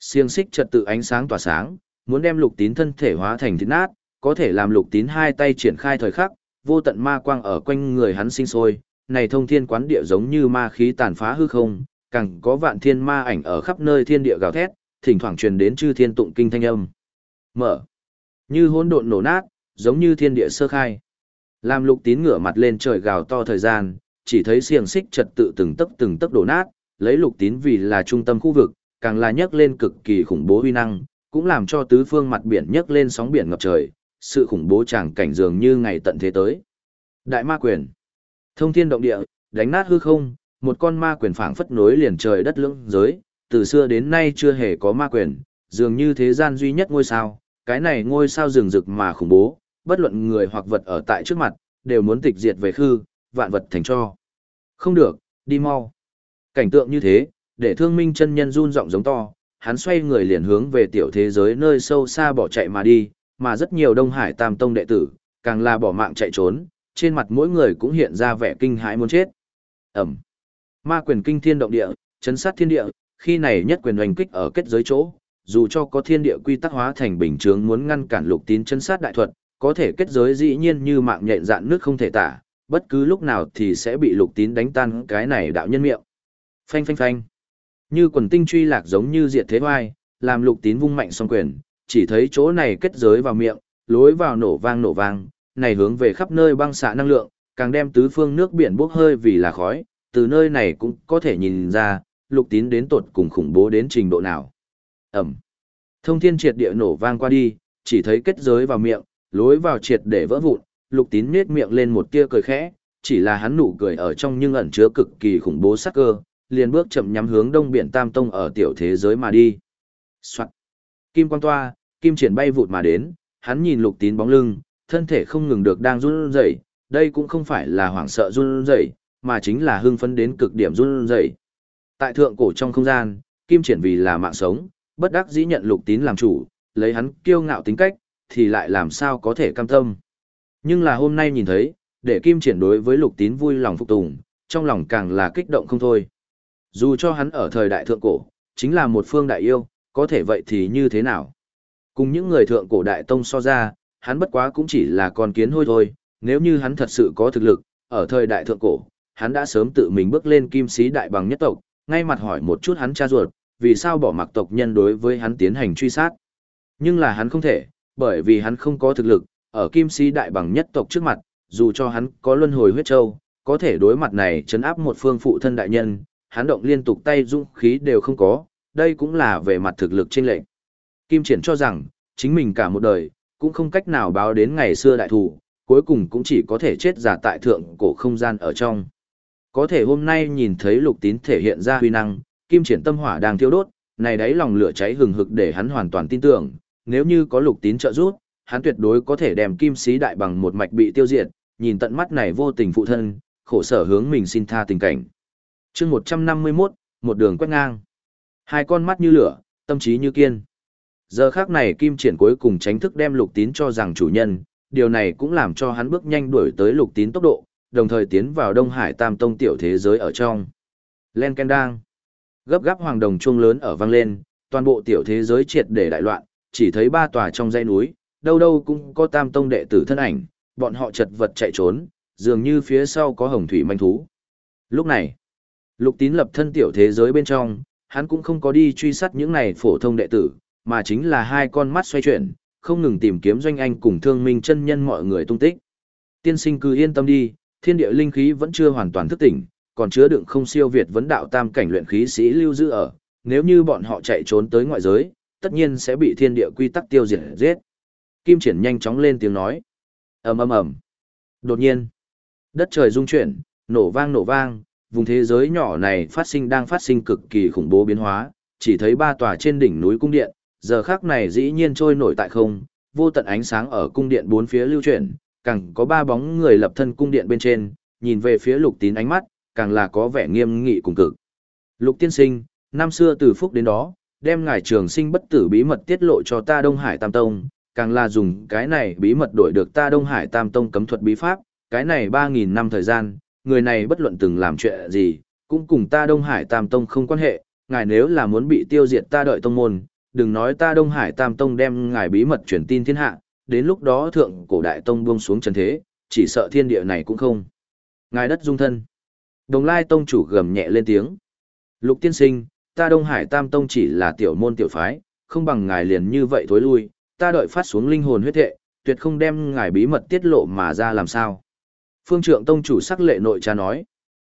Siêng xích trật tự ánh sáng tỏa sáng, muốn đem lục tín thân thể hóa thành thịt nát, có thể làm lục tín hai tay triển khai thời khắc, vô tận ma quang ở quanh người hắn sinh sôi, này thông thiên quán địa giống như ma khí tàn phá hư không, càng có vạn thiên ma ảnh ở khắp nơi thiên địa gào thét, thỉnh thoảng truyền đến chư thiên tụng kinh thanh âm. Mở. Như hỗn độn nổ nát, giống như thiên địa sơ khai. Làm lục tín ngửa mặt lên trời gào to thời gian, chỉ thấy xiềng xích trật tự từng tấc từng tấc đổ nát, lấy lục tín vì là trung tâm khu vực, càng là nhấc lên cực kỳ khủng bố uy năng, cũng làm cho tứ phương mặt biển nhấc lên sóng biển ngập trời, sự khủng bố tràng cảnh dường như ngày tận thế tới. Đại ma quyền, thông thiên động địa, đánh nát hư không, một con ma quyền phảng phất nối liền trời đất lưỡng giới, từ xưa đến nay chưa hề có ma quyền, dường như thế gian duy nhất ngôi sao, cái này ngôi sao rừng rực mà khủng bố, bất luận người hoặc vật ở tại trước mặt, đều muốn tịch diệt về khư, vạn vật thành cho. Không được, đi mau. Cảnh tượng như thế, để thương minh chân nhân run giọng giống to, hắn xoay người liền hướng về tiểu thế giới nơi sâu xa bỏ chạy mà đi, mà rất nhiều Đông Hải Tam Tông đệ tử, càng là bỏ mạng chạy trốn, trên mặt mỗi người cũng hiện ra vẻ kinh hãi muốn chết. Ẩm. Ma quyền kinh thiên động địa, chấn sát thiên địa, khi này nhất quyền hoành kích ở kết giới chỗ, dù cho có thiên địa quy tắc hóa thành bình chướng muốn ngăn cản lục tín chấn sát đại thuật, có thể kết giới dĩ nhiên như mạng nhện dạn nước không thể tả, bất cứ lúc nào thì sẽ bị lục tín đánh tan cái này đạo nhân miệng. Phanh phanh phanh. Như quần tinh truy lạc giống như diệt thế hoai, làm lục tín vung mạnh song quyền, chỉ thấy chỗ này kết giới vào miệng, lối vào nổ vang nổ vang, này hướng về khắp nơi băng xạ năng lượng, càng đem tứ phương nước biển bốc hơi vì là khói, từ nơi này cũng có thể nhìn ra, lục tín đến tột cùng khủng bố đến trình độ nào. Ẩm. Thông thiên triệt địa nổ vang qua đi, chỉ thấy kết giới vào miệng, lối vào triệt để vỡ vụn, lục tín nhếch miệng lên một tia cười khẽ, chỉ là hắn nụ cười ở trong nhưng ẩn chứa cực kỳ khủng bố sắc cơ, liền bước chậm nhắm hướng đông biển Tam Tông ở tiểu thế giới mà đi. Soạn. Kim quang toa, kim triển bay vụt mà đến, hắn nhìn lục tín bóng lưng, thân thể không ngừng được đang run rẩy, đây cũng không phải là hoảng sợ run rẩy, mà chính là hưng phấn đến cực điểm run rẩy. Tại thượng cổ trong không gian, kim triển vì là mạng sống, bất đắc dĩ nhận lục tín làm chủ, lấy hắn kiêu ngạo tính cách, thì lại làm sao có thể cam tâm. Nhưng là hôm nay nhìn thấy, để kim triển đối với lục tín vui lòng phục tùng, trong lòng càng là kích động không thôi. Dù cho hắn ở thời đại thượng cổ, chính là một phương đại yêu, có thể vậy thì như thế nào? Cùng những người thượng cổ đại tông so ra, hắn bất quá cũng chỉ là con kiến hôi thôi, nếu như hắn thật sự có thực lực, ở thời đại thượng cổ, hắn đã sớm tự mình bước lên kim sĩ đại bằng nhất tộc, ngay mặt hỏi một chút hắn cha ruột, vì sao bỏ mặc tộc nhân đối với hắn tiến hành truy sát. Nhưng là hắn không thể, bởi vì hắn không có thực lực, ở kim sĩ đại bằng nhất tộc trước mặt, dù cho hắn có luân hồi huyết châu, có thể đối mặt này chấn áp một phương phụ thân đại nhân, hắn động liên tục tay dũng khí đều không có, đây cũng là về mặt thực lực trên lệnh. Kim Triển cho rằng, chính mình cả một đời, cũng không cách nào báo đến ngày xưa đại thủ, cuối cùng cũng chỉ có thể chết giả tại thượng cổ không gian ở trong. Có thể hôm nay nhìn thấy lục tín thể hiện ra huy năng, Kim Triển tâm hỏa đang thiêu đốt, này đấy lòng lửa cháy hừng hực để hắn hoàn toàn tin tưởng, nếu như có lục tín trợ giúp, hắn tuyệt đối có thể đem kim sĩ đại bằng một mạch bị tiêu diệt, nhìn tận mắt này vô tình phụ thân, khổ sở hướng mình xin tha tình cảnh chương 151, một đường quét ngang. Hai con mắt như lửa, tâm trí như kiên. Giờ khác này kim triển cuối cùng tránh thức đem lục tín cho rằng chủ nhân, điều này cũng làm cho hắn bước nhanh đuổi tới lục tín tốc độ, đồng thời tiến vào Đông Hải Tam Tông tiểu thế giới ở trong. Len Ken Đang. Gấp gáp hoàng đồng chuông lớn ở vang lên, toàn bộ tiểu thế giới triệt để đại loạn, chỉ thấy ba tòa trong dãy núi, đâu đâu cũng có Tam Tông đệ tử thân ảnh, bọn họ chật vật chạy trốn, dường như phía sau có hồng thủy manh thú. Lúc này, Lục Tín lập thân tiểu thế giới bên trong, hắn cũng không có đi truy sát những này phổ thông đệ tử, mà chính là hai con mắt xoay chuyển, không ngừng tìm kiếm doanh anh cùng thương minh chân nhân mọi người tung tích. Tiên sinh cứ yên tâm đi, thiên địa linh khí vẫn chưa hoàn toàn thức tỉnh, còn chứa đựng không siêu việt vấn đạo tam cảnh luyện khí sĩ lưu giữ ở, nếu như bọn họ chạy trốn tới ngoại giới, tất nhiên sẽ bị thiên địa quy tắc tiêu diệt giết. Kim Triển nhanh chóng lên tiếng nói. Ầm ầm ầm. Đột nhiên, đất trời rung chuyển, nổ vang nổ vang, vùng thế giới nhỏ này phát sinh đang phát sinh cực kỳ khủng bố biến hóa, chỉ thấy ba tòa trên đỉnh núi cung điện, giờ khắc này dĩ nhiên trôi nổi tại không, vô tận ánh sáng ở cung điện bốn phía lưu chuyển, càng có ba bóng người lập thân cung điện bên trên, nhìn về phía lục tín ánh mắt, càng là có vẻ nghiêm nghị cùng cực. Lục tiên sinh, năm xưa từ phúc đến đó, đem ngài trường sinh bất tử bí mật tiết lộ cho ta Đông Hải Tam Tông, càng là dùng cái này bí mật đổi được ta Đông Hải Tam Tông cấm thuật bí pháp, cái này 3.000 năm thời gian, người này bất luận từng làm chuyện gì, cũng cùng ta Đông Hải Tam Tông không quan hệ, ngài nếu là muốn bị tiêu diệt ta đợi tông môn, đừng nói ta Đông Hải Tam Tông đem ngài bí mật truyền tin thiên hạ, đến lúc đó thượng cổ đại tông buông xuống trần thế, chỉ sợ thiên địa này cũng không. Ngài đất dung thân. Đồng lai tông chủ gầm nhẹ lên tiếng. Lục tiên sinh, ta Đông Hải Tam Tông chỉ là tiểu môn tiểu phái, không bằng ngài liền như vậy thối lui, ta đợi phát xuống linh hồn huyết thệ, tuyệt không đem ngài bí mật tiết lộ mà ra làm sao. Phương trượng tông chủ sắc lệ nội cha nói.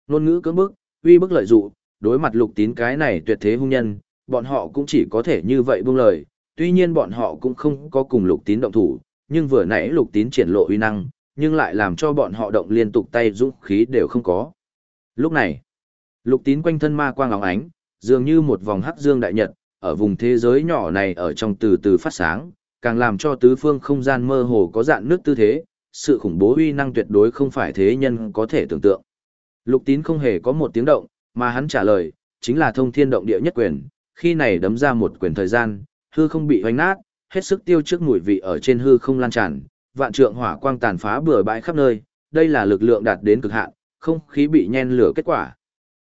Nôn ngữ cưỡng bức, uy bức lợi dụ, đối mặt lục tín cái này tuyệt thế hung nhân, bọn họ cũng chỉ có thể như vậy buông lời, tuy nhiên bọn họ cũng không có cùng lục tín động thủ, nhưng vừa nãy lục tín triển lộ uy năng, nhưng lại làm cho bọn họ động liên tục tay dũng khí đều không có. Lúc này, lục tín quanh thân ma quang óng ánh, dường như một vòng hắc dương đại nhật, ở vùng thế giới nhỏ này ở trong từ từ phát sáng, càng làm cho tứ phương không gian mơ hồ có dạng nước tư thế, sự khủng bố uy năng tuyệt đối không phải thế nhân có thể tưởng tượng. Lục tín không hề có một tiếng động, mà hắn trả lời, chính là thông thiên động địa nhất quyền, khi này đấm ra một quyền thời gian, hư không bị hoành nát, hết sức tiêu trước mùi vị ở trên hư không lan tràn, vạn trượng hỏa quang tàn phá bừa bãi khắp nơi, đây là lực lượng đạt đến cực hạn, không khí bị nhen lửa kết quả.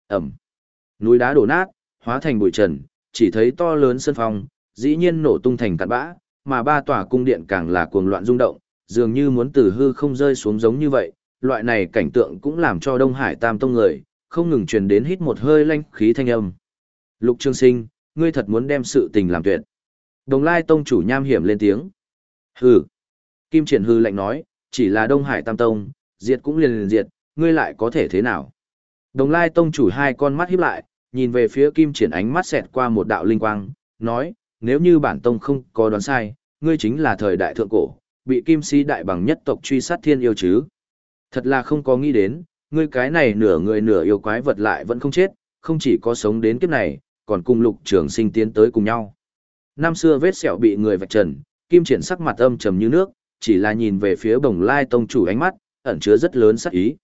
Ẩm. Núi đá đổ nát, hóa thành bụi trần, chỉ thấy to lớn sân phong, dĩ nhiên nổ tung thành cát bã, mà ba tòa cung điện càng là cuồng loạn rung động, dường như muốn từ hư không rơi xuống giống như vậy, loại này cảnh tượng cũng làm cho Đông Hải Tam Tông người, không ngừng truyền đến hít một hơi lanh khí thanh âm. Lục Trương Sinh, ngươi thật muốn đem sự tình làm tuyệt. Đồng Lai Tông chủ nham hiểm lên tiếng. Hừ. Kim Triển hư lạnh nói, chỉ là Đông Hải Tam Tông, diệt cũng liền liền diệt, ngươi lại có thể thế nào? Đồng Lai Tông chủ hai con mắt híp lại, nhìn về phía Kim Triển ánh mắt xẹt qua một đạo linh quang, nói, nếu như bản tông không có đoán sai, ngươi chính là thời đại thượng cổ, bị Kim Si đại bằng nhất tộc truy sát thiên yêu chứ. Thật là không có nghĩ đến, ngươi cái này nửa người nửa yêu quái vật lại vẫn không chết, không chỉ có sống đến kiếp này, còn cùng lục trường sinh tiến tới cùng nhau. Năm xưa vết sẹo bị người vạch trần, Kim Triển sắc mặt âm trầm như nước, chỉ là nhìn về phía bồng lai tông chủ ánh mắt, ẩn chứa rất lớn sắc ý.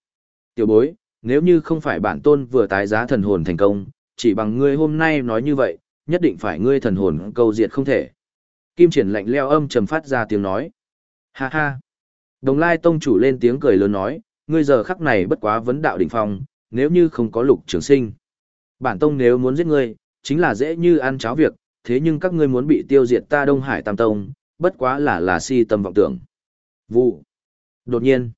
Tiểu bối, nếu như không phải bản tôn vừa tái giá thần hồn thành công, chỉ bằng ngươi hôm nay nói như vậy, nhất định phải ngươi thần hồn câu diệt không thể. Kim triển lạnh leo âm trầm phát ra tiếng nói. Ha ha. Đồng lai tông chủ lên tiếng cười lớn nói, ngươi giờ khắc này bất quá vấn đạo đỉnh phong, nếu như không có lục trường sinh. Bản tông nếu muốn giết ngươi, chính là dễ như ăn cháo việc, thế nhưng các ngươi muốn bị tiêu diệt ta Đông Hải Tam Tông, bất quá là là si tâm vọng tưởng. Vụ. Đột nhiên,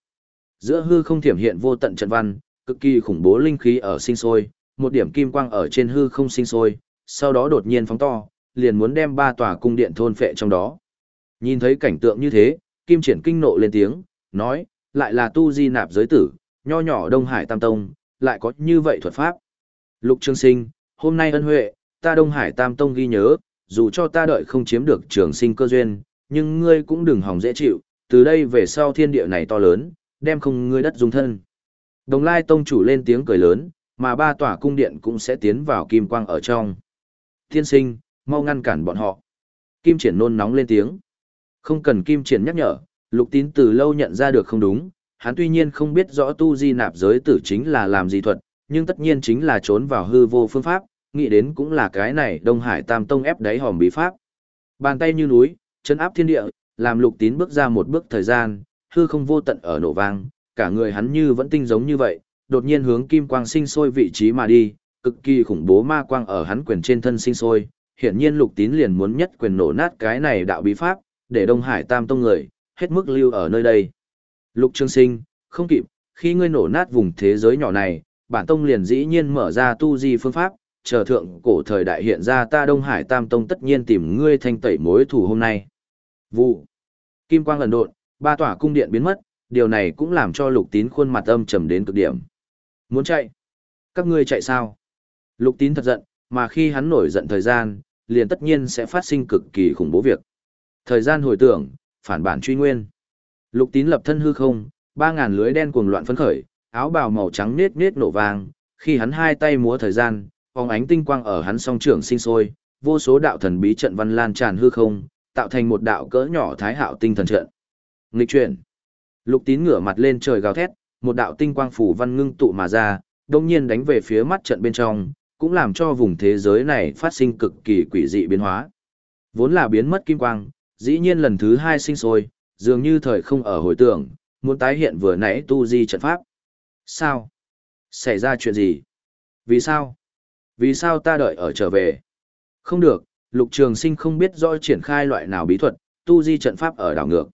giữa hư không thiểm hiện vô tận trận văn, cực kỳ khủng bố linh khí ở sinh sôi, một điểm kim quang ở trên hư không sinh sôi, sau đó đột nhiên phóng to, liền muốn đem ba tòa cung điện thôn phệ trong đó. Nhìn thấy cảnh tượng như thế, Kim Triển kinh nộ lên tiếng, nói, lại là tu di nạp giới tử, nho nhỏ Đông Hải Tam Tông, lại có như vậy thuật pháp. Lục Trường Sinh, hôm nay ân huệ, ta Đông Hải Tam Tông ghi nhớ, dù cho ta đợi không chiếm được trường sinh cơ duyên, nhưng ngươi cũng đừng hòng dễ chịu, từ đây về sau thiên địa này to lớn, đem không ngươi đất dung thân. Đồng Lai Tông chủ lên tiếng cười lớn, mà ba tòa cung điện cũng sẽ tiến vào kim quang ở trong. Thiên sinh, mau ngăn cản bọn họ. Kim triển nôn nóng lên tiếng. Không cần kim triển nhắc nhở, lục tín từ lâu nhận ra được không đúng, hắn tuy nhiên không biết rõ tu di nạp giới tử chính là làm gì thuật, nhưng tất nhiên chính là trốn vào hư vô phương pháp, nghĩ đến cũng là cái này Đông Hải Tam Tông ép đáy hòm bí pháp. Bàn tay như núi, chân áp thiên địa, làm lục tín bước ra một bước thời gian, hư không vô tận ở nổ vang, cả người hắn như vẫn tinh giống như vậy, đột nhiên hướng kim quang sinh sôi vị trí mà đi, cực kỳ khủng bố ma quang ở hắn quyền trên thân sinh sôi, hiển nhiên lục tín liền muốn nhất quyền nổ nát cái này đạo bí pháp, để Đông Hải Tam Tông người, hết mức lưu ở nơi đây. Lục Trương Sinh, không kịp, khi ngươi nổ nát vùng thế giới nhỏ này, bản tông liền dĩ nhiên mở ra tu di phương pháp, chờ thượng cổ thời đại hiện ra ta Đông Hải Tam Tông tất nhiên tìm ngươi thanh tẩy mối thù hôm nay. Vụ. Kim quang ẩn độn, ba tỏa cung điện biến mất, điều này cũng làm cho lục tín khuôn mặt âm trầm đến cực điểm. Muốn chạy? Các ngươi chạy sao? Lục tín thật giận, mà khi hắn nổi giận thời gian, liền tất nhiên sẽ phát sinh cực kỳ khủng bố việc. Thời gian hồi tưởng, phản bản truy nguyên. Lục tín lập thân hư không, ba ngàn lưới đen cuồng loạn phấn khởi, áo bào màu trắng nết nết nổ vàng, khi hắn hai tay múa thời gian, phóng ánh tinh quang ở hắn song trưởng sinh sôi, vô số đạo thần bí trận văn lan tràn hư không, tạo thành một đạo cỡ nhỏ thái hạo tinh thần trận. Nghịch chuyển. Lục tín ngửa mặt lên trời gào thét, một đạo tinh quang phủ văn ngưng tụ mà ra, đồng nhiên đánh về phía mắt trận bên trong, cũng làm cho vùng thế giới này phát sinh cực kỳ quỷ dị biến hóa. Vốn là biến mất kim quang, dĩ nhiên lần thứ hai sinh sôi, dường như thời không ở hồi tưởng, muốn tái hiện vừa nãy tu di trận pháp. Sao? Xảy ra chuyện gì? Vì sao? Vì sao ta đợi ở trở về? Không được, lục trường sinh không biết rõ triển khai loại nào bí thuật, tu di trận pháp ở đảo ngược.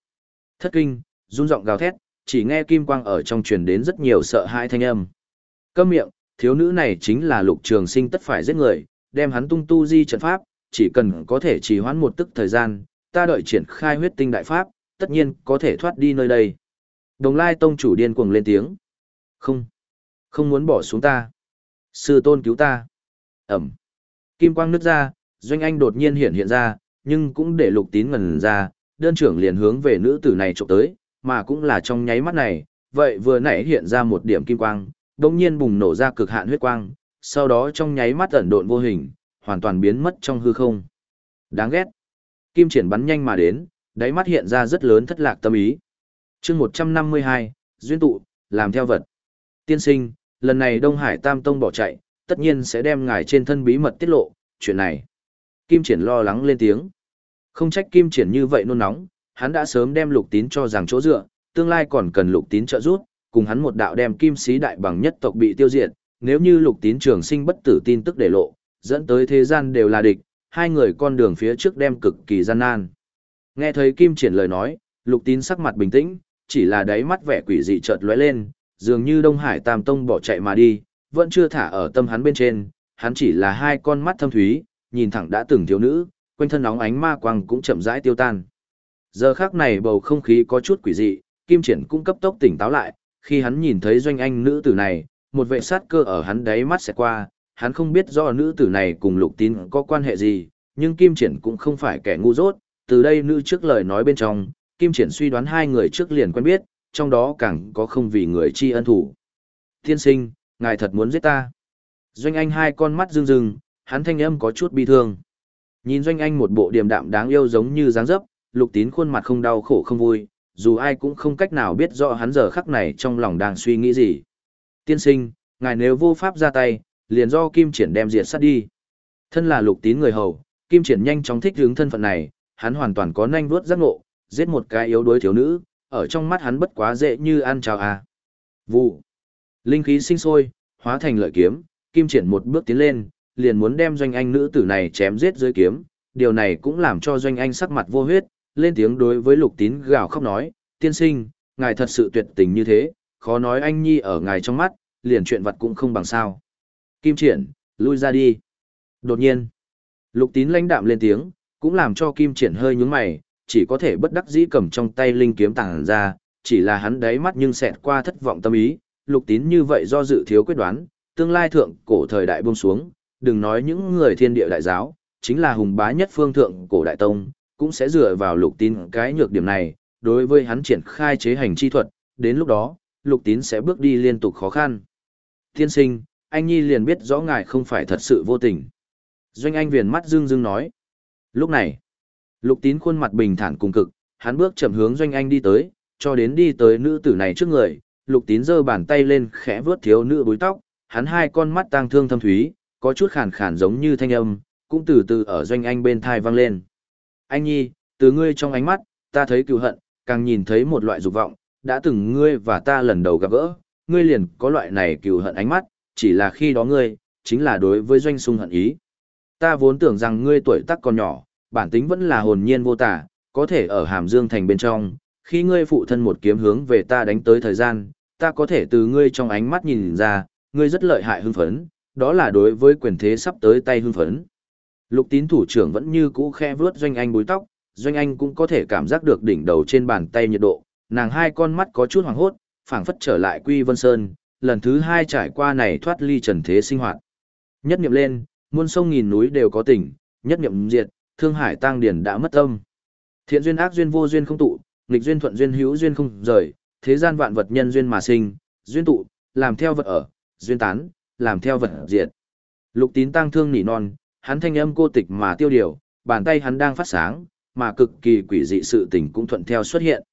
Thất kinh, run giọng gào thét, chỉ nghe kim quang ở trong truyền đến rất nhiều sợ hãi thanh âm. Câm miệng, thiếu nữ này chính là lục trường sinh tất phải giết người, đem hắn tung tu di trận pháp, chỉ cần có thể trì hoãn một tức thời gian, ta đợi triển khai huyết tinh đại pháp, tất nhiên có thể thoát đi nơi đây. Đồng lai tông chủ điên cuồng lên tiếng. Không, không muốn bỏ xuống ta. Sư tôn cứu ta. Ẩm. Kim quang nứt ra, doanh anh đột nhiên hiện hiện ra, nhưng cũng để lục tín ngần ra, đơn trưởng liền hướng về nữ tử này trộm tới, mà cũng là trong nháy mắt này, vậy vừa nãy hiện ra một điểm kim quang, đồng nhiên bùng nổ ra cực hạn huyết quang, sau đó trong nháy mắt ẩn độn vô hình, hoàn toàn biến mất trong hư không. Đáng ghét. Kim triển bắn nhanh mà đến, đáy mắt hiện ra rất lớn thất lạc tâm ý. chương 152, Duyên tụ, làm theo vật. Tiên sinh, lần này Đông Hải Tam Tông bỏ chạy, tất nhiên sẽ đem ngài trên thân bí mật tiết lộ, chuyện này. Kim triển lo lắng lên tiếng. Không trách Kim triển như vậy nôn nóng, hắn đã sớm đem lục tín cho rằng chỗ dựa, tương lai còn cần lục tín trợ giúp, cùng hắn một đạo đem kim sĩ đại bằng nhất tộc bị tiêu diệt, nếu như lục tín trường sinh bất tử tin tức để lộ, dẫn tới thế gian đều là địch, hai người con đường phía trước đem cực kỳ gian nan. Nghe thấy Kim Triển lời nói, Lục Tín sắc mặt bình tĩnh, chỉ là đáy mắt vẻ quỷ dị chợt lóe lên, dường như Đông Hải Tam Tông bỏ chạy mà đi, vẫn chưa thả ở tâm hắn bên trên, hắn chỉ là hai con mắt thâm thúy, nhìn thẳng đã từng thiếu nữ, quanh thân nóng ánh ma quang cũng chậm rãi tiêu tan. Giờ khắc này bầu không khí có chút quỷ dị, Kim Triển cũng cấp tốc tỉnh táo lại, khi hắn nhìn thấy doanh anh nữ tử này, một vệ sát cơ ở hắn đáy mắt sẽ qua, hắn không biết do nữ tử này cùng lục tín có quan hệ gì, nhưng Kim Triển cũng không phải kẻ ngu dốt, từ đây nữ trước lời nói bên trong, Kim Triển suy đoán hai người trước liền quen biết, trong đó càng có không vì người chi ân thủ. Thiên sinh, ngài thật muốn giết ta. Doanh Anh hai con mắt rưng rưng, hắn thanh âm có chút bi thương. Nhìn Doanh Anh một bộ điềm đạm đáng yêu giống như dáng dấp, lục tín khuôn mặt không đau khổ không vui, dù ai cũng không cách nào biết rõ hắn giờ khắc này trong lòng đang suy nghĩ gì. Tiên sinh, ngài nếu vô pháp ra tay, liền do Kim Triển đem diệt sát đi. Thân là lục tín người hầu, Kim Triển nhanh chóng thích hướng thân phận này, hắn hoàn toàn có nhanh vuốt giác ngộ, giết một cái yếu đuối thiếu nữ, ở trong mắt hắn bất quá dễ như ăn chào à. Vụ. Linh khí sinh sôi, hóa thành lợi kiếm, Kim Triển một bước tiến lên, liền muốn đem doanh anh nữ tử này chém giết dưới kiếm, điều này cũng làm cho doanh anh sắc mặt vô huyết, lên tiếng đối với lục tín gào khóc nói, tiên sinh, ngài thật sự tuyệt tình như thế, khó nói anh nhi ở ngài trong mắt, liền chuyện vật cũng không bằng sao. Kim triển, lui ra đi. Đột nhiên, lục tín lãnh đạm lên tiếng, cũng làm cho kim triển hơi nhướng mày, chỉ có thể bất đắc dĩ cầm trong tay linh kiếm tàng ra, chỉ là hắn đáy mắt nhưng xẹt qua thất vọng tâm ý, lục tín như vậy do dự thiếu quyết đoán, tương lai thượng cổ thời đại buông xuống, đừng nói những người thiên địa đại giáo, chính là hùng bá nhất phương thượng cổ đại tông, cũng sẽ dựa vào lục tín cái nhược điểm này, đối với hắn triển khai chế hành chi thuật, đến lúc đó, lục tín sẽ bước đi liên tục khó khăn. Tiên sinh, anh Nhi liền biết rõ ngài không phải thật sự vô tình. Doanh Anh viền mắt dương dương nói. Lúc này, Lục tín khuôn mặt bình thản cùng cực, hắn bước chậm hướng doanh anh đi tới, cho đến đi tới nữ tử này trước người, lục tín giơ bàn tay lên khẽ vướt thiếu nữ búi tóc, hắn hai con mắt tang thương thâm thúy, có chút khàn khàn giống như thanh âm, cũng từ từ ở doanh anh bên thai vang lên. Anh nhi, từ ngươi trong ánh mắt, ta thấy cựu hận, càng nhìn thấy một loại dục vọng, đã từng ngươi và ta lần đầu gặp gỡ, ngươi liền có loại này cựu hận ánh mắt, chỉ là khi đó ngươi, chính là đối với doanh sung hận ý. Ta vốn tưởng rằng ngươi tuổi tác còn nhỏ, bản tính vẫn là hồn nhiên vô tả, có thể ở hàm dương thành bên trong, khi ngươi phụ thân một kiếm hướng về ta đánh tới thời gian, ta có thể từ ngươi trong ánh mắt nhìn ra, ngươi rất lợi hại hưng phấn, đó là đối với quyền thế sắp tới tay hưng phấn. Lục tín thủ trưởng vẫn như cũ khe vướt doanh anh búi tóc, doanh anh cũng có thể cảm giác được đỉnh đầu trên bàn tay nhiệt độ, nàng hai con mắt có chút hoàng hốt, phảng phất trở lại Quy Vân Sơn, lần thứ hai trải qua này thoát ly trần thế sinh hoạt. Nhất niệm lên, muôn sông nghìn núi đều có tình, nhất niệm diệt, thương hải tăng điển đã mất tâm. Thiện duyên ác duyên vô duyên không tụ, nghịch duyên thuận duyên hữu duyên không rời, thế gian vạn vật nhân duyên mà sinh, duyên tụ, làm theo vật ở, duyên tán, làm theo vật diệt. Lục tín tăng thương nỉ non, hắn thanh âm cô tịch mà tiêu điều, bàn tay hắn đang phát sáng, mà cực kỳ quỷ dị sự tình cũng thuận theo xuất hiện.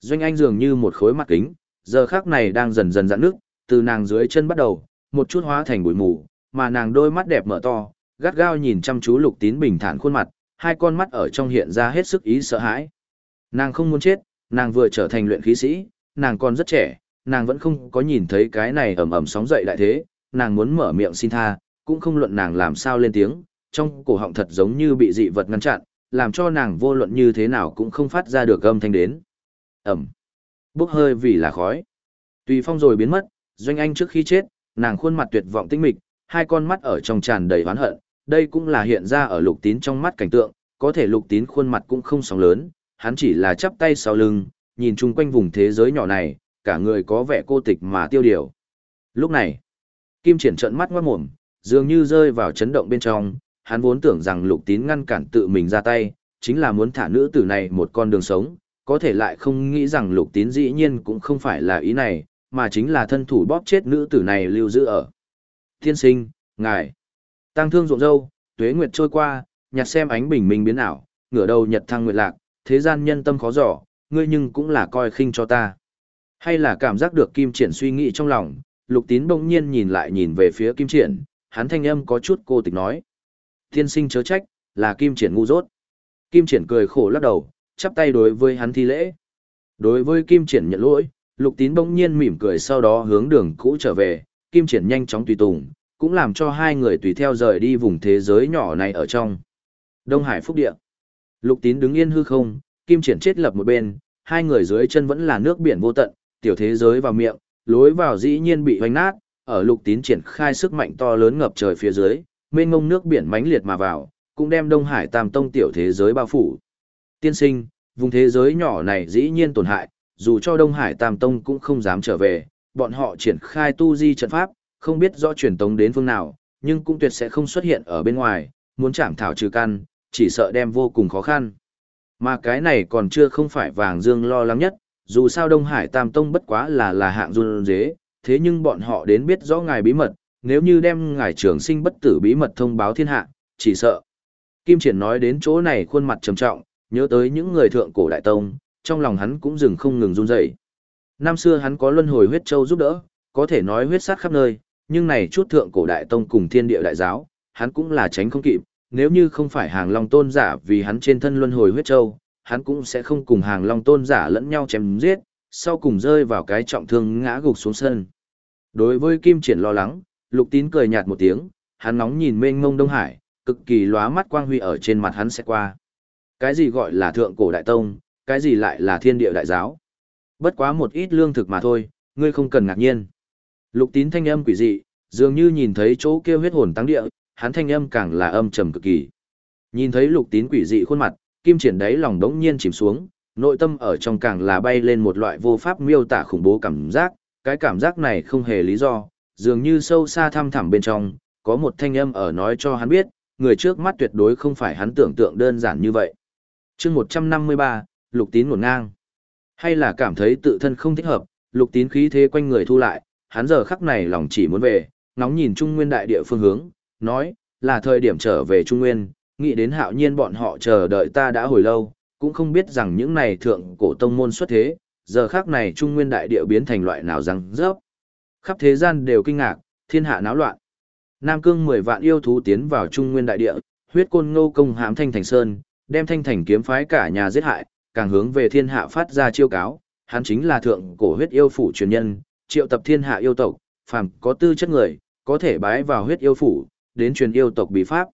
Doanh Anh dường như một khối mặt kính, giờ khác này đang dần dần giãn nước, từ nàng dưới chân bắt đầu, một chút hóa thành bụi mù, mà nàng đôi mắt đẹp mở to, gắt gao nhìn chăm chú Lục Tín bình thản khuôn mặt, hai con mắt ở trong hiện ra hết sức ý sợ hãi. Nàng không muốn chết, nàng vừa trở thành luyện khí sĩ, nàng còn rất trẻ, nàng vẫn không có nhìn thấy cái này ầm ầm sóng dậy đại thế, nàng muốn mở miệng xin tha, cũng không luận nàng làm sao lên tiếng, trong cổ họng thật giống như bị dị vật ngăn chặn, làm cho nàng vô luận như thế nào cũng không phát ra được âm thanh đến. Ẩm. Bốc hơi vì là khói. Tùy phong rồi biến mất, doanh anh trước khi chết, nàng khuôn mặt tuyệt vọng tinh mịch, hai con mắt ở trong tràn đầy oán hận, đây cũng là hiện ra ở lục tín trong mắt cảnh tượng, có thể lục tín khuôn mặt cũng không sóng lớn, hắn chỉ là chắp tay sau lưng, nhìn chung quanh vùng thế giới nhỏ này, cả người có vẻ cô tịch mà tiêu điều. Lúc này, Kim triển trận mắt ngoát mồm, dường như rơi vào chấn động bên trong, hắn vốn tưởng rằng lục tín ngăn cản tự mình ra tay, chính là muốn thả nữ tử này một con đường sống, có thể lại không nghĩ rằng lục tín dĩ nhiên cũng không phải là ý này, mà chính là thân thủ bóp chết nữ tử này lưu giữ ở. Thiên sinh, ngài, tăng thương ruộng dâu, tuế nguyệt trôi qua, nhặt xem ánh bình minh biến ảo, ngửa đầu nhật thăng nguyệt lạc, thế gian nhân tâm khó dò, ngươi nhưng cũng là coi khinh cho ta. Hay là cảm giác được kim triển suy nghĩ trong lòng, lục tín bỗng nhiên nhìn lại nhìn về phía kim triển, hắn thanh âm có chút cô tịch nói. Thiên sinh chớ trách, là kim triển ngu dốt. Kim triển cười khổ lắc đầu, chắp tay đối với hắn thi lễ. Đối với kim triển nhận lỗi, lục tín bỗng nhiên mỉm cười sau đó hướng đường cũ trở về, kim triển nhanh chóng tùy tùng, cũng làm cho hai người tùy theo rời đi vùng thế giới nhỏ này ở trong. Đông Hải Phúc Địa. Lục tín đứng yên hư không, kim triển chết lập một bên, hai người dưới chân vẫn là nước biển vô tận, tiểu thế giới vào miệng, lối vào dĩ nhiên bị hoành nát, ở lục tín triển khai sức mạnh to lớn ngập trời phía dưới, mênh ngông nước biển mãnh liệt mà vào, cũng đem Đông Hải Tam Tông tiểu thế giới bao phủ. Tiên sinh, vùng thế giới nhỏ này dĩ nhiên tổn hại, dù cho Đông Hải Tam Tông cũng không dám trở về, bọn họ triển khai tu di trận pháp, không biết rõ truyền tống đến phương nào, nhưng cũng tuyệt sẽ không xuất hiện ở bên ngoài, muốn chảm thảo trừ căn, chỉ sợ đem vô cùng khó khăn. Mà cái này còn chưa không phải vàng dương lo lắng nhất, dù sao Đông Hải Tam Tông bất quá là là hạng run dế, thế nhưng bọn họ đến biết rõ ngài bí mật, nếu như đem ngài trường sinh bất tử bí mật thông báo thiên hạ, chỉ sợ. Kim Triển nói đến chỗ này khuôn mặt trầm trọng, nhớ tới những người thượng cổ đại tông, trong lòng hắn cũng dừng không ngừng run rẩy. Năm xưa hắn có luân hồi huyết châu giúp đỡ, có thể nói huyết sát khắp nơi, nhưng này chút thượng cổ đại tông cùng thiên địa đại giáo, hắn cũng là tránh không kịp, nếu như không phải hàng long tôn giả vì hắn trên thân luân hồi huyết châu, hắn cũng sẽ không cùng hàng long tôn giả lẫn nhau chém giết, sau cùng rơi vào cái trọng thương ngã gục xuống sân. Đối với Kim Triển lo lắng, Lục Tín cười nhạt một tiếng, hắn nóng nhìn mênh mông Đông Hải, cực kỳ lóa mắt quang huy ở trên mặt hắn sẽ qua. Cái gì gọi là thượng cổ đại tông, cái gì lại là thiên địa đại giáo. Bất quá một ít lương thực mà thôi, ngươi không cần ngạc nhiên. Lục Tín thanh âm quỷ dị, dường như nhìn thấy chỗ kêu huyết hồn tăng địa, hắn thanh âm càng là âm trầm cực kỳ. Nhìn thấy Lục Tín quỷ dị khuôn mặt, Kim Triển đáy lòng đống nhiên chìm xuống, nội tâm ở trong càng là bay lên một loại vô pháp miêu tả khủng bố cảm giác, cái cảm giác này không hề lý do, dường như sâu xa thăm thẳm bên trong, có một thanh âm ở nói cho hắn biết, người trước mắt tuyệt đối không phải hắn tưởng tượng đơn giản như vậy. chương 153, Lục Tín ngổn ngang. Hay là cảm thấy tự thân không thích hợp, Lục Tín khí thế quanh người thu lại, hắn giờ khắc này lòng chỉ muốn về, nóng nhìn Trung Nguyên đại địa phương hướng, nói, là thời điểm trở về Trung Nguyên, nghĩ đến hạo nhiên bọn họ chờ đợi ta đã hồi lâu, cũng không biết rằng những này thượng cổ tông môn xuất thế, giờ khác này trung nguyên đại địa biến thành loại nào răng rớp. Khắp thế gian đều kinh ngạc, thiên hạ náo loạn. Nam cương 10 vạn yêu thú tiến vào trung nguyên đại địa, huyết côn ngô công hãm thanh thành sơn, đem thanh thành kiếm phái cả nhà giết hại, càng hướng về thiên hạ phát ra chiêu cáo, hắn chính là thượng cổ huyết yêu phủ truyền nhân, triệu tập thiên hạ yêu tộc, phàm có tư chất người, có thể bái vào huyết yêu phủ, đến truyền yêu tộc bí pháp.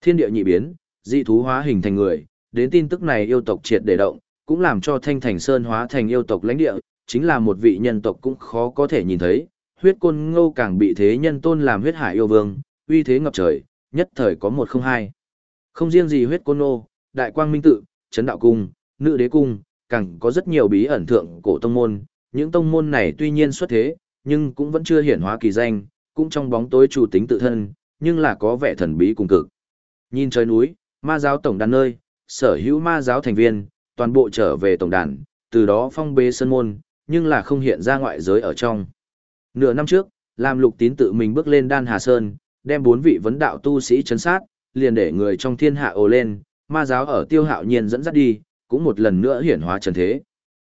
Thiên địa nhị biến, dị thú hóa hình thành người, đến tin tức này yêu tộc triệt để động, cũng làm cho Thanh Thành Sơn hóa thành yêu tộc lãnh địa, chính là một vị nhân tộc cũng khó có thể nhìn thấy, huyết côn ngô càng bị thế nhân tôn làm huyết hải yêu vương, uy thế ngập trời, nhất thời có một không hai. Không riêng gì huyết côn ngô, đại quang minh tự, chấn đạo cung, nữ đế cung, càng có rất nhiều bí ẩn thượng cổ tông môn, những tông môn này tuy nhiên xuất thế, nhưng cũng vẫn chưa hiển hóa kỳ danh, cũng trong bóng tối chủ tính tự thân, nhưng là có vẻ thần bí cùng cực. Nhìn trời núi, ma giáo tổng đàn nơi, sở hữu ma giáo thành viên, toàn bộ trở về tổng đàn, từ đó phong bế sân môn, nhưng là không hiện ra ngoại giới ở trong. Nửa năm trước, làm lục tín tự mình bước lên đan hà sơn, đem bốn vị vấn đạo tu sĩ chấn sát, liền để người trong thiên hạ ồ lên, ma giáo ở tiêu hạo nhiên dẫn dắt đi, cũng một lần nữa hiển hóa trần thế.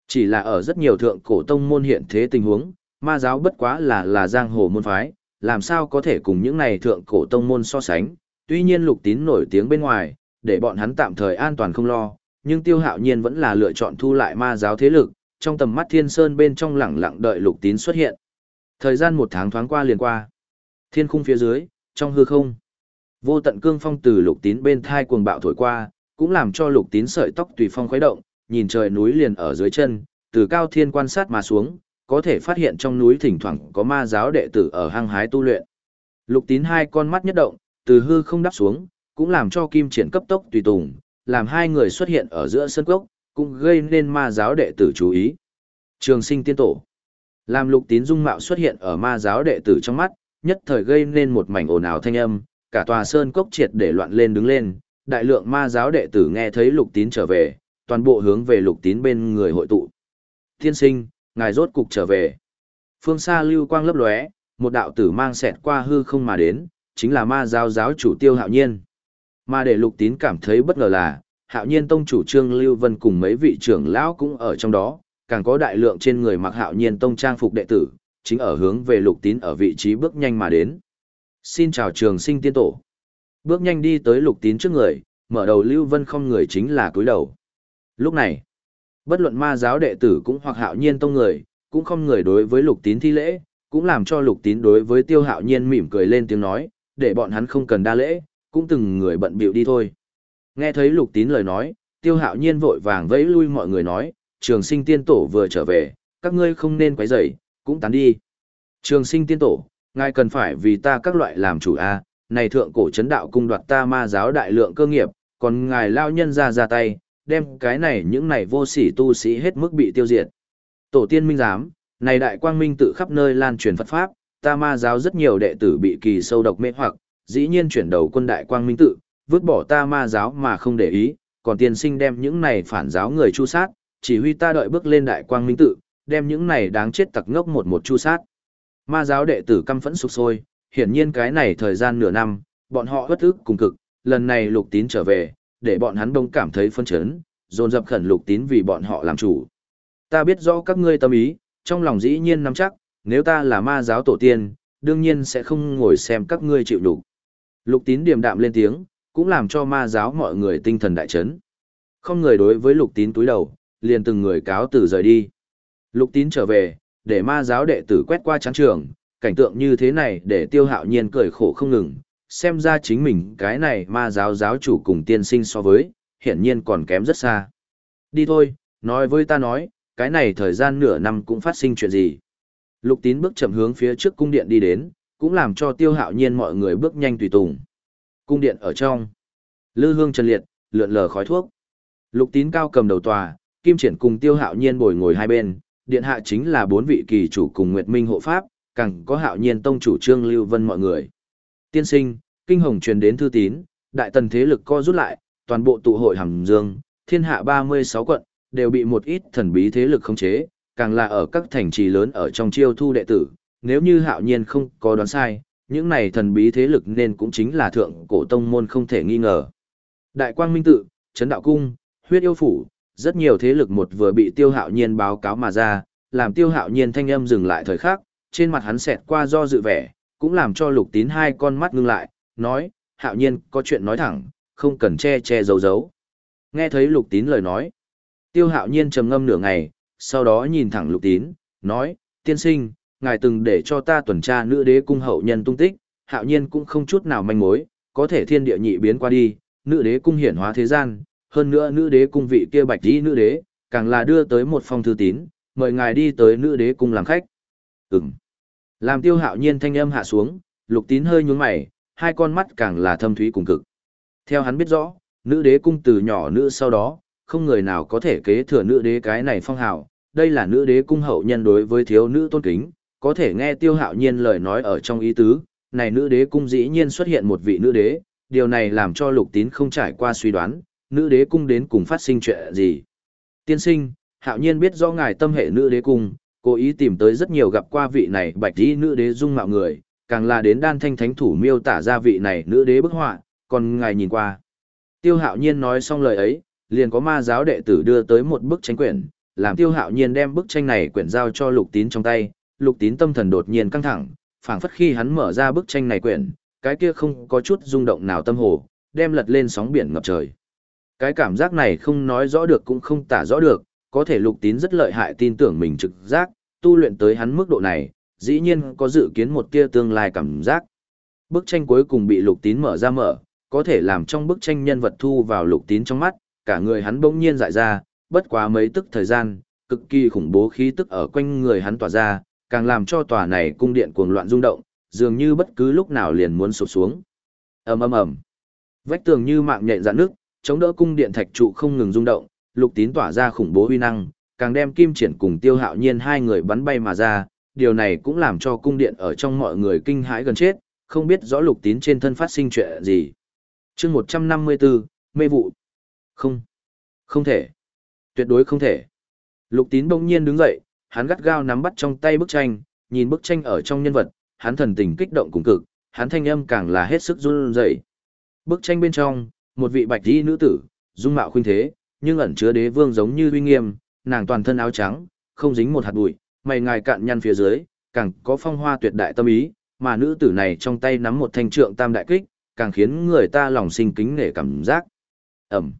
Chỉ là ở rất nhiều thượng cổ tông môn hiện thế tình huống, ma giáo bất quá là là giang hồ môn phái, làm sao có thể cùng những này thượng cổ tông môn so sánh, tuy nhiên lục tín nổi tiếng bên ngoài, để bọn hắn tạm thời an toàn không lo, nhưng tiêu hạo nhiên vẫn là lựa chọn thu lại ma giáo thế lực, trong tầm mắt thiên sơn bên trong lẳng lặng đợi lục tín xuất hiện. Thời gian một tháng thoáng qua liền qua. Thiên khung phía dưới, trong hư không. Vô tận cương phong từ lục tín bên thai cuồng bạo thổi qua, cũng làm cho lục tín sợi tóc tùy phong khuấy động, nhìn trời núi liền ở dưới chân, từ cao thiên quan sát mà xuống, có thể phát hiện trong núi thỉnh thoảng có ma giáo đệ tử ở hang hái tu luyện. Lục tín hai con mắt nhất động, từ hư không đáp xuống, cũng làm cho kim triển cấp tốc tùy tùng, làm hai người xuất hiện ở giữa sân cốc, cũng gây nên ma giáo đệ tử chú ý. Trường sinh tiên tổ. Làm lục tín dung mạo xuất hiện ở ma giáo đệ tử trong mắt, nhất thời gây nên một mảnh ồn ào thanh âm, cả tòa sơn cốc triệt để loạn lên đứng lên, đại lượng ma giáo đệ tử nghe thấy lục tín trở về, toàn bộ hướng về lục tín bên người hội tụ. Tiên sinh, ngài rốt cục trở về. Phương xa lưu quang lấp lóe, một đạo tử mang xẹt qua hư không mà đến, chính là ma giáo giáo chủ tiêu hạo nhiên. Mà để lục tín cảm thấy bất ngờ là, hạo nhiên tông chủ trương Lưu Vân cùng mấy vị trưởng lão cũng ở trong đó, càng có đại lượng trên người mặc hạo nhiên tông trang phục đệ tử, chính ở hướng về lục tín ở vị trí bước nhanh mà đến. Xin chào trường sinh tiên tổ. Bước nhanh đi tới lục tín trước người, mở đầu Lưu Vân không người chính là cúi đầu. Lúc này, bất luận ma giáo đệ tử cũng hoặc hạo nhiên tông người, cũng không người đối với lục tín thi lễ, cũng làm cho lục tín đối với tiêu hạo nhiên mỉm cười lên tiếng nói, để bọn hắn không cần đa lễ, cũng từng người bận bịu đi thôi. Nghe thấy lục tín lời nói, tiêu hạo nhiên vội vàng vẫy lui mọi người nói, trường sinh tiên tổ vừa trở về, các ngươi không nên quấy rầy, cũng tán đi. Trường sinh tiên tổ, ngài cần phải vì ta các loại làm chủ a này thượng cổ chấn đạo cung đoạt ta ma giáo đại lượng cơ nghiệp, còn ngài lao nhân ra ra tay, đem cái này những này vô sỉ tu sĩ hết mức bị tiêu diệt. Tổ tiên minh giám, này đại quang minh tự khắp nơi lan truyền Phật Pháp, ta ma giáo rất nhiều đệ tử bị kỳ sâu độc mê hoặc, dĩ nhiên chuyển đầu quân đại quang minh tự, vứt bỏ ta ma giáo mà không để ý, còn tiên sinh đem những này phản giáo người chu sát, chỉ huy ta đợi bước lên đại quang minh tự, đem những này đáng chết tặc ngốc một một chu sát. Ma giáo đệ tử căm phẫn sục sôi, hiển nhiên cái này thời gian nửa năm, bọn họ bất ức cùng cực, lần này lục tín trở về, để bọn hắn đông cảm thấy phân chấn, dồn dập khẩn lục tín vì bọn họ làm chủ. Ta biết rõ các ngươi tâm ý, trong lòng dĩ nhiên nắm chắc, nếu ta là ma giáo tổ tiên, đương nhiên sẽ không ngồi xem các ngươi chịu đủ. Lục tín điềm đạm lên tiếng, cũng làm cho ma giáo mọi người tinh thần đại chấn. Không người đối với lục tín túi đầu, liền từng người cáo từ rời đi. Lục tín trở về, để ma giáo đệ tử quét qua chán trường, cảnh tượng như thế này để tiêu hạo nhiên cười khổ không ngừng, xem ra chính mình cái này ma giáo giáo chủ cùng tiên sinh so với, hiển nhiên còn kém rất xa. Đi thôi, nói với ta nói, cái này thời gian nửa năm cũng phát sinh chuyện gì. Lục tín bước chậm hướng phía trước cung điện đi đến, cũng làm cho tiêu hạo nhiên mọi người bước nhanh tùy tùng. Cung điện ở trong. Lư hương trần liệt, lượn lờ khói thuốc. Lục tín cao cầm đầu tòa, kim triển cùng tiêu hạo nhiên bồi ngồi hai bên, điện hạ chính là bốn vị kỳ chủ cùng Nguyệt Minh hộ pháp, càng có hạo nhiên tông chủ trương lưu vân mọi người. Tiên sinh, kinh hồng truyền đến thư tín, đại tần thế lực co rút lại, toàn bộ tụ hội hàm dương, thiên hạ 36 quận, đều bị một ít thần bí thế lực khống chế, càng là ở các thành trì lớn ở trong chiêu thu đệ tử, nếu như hạo nhiên không có đoán sai, những này thần bí thế lực nên cũng chính là thượng cổ tông môn không thể nghi ngờ. Đại quang minh tự, chấn đạo cung, huyết yêu phủ, rất nhiều thế lực một vừa bị tiêu hạo nhiên báo cáo mà ra, làm tiêu hạo nhiên thanh âm dừng lại thời khắc, trên mặt hắn xẹt qua do dự vẻ, cũng làm cho lục tín hai con mắt ngưng lại, nói, hạo nhiên có chuyện nói thẳng, không cần che che giấu giấu. Nghe thấy lục tín lời nói, tiêu hạo nhiên trầm ngâm nửa ngày, sau đó nhìn thẳng lục tín, nói, tiên sinh, ngài từng để cho ta tuần tra nữ đế cung hậu nhân tung tích, hạo nhiên cũng không chút nào manh mối, có thể thiên địa nhị biến qua đi, nữ đế cung hiển hóa thế gian, hơn nữa nữ đế cung vị kia bạch đi nữ đế, càng là đưa tới một phong thư tín, mời ngài đi tới nữ đế cung làm khách. Ừm. Làm tiêu hạo nhiên thanh âm hạ xuống, lục tín hơi nhún mày, hai con mắt càng là thâm thúy cùng cực. Theo hắn biết rõ, nữ đế cung từ nhỏ nữ sau đó, không người nào có thể kế thừa nữ đế cái này phong hào, đây là nữ đế cung hậu nhân đối với thiếu nữ tôn kính, có thể nghe tiêu hạo nhiên lời nói ở trong ý tứ, này nữ đế cung dĩ nhiên xuất hiện một vị nữ đế, điều này làm cho lục tín không trải qua suy đoán, nữ đế cung đến cùng phát sinh chuyện gì. Tiên sinh, hạo nhiên biết do ngài tâm hệ nữ đế cung, cố ý tìm tới rất nhiều gặp qua vị này bạch tí nữ đế dung mạo người, càng là đến đan thanh thánh thủ miêu tả ra vị này nữ đế bức họa, còn ngài nhìn qua. Tiêu hạo nhiên nói xong lời ấy, liền có ma giáo đệ tử đưa tới một bức tranh quyển, làm tiêu hạo nhiên đem bức tranh này quyển giao cho lục tín trong tay, lục tín tâm thần đột nhiên căng thẳng, phảng phất khi hắn mở ra bức tranh này quyển, cái kia không có chút rung động nào tâm hồ, đem lật lên sóng biển ngập trời. Cái cảm giác này không nói rõ được cũng không tả rõ được, có thể lục tín rất lợi hại tin tưởng mình trực giác, tu luyện tới hắn mức độ này, dĩ nhiên có dự kiến một tia tương lai cảm giác. Bức tranh cuối cùng bị lục tín mở ra mở, có thể làm trong bức tranh nhân vật thu vào lục tín trong mắt, cả người hắn bỗng nhiên dại ra, bất quá mấy tức thời gian, cực kỳ khủng bố khí tức ở quanh người hắn tỏa ra, càng làm cho tòa này cung điện cuồng loạn rung động, dường như bất cứ lúc nào liền muốn sụp xuống. Ầm ầm ầm. Vách tường như mạng nhện dạn nước, chống đỡ cung điện thạch trụ không ngừng rung động, Lục Tín tỏa ra khủng bố uy năng, càng đem Kim Triển cùng Tiêu Hạo Nhiên hai người bắn bay mà ra, điều này cũng làm cho cung điện ở trong mọi người kinh hãi gần chết, không biết rõ Lục Tín trên thân phát sinh chuyện gì. Chương 154, mê vụ. Không. Không thể. Tuyệt đối không thể. Lục Tín bỗng nhiên đứng dậy, hắn gắt gao nắm bắt trong tay bức tranh, nhìn bức tranh ở trong nhân vật, hắn thần tình kích động cùng cực, hắn thanh âm càng là hết sức run rẩy. Bức tranh bên trong, một vị bạch y nữ tử, dung mạo khuynh thế, nhưng ẩn chứa đế vương giống như uy nghiêm, nàng toàn thân áo trắng, không dính một hạt bụi, mày ngài cạn nhăn phía dưới, càng có phong hoa tuyệt đại tâm ý, mà nữ tử này trong tay nắm một thanh trượng tam đại kích, càng khiến người ta lòng sinh kính nể cảm giác. Ẩm.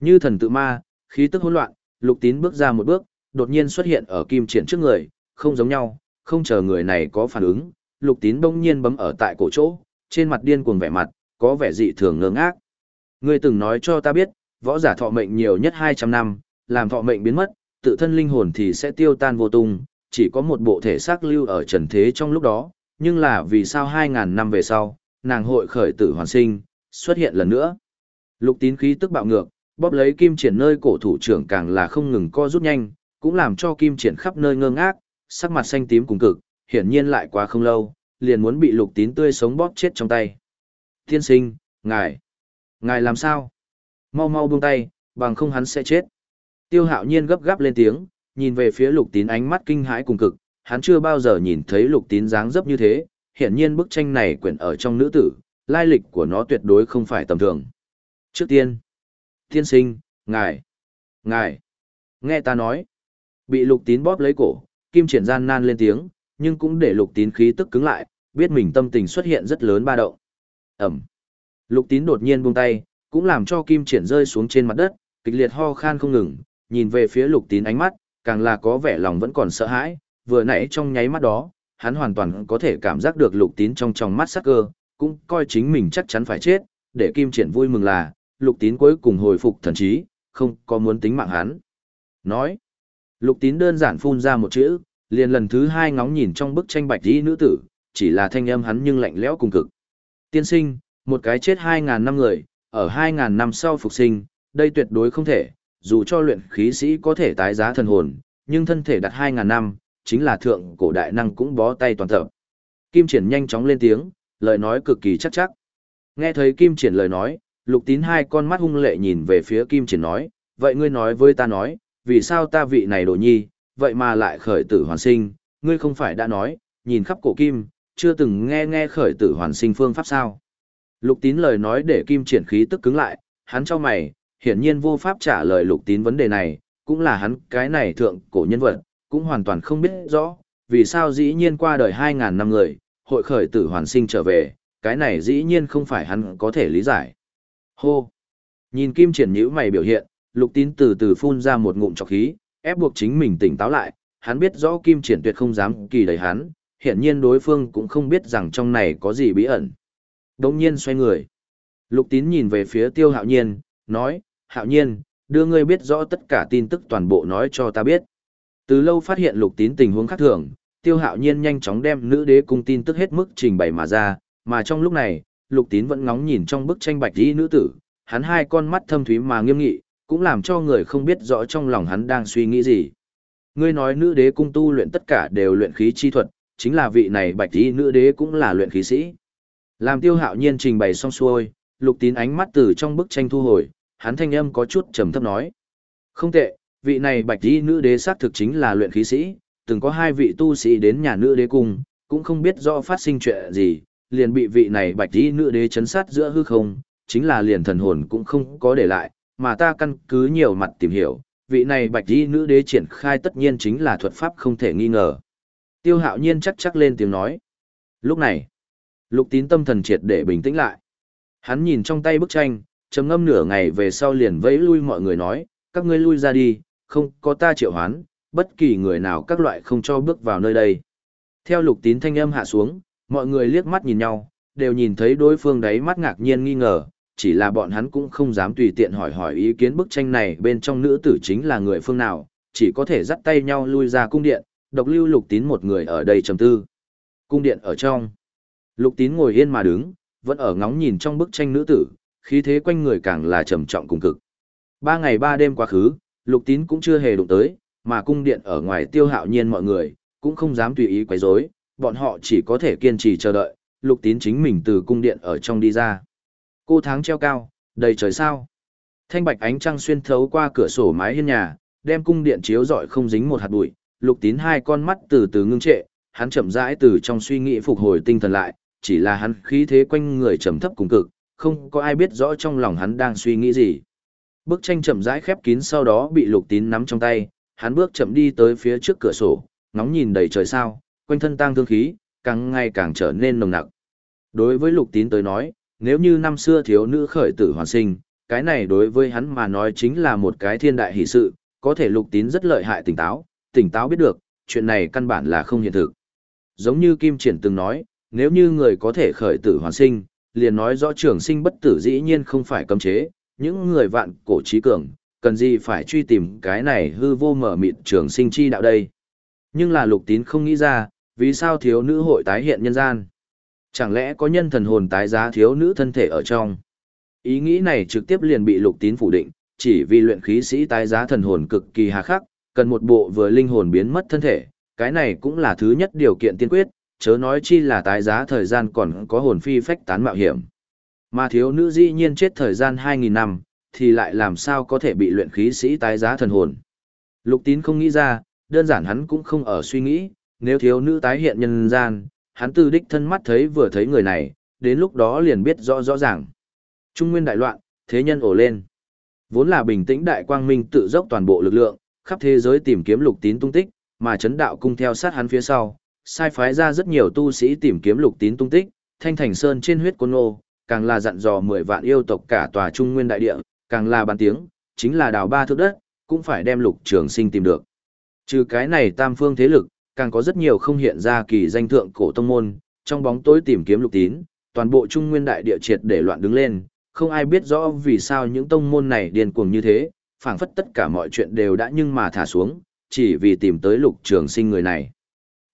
Như thần tự ma, khí tức hỗn loạn, Lục Tín bước ra một bước, đột nhiên xuất hiện ở kim triển trước người, không giống nhau, không chờ người này có phản ứng, Lục Tín bỗng nhiên bấm ở tại cổ chỗ, trên mặt điên cuồng vẻ mặt, có vẻ dị thường ngơ ngác. Ngươi từng nói cho ta biết, võ giả thọ mệnh nhiều nhất 200 năm, làm thọ mệnh biến mất, tự thân linh hồn thì sẽ tiêu tan vô tung, chỉ có một bộ thể xác lưu ở trần thế trong lúc đó, nhưng là vì sao 2.000 năm về sau, nàng hội khởi tử hoàn sinh, xuất hiện lần nữa. Lục tín khí tức bạo ngược, bóp lấy kim triển nơi cổ thủ trưởng càng là không ngừng co rút nhanh, cũng làm cho kim triển khắp nơi ngơ ngác, sắc mặt xanh tím cùng cực, hiển nhiên lại quá không lâu, liền muốn bị lục tín tươi sống bóp chết trong tay. Thiên sinh, ngài, ngài làm sao? Mau mau buông tay, bằng không hắn sẽ chết. Tiêu hạo nhiên gấp gáp lên tiếng, nhìn về phía lục tín ánh mắt kinh hãi cùng cực, hắn chưa bao giờ nhìn thấy lục tín dáng dấp như thế, hiển nhiên bức tranh này quyển ở trong nữ tử, lai lịch của nó tuyệt đối không phải tầm thường. Trước tiên, tiên sinh, ngài, ngài, nghe ta nói, bị lục tín bóp lấy cổ, kim triển gian nan lên tiếng, nhưng cũng để lục tín khí tức cứng lại, biết mình tâm tình xuất hiện rất lớn ba động. Ẩm. Lục tín đột nhiên buông tay, cũng làm cho kim triển rơi xuống trên mặt đất, kịch liệt ho khan không ngừng, nhìn về phía lục tín ánh mắt, càng là có vẻ lòng vẫn còn sợ hãi, vừa nãy trong nháy mắt đó, hắn hoàn toàn có thể cảm giác được lục tín trong trong mắt sắc cơ, cũng coi chính mình chắc chắn phải chết, để kim triển vui mừng là, lục tín cuối cùng hồi phục thần trí, không có muốn tính mạng hắn. Nói, lục tín đơn giản phun ra một chữ, liền lần thứ hai ngóng nhìn trong bức tranh bạch y nữ tử, chỉ là thanh âm hắn nhưng lạnh lẽo cùng cực. Tiên sinh, một cái chết hai ngàn năm người, ở 2.000 năm sau phục sinh, đây tuyệt đối không thể, dù cho luyện khí sĩ có thể tái giá thần hồn, nhưng thân thể đặt 2.000 năm, chính là thượng cổ đại năng cũng bó tay toàn tập. Kim Triển nhanh chóng lên tiếng, lời nói cực kỳ chắc chắc. Nghe thấy Kim Triển lời nói, lục tín hai con mắt hung lệ nhìn về phía Kim Triển nói, vậy ngươi nói với ta nói, vì sao ta vị này đồ nhi, vậy mà lại khởi tử hoàn sinh, ngươi không phải đã nói, nhìn khắp cổ kim, chưa từng nghe nghe khởi tử hoàn sinh phương pháp sao. Lục tín lời nói để kim triển khí tức cứng lại, Hắn cho mày, hiển nhiên vô pháp trả lời lục tín vấn đề này, cũng là hắn cái này thượng cổ nhân vật, cũng hoàn toàn không biết rõ, vì sao dĩ nhiên qua đời 2.000 năm người, hội khởi tử hoàn sinh trở về, cái này dĩ nhiên không phải hắn có thể lý giải. Hô! Nhìn kim triển nhữ mày biểu hiện, lục tín từ từ phun ra một ngụm trọc khí, ép buộc chính mình tỉnh táo lại, hắn biết rõ kim triển tuyệt không dám kỳ đầy hắn, hiện nhiên đối phương cũng không biết rằng trong này có gì bí ẩn. Đông nhiên xoay người. Lục tín nhìn về phía tiêu hạo nhiên, nói, hạo nhiên, đưa ngươi biết rõ tất cả tin tức toàn bộ nói cho ta biết. Từ lâu phát hiện lục tín tình huống khác thường, tiêu hạo nhiên nhanh chóng đem nữ đế cung tin tức hết mức trình bày mà ra, mà trong lúc này, lục tín vẫn ngóng nhìn trong bức tranh bạch y nữ tử, hắn hai con mắt thâm thúy mà nghiêm nghị, cũng làm cho người không biết rõ trong lòng hắn đang suy nghĩ gì. Ngươi nói nữ đế cung tu luyện tất cả đều luyện khí chi thuật, chính là vị này bạch y nữ đế cũng là luyện khí sĩ. Làm tiêu hạo nhiên trình bày xong xuôi, lục tín ánh mắt từ trong bức tranh thu hồi, hắn thanh âm có chút trầm thấp nói. Không tệ, vị này bạch y nữ đế xác thực chính là luyện khí sĩ, từng có hai vị tu sĩ đến nhà nữ đế cung, cũng không biết rõ phát sinh chuyện gì, liền bị vị này bạch y nữ đế chấn sát giữa hư không, chính là liền thần hồn cũng không có để lại, mà ta căn cứ nhiều mặt tìm hiểu, vị này bạch y nữ đế triển khai tất nhiên chính là thuật pháp không thể nghi ngờ. Tiêu hạo nhiên chắc chắc lên tiếng nói. Lúc này, lục tín tâm thần triệt để bình tĩnh lại. Hắn nhìn trong tay bức tranh, trầm ngâm nửa ngày về sau liền vẫy lui mọi người nói, các ngươi lui ra đi, không có ta triệu hoán, bất kỳ người nào các loại không cho bước vào nơi đây. Theo lục tín thanh âm hạ xuống, mọi người liếc mắt nhìn nhau, đều nhìn thấy đối phương đấy mắt ngạc nhiên nghi ngờ, chỉ là bọn hắn cũng không dám tùy tiện hỏi hỏi ý kiến bức tranh này bên trong nữ tử chính là người phương nào, chỉ có thể dắt tay nhau lui ra cung điện, độc lưu lục tín một người ở đây trầm tư. Cung điện ở trong. Lục tín ngồi yên mà đứng, vẫn ở ngóng nhìn trong bức tranh nữ tử, khí thế quanh người càng là trầm trọng cùng cực. Ba ngày ba đêm quá khứ, lục tín cũng chưa hề đụng tới, mà cung điện ở ngoài tiêu hạo nhiên mọi người, cũng không dám tùy ý quấy rối, bọn họ chỉ có thể kiên trì chờ đợi, lục tín chính mình từ cung điện ở trong đi ra. Cô tháng treo cao, đầy trời sao. Thanh bạch ánh trăng xuyên thấu qua cửa sổ mái hiên nhà, đem cung điện chiếu rọi không dính một hạt bụi, lục tín hai con mắt từ từ ngưng trệ, hắn chậm rãi từ trong suy nghĩ phục hồi tinh thần lại, chỉ là hắn khí thế quanh người trầm thấp cùng cực, không có ai biết rõ trong lòng hắn đang suy nghĩ gì. Bức tranh chậm rãi khép kín sau đó bị lục tín nắm trong tay, hắn bước chậm đi tới phía trước cửa sổ, ngóng nhìn đầy trời sao, quanh thân tang thương khí, càng ngày càng trở nên nồng nặc. Đối với lục tín tới nói, nếu như năm xưa thiếu nữ khởi tử hoàn sinh, cái này đối với hắn mà nói chính là một cái thiên đại hỷ sự, có thể lục tín rất lợi hại tỉnh táo, tỉnh táo biết được, chuyện này căn bản là không hiện thực. Giống như Kim Triển từng nói, nếu như người có thể khởi tử hoàn sinh, liền nói rõ trường sinh bất tử dĩ nhiên không phải cấm chế, những người vạn cổ trí cường, cần gì phải truy tìm cái này hư vô mở mịt trường sinh chi đạo đây. Nhưng là lục tín không nghĩ ra, vì sao thiếu nữ hội tái hiện nhân gian. Chẳng lẽ có nhân thần hồn tái giá thiếu nữ thân thể ở trong? Ý nghĩ này trực tiếp liền bị lục tín phủ định, chỉ vì luyện khí sĩ tái giá thần hồn cực kỳ hà khắc, cần một bộ vừa linh hồn biến mất thân thể, cái này cũng là thứ nhất điều kiện tiên quyết, chớ nói chi là tái giá thời gian còn có hồn phi phách tán mạo hiểm. Mà thiếu nữ dĩ nhiên chết thời gian 2.000 năm, thì lại làm sao có thể bị luyện khí sĩ tái giá thần hồn. Lục tín không nghĩ ra, đơn giản hắn cũng không ở suy nghĩ, nếu thiếu nữ tái hiện nhân gian, hắn từ đích thân mắt thấy vừa thấy người này, đến lúc đó liền biết rõ rõ ràng. Trung nguyên đại loạn, thế nhân ổ lên. Vốn là bình tĩnh đại quang minh tự dốc toàn bộ lực lượng, khắp thế giới tìm kiếm lục tín tung tích, mà chấn đạo cung theo sát hắn phía sau, sai phái ra rất nhiều tu sĩ tìm kiếm lục tín tung tích, thanh thành sơn trên huyết côn nô, càng là dặn dò 10 vạn yêu tộc cả tòa trung nguyên đại địa, càng là bàn tiếng, chính là đào ba thước đất, cũng phải đem lục trường sinh tìm được. Trừ cái này tam phương thế lực, càng có rất nhiều không hiện ra kỳ danh thượng cổ tông môn, trong bóng tối tìm kiếm lục tín, toàn bộ trung nguyên đại địa triệt để loạn đứng lên, không ai biết rõ vì sao những tông môn này điên cuồng như thế, phảng phất tất cả mọi chuyện đều đã nhưng mà thả xuống, chỉ vì tìm tới lục trường sinh người này.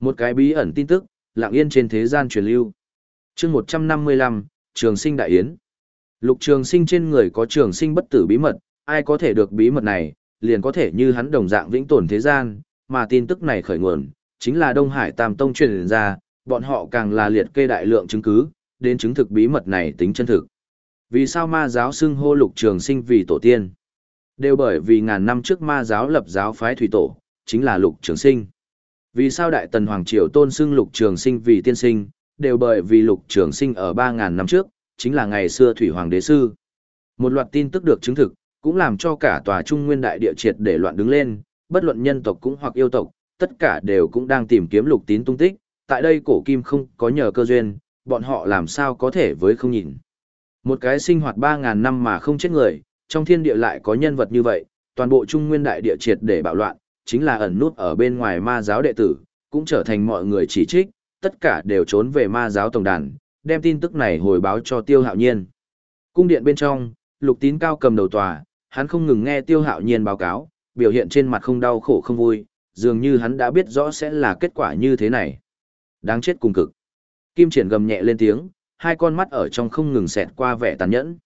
Một cái bí ẩn tin tức, lặng yên trên thế gian truyền lưu. chương 155, Trường sinh đại yến. Lục trường sinh trên người có trường sinh bất tử bí mật, ai có thể được bí mật này, liền có thể như hắn đồng dạng vĩnh tồn thế gian, mà tin tức này khởi nguồn, chính là Đông Hải Tam Tông truyền ra, bọn họ càng là liệt kê đại lượng chứng cứ, đến chứng thực bí mật này tính chân thực. Vì sao ma giáo xưng hô lục trường sinh vì tổ tiên? Đều bởi vì ngàn năm trước ma giáo lập giáo phái thủy tổ, chính là lục trường sinh. Vì sao Đại Tần Hoàng Triều tôn xưng lục trường sinh vì tiên sinh, đều bởi vì lục trường sinh ở 3.000 năm trước, chính là ngày xưa thủy hoàng đế sư. Một loạt tin tức được chứng thực, cũng làm cho cả tòa trung nguyên đại địa triệt để loạn đứng lên, bất luận nhân tộc cũng hoặc yêu tộc, tất cả đều cũng đang tìm kiếm lục tín tung tích, tại đây cổ kim không có nhờ cơ duyên, bọn họ làm sao có thể với không nhìn. Một cái sinh hoạt 3.000 năm mà không chết người, trong thiên địa lại có nhân vật như vậy, toàn bộ trung nguyên đại địa triệt để bạo loạn, chính là ẩn nút ở bên ngoài ma giáo đệ tử, cũng trở thành mọi người chỉ trích, tất cả đều trốn về ma giáo tổng đàn, đem tin tức này hồi báo cho tiêu hạo nhiên. Cung điện bên trong, lục tín cao cầm đầu tòa, hắn không ngừng nghe tiêu hạo nhiên báo cáo, biểu hiện trên mặt không đau khổ không vui, dường như hắn đã biết rõ sẽ là kết quả như thế này. Đáng chết cùng cực. Kim triển gầm nhẹ lên tiếng, hai con mắt ở trong không ngừng xẹt qua vẻ tàn nhẫn.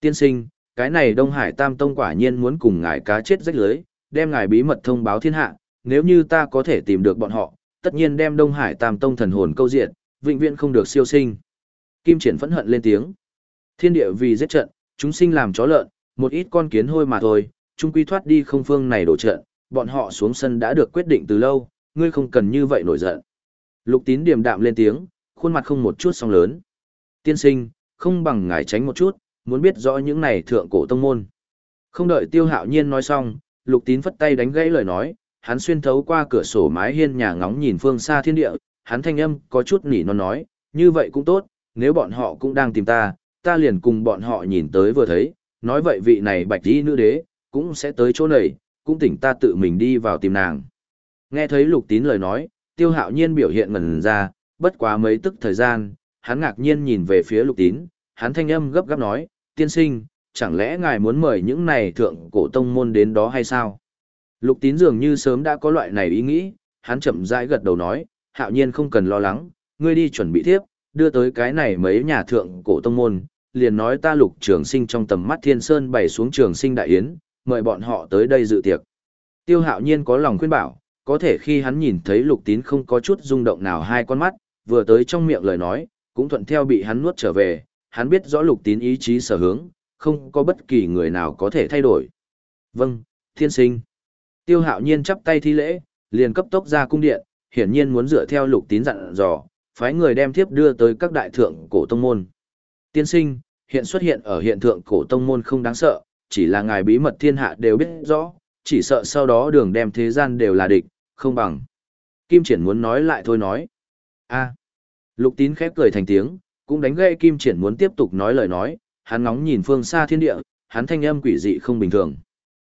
Tiên sinh, cái này Đông Hải Tam Tông quả nhiên muốn cùng ngài cá chết rách lưới, đem ngài bí mật thông báo thiên hạ, nếu như ta có thể tìm được bọn họ, tất nhiên đem Đông Hải Tam Tông thần hồn câu diệt vĩnh viễn không được siêu sinh. Kim triển phẫn hận lên tiếng. Thiên địa vì giết trận, chúng sinh làm chó lợn, một ít con kiến hôi mà thôi, chung quy thoát đi không phương này đổ trận, bọn họ xuống sân đã được quyết định từ lâu, ngươi không cần như vậy nổi giận. Lục tín điềm đạm lên tiếng, khuôn mặt không một chút song lớn. Tiên sinh, không bằng ngài tránh một chút, muốn biết rõ những này thượng cổ tông môn. Không đợi tiêu hạo nhiên nói xong, lục tín phất tay đánh gãy lời nói, hắn xuyên thấu qua cửa sổ mái hiên nhà ngóng nhìn phương xa thiên địa, hắn thanh âm có chút nỉ non nói, như vậy cũng tốt, nếu bọn họ cũng đang tìm ta, ta liền cùng bọn họ nhìn tới vừa thấy, nói vậy vị này bạch đi nữ đế, cũng sẽ tới chỗ này, cũng tỉnh ta tự mình đi vào tìm nàng. Nghe thấy lục tín lời nói, tiêu hạo nhiên biểu hiện ngần ra, bất quá mấy tức thời gian, hắn ngạc nhiên nhìn về phía lục tín, hắn thanh âm gấp gáp nói, tiên sinh, chẳng lẽ ngài muốn mời những này thượng cổ tông môn đến đó hay sao? Lục tín dường như sớm đã có loại này ý nghĩ, hắn chậm rãi gật đầu nói, hạo nhiên không cần lo lắng, ngươi đi chuẩn bị tiếp, đưa tới cái này mấy nhà thượng cổ tông môn, liền nói ta lục trường sinh trong tầm mắt thiên sơn bày xuống trường sinh đại yến, mời bọn họ tới đây dự tiệc. Tiêu hạo nhiên có lòng khuyên bảo, có thể khi hắn nhìn thấy lục tín không có chút rung động nào hai con mắt, vừa tới trong miệng lời nói, cũng thuận theo bị hắn nuốt trở về, hắn biết rõ lục tín ý chí sở hướng, không có bất kỳ người nào có thể thay đổi. Vâng, thiên sinh. Tiêu hạo nhiên chắp tay thi lễ, liền cấp tốc ra cung điện, hiển nhiên muốn dựa theo lục tín dặn dò, phái người đem thiếp đưa tới các đại thượng cổ tông môn. Tiên sinh, hiện xuất hiện ở hiện thượng cổ tông môn không đáng sợ, chỉ là ngài bí mật thiên hạ đều biết rõ, chỉ sợ sau đó đường đem thế gian đều là địch, không bằng. Kim triển muốn nói lại thôi nói. a Lục tín khép cười thành tiếng, cũng đánh gây kim triển muốn tiếp tục nói lời nói, hắn ngóng nhìn phương xa thiên địa, hắn thanh âm quỷ dị không bình thường.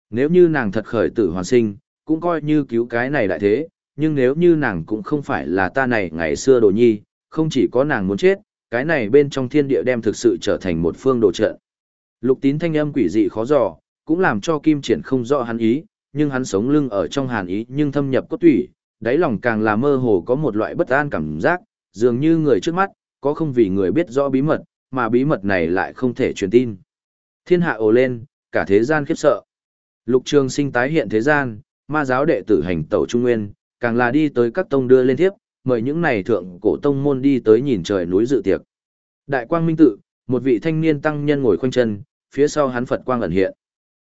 Nếu như nàng thật khởi tử hoàn sinh, cũng coi như cứu cái này đại thế, nhưng nếu như nàng cũng không phải là ta này ngày xưa đồ nhi, không chỉ có nàng muốn chết, cái này bên trong thiên địa đem thực sự trở thành một phương đồ trận. Lục tín thanh âm quỷ dị khó dò, cũng làm cho kim triển không rõ hắn ý, nhưng hắn sống lưng ở trong hàn ý nhưng thâm nhập cốt tủy, đáy lòng càng là mơ hồ có một loại bất an cảm giác, dường như người trước mắt, có không vì người biết rõ bí mật, mà bí mật này lại không thể truyền tin. Thiên hạ ồ lên, cả thế gian khiếp sợ. Lục trường sinh tái hiện thế gian, ma giáo đệ tử hành tẩu trung nguyên, càng là đi tới các tông đưa lên thiếp, mời những này thượng cổ tông môn đi tới nhìn trời núi dự tiệc. Đại quang minh tự, một vị thanh niên tăng nhân ngồi khoanh chân, phía sau hắn Phật quang ẩn hiện.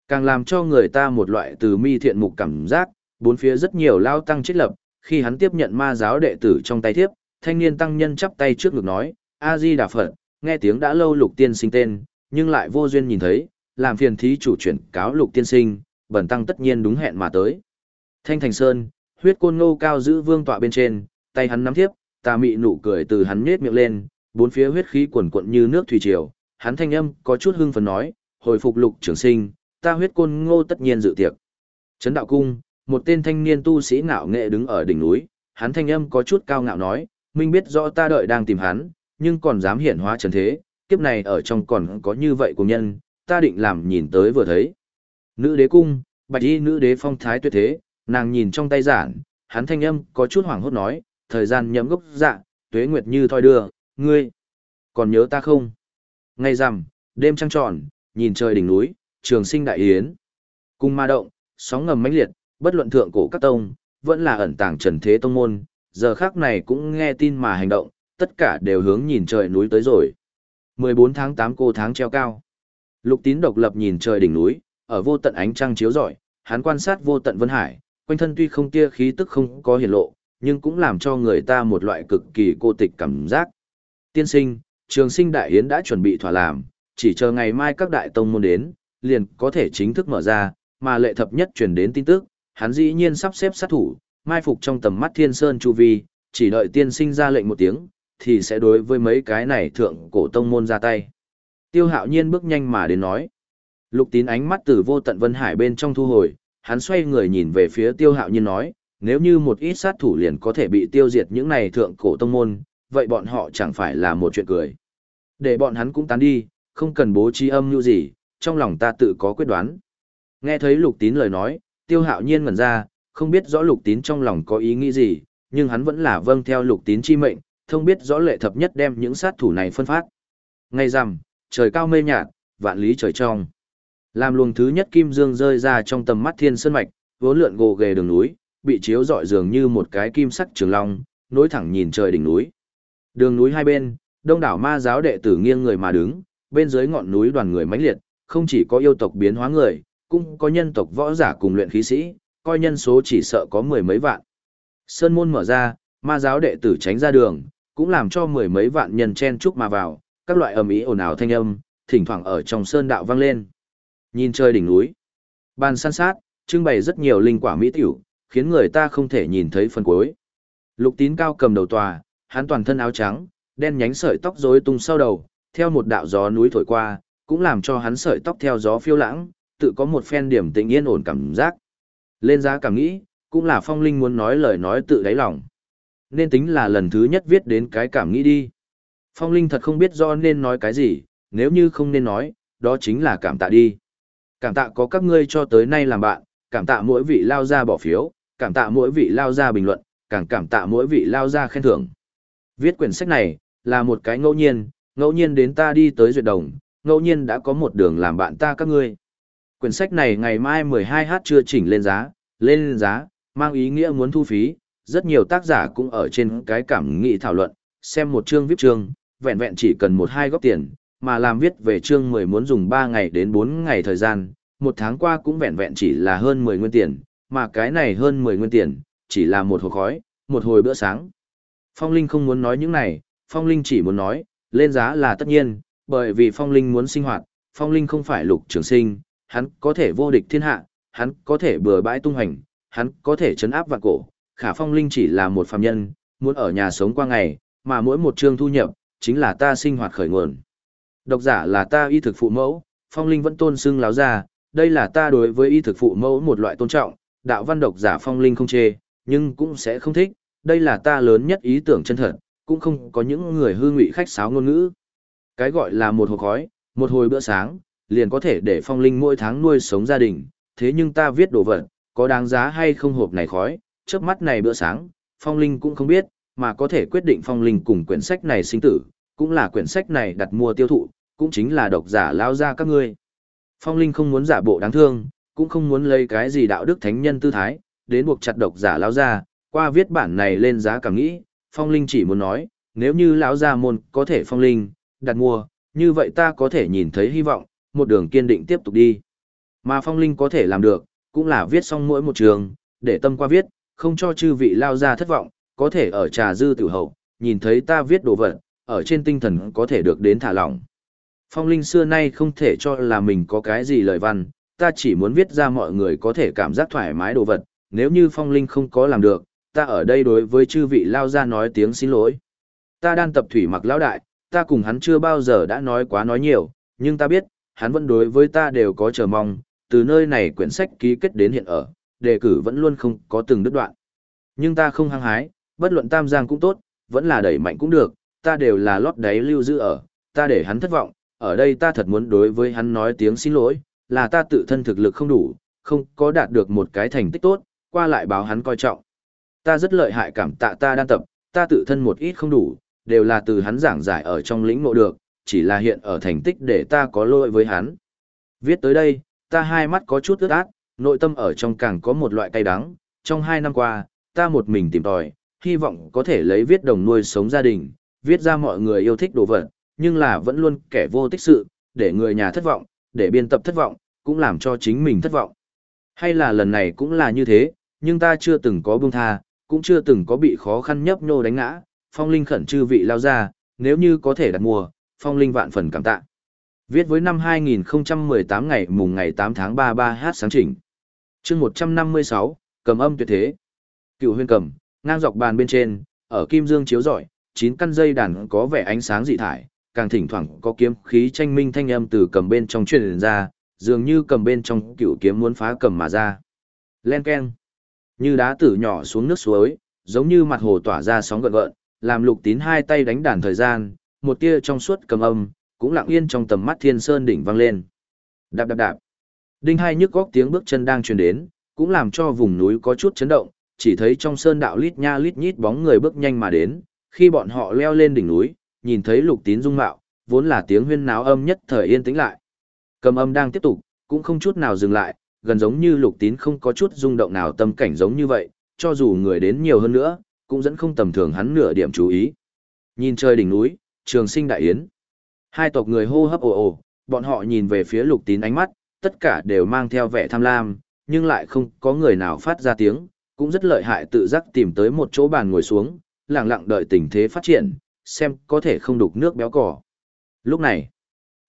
Càng làm cho người ta một loại từ mi thiện mục cảm giác, bốn phía rất nhiều lao tăng chết lập, khi hắn tiếp nhận ma giáo đệ tử trong tay thiếp, thanh niên tăng nhân chắp tay trước ngực nói, A-di Đà Phật, nghe tiếng đã lâu lục tiên sinh tên, nhưng lại vô duyên nhìn thấy, làm phiền thí chủ chuyển cáo lục tiên sinh, bẩn tăng tất nhiên đúng hẹn mà tới. Thanh Thành Sơn, huyết côn ngô cao giữ vương tọa bên trên, tay hắn nắm thiếp, tà mị nụ cười từ hắn nhếch miệng lên, bốn phía huyết khí cuồn cuộn như nước thủy triều, hắn thanh âm có chút hưng phấn nói, hồi phục lục trưởng sinh, ta huyết côn ngô tất nhiên dự tiệc. Trấn đạo cung, một tên thanh niên tu sĩ ngạo nghệ đứng ở đỉnh núi, hắn thanh âm có chút cao ngạo nói, minh biết rõ ta đợi đang tìm hắn, nhưng còn dám hiển hóa trần thế, kiếp này ở trong còn có như vậy của nhân, ta định làm nhìn tới vừa thấy. Nữ đế cung, bạch y nữ đế phong thái tuyệt thế, nàng nhìn trong tay giản, hắn thanh âm có chút hoảng hốt nói, thời gian nhậm gốc dạ, tuế nguyệt như thoi đưa, ngươi, còn nhớ ta không? Ngay rằm, đêm trăng tròn, nhìn trời đỉnh núi, trường sinh đại yến. Cung ma động, sóng ngầm mãnh liệt, bất luận thượng cổ các tông, vẫn là ẩn tàng trần thế tông môn, giờ khác này cũng nghe tin mà hành động, tất cả đều hướng nhìn trời núi tới rồi. 14 tháng 8 cô tháng treo cao. Lục tín độc lập nhìn trời đỉnh núi, ở vô tận ánh trăng chiếu rọi, hắn quan sát vô tận vân hải, quanh thân tuy không tia khí tức không có hiển lộ, nhưng cũng làm cho người ta một loại cực kỳ cô tịch cảm giác. Tiên sinh, trường sinh đại yến đã chuẩn bị thỏa làm, chỉ chờ ngày mai các đại tông môn đến, liền có thể chính thức mở ra, mà lệ thập nhất truyền đến tin tức, hắn dĩ nhiên sắp xếp sát thủ, mai phục trong tầm mắt thiên sơn chu vi, chỉ đợi tiên sinh ra lệnh một tiếng, thì sẽ đối với mấy cái này thượng cổ tông môn ra tay. Tiêu hạo nhiên bước nhanh mà đến nói. Lục tín ánh mắt từ vô tận vân hải bên trong thu hồi, hắn xoay người nhìn về phía tiêu hạo nhiên nói, nếu như một ít sát thủ liền có thể bị tiêu diệt những này thượng cổ tông môn, vậy bọn họ chẳng phải là một chuyện cười. Để bọn hắn cũng tán đi, không cần bố trí âm như gì, trong lòng ta tự có quyết đoán. Nghe thấy lục tín lời nói, tiêu hạo nhiên ngẩn ra, không biết rõ lục tín trong lòng có ý nghĩ gì, nhưng hắn vẫn là vâng theo lục tín chi mệnh, thông biết rõ lệ thập nhất đem những sát thủ này phân phát. Ngay rằm, trời cao mây nhạt, vạn lý trời trong. Làm luồng thứ nhất kim dương rơi ra trong tầm mắt thiên sơn mạch, vốn lượn gồ ghề đường núi, bị chiếu rọi dường như một cái kim sắc trường long, nối thẳng nhìn trời đỉnh núi. Đường núi hai bên, đông đảo ma giáo đệ tử nghiêng người mà đứng, bên dưới ngọn núi đoàn người mãnh liệt, không chỉ có yêu tộc biến hóa người, cũng có nhân tộc võ giả cùng luyện khí sĩ, coi nhân số chỉ sợ có mười mấy vạn. Sơn môn mở ra, ma giáo đệ tử tránh ra đường, cũng làm cho mười mấy vạn nhân chen chúc mà vào, các loại ầm ĩ ồn ào thanh âm, thỉnh thoảng ở trong sơn đạo vang lên. Nhìn trời đỉnh núi, bàn san sát, trưng bày rất nhiều linh quả mỹ tiểu, khiến người ta không thể nhìn thấy phần cuối. Lục tín cao cầm đầu tòa, hắn toàn thân áo trắng, đen nhánh sợi tóc rối tung sau đầu, theo một đạo gió núi thổi qua, cũng làm cho hắn sợi tóc theo gió phiêu lãng, tự có một phen điểm tĩnh yên ổn cảm giác. Lên giá cảm nghĩ, cũng là phong linh muốn nói lời nói tự đáy lòng. Nên tính là lần thứ nhất viết đến cái cảm nghĩ đi. Phong linh thật không biết do nên nói cái gì, nếu như không nên nói, đó chính là cảm tạ đi. Cảm tạ có các ngươi cho tới nay làm bạn, cảm tạ mỗi vị lao ra bỏ phiếu, cảm tạ mỗi vị lao ra bình luận, càng cảm tạ mỗi vị lao ra khen thưởng. Viết quyển sách này, là một cái ngẫu nhiên, ngẫu nhiên đến ta đi tới duyệt đồng, ngẫu nhiên đã có một đường làm bạn ta các ngươi. Quyển sách này ngày mai 12h chưa chỉnh lên giá, lên giá, mang ý nghĩa muốn thu phí, rất nhiều tác giả cũng ở trên cái cảm nghĩ thảo luận, xem một chương viết chương, vẹn vẹn chỉ cần một hai góp tiền, mà làm viết về chương 10 muốn dùng 3 ngày đến 4 ngày thời gian, một tháng qua cũng vẹn vẹn chỉ là hơn 10 nguyên tiền, mà cái này hơn 10 nguyên tiền, chỉ là một hộp khói, một hồi bữa sáng. Phong Linh không muốn nói những này, Phong Linh chỉ muốn nói, lên giá là tất nhiên, bởi vì Phong Linh muốn sinh hoạt, Phong Linh không phải lục trường sinh, hắn có thể vô địch thiên hạ, hắn có thể bừa bãi tung hành, hắn có thể chấn áp vạn cổ. Khả Phong Linh chỉ là một phàm nhân, muốn ở nhà sống qua ngày, mà mỗi một chương thu nhập, chính là ta sinh hoạt khởi nguồn. Độc giả là ta y thực phụ mẫu, Phong Linh vẫn tôn xưng láo ra, đây là ta đối với y thực phụ mẫu một loại tôn trọng, đạo văn độc giả Phong Linh không chê, nhưng cũng sẽ không thích, đây là ta lớn nhất ý tưởng chân thật, cũng không có những người hư ngụy khách sáo ngôn ngữ. Cái gọi là một hồ khói, một hồi bữa sáng, liền có thể để phong linh mỗi tháng nuôi sống gia đình, thế nhưng ta viết đồ vật, có đáng giá hay không hộp này khói, trước mắt này bữa sáng, phong linh cũng không biết, mà có thể quyết định phong linh cùng quyển sách này sinh tử, cũng là quyển sách này đặt mua tiêu thụ, cũng chính là độc giả lao ra các ngươi. Phong linh không muốn giả bộ đáng thương, cũng không muốn lấy cái gì đạo đức thánh nhân tư thái, đến buộc chặt độc giả lao ra, qua viết bản này lên giá cảm nghĩ, phong linh chỉ muốn nói, nếu như lão gia môn có thể phong linh, đặt mua, như vậy ta có thể nhìn thấy hy vọng, một đường kiên định tiếp tục đi. Mà phong linh có thể làm được, cũng là viết xong mỗi một trường, để tâm qua viết, không cho chư vị lao ra thất vọng, có thể ở trà dư tử hậu, nhìn thấy ta viết đồ vật, ở trên tinh thần có thể được đến thả lỏng. Phong linh xưa nay không thể cho là mình có cái gì lời văn, ta chỉ muốn viết ra mọi người có thể cảm giác thoải mái đồ vật, nếu như phong linh không có làm được, ta ở đây đối với chư vị lao ra nói tiếng xin lỗi. Ta đang tập thủy mặc lão đại, ta cùng hắn chưa bao giờ đã nói quá nói nhiều, nhưng ta biết, hắn vẫn đối với ta đều có chờ mong, từ nơi này quyển sách ký kết đến hiện ở, đề cử vẫn luôn không có từng đứt đoạn. Nhưng ta không hăng hái, bất luận tam giang cũng tốt, vẫn là đẩy mạnh cũng được, ta đều là lót đáy lưu giữ ở, ta để hắn thất vọng, ở đây ta thật muốn đối với hắn nói tiếng xin lỗi, là ta tự thân thực lực không đủ, không có đạt được một cái thành tích tốt, qua lại báo hắn coi trọng. Ta rất lợi hại cảm tạ ta đang tập, ta tự thân một ít không đủ, đều là từ hắn giảng giải ở trong lĩnh ngộ được, chỉ là hiện ở thành tích để ta có lỗi với hắn. Viết tới đây, ta hai mắt có chút ướt át, nội tâm ở trong càng có một loại cay đắng, trong hai năm qua, ta một mình tìm tòi, hy vọng có thể lấy viết đồng nuôi sống gia đình, viết ra mọi người yêu thích đồ vật, nhưng là vẫn luôn kẻ vô tích sự, để người nhà thất vọng, để biên tập thất vọng, cũng làm cho chính mình thất vọng. Hay là lần này cũng là như thế, nhưng ta chưa từng có buông tha, cũng chưa từng có bị khó khăn nhấp nhô đánh ngã, phong linh khẩn chư vị lao ra, nếu như có thể đặt mua, phong linh vạn phần cảm tạ. Viết với năm 2018 ngày mùng ngày 8 tháng 33h sáng chỉnh chương 156, cầm âm tuyệt thế. Cựu huyên cầm, ngang dọc bàn bên trên, ở kim dương chiếu rọi, chín căn dây đàn có vẻ ánh sáng dị thải, càng thỉnh thoảng có kiếm khí tranh minh thanh âm từ cầm bên trong truyền ra, dường như cầm bên trong cựu kiếm muốn phá cầm mà ra. Len keng. Như đá tử nhỏ xuống nước suối, giống như mặt hồ tỏa ra sóng gợn gợn, làm lục tín hai tay đánh đàn thời gian, một tia trong suốt cầm âm, cũng lặng yên trong tầm mắt thiên sơn đỉnh vang lên. Đạp đạp đạp. Đinh hai nhức góc tiếng bước chân đang truyền đến, cũng làm cho vùng núi có chút chấn động, chỉ thấy trong sơn đạo lít nha lít nhít bóng người bước nhanh mà đến, khi bọn họ leo lên đỉnh núi, nhìn thấy lục tín dung mạo, vốn là tiếng huyên náo âm nhất thời yên tĩnh lại. Cầm âm đang tiếp tục, cũng không chút nào dừng lại, gần giống như lục tín không có chút rung động nào tâm cảnh giống như vậy, cho dù người đến nhiều hơn nữa, cũng dẫn không tầm thường hắn nửa điểm chú ý. Nhìn trời đỉnh núi, trường sinh đại yến. Hai tộc người hô hấp ồ ồ, bọn họ nhìn về phía lục tín ánh mắt, tất cả đều mang theo vẻ tham lam, nhưng lại không có người nào phát ra tiếng, cũng rất lợi hại tự giác tìm tới một chỗ bàn ngồi xuống, lặng lặng đợi tình thế phát triển, xem có thể không đục nước béo cỏ. Lúc này,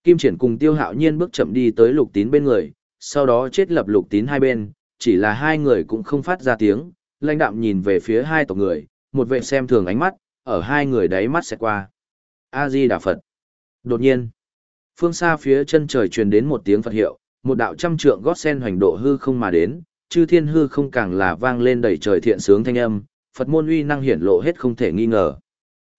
Kim Triển cùng Tiêu Hạo Nhiên bước chậm đi tới Lục Tín bên người, sau đó chết lập Lục Tín hai bên, chỉ là hai người cũng không phát ra tiếng, lãnh đạm nhìn về phía hai tộc người, một vệ xem thường ánh mắt, ở hai người đáy mắt sẽ qua. A-di Đà Phật. Đột nhiên, phương xa phía chân trời truyền đến một tiếng Phật hiệu, một đạo trăm trượng gót sen hoành độ hư không mà đến, chư thiên hư không càng là vang lên đầy trời thiện sướng thanh âm, Phật môn uy năng hiển lộ hết không thể nghi ngờ.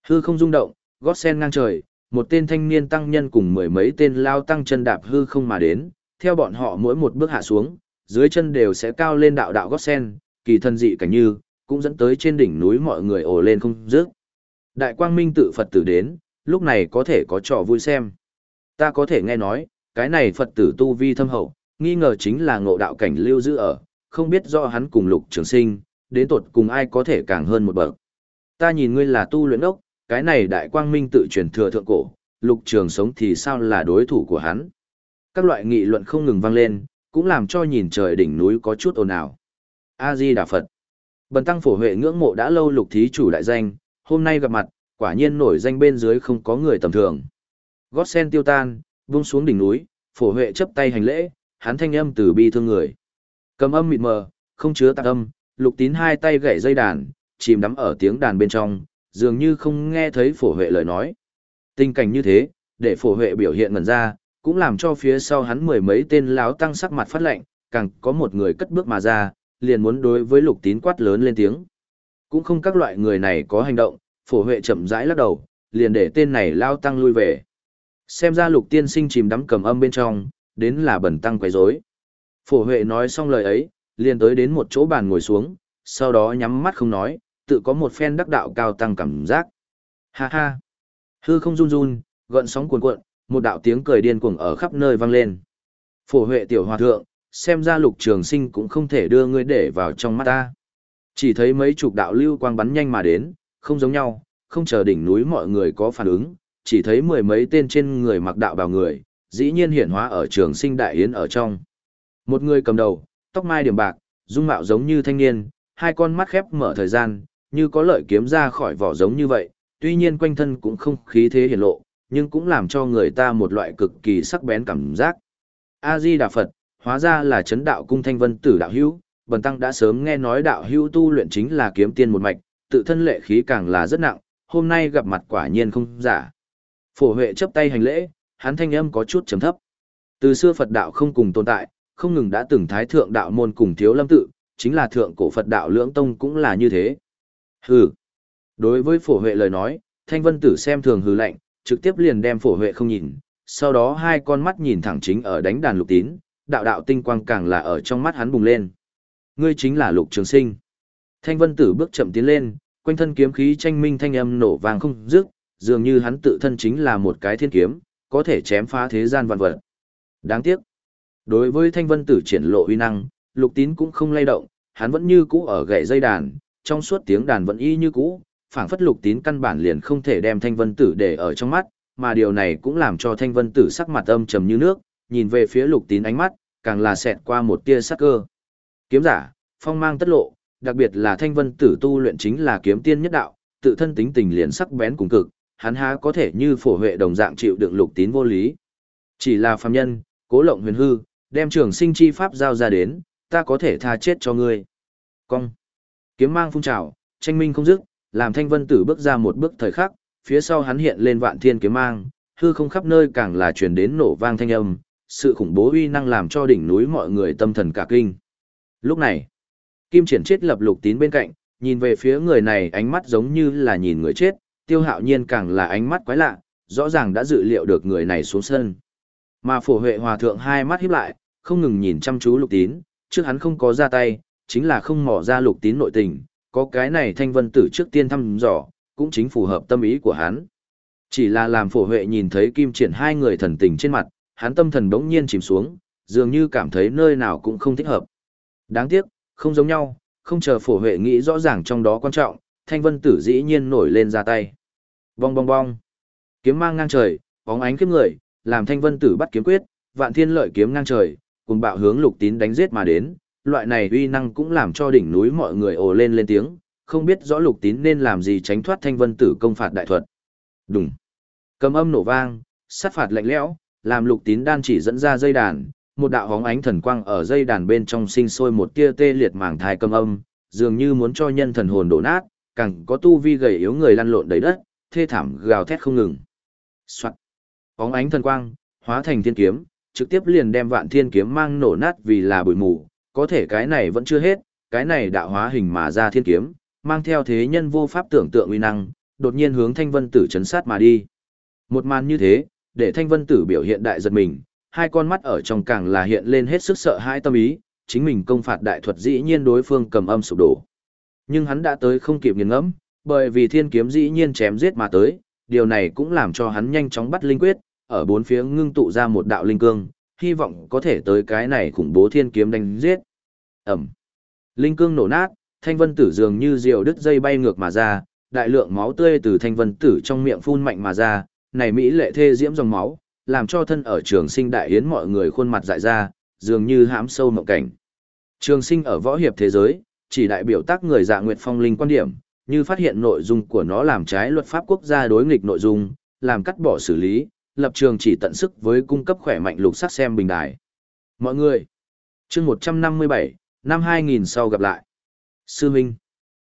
Hư không rung động, gót sen ngang trời, một tên thanh niên tăng nhân cùng mười mấy tên lao tăng chân đạp hư không mà đến, theo bọn họ mỗi một bước hạ xuống, dưới chân đều sẽ cao lên đạo đạo gót sen, kỳ thân dị cảnh như, cũng dẫn tới trên đỉnh núi mọi người ồ lên không dứt. Đại quang minh tự Phật tử đến, lúc này có thể có trò vui xem. Ta có thể nghe nói, cái này Phật tử tu vi thâm hậu, nghi ngờ chính là ngộ đạo cảnh lưu giữ ở, không biết do hắn cùng lục trường sinh, đến tột cùng ai có thể càng hơn một bậc. Ta nhìn ngươi là tu luyện ốc, cái này đại quang minh tự truyền thừa thượng cổ, lục trường sống thì sao là đối thủ của hắn. Các loại nghị luận không ngừng vang lên, cũng làm cho nhìn trời đỉnh núi có chút ồn ào. A-di Đà Phật. Bần tăng phổ huệ ngưỡng mộ đã lâu lục thí chủ đại danh, hôm nay gặp mặt, quả nhiên nổi danh bên dưới không có người tầm thường. Gót sen tiêu tan, vung xuống đỉnh núi, phổ huệ chấp tay hành lễ, hắn thanh âm từ bi thương người. Cầm âm mịt mờ, không chứa tạc âm, lục tín hai tay gảy dây đàn, chìm đắm ở tiếng đàn bên trong, dường như không nghe thấy phổ huệ lời nói. Tình cảnh như thế, để phổ huệ biểu hiện ngần ra, cũng làm cho phía sau hắn mười mấy tên láo tăng sắc mặt phát lệnh, càng có một người cất bước mà ra, liền muốn đối với lục tín quát lớn lên tiếng. Cũng không các loại người này có hành động, phổ huệ chậm rãi lắc đầu, liền để tên này lao tăng lui về. Xem ra lục tiên sinh chìm đắm cầm âm bên trong, đến là bẩn tăng quấy rối. Phổ huệ nói xong lời ấy, liền tới đến một chỗ bàn ngồi xuống, sau đó nhắm mắt không nói, tự có một phen đắc đạo cao tăng cảm giác. Ha ha! Hư không run run, gợn sóng cuồn cuộn, một đạo tiếng cười điên cuồng ở khắp nơi vang lên. Phổ huệ tiểu hòa thượng, xem ra lục trường sinh cũng không thể đưa ngươi để vào trong mắt ta. Chỉ thấy mấy chục đạo lưu quang bắn nhanh mà đến, không giống nhau, không chờ đỉnh núi mọi người có phản ứng, chỉ thấy mười mấy tên trên người mặc đạo bào người, dĩ nhiên hiển hóa ở trường sinh đại yến ở trong. Một người cầm đầu, tóc mai điểm bạc, dung mạo giống như thanh niên, hai con mắt khép mở thời gian, như có lợi kiếm ra khỏi vỏ giống như vậy, tuy nhiên quanh thân cũng không khí thế hiển lộ, nhưng cũng làm cho người ta một loại cực kỳ sắc bén cảm giác. A-di Đà Phật, hóa ra là chấn đạo cung thanh vân tử đạo hữu, bần tăng đã sớm nghe nói đạo hữu tu luyện chính là kiếm tiên một mạch, tự thân lệ khí càng là rất nặng, hôm nay gặp mặt quả nhiên không giả. Phổ Huệ chấp tay hành lễ, hắn thanh âm có chút trầm thấp. Từ xưa Phật đạo không cùng tồn tại, không ngừng đã từng thái thượng đạo môn cùng thiếu lâm tự, chính là thượng cổ Phật đạo lưỡng tông cũng là như thế. Hừ. Đối với phổ huệ lời nói, thanh vân tử xem thường hừ lạnh, trực tiếp liền đem phổ huệ không nhìn, sau đó hai con mắt nhìn thẳng chính ở đánh đàn lục tín, đạo đạo tinh quang càng là ở trong mắt hắn bùng lên. Ngươi chính là lục trường sinh. Thanh vân tử bước chậm tiến lên, quanh thân kiếm khí tranh minh thanh âm nổ vàng không dứt, dường như hắn tự thân chính là một cái thiên kiếm, có thể chém phá thế gian vạn vật. Đáng tiếc. Đối với thanh vân tử triển lộ uy năng, lục tín cũng không lay động, hắn vẫn như cũ ở gậy dây đàn, trong suốt tiếng đàn vẫn y như cũ, phảng phất lục tín căn bản liền không thể đem thanh vân tử để ở trong mắt, mà điều này cũng làm cho thanh vân tử sắc mặt âm trầm như nước, nhìn về phía lục tín ánh mắt, càng là xẹt qua một tia sắc cơ. Kiếm giả, phong mang tất lộ, đặc biệt là thanh vân tử tu luyện chính là kiếm tiên nhất đạo, tự thân tính tình liền sắc bén cùng cực, hắn há có thể như phổ huệ đồng dạng chịu đựng lục tín vô lý. Chỉ là phàm nhân, cố lộng huyền hư, đem trường sinh chi pháp giao ra đến, ta có thể tha chết cho ngươi. Cong. Kiếm mang phun trào, tranh minh không dứt, làm thanh vân tử bước ra một bước thời khắc, phía sau hắn hiện lên vạn thiên kiếm mang, hư không khắp nơi càng là truyền đến nổ vang thanh âm, sự khủng bố uy năng làm cho đỉnh núi mọi người tâm thần cả kinh. Lúc này, Kim Triển chết lập lục tín bên cạnh, nhìn về phía người này ánh mắt giống như là nhìn người chết, tiêu hạo nhiên càng là ánh mắt quái lạ, rõ ràng đã dự liệu được người này xuống sân. Mà phổ huệ hòa thượng hai mắt híp lại, không ngừng nhìn chăm chú lục tín, trước hắn không có ra tay, chính là không mò ra lục tín nội tình, có cái này thanh vân tử trước tiên thăm dò, cũng chính phù hợp tâm ý của hắn. Chỉ là làm phổ huệ nhìn thấy kim triển hai người thần tình trên mặt, hắn tâm thần bỗng nhiên chìm xuống, dường như cảm thấy nơi nào cũng không thích hợp. Đáng tiếc, không giống nhau, không chờ phổ huệ nghĩ rõ ràng trong đó quan trọng, thanh vân tử dĩ nhiên nổi lên ra tay. Bong bong bong. Kiếm mang ngang trời, bóng ánh kiếm người, làm thanh vân tử bắt kiếm quyết, vạn thiên lợi kiếm ngang trời, cùng bạo hướng lục tín đánh giết mà đến. Loại này uy năng cũng làm cho đỉnh núi mọi người ồ lên lên tiếng, không biết rõ lục tín nên làm gì tránh thoát thanh vân tử công phạt đại thuật. Đùng. Cầm âm nổ vang, sát phạt lạnh lẽo, làm lục tín đan chỉ dẫn ra dây đàn, một đạo hóng ánh thần quang ở dây đàn bên trong sinh sôi một tia tê liệt màng thai cầm âm, dường như muốn cho nhân thần hồn đổ nát, càng có tu vi gầy yếu người lăn lộn đầy đất, thê thảm gào thét không ngừng. Soạt. Bóng ánh thần quang, hóa thành thiên kiếm, trực tiếp liền đem vạn thiên kiếm mang nổ nát vì là bụi mù, có thể cái này vẫn chưa hết, cái này đạo hóa hình mà ra thiên kiếm, mang theo thế nhân vô pháp tưởng tượng uy năng, đột nhiên hướng thanh vân tử chấn sát mà đi. Một màn như thế, để thanh vân tử biểu hiện đại giật mình, hai con mắt ở trong càng là hiện lên hết sức sợ hãi tâm ý, chính mình công phạt đại thuật dĩ nhiên đối phương cầm âm sụp đổ. Nhưng hắn đã tới không kịp nghiền ngẫm, bởi vì thiên kiếm dĩ nhiên chém giết mà tới, điều này cũng làm cho hắn nhanh chóng bắt linh quyết, ở bốn phía ngưng tụ ra một đạo linh cương, hy vọng có thể tới cái này khủng bố thiên kiếm đánh giết. Ẩm. Linh cương nổ nát, thanh vân tử dường như diều đứt dây bay ngược mà ra, đại lượng máu tươi từ thanh vân tử trong miệng phun mạnh mà ra, này mỹ lệ thê diễm dòng máu, làm cho thân ở trường sinh đại yến mọi người khuôn mặt dại ra, dường như hãm sâu mộng cảnh. Trường sinh ở võ hiệp thế giới, chỉ đại biểu tác người dạ nguyệt phong linh quan điểm, như phát hiện nội dung của nó làm trái luật pháp quốc gia đối nghịch nội dung, làm cắt bỏ xử lý, lập trường chỉ tận sức với cung cấp khỏe mạnh lục sắc xem bình đài. Mọi người, chương 157, năm 2000 sau gặp lại. Sư Minh,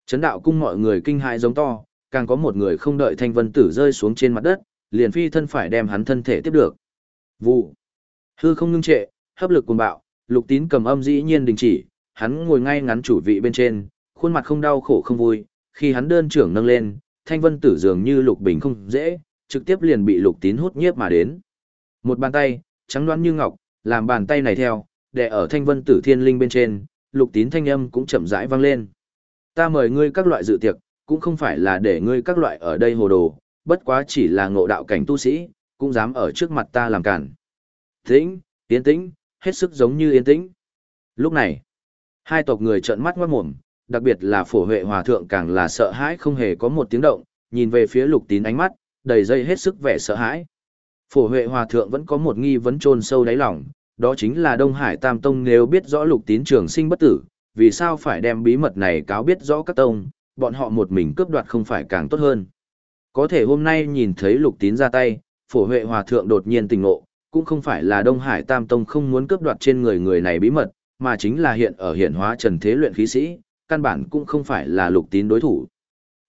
chấn đạo cung mọi người kinh hại giống to, càng có một người không đợi thanh vân tử rơi xuống trên mặt đất, liền phi thân phải đem hắn thân thể tiếp được. Vụ. Hư không ngưng trệ, hấp lực cuồng bạo, lục tín cầm âm dĩ nhiên đình chỉ, hắn ngồi ngay ngắn chủ vị bên trên, khuôn mặt không đau khổ không vui, khi hắn đơn trưởng nâng lên, thanh vân tử dường như lục bình không dễ, trực tiếp liền bị lục tín hút nhiếp mà đến. Một bàn tay, trắng đoán như ngọc, làm bàn tay này theo, để ở thanh vân tử thiên linh bên trên, lục tín thanh âm cũng chậm rãi vang lên. Ta mời ngươi các loại dự tiệc, cũng không phải là để ngươi các loại ở đây hồ đồ, bất quá chỉ là ngộ đạo cảnh tu sĩ, cũng dám ở trước mặt ta làm cản. Tĩnh, yên tĩnh, hết sức giống như yên tĩnh. Lúc này, hai tộc người trợn mắt ngoát mồm, đặc biệt là phổ huệ hòa thượng càng là sợ hãi không hề có một tiếng động, nhìn về phía lục tín ánh mắt, đầy dây hết sức vẻ sợ hãi. Phổ huệ hòa thượng vẫn có một nghi vấn chôn sâu đáy lòng, đó chính là Đông Hải Tam Tông nếu biết rõ lục tín trường sinh bất tử, vì sao phải đem bí mật này cáo biết rõ các tông, bọn họ một mình cướp đoạt không phải càng tốt hơn. Có thể hôm nay nhìn thấy lục tín ra tay, phổ huệ hòa thượng đột nhiên tình ngộ, cũng không phải là Đông Hải Tam Tông không muốn cướp đoạt trên người người này bí mật, mà chính là hiện ở hiện hóa trần thế luyện khí sĩ, căn bản cũng không phải là lục tín đối thủ.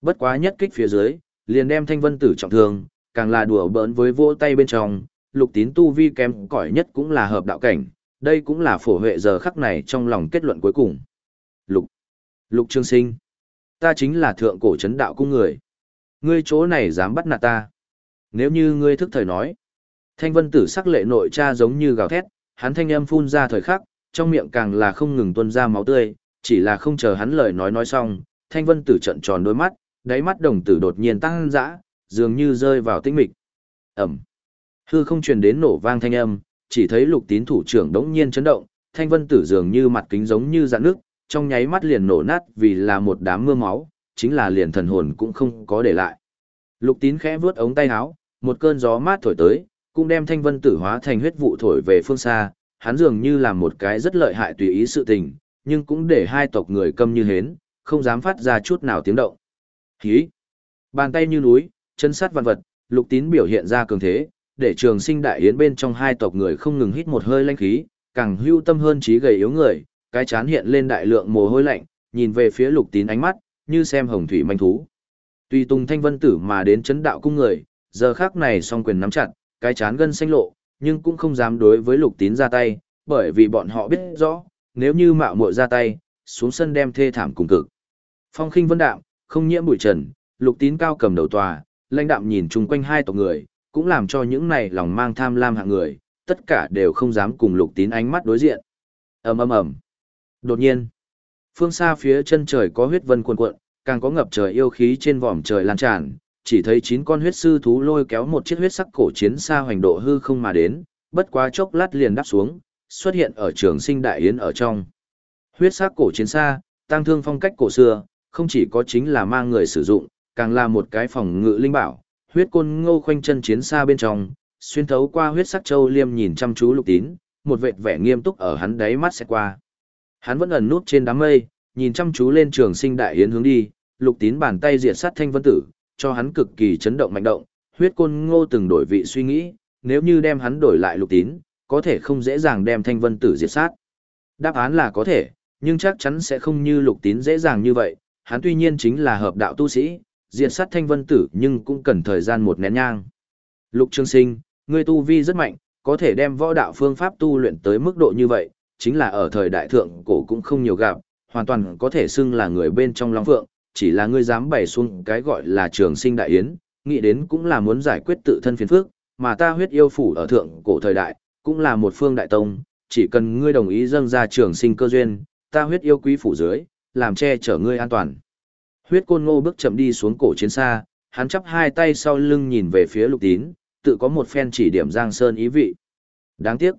Bất quá nhất kích phía dưới, liền đem thanh vân tử trọng thương, càng là đùa bỡn với vỗ tay bên trong, lục tín tu vi kém cỏi nhất cũng là hợp đạo cảnh, đây cũng là phổ huệ giờ khắc này trong lòng kết luận cuối cùng. Lục, lục trương sinh, ta chính là thượng cổ chấn đạo cung người. Ngươi chỗ này dám bắt nạt ta. Nếu như ngươi thức thời nói, thanh vân tử sắc lệ nội cha giống như gào thét, hắn thanh âm phun ra thời khắc, trong miệng càng là không ngừng tuôn ra máu tươi, chỉ là không chờ hắn lời nói nói xong, thanh vân tử trận tròn đôi mắt, đáy mắt đồng tử đột nhiên tăng dã, dường như rơi vào tĩnh mịch. Ẩm. Hư không truyền đến nổ vang thanh âm, chỉ thấy lục tín thủ trưởng đống nhiên chấn động, thanh vân tử dường như mặt kính giống như dạng nước, trong nháy mắt liền nổ nát vì là một đám mưa máu, chính là liền thần hồn cũng không có để lại. Lục tín khẽ vướt ống tay áo, một cơn gió mát thổi tới, cũng đem thanh vân tử hóa thành huyết vụ thổi về phương xa, hắn dường như làm một cái rất lợi hại tùy ý sự tình, nhưng cũng để hai tộc người câm như hến, không dám phát ra chút nào tiếng động. Hí! Bàn tay như núi, chân sát văn vật, lục tín biểu hiện ra cường thế, để trường sinh đại yến bên trong hai tộc người không ngừng hít một hơi lanh khí, càng hưu tâm hơn trí gầy yếu người, cái chán hiện lên đại lượng mồ hôi lạnh, nhìn về phía lục tín ánh mắt, như xem hồng thủy manh thú. Tùy Tùng Thanh Vân Tử mà đến chấn đạo cung người, giờ khác này song quyền nắm chặt, cái chán gân xanh lộ, nhưng cũng không dám đối với lục tín ra tay, bởi vì bọn họ biết rõ, nếu như mạo muội ra tay, xuống sân đem thê thảm cùng cực. Phong khinh vân đạm, không nhiễm bụi trần, lục tín cao cầm đầu tòa, lãnh đạm nhìn chung quanh hai tộc người, cũng làm cho những này lòng mang tham lam hạng người, tất cả đều không dám cùng lục tín ánh mắt đối diện. ầm ầm ầm. Đột nhiên, phương xa phía chân trời có huyết vân cuồn cuộn, càng có ngập trời yêu khí trên vòm trời lan tràn, chỉ thấy chín con huyết sư thú lôi kéo một chiếc huyết sắc cổ chiến xa hoành độ hư không mà đến, bất quá chốc lát liền đáp xuống, xuất hiện ở trường sinh đại yến ở trong. Huyết sắc cổ chiến xa, tăng thương phong cách cổ xưa, không chỉ có chính là mang người sử dụng, càng là một cái phòng ngự linh bảo, huyết côn ngô khoanh chân chiến xa bên trong, xuyên thấu qua huyết sắc châu liêm nhìn chăm chú lục tín, một vệt vẻ nghiêm túc ở hắn đáy mắt sẽ qua. Hắn vẫn ẩn nút trên đám mây, nhìn chăm chú lên trường sinh đại yến hướng đi, lục tín bàn tay diệt sát thanh vân tử, cho hắn cực kỳ chấn động mạnh động, huyết côn ngô từng đổi vị suy nghĩ, nếu như đem hắn đổi lại lục tín, có thể không dễ dàng đem thanh vân tử diệt sát. Đáp án là có thể, nhưng chắc chắn sẽ không như lục tín dễ dàng như vậy, hắn tuy nhiên chính là hợp đạo tu sĩ, diệt sát thanh vân tử nhưng cũng cần thời gian một nén nhang. Lục Trương Sinh, ngươi tu vi rất mạnh, có thể đem võ đạo phương pháp tu luyện tới mức độ như vậy, chính là ở thời đại thượng cổ cũng không nhiều gặp, hoàn toàn có thể xưng là người bên trong Long Phượng, chỉ là ngươi dám bày xuống cái gọi là trường sinh đại yến, nghĩ đến cũng là muốn giải quyết tự thân phiền phức, mà ta huyết yêu phủ ở thượng cổ thời đại, cũng là một phương đại tông, chỉ cần ngươi đồng ý dâng ra trường sinh cơ duyên, ta huyết yêu quý phủ dưới, làm che chở ngươi an toàn. Huyết côn ngô bước chậm đi xuống cổ chiến xa, hắn chắp hai tay sau lưng nhìn về phía lục tín, tự có một phen chỉ điểm giang sơn ý vị. Đáng tiếc,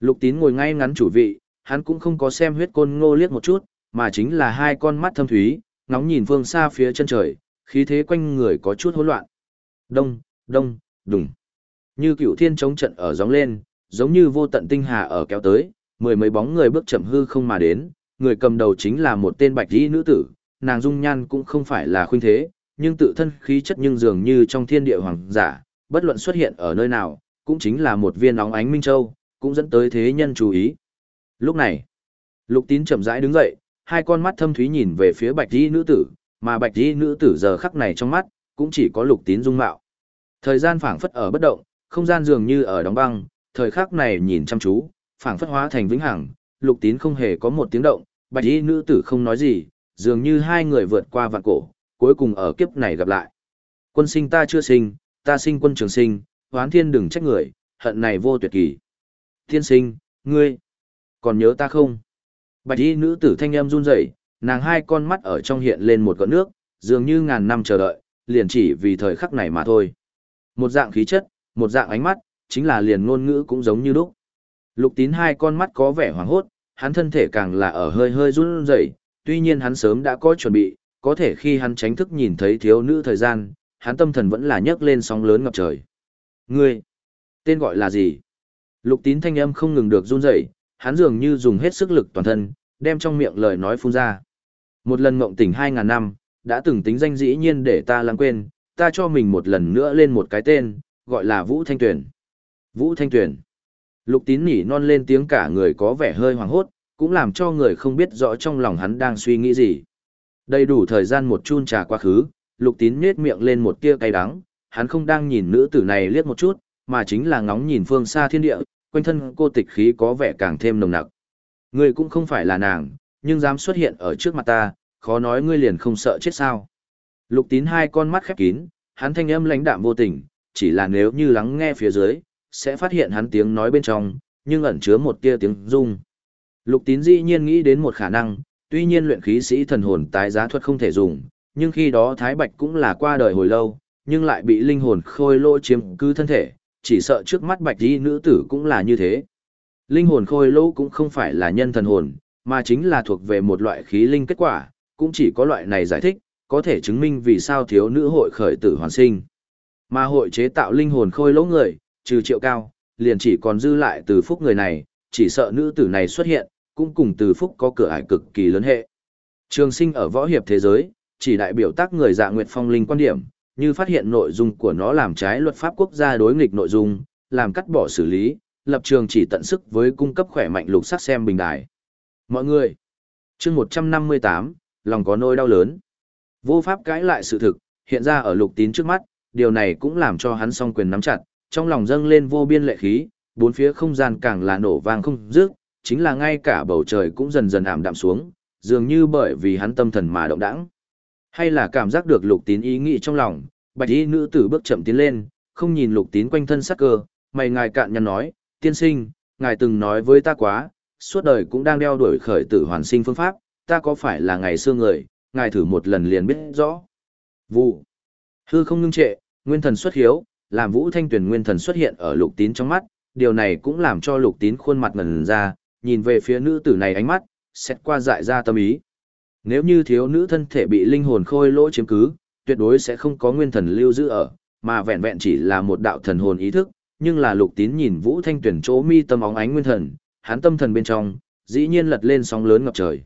lục tín ngồi ngay ngắn chủ vị, hắn cũng không có xem huyết côn ngô liếc một chút, mà chính là hai con mắt thâm thúy, ngóng nhìn phương xa phía chân trời, khí thế quanh người có chút hỗn loạn. Đông, đông, đùng. Như cựu thiên chống trận ở gióng lên, giống như vô tận tinh hà ở kéo tới, mười mấy bóng người bước chậm hư không mà đến, người cầm đầu chính là một tên bạch y nữ tử, nàng dung nhan cũng không phải là khuynh thế, nhưng tự thân khí chất nhưng dường như trong thiên địa hoàng giả, bất luận xuất hiện ở nơi nào, cũng chính là một viên óng ánh minh châu, cũng dẫn tới thế nhân chú ý. Lúc này, Lục Tín chậm rãi đứng dậy, hai con mắt thâm thúy nhìn về phía bạch y nữ tử, mà bạch y nữ tử giờ khắc này trong mắt, cũng chỉ có Lục Tín dung mạo. Thời gian phảng phất ở bất động, không gian dường như ở đóng băng, thời khắc này nhìn chăm chú, phảng phất hóa thành vĩnh hằng, Lục Tín không hề có một tiếng động, bạch y nữ tử không nói gì, dường như hai người vượt qua vạn cổ, cuối cùng ở kiếp này gặp lại. Quân sinh ta chưa sinh, ta sinh quân trường sinh, hoán thiên đừng trách người, hận này vô tuyệt kỳ. Thiên sinh, ngươi, còn nhớ ta không? Bạch y nữ tử thanh âm run rẩy, nàng hai con mắt ở trong hiện lên một gợn nước, dường như ngàn năm chờ đợi, liền chỉ vì thời khắc này mà thôi. Một dạng khí chất, một dạng ánh mắt, chính là liền ngôn ngữ cũng giống như lúc. Lục tín hai con mắt có vẻ hoảng hốt, hắn thân thể càng là ở hơi hơi run rẩy, tuy nhiên hắn sớm đã có chuẩn bị, có thể khi hắn tránh thức nhìn thấy thiếu nữ thời gian, hắn tâm thần vẫn là nhấc lên sóng lớn ngập trời. Ngươi, tên gọi là gì? Lục tín thanh âm không ngừng được run rẩy, hắn dường như dùng hết sức lực toàn thân, đem trong miệng lời nói phun ra. Một lần mộng tỉnh 2.000 năm, đã từng tính danh dĩ nhiên để ta lãng quên, ta cho mình một lần nữa lên một cái tên, gọi là Vũ Thanh Tuyền. Vũ Thanh Tuyền. Lục tín nỉ non lên tiếng cả người có vẻ hơi hoảng hốt, cũng làm cho người không biết rõ trong lòng hắn đang suy nghĩ gì. Đầy đủ thời gian một chun trà quá khứ, lục tín nết miệng lên một tia cay đắng, hắn không đang nhìn nữ tử này liếc một chút, mà chính là ngóng nhìn phương xa thiên địa, quanh thân cô tịch khí có vẻ càng thêm nồng nặc. Ngươi cũng không phải là nàng, nhưng dám xuất hiện ở trước mặt ta, khó nói ngươi liền không sợ chết sao. Lục tín hai con mắt khép kín, hắn thanh âm lãnh đạm vô tình, chỉ là nếu như lắng nghe phía dưới, sẽ phát hiện hắn tiếng nói bên trong, nhưng ẩn chứa một tia tiếng rung. Lục tín dĩ nhiên nghĩ đến một khả năng, tuy nhiên luyện khí sĩ thần hồn tái giá thuật không thể dùng, nhưng khi đó Thái Bạch cũng là qua đời hồi lâu, nhưng lại bị linh hồn khôi lỗ chiếm cứ thân thể, chỉ sợ trước mắt Bạch y nữ tử cũng là như thế. Linh hồn khôi lỗ cũng không phải là nhân thần hồn, mà chính là thuộc về một loại khí linh kết quả, cũng chỉ có loại này giải thích, có thể chứng minh vì sao thiếu nữ hội khởi tử hoàn sinh. Mà hội chế tạo linh hồn khôi lỗ người, trừ triệu cao, liền chỉ còn dư lại từ phúc người này, chỉ sợ nữ tử này xuất hiện, cũng cùng từ phúc có cửa ải cực kỳ lớn hệ. Trường sinh ở võ hiệp thế giới, chỉ đại biểu tác người dạ nguyệt phong linh quan điểm, như phát hiện nội dung của nó làm trái luật pháp quốc gia đối nghịch nội dung, làm cắt bỏ xử lý, lập trường chỉ tận sức với cung cấp khỏe mạnh lục sắc xem bình đài. Mọi người, chương 158, lòng có nỗi đau lớn. Vô pháp cãi lại sự thực, hiện ra ở lục tín trước mắt, điều này cũng làm cho hắn song quyền nắm chặt, trong lòng dâng lên vô biên lệ khí, bốn phía không gian càng là nổ vang không dứt, chính là ngay cả bầu trời cũng dần dần ảm đạm xuống, dường như bởi vì hắn tâm thần mà động đãng. Hay là cảm giác được lục tín ý nghĩ trong lòng, bạch y nữ tử bước chậm tiến lên, không nhìn lục tín quanh thân sắc cơ, mày ngài cạn nhằn nói, tiên sinh, ngài từng nói với ta quá, suốt đời cũng đang đeo đuổi khởi tử hoàn sinh phương pháp, ta có phải là ngày xưa người, ngài thử một lần liền biết rõ. Vụ. Hư không ngưng trệ, nguyên thần xuất hiếu, làm vũ thanh tuyển nguyên thần xuất hiện ở lục tín trong mắt, điều này cũng làm cho lục tín khuôn mặt ngần ra, nhìn về phía nữ tử này ánh mắt, xét qua dại ra tâm ý. Nếu như thiếu nữ thân thể bị linh hồn khôi lỗ chiếm cứ, tuyệt đối sẽ không có nguyên thần lưu giữ ở, mà vẹn vẹn chỉ là một đạo thần hồn ý thức, nhưng là lục tín nhìn vũ thanh tuyển chỗ mi tâm óng ánh nguyên thần, hắn tâm thần bên trong, dĩ nhiên lật lên sóng lớn ngập trời.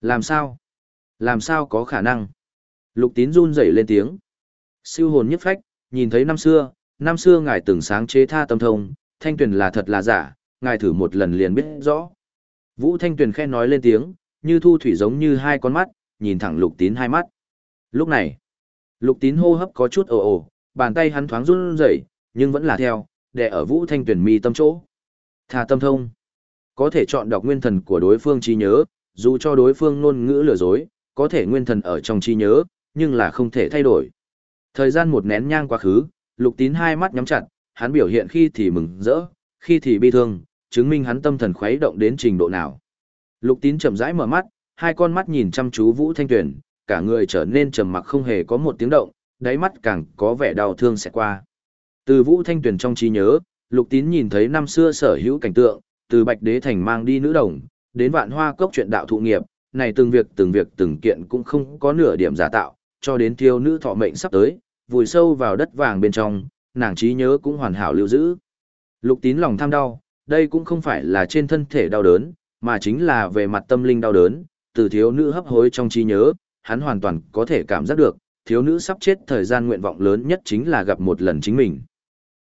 Làm sao? Làm sao có khả năng? Lục tín run rẩy lên tiếng. Siêu hồn nhất phách, nhìn thấy năm xưa, năm xưa ngài từng sáng chế tha tâm thông, thanh tuyển là thật là giả, ngài thử một lần liền biết rõ. Vũ thanh tuyển khen nói lên tiếng, như thu thủy giống như hai con mắt, nhìn thẳng lục tín hai mắt. Lúc này, lục tín hô hấp có chút ồ ồ, bàn tay hắn thoáng run rẩy, nhưng vẫn là theo, để ở vũ thanh tuyển mi tâm chỗ. Tha tâm thông, có thể chọn đọc nguyên thần của đối phương trí nhớ, dù cho đối phương ngôn ngữ lừa dối, có thể nguyên thần ở trong trí nhớ, nhưng là không thể thay đổi. Thời gian một nén nhang quá khứ, lục tín hai mắt nhắm chặt, hắn biểu hiện khi thì mừng rỡ, khi thì bi thương, chứng minh hắn tâm thần khuấy động đến trình độ nào. Lục tín chậm rãi mở mắt, hai con mắt nhìn chăm chú Vũ Thanh Tuyền, cả người trở nên trầm mặc không hề có một tiếng động, đáy mắt càng có vẻ đau thương sẽ qua. Từ Vũ Thanh Tuyền trong trí nhớ, Lục tín nhìn thấy năm xưa sở hữu cảnh tượng, từ Bạch Đế Thành mang đi nữ đồng, đến vạn hoa cốc chuyện đạo thụ nghiệp, này từng việc từng việc từng kiện cũng không có nửa điểm giả tạo, cho đến thiêu nữ thọ mệnh sắp tới, vùi sâu vào đất vàng bên trong, nàng trí nhớ cũng hoàn hảo lưu giữ. Lục tín lòng tham đau, đây cũng không phải là trên thân thể đau đớn, mà chính là về mặt tâm linh đau đớn, từ thiếu nữ hấp hối trong trí nhớ, hắn hoàn toàn có thể cảm giác được, thiếu nữ sắp chết thời gian nguyện vọng lớn nhất chính là gặp một lần chính mình.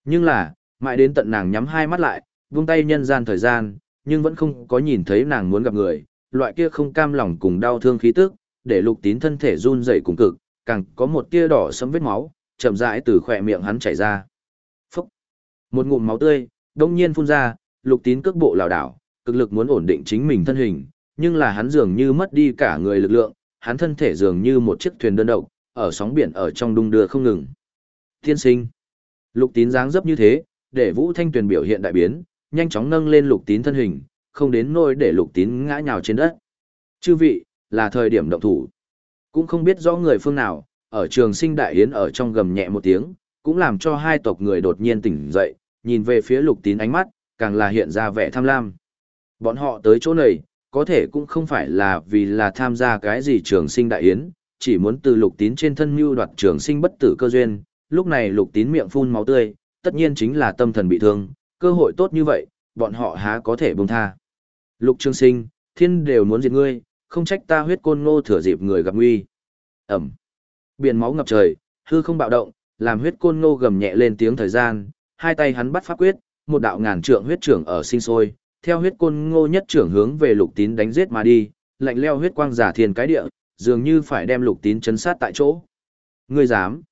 Nhưng là, mãi đến tận nàng nhắm hai mắt lại, vung tay nhân gian thời gian, nhưng vẫn không có nhìn thấy nàng muốn gặp người, loại kia không cam lòng cùng đau thương khí tức, để lục tín thân thể run rẩy cùng cực, càng có một tia đỏ sẫm vết máu, chậm rãi từ khỏe miệng hắn chảy ra. Phúc! Một ngụm máu tươi, đông nhiên phun ra, lục tín cước bộ lảo đảo, cực lực muốn ổn định chính mình thân hình, nhưng là hắn dường như mất đi cả người lực lượng, hắn thân thể dường như một chiếc thuyền đơn độc, ở sóng biển ở trong đung đưa không ngừng. Thiên sinh! Lục tín dáng dấp như thế, để Vũ Thanh Tuyền biểu hiện đại biến, nhanh chóng nâng lên lục tín thân hình, không đến nỗi để lục tín ngã nhào trên đất. Chư vị, là thời điểm động thủ. Cũng không biết rõ người phương nào, ở trường sinh đại yến ở trong gầm nhẹ một tiếng, cũng làm cho hai tộc người đột nhiên tỉnh dậy, nhìn về phía lục tín ánh mắt, càng là hiện ra vẻ tham lam. Bọn họ tới chỗ này, có thể cũng không phải là vì là tham gia cái gì trường sinh đại yến, chỉ muốn từ lục tín trên thân mưu đoạt trường sinh bất tử cơ duyên, lúc này lục tín miệng phun máu tươi, tất nhiên chính là tâm thần bị thương, cơ hội tốt như vậy, bọn họ há có thể buông tha. Lục trường sinh, thiên đều muốn diệt ngươi, không trách ta huyết côn ngô thừa dịp người gặp nguy. Ẩm. Biển máu ngập trời, hư không bạo động, làm huyết côn ngô gầm nhẹ lên tiếng thời gian, hai tay hắn bắt pháp quyết, một đạo ngàn trượng huyết trưởng ở sinh sôi, theo huyết côn ngô nhất trưởng hướng về lục tín đánh giết mà đi, lạnh leo huyết quang giả thiên cái địa, dường như phải đem lục tín chấn sát tại chỗ. Ngươi dám?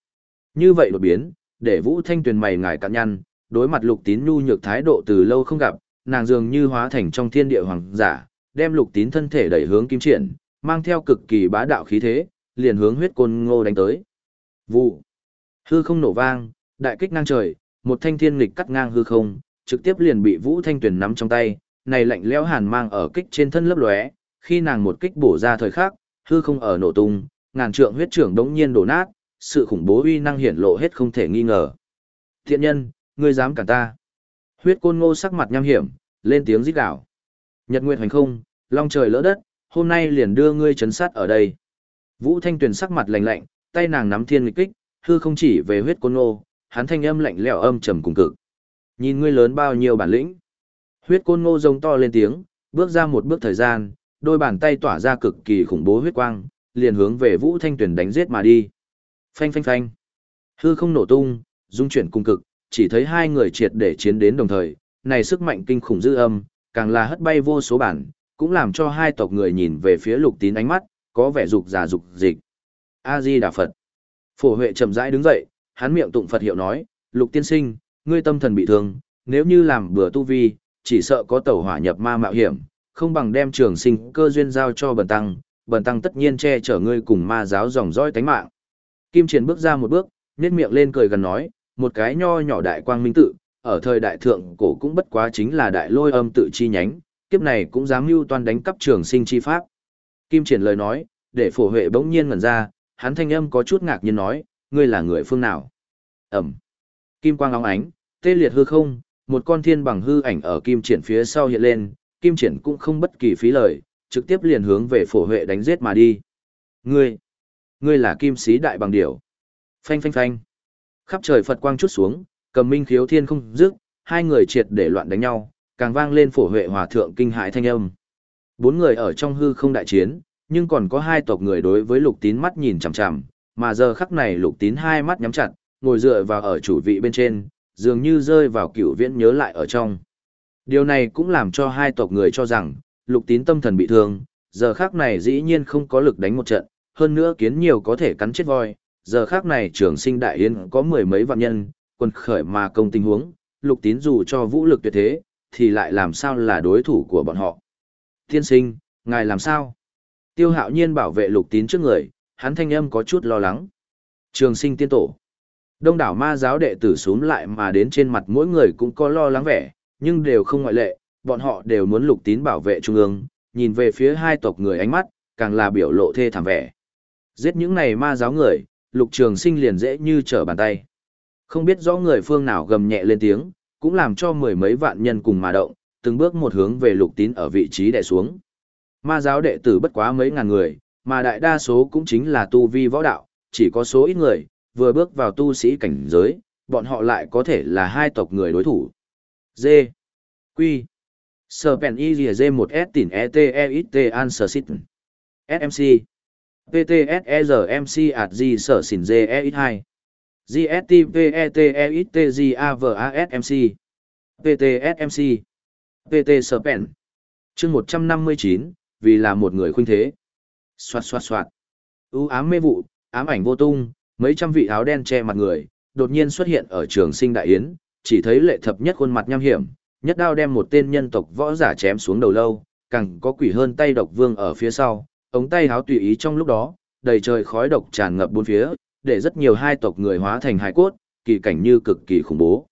Như vậy đột biến, để Vũ Thanh Tuyền mày ngài cạn nhăn, đối mặt lục tín nhu nhược thái độ từ lâu không gặp, nàng dường như hóa thành trong thiên địa hoàng giả, đem lục tín thân thể đẩy hướng kim triển, mang theo cực kỳ bá đạo khí thế, liền hướng huyết côn ngô đánh tới. Vụ. Hư không nổ vang, đại kích ngang trời, một thanh thiên nghịch cắt ngang hư không, trực tiếp liền bị Vũ Thanh Tuyền nắm trong tay, này lạnh lẽo hàn mang ở kích trên thân lấp lóe, khi nàng một kích bổ ra thời khắc, hư không ở nổ tung, ngàn trượng huyết trưởng đống nhiên đổ nát, sự khủng bố uy năng hiển lộ hết không thể nghi ngờ. Thiện nhân, ngươi dám cản ta? Huyết côn ngô sắc mặt nham hiểm, lên tiếng rít gào. Nhật nguyệt hành không, long trời lỡ đất, hôm nay liền đưa ngươi chấn sát ở đây. Vũ Thanh Tuyền sắc mặt lạnh lạnh, tay nàng nắm thiên nghịch kích, hư không chỉ về huyết côn ngô, hắn thanh âm lạnh lẽo âm trầm cùng cực. Nhìn ngươi lớn bao nhiêu bản lĩnh. Huyết côn ngô rống to lên tiếng, bước ra một bước thời gian, đôi bàn tay tỏa ra cực kỳ khủng bố huyết quang, liền hướng về Vũ Thanh Tuyền đánh giết mà đi. Phanh phanh phanh. Hư không nổ tung, dung chuyển cung cực, chỉ thấy hai người triệt để chiến đến đồng thời, này sức mạnh kinh khủng dư âm, càng là hất bay vô số bản, cũng làm cho hai tộc người nhìn về phía lục tín ánh mắt, có vẻ dục giả dục dịch. A-di Đà Phật. Phổ Huệ chậm rãi đứng dậy, hắn miệng tụng Phật hiệu nói, lục tiên sinh, ngươi tâm thần bị thương, nếu như làm bừa tu vi, chỉ sợ có tẩu hỏa nhập ma mạo hiểm, không bằng đem trường sinh cơ duyên giao cho bần tăng, bần tăng tất nhiên che chở ngươi cùng ma giáo dòng dõi tánh mạng. Kim Triển bước ra một bước, nhếch miệng lên cười gần nói, một cái nho nhỏ đại quang minh tự, ở thời đại thượng cổ cũng bất quá chính là đại lôi âm tự chi nhánh, kiếp này cũng dám mưu toan đánh cắp trường sinh chi pháp. Kim Triển lời nói, để phổ huệ bỗng nhiên ngẩn ra, hắn thanh âm có chút ngạc nhiên nói, ngươi là người phương nào? Ẩm. Kim quang óng ánh, tê liệt hư không, một con thiên bằng hư ảnh ở Kim Triển phía sau hiện lên, Kim Triển cũng không bất kỳ phí lời, trực tiếp liền hướng về phổ huệ đánh giết mà đi. Ngươi, ngươi là Kim Sĩ Đại Bằng Điểu. Phanh phanh phanh. Khắp trời Phật quang chút xuống, cầm minh khiếu thiên không dứt, hai người triệt để loạn đánh nhau, càng vang lên phổ huệ hòa thượng kinh hãi thanh âm. Bốn người ở trong hư không đại chiến, nhưng còn có hai tộc người đối với lục tín mắt nhìn chằm chằm, mà giờ khắc này lục tín hai mắt nhắm chặt, ngồi dựa vào ở chủ vị bên trên, dường như rơi vào cựu viễn nhớ lại ở trong. Điều này cũng làm cho hai tộc người cho rằng, lục tín tâm thần bị thương, giờ khắc này dĩ nhiên không có lực đánh một trận, hơn nữa kiến nhiều có thể cắn chết voi, giờ khắc này trường sinh đại yên có mười mấy vạn nhân, quân khởi mà công tình huống, lục tín dù cho vũ lực tuyệt thế, thì lại làm sao là đối thủ của bọn họ. Tiên sinh, ngài làm sao? Tiêu hạo nhiên bảo vệ lục tín trước người, hắn thanh âm có chút lo lắng. Trường sinh tiên tổ. Đông đảo ma giáo đệ tử xuống lại mà đến trên mặt mỗi người cũng có lo lắng vẻ, nhưng đều không ngoại lệ, bọn họ đều muốn lục tín bảo vệ trung ương, nhìn về phía hai tộc người ánh mắt, càng là biểu lộ thê thảm vẻ. Giết những này ma giáo người, lục trường sinh liền dễ như trở bàn tay. Không biết rõ người phương nào gầm nhẹ lên tiếng, cũng làm cho mười mấy vạn nhân cùng mà động, từng bước một hướng về lục tín ở vị trí đè xuống. Ma giáo đệ tử bất quá mấy ngàn người, mà đại đa số cũng chính là tu vi võ đạo, chỉ có số ít người, vừa bước vào tu sĩ cảnh giới, bọn họ lại có thể là hai tộc người đối thủ. D. Quy. Serpent D 1 S tỉnh ETEXT Answer Sit. SMC. PTSERMC at G sở xỉn GEX2. GST PET E X T G A V A S MC. GSTPETEXTGAVASMC. PTSMC. PT Pèn. chương 159, vì là một người khuynh thế. Xoạt xoạt xoạt. U ám mê vụ, ám ảnh vô tung, mấy trăm vị áo đen che mặt người, đột nhiên xuất hiện ở trường sinh đại yến, chỉ thấy lệ thập nhất khuôn mặt nham hiểm, nhất đao đem một tên nhân tộc võ giả chém xuống đầu lâu, càng có quỷ hơn tay độc vương ở phía sau, ống tay háo tùy ý trong lúc đó, đầy trời khói độc tràn ngập bốn phía, để rất nhiều hai tộc người hóa thành hài cốt, kỳ cảnh như cực kỳ khủng bố.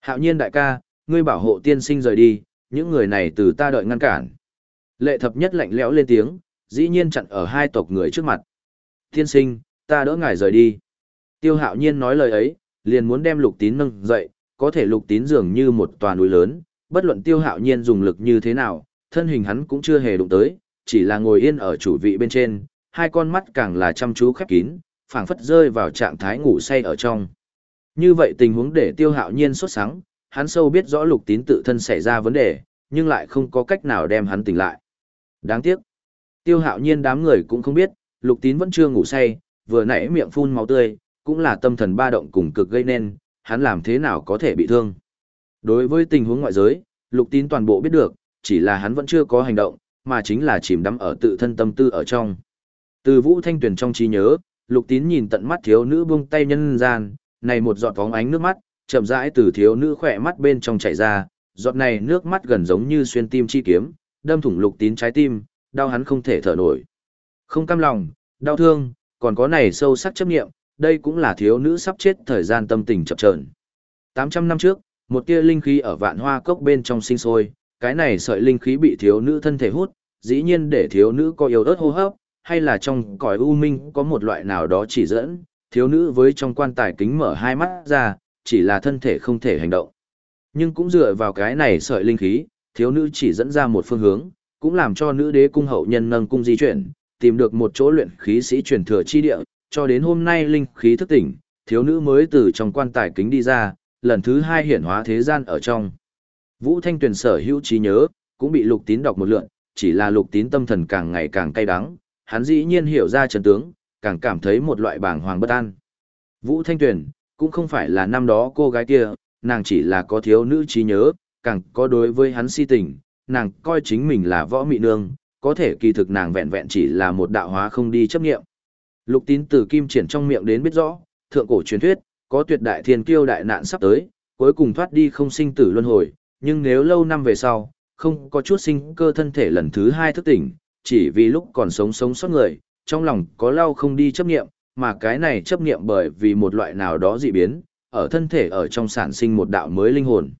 Hạo nhiên đại ca, ngươi bảo hộ tiên sinh rời đi, những người này từ ta đợi ngăn cản. Lệ thập nhất lạnh lẽo lên tiếng, dĩ nhiên chặn ở hai tộc người trước mặt. Tiên sinh, ta đỡ ngài rời đi. Tiêu hạo nhiên nói lời ấy, liền muốn đem lục tín nâng dậy, có thể lục tín dường như một tòa núi lớn, bất luận tiêu hạo nhiên dùng lực như thế nào, thân hình hắn cũng chưa hề đụng tới, chỉ là ngồi yên ở chủ vị bên trên, hai con mắt càng là chăm chú khép kín, phảng phất rơi vào trạng thái ngủ say ở trong. Như vậy tình huống để tiêu hạo nhiên xuất sáng, hắn sâu biết rõ lục tín tự thân xảy ra vấn đề, nhưng lại không có cách nào đem hắn tỉnh lại. Đáng tiếc. Tiêu hạo nhiên đám người cũng không biết, lục tín vẫn chưa ngủ say, vừa nãy miệng phun máu tươi, cũng là tâm thần ba động cùng cực gây nên, hắn làm thế nào có thể bị thương. Đối với tình huống ngoại giới, lục tín toàn bộ biết được, chỉ là hắn vẫn chưa có hành động, mà chính là chìm đắm ở tự thân tâm tư ở trong. Từ vũ thanh tuyển trong trí nhớ, lục tín nhìn tận mắt thiếu nữ buông tay nhân gian, này một giọt vóng ánh nước mắt, chậm rãi từ thiếu nữ khỏe mắt bên trong chảy ra, giọt này nước mắt gần giống như xuyên tim chi kiếm, đâm thủng lục tín trái tim, đau hắn không thể thở nổi. Không cam lòng, đau thương, còn có này sâu sắc chấp nghiệm, đây cũng là thiếu nữ sắp chết thời gian tâm tình chập chờn. 800 năm trước, một tia linh khí ở vạn hoa cốc bên trong sinh sôi, cái này sợi linh khí bị thiếu nữ thân thể hút, dĩ nhiên để thiếu nữ có yếu ớt hô hấp, hay là trong cõi u minh có một loại nào đó chỉ dẫn, thiếu nữ với trong quan tài kính mở hai mắt ra, chỉ là thân thể không thể hành động. Nhưng cũng dựa vào cái này sợi linh khí, thiếu nữ chỉ dẫn ra một phương hướng, cũng làm cho nữ đế cung hậu nhân nâng cung di chuyển, tìm được một chỗ luyện khí sĩ truyền thừa chi địa, cho đến hôm nay linh khí thức tỉnh, thiếu nữ mới từ trong quan tài kính đi ra, lần thứ hai hiển hóa thế gian ở trong. Vũ Thanh Tuyền sở hữu trí nhớ, cũng bị lục tín đọc một lượn, chỉ là lục tín tâm thần càng ngày càng cay đắng, hắn dĩ nhiên hiểu ra trận tướng, càng cảm thấy một loại bàng hoàng bất an. Vũ Thanh Tuyền, cũng không phải là năm đó cô gái kia, nàng chỉ là có thiếu nữ trí nhớ, càng có đối với hắn si tình, nàng coi chính mình là võ mị nương, có thể kỳ thực nàng vẹn vẹn chỉ là một đạo hóa không đi chấp nghiệm. Lục tín từ kim triển trong miệng đến biết rõ, thượng cổ truyền thuyết, có tuyệt đại thiên kiêu đại nạn sắp tới, cuối cùng thoát đi không sinh tử luân hồi, nhưng nếu lâu năm về sau, không có chút sinh cơ thân thể lần thứ hai thức tỉnh, chỉ vì lúc còn sống sống sót người, trong lòng có lau không đi chấp nghiệm, mà cái này chấp nghiệm bởi vì một loại nào đó dị biến, ở thân thể ở trong sản sinh một đạo mới linh hồn.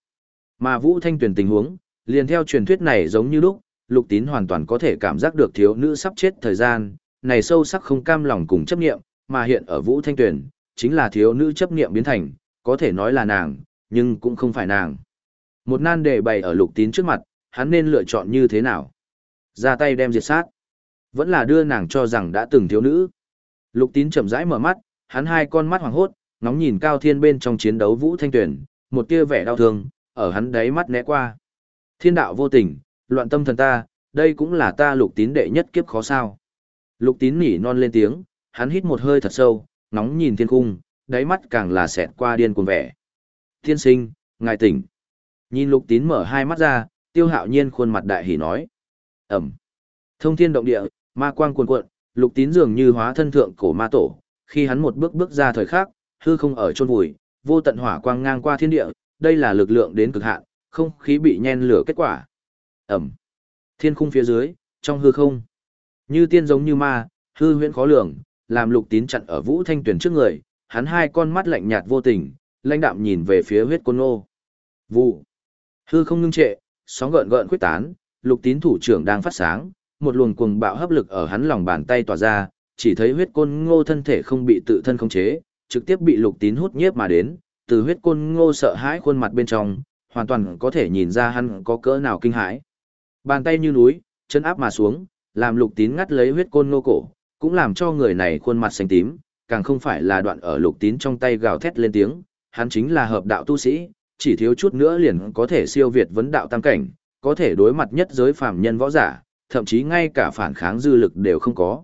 Mà Vũ Thanh Tuyền tình huống, liền theo truyền thuyết này giống như lúc, Lục Tín hoàn toàn có thể cảm giác được thiếu nữ sắp chết thời gian, này sâu sắc không cam lòng cùng chấp nghiệm, mà hiện ở Vũ Thanh Tuyền, chính là thiếu nữ chấp nghiệm biến thành, có thể nói là nàng, nhưng cũng không phải nàng. Một nan đề bày ở Lục Tín trước mặt, hắn nên lựa chọn như thế nào? Ra tay đem diệt sát, vẫn là đưa nàng cho rằng đã từng thiếu nữ. Lục Tín chậm rãi mở mắt, hắn hai con mắt hoàng hốt, ngóng nhìn Cao Thiên bên trong chiến đấu Vũ Thanh Tuyền, một tia vẻ đau thương, ở hắn đáy mắt né qua. Thiên đạo vô tình, loạn tâm thần ta, đây cũng là ta lục tín đệ nhất kiếp khó sao. Lục tín nỉ non lên tiếng, hắn hít một hơi thật sâu, nóng nhìn thiên cung, đáy mắt càng là xẹt qua điên cuồng vẻ. Thiên sinh, ngài tỉnh. Nhìn lục tín mở hai mắt ra, tiêu hạo nhiên khuôn mặt đại hỉ nói. Ẩm. Thông thiên động địa, ma quang cuồn cuộn, lục tín dường như hóa thân thượng cổ ma tổ. Khi hắn một bước bước ra thời khắc, hư không ở chôn vùi, vô tận hỏa quang ngang qua thiên địa, đây là lực lượng đến cực hạn, không khí bị nhen lửa kết quả. Ẩm. Thiên khung phía dưới, trong hư không. Như tiên giống như ma, hư huyễn khó lường, làm lục tín chặn ở vũ thanh tuyển trước người, hắn hai con mắt lạnh nhạt vô tình, lãnh đạm nhìn về phía huyết côn ngô. Vụ. Hư không ngưng trệ, sóng gợn gợn quyết tán, lục tín thủ trưởng đang phát sáng, một luồng cuồng bạo hấp lực ở hắn lòng bàn tay tỏa ra, chỉ thấy huyết côn ngô thân thể không bị tự thân khống chế, trực tiếp bị lục tín hút nhiếp mà đến, từ huyết côn ngô sợ hãi khuôn mặt bên trong, hoàn toàn có thể nhìn ra hắn có cỡ nào kinh hãi. Bàn tay như núi, chân áp mà xuống, làm lục tín ngắt lấy huyết côn ngô cổ, cũng làm cho người này khuôn mặt xanh tím, càng không phải là đoạn ở lục tín trong tay gào thét lên tiếng, hắn chính là hợp đạo tu sĩ, chỉ thiếu chút nữa liền có thể siêu việt vấn đạo tam cảnh, có thể đối mặt nhất giới phàm nhân võ giả, thậm chí ngay cả phản kháng dư lực đều không có.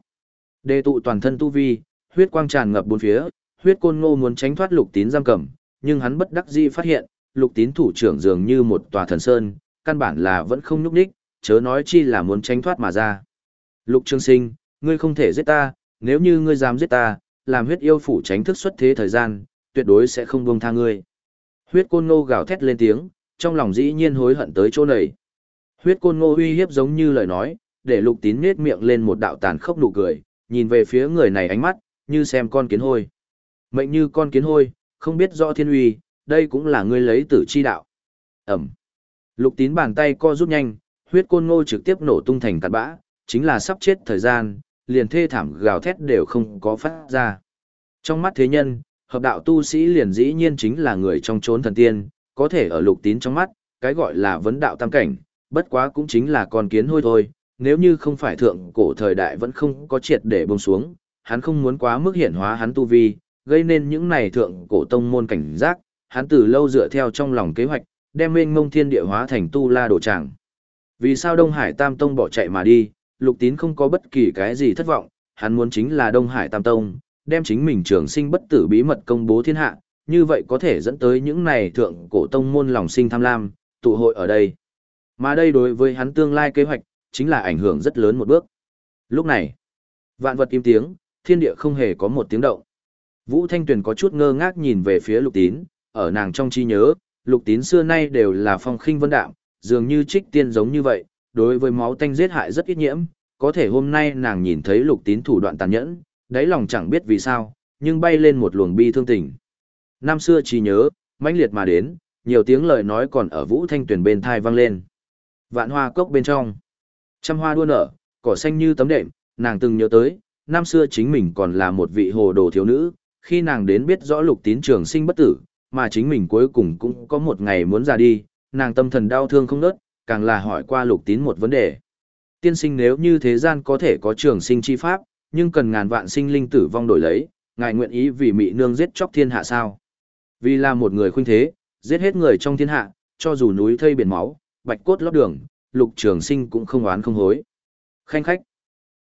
Đề tụ toàn thân tu vi, huyết quang tràn ngập bốn phía, huyết côn ngô muốn tránh thoát lục tín giam cầm, nhưng hắn bất đắc dĩ phát hiện, lục tín thủ trưởng dường như một tòa thần sơn, căn bản là vẫn không nhúc ních chớ nói chi là muốn tránh thoát mà ra. Lục Trương Sinh, ngươi không thể giết ta, nếu như ngươi dám giết ta, làm huyết yêu phủ tránh thức xuất thế thời gian, tuyệt đối sẽ không buông tha ngươi. Huyết côn ngô gào thét lên tiếng, trong lòng dĩ nhiên hối hận tới chỗ này. Huyết côn ngô uy hiếp giống như lời nói, để lục tín nết miệng lên một đạo tàn khốc nụ cười, nhìn về phía người này ánh mắt, như xem con kiến hôi. Mệnh như con kiến hôi, không biết rõ thiên uy, đây cũng là ngươi lấy tử chi đạo. Ẩm. Lục tín bàn tay co rút nhanh, huyết côn ngô trực tiếp nổ tung thành cát bã, chính là sắp chết thời gian, liền thê thảm gào thét đều không có phát ra. Trong mắt thế nhân, hợp đạo tu sĩ liền dĩ nhiên chính là người trong chốn thần tiên, có thể ở lục tín trong mắt, cái gọi là vấn đạo tam cảnh, bất quá cũng chính là con kiến hôi thôi, nếu như không phải thượng cổ thời đại vẫn không có triệt để bông xuống, hắn không muốn quá mức hiển hóa hắn tu vi, gây nên những này thượng cổ tông môn cảnh giác, hắn từ lâu dựa theo trong lòng kế hoạch, đem mênh mông thiên địa hóa thành tu la đồ tràng. Vì sao Đông Hải Tam Tông bỏ chạy mà đi, Lục Tín không có bất kỳ cái gì thất vọng, hắn muốn chính là Đông Hải Tam Tông, đem chính mình trường sinh bất tử bí mật công bố thiên hạ, như vậy có thể dẫn tới những này thượng cổ tông môn lòng sinh tham lam, tụ hội ở đây. Mà đây đối với hắn tương lai kế hoạch, chính là ảnh hưởng rất lớn một bước. Lúc này, vạn vật im tiếng, thiên địa không hề có một tiếng động. Vũ Thanh Tuyền có chút ngơ ngác nhìn về phía Lục Tín, ở nàng trong trí nhớ, Lục Tín xưa nay đều là phong khinh vân đạm, dường như trích tiên giống như vậy, đối với máu tanh giết hại rất ít nhiễm, có thể hôm nay nàng nhìn thấy Lục Tín thủ đoạn tàn nhẫn, đáy lòng chẳng biết vì sao, nhưng bay lên một luồng bi thương tình. Năm xưa chỉ nhớ, mãnh liệt mà đến, nhiều tiếng lời nói còn ở Vũ Thanh tuyển bên thai vang lên. Vạn hoa cốc bên trong, trăm hoa đua nở, cỏ xanh như tấm đệm, nàng từng nhớ tới, năm xưa chính mình còn là một vị hồ đồ thiếu nữ, khi nàng đến biết rõ lục tín trường sinh bất tử, mà chính mình cuối cùng cũng có một ngày muốn ra đi, nàng tâm thần đau thương không nớt, càng là hỏi qua lục tín một vấn đề. Tiên sinh nếu như thế gian có thể có trường sinh chi pháp, nhưng cần ngàn vạn sinh linh tử vong đổi lấy, ngài nguyện ý vì mị nương giết chóc thiên hạ sao? Vì là một người khuynh thế, giết hết người trong thiên hạ, cho dù núi thây biển máu, bạch cốt lót đường, lục trường sinh cũng không oán không hối. Khanh khách.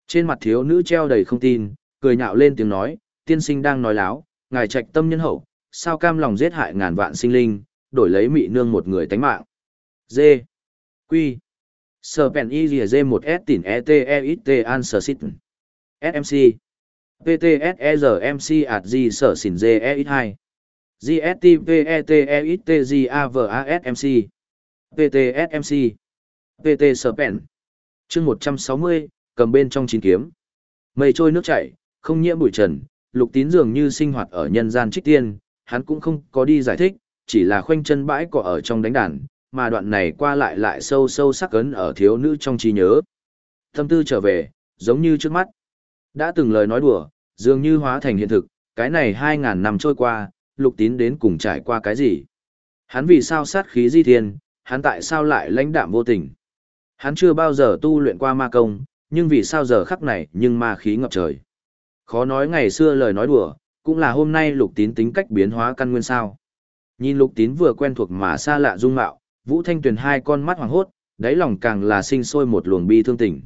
Trên mặt thiếu nữ treo đầy không tin, cười nhạo lên tiếng nói, tiên sinh đang nói láo, ngài trạch tâm nhân hậu, sao cam lòng giết hại ngàn vạn sinh linh, đổi lấy mị nương một người tánh mạng. D. Quy. Serpent IGG 1 S tỉnh ETEXT Answer Sit. SMC. PTSERMC at G sở E GEX2. GSTPETEXTGAVASMC. PTSMC. PT Pèn. chương 160, cầm bên trong chín kiếm. Mây trôi nước chảy, không nhiễm bụi trần, lục tín dường như sinh hoạt ở nhân gian trích tiên, hắn cũng không có đi giải thích, chỉ là khoanh chân bãi cỏ ở trong đánh đàn, mà đoạn này qua lại lại sâu sâu sắc ấn ở thiếu nữ trong trí nhớ. Tâm tư trở về, giống như trước mắt. Đã từng lời nói đùa, dường như hóa thành hiện thực, cái này 2.000 năm trôi qua, lục tín đến cùng trải qua cái gì? Hắn vì sao sát khí di thiên, hắn tại sao lại lãnh đạm vô tình? Hắn chưa bao giờ tu luyện qua ma công, nhưng vì sao giờ khắc này nhưng ma khí ngập trời? Khó nói ngày xưa lời nói đùa, cũng là hôm nay lục tín tính cách biến hóa căn nguyên sao. Nhìn lục tín vừa quen thuộc mà xa lạ dung mạo, Vũ Thanh Tuyền hai con mắt hoàng hốt, đáy lòng càng là sinh sôi một luồng bi thương tình.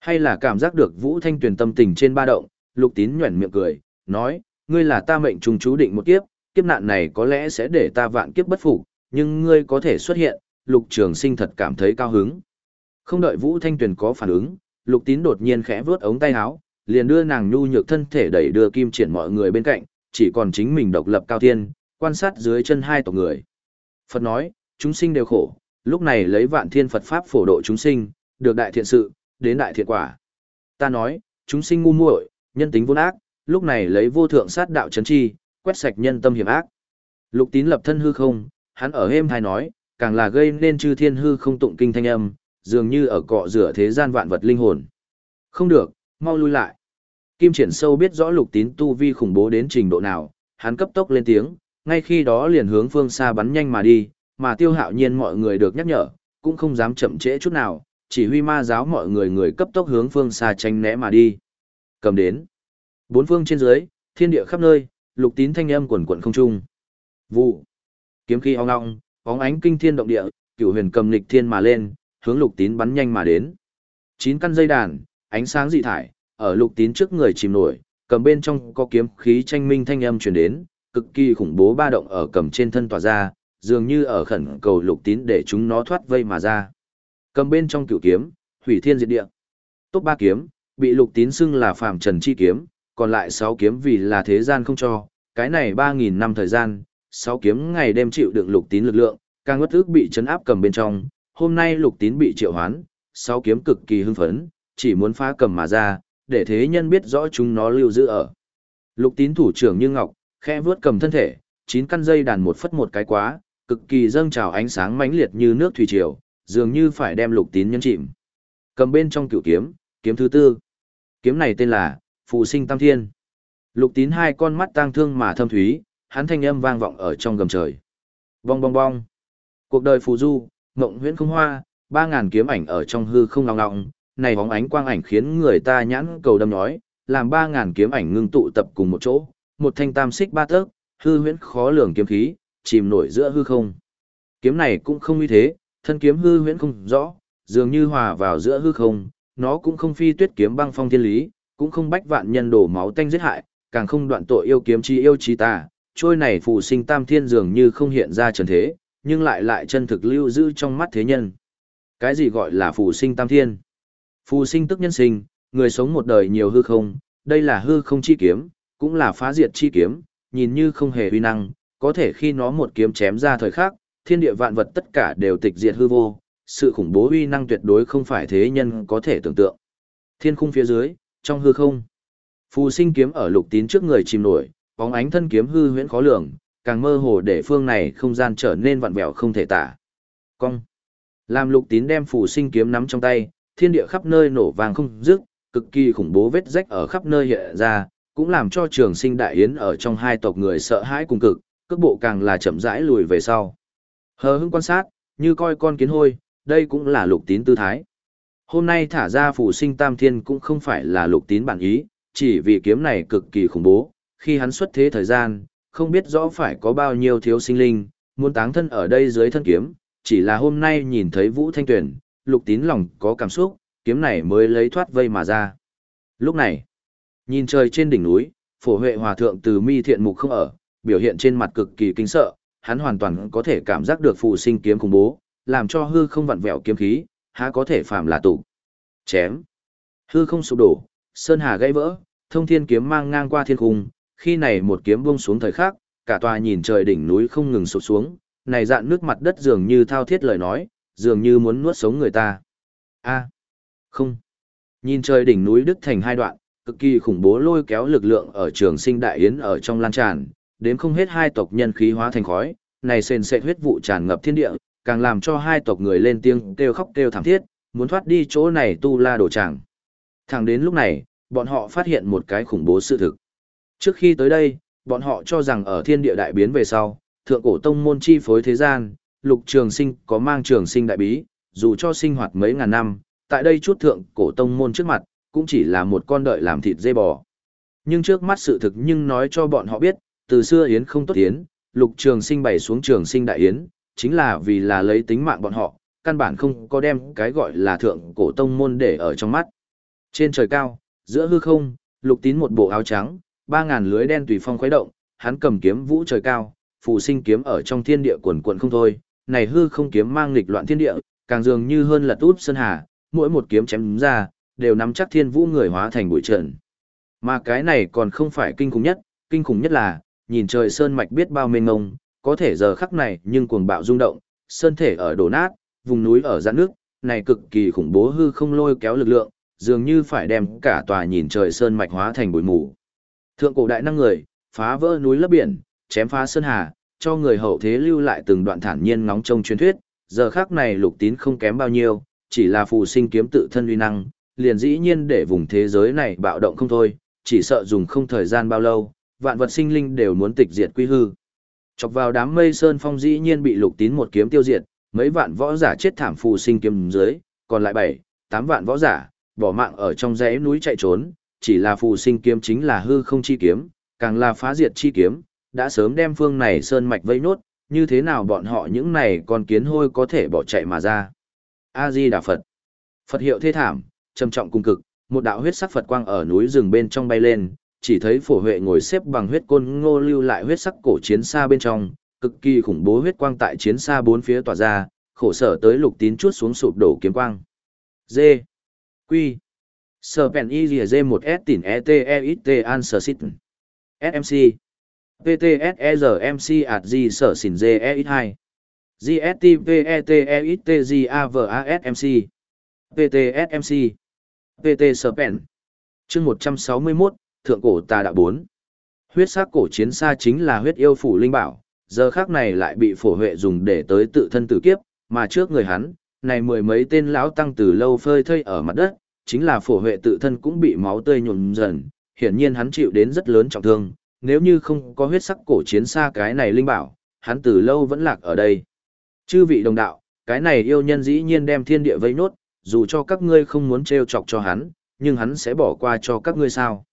Hay là cảm giác được Vũ Thanh Tuyền tâm tình trên ba động, lục tín nhuẩn miệng cười, nói, ngươi là ta mệnh trùng chú định một kiếp, kiếp nạn này có lẽ sẽ để ta vạn kiếp bất phục, nhưng ngươi có thể xuất hiện, lục trường sinh thật cảm thấy cao hứng. Không đợi Vũ Thanh Tuyền có phản ứng, lục tín đột nhiên khẽ vướt ống tay áo, liền đưa nàng nhu nhược thân thể đẩy đưa kim triển mọi người bên cạnh, chỉ còn chính mình độc lập cao thiên, quan sát dưới chân hai tộc người. Phật nói, chúng sinh đều khổ, lúc này lấy vạn thiên Phật Pháp phổ độ chúng sinh, được đại thiện sự, đến đại thiện quả. Ta nói, chúng sinh ngu muội, nhân tính vốn ác, lúc này lấy vô thượng sát đạo chấn chi, quét sạch nhân tâm hiểm ác. Lục tín lập thân hư không, hắn ở êm hay nói, càng là gây nên chư thiên hư không tụng kinh thanh âm, dường như ở cọ rửa thế gian vạn vật linh hồn. Không được, mau lui lại. Kim triển sâu biết rõ lục tín tu vi khủng bố đến trình độ nào, hắn cấp tốc lên tiếng, ngay khi đó liền hướng phương xa bắn nhanh mà đi, mà tiêu hạo nhiên mọi người được nhắc nhở, cũng không dám chậm trễ chút nào, chỉ huy ma giáo mọi người người cấp tốc hướng phương xa tranh né mà đi. Cầm đến. Bốn phương trên dưới, thiên địa khắp nơi, lục tín thanh âm quần quận không trung. Vụ. Kiếm khí ong ong, bóng ánh kinh thiên động địa, cửu huyền cầm lịch thiên mà lên, hướng lục tín bắn nhanh mà đến. Chín căn dây đàn, ánh sáng dị thải, ở lục tín trước người chìm nổi, cầm bên trong có kiếm khí tranh minh thanh âm truyền đến, cực kỳ khủng bố ba động ở cầm trên thân tỏa ra, dường như ở khẩn cầu lục tín để chúng nó thoát vây mà ra. Cầm bên trong cửu kiếm, hủy thiên diệt địa. Tốt ba kiếm, bị lục tín xưng là phàm trần chi kiếm, còn lại sáu kiếm vì là thế gian không cho, cái này ba nghìn năm thời gian, sáu kiếm ngày đêm chịu đựng lục tín lực lượng, càng ngất ước bị chấn áp cầm bên trong, hôm nay lục tín bị triệu hoán, sáu kiếm cực kỳ hưng phấn, chỉ muốn phá cầm mà ra, để thế nhân biết rõ chúng nó lưu giữ ở. Lục tín thủ trưởng như ngọc, khẽ vướt cầm thân thể, chín căn dây đàn một phất một cái quá, cực kỳ dâng trào ánh sáng mãnh liệt như nước thủy triều, dường như phải đem lục tín nhấn chìm. Cầm bên trong cựu kiếm, kiếm thứ tư. Kiếm này tên là Phụ Sinh Tam Thiên. Lục tín hai con mắt tang thương mà thâm thúy, hắn thanh âm vang vọng ở trong gầm trời. Bong bong bong. Cuộc đời phù du, mộng huyễn không hoa, ba ngàn kiếm ảnh ở trong hư không ngọng ngọng, này bóng ánh quang ảnh khiến người ta nhãn cầu đâm nhói, làm ba ngàn kiếm ảnh ngưng tụ tập cùng một chỗ, một thanh tam xích ba tấc, hư huyễn khó lường kiếm khí, chìm nổi giữa hư không. Kiếm này cũng không như thế, thân kiếm hư huyễn không rõ, dường như hòa vào giữa hư không, nó cũng không phi tuyết kiếm băng phong thiên lý, cũng không bách vạn nhân đổ máu tanh giết hại, càng không đoạn tội yêu kiếm chi yêu chi tà trôi này phù sinh tam thiên dường như không hiện ra trần thế, nhưng lại lại chân thực lưu giữ trong mắt thế nhân. Cái gì gọi là phù sinh tam thiên? Phù sinh tức nhân sinh, người sống một đời nhiều hư không, đây là hư không chi kiếm, cũng là phá diệt chi kiếm, nhìn như không hề uy năng, có thể khi nó một kiếm chém ra thời khắc, thiên địa vạn vật tất cả đều tịch diệt hư vô, sự khủng bố uy năng tuyệt đối không phải thế nhân có thể tưởng tượng. Thiên khung phía dưới, trong hư không, phù sinh kiếm ở lục tín trước người chìm nổi, bóng ánh thân kiếm hư huyễn khó lường, càng mơ hồ để phương này không gian trở nên vặn vẹo không thể tả. Cong. Làm lục tín đem phù sinh kiếm nắm trong tay, thiên địa khắp nơi nổ vàng không dứt, cực kỳ khủng bố vết rách ở khắp nơi hiện ra, cũng làm cho trường sinh đại yến ở trong hai tộc người sợ hãi cùng cực, cước bộ càng là chậm rãi lùi về sau. Hờ hững quan sát, như coi con kiến hôi, đây cũng là lục tín tư thái. Hôm nay thả ra phủ sinh tam thiên cũng không phải là lục tín bản ý, chỉ vì kiếm này cực kỳ khủng bố, khi hắn xuất thế thời gian, không biết rõ phải có bao nhiêu thiếu sinh linh, muốn táng thân ở đây dưới thân kiếm, chỉ là hôm nay nhìn thấy Vũ Thanh Tuyển, lục tín lòng có cảm xúc, kiếm này mới lấy thoát vây mà ra. Lúc này, nhìn trời trên đỉnh núi, phổ huệ hòa thượng từ mi thiện mục không ở, biểu hiện trên mặt cực kỳ kinh sợ, hắn hoàn toàn có thể cảm giác được phụ sinh kiếm khủng bố, làm cho hư không vặn vẹo kiếm khí, há có thể phàm là tụ. Chém. Hư không sụp đổ, sơn hà gãy vỡ, thông thiên kiếm mang ngang qua thiên cung, khi này một kiếm buông xuống thời khắc, cả tòa nhìn trời đỉnh núi không ngừng sụp xuống, này dạn nước mặt đất dường như thao thiết lời nói, dường như muốn nuốt sống người ta. A. Không. Nhìn trời đỉnh núi đứt thành hai đoạn, cực kỳ khủng bố lôi kéo lực lượng ở trường sinh đại yến ở trong lan tràn, đến không hết hai tộc nhân khí hóa thành khói, này sền sệt huyết vụ tràn ngập thiên địa, càng làm cho hai tộc người lên tiếng kêu khóc kêu thảm thiết, muốn thoát đi chỗ này tu la đổ tràng. Thẳng đến lúc này, bọn họ phát hiện một cái khủng bố sự thực. Trước khi tới đây, bọn họ cho rằng ở thiên địa đại biến về sau, thượng cổ tông môn chi phối thế gian, lục trường sinh có mang trường sinh đại bí, dù cho sinh hoạt mấy ngàn năm, tại đây chút thượng cổ tông môn trước mặt, cũng chỉ là một con đợi làm thịt dê bò. Nhưng trước mắt sự thực nhưng nói cho bọn họ biết, từ xưa Yến không tốt Yến, lục trường sinh bày xuống trường sinh đại Yến, chính là vì là lấy tính mạng bọn họ, căn bản không có đem cái gọi là thượng cổ tông môn để ở trong mắt. Trên trời cao, giữa hư không, lục tín một bộ áo trắng, ba ngàn lưới đen tùy phong khuấy động, hắn cầm kiếm vũ trời cao, phù sinh kiếm ở trong thiên địa quần quần không thôi, này hư không kiếm mang nghịch loạn thiên địa, càng dường như hơn là út sơn hà, mỗi một kiếm chém ra, đều nắm chắc thiên vũ người hóa thành bụi trần. Mà cái này còn không phải kinh khủng nhất, kinh khủng nhất là, nhìn trời sơn mạch biết bao mênh ngông, có thể giờ khắc này nhưng cuồng bạo rung động, sơn thể ở đổ nát, vùng núi ở giãn nước, này cực kỳ khủng bố hư không lôi kéo lực lượng, dường như phải đem cả tòa nhìn trời sơn mạch hóa thành bụi mù. Thượng cổ đại năng người, phá vỡ núi lấp biển, chém phá sơn hà, cho người hậu thế lưu lại từng đoạn thản nhiên ngóng trông truyền thuyết, giờ khắc này lục tín không kém bao nhiêu, chỉ là phù sinh kiếm tự thân uy năng, liền dĩ nhiên để vùng thế giới này bạo động không thôi, chỉ sợ dùng không thời gian bao lâu, vạn vật sinh linh đều muốn tịch diệt quy hư. Chọc vào đám mây sơn phong dĩ nhiên bị lục tín một kiếm tiêu diệt, mấy vạn võ giả chết thảm phù sinh kiếm dưới, còn lại bảy, tám vạn võ giả, bỏ mạng ở trong dãy núi chạy trốn, chỉ là phù sinh kiếm chính là hư không chi kiếm, càng là phá diệt chi kiếm, đã sớm đem phương này sơn mạch vây nốt, như thế nào bọn họ những này còn kiến hôi có thể bỏ chạy mà ra. A-di Đà Phật Phật hiệu thế thảm, trầm trọng cung cực, một đạo huyết sắc Phật quang ở núi rừng bên trong bay lên, chỉ thấy phổ huệ ngồi xếp bằng huyết côn ngô lưu lại huyết sắc cổ chiến xa bên trong, cực kỳ khủng bố huyết quang tại chiến xa bốn phía tỏa ra, khổ sở tới lục tín chuốt xuống sụp đổ kiếm quang. D. Quy. Sở Pèn Y Dìa D 1 S tỉnh E T E X T An Sở Sít. SMC. PTSERMC ạt G Sở Sìn D E X 2. T. V. E X T G A V A S M C. PTSMC. PT Serpen. chương 161, Thượng Cổ Tà Đạo 4. Huyết sắc cổ chiến xa chính là huyết yêu phủ linh bảo, giờ khác này lại bị phổ huệ dùng để tới tự thân tử kiếp, mà trước người hắn, này mười mấy tên lão tăng từ lâu phơi thây ở mặt đất, chính là phổ huệ tự thân cũng bị máu tươi nhuộm dần, hiển nhiên hắn chịu đến rất lớn trọng thương, nếu như không có huyết sắc cổ chiến xa cái này linh bảo, hắn từ lâu vẫn lạc ở đây. Chư vị đồng đạo, cái này yêu nhân dĩ nhiên đem thiên địa vây nốt, dù cho các ngươi không muốn trêu chọc cho hắn, nhưng hắn sẽ bỏ qua cho các ngươi sao.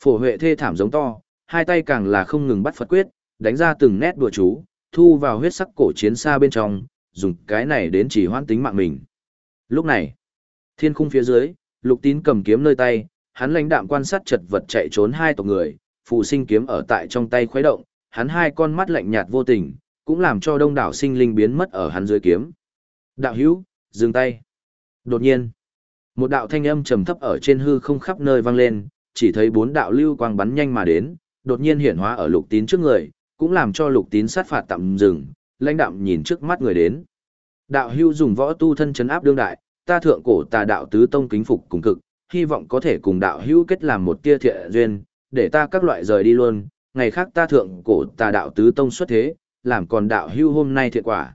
Phổ Huệ thê thảm giống to, hai tay càng là không ngừng bắt Phật quyết, đánh ra từng nét đùa chú, thu vào huyết sắc cổ chiến xa bên trong, dùng cái này đến chỉ hoãn tính mạng mình. Lúc này, thiên khung phía dưới, lục tín cầm kiếm nơi tay, hắn lãnh đạm quan sát chật vật chạy trốn hai tộc người, phù sinh kiếm ở tại trong tay khuấy động, hắn hai con mắt lạnh nhạt vô tình, cũng làm cho đông đảo sinh linh biến mất ở hắn dưới kiếm. Đạo hữu, dừng tay. Đột nhiên, một đạo thanh âm trầm thấp ở trên hư không khắp nơi vang lên, chỉ thấy bốn đạo lưu quang bắn nhanh mà đến, đột nhiên hiển hóa ở lục tín trước người, cũng làm cho lục tín sát phạt tạm dừng, lãnh đạm nhìn trước mắt người đến. Đạo hưu dùng võ tu thân chấn áp đương đại, ta thượng cổ tà đạo tứ tông kính phục cùng cực, hy vọng có thể cùng đạo hưu kết làm một tia thiện duyên, để ta các loại rời đi luôn, ngày khác ta thượng cổ tà đạo tứ tông xuất thế, làm còn đạo hưu hôm nay thiện quả.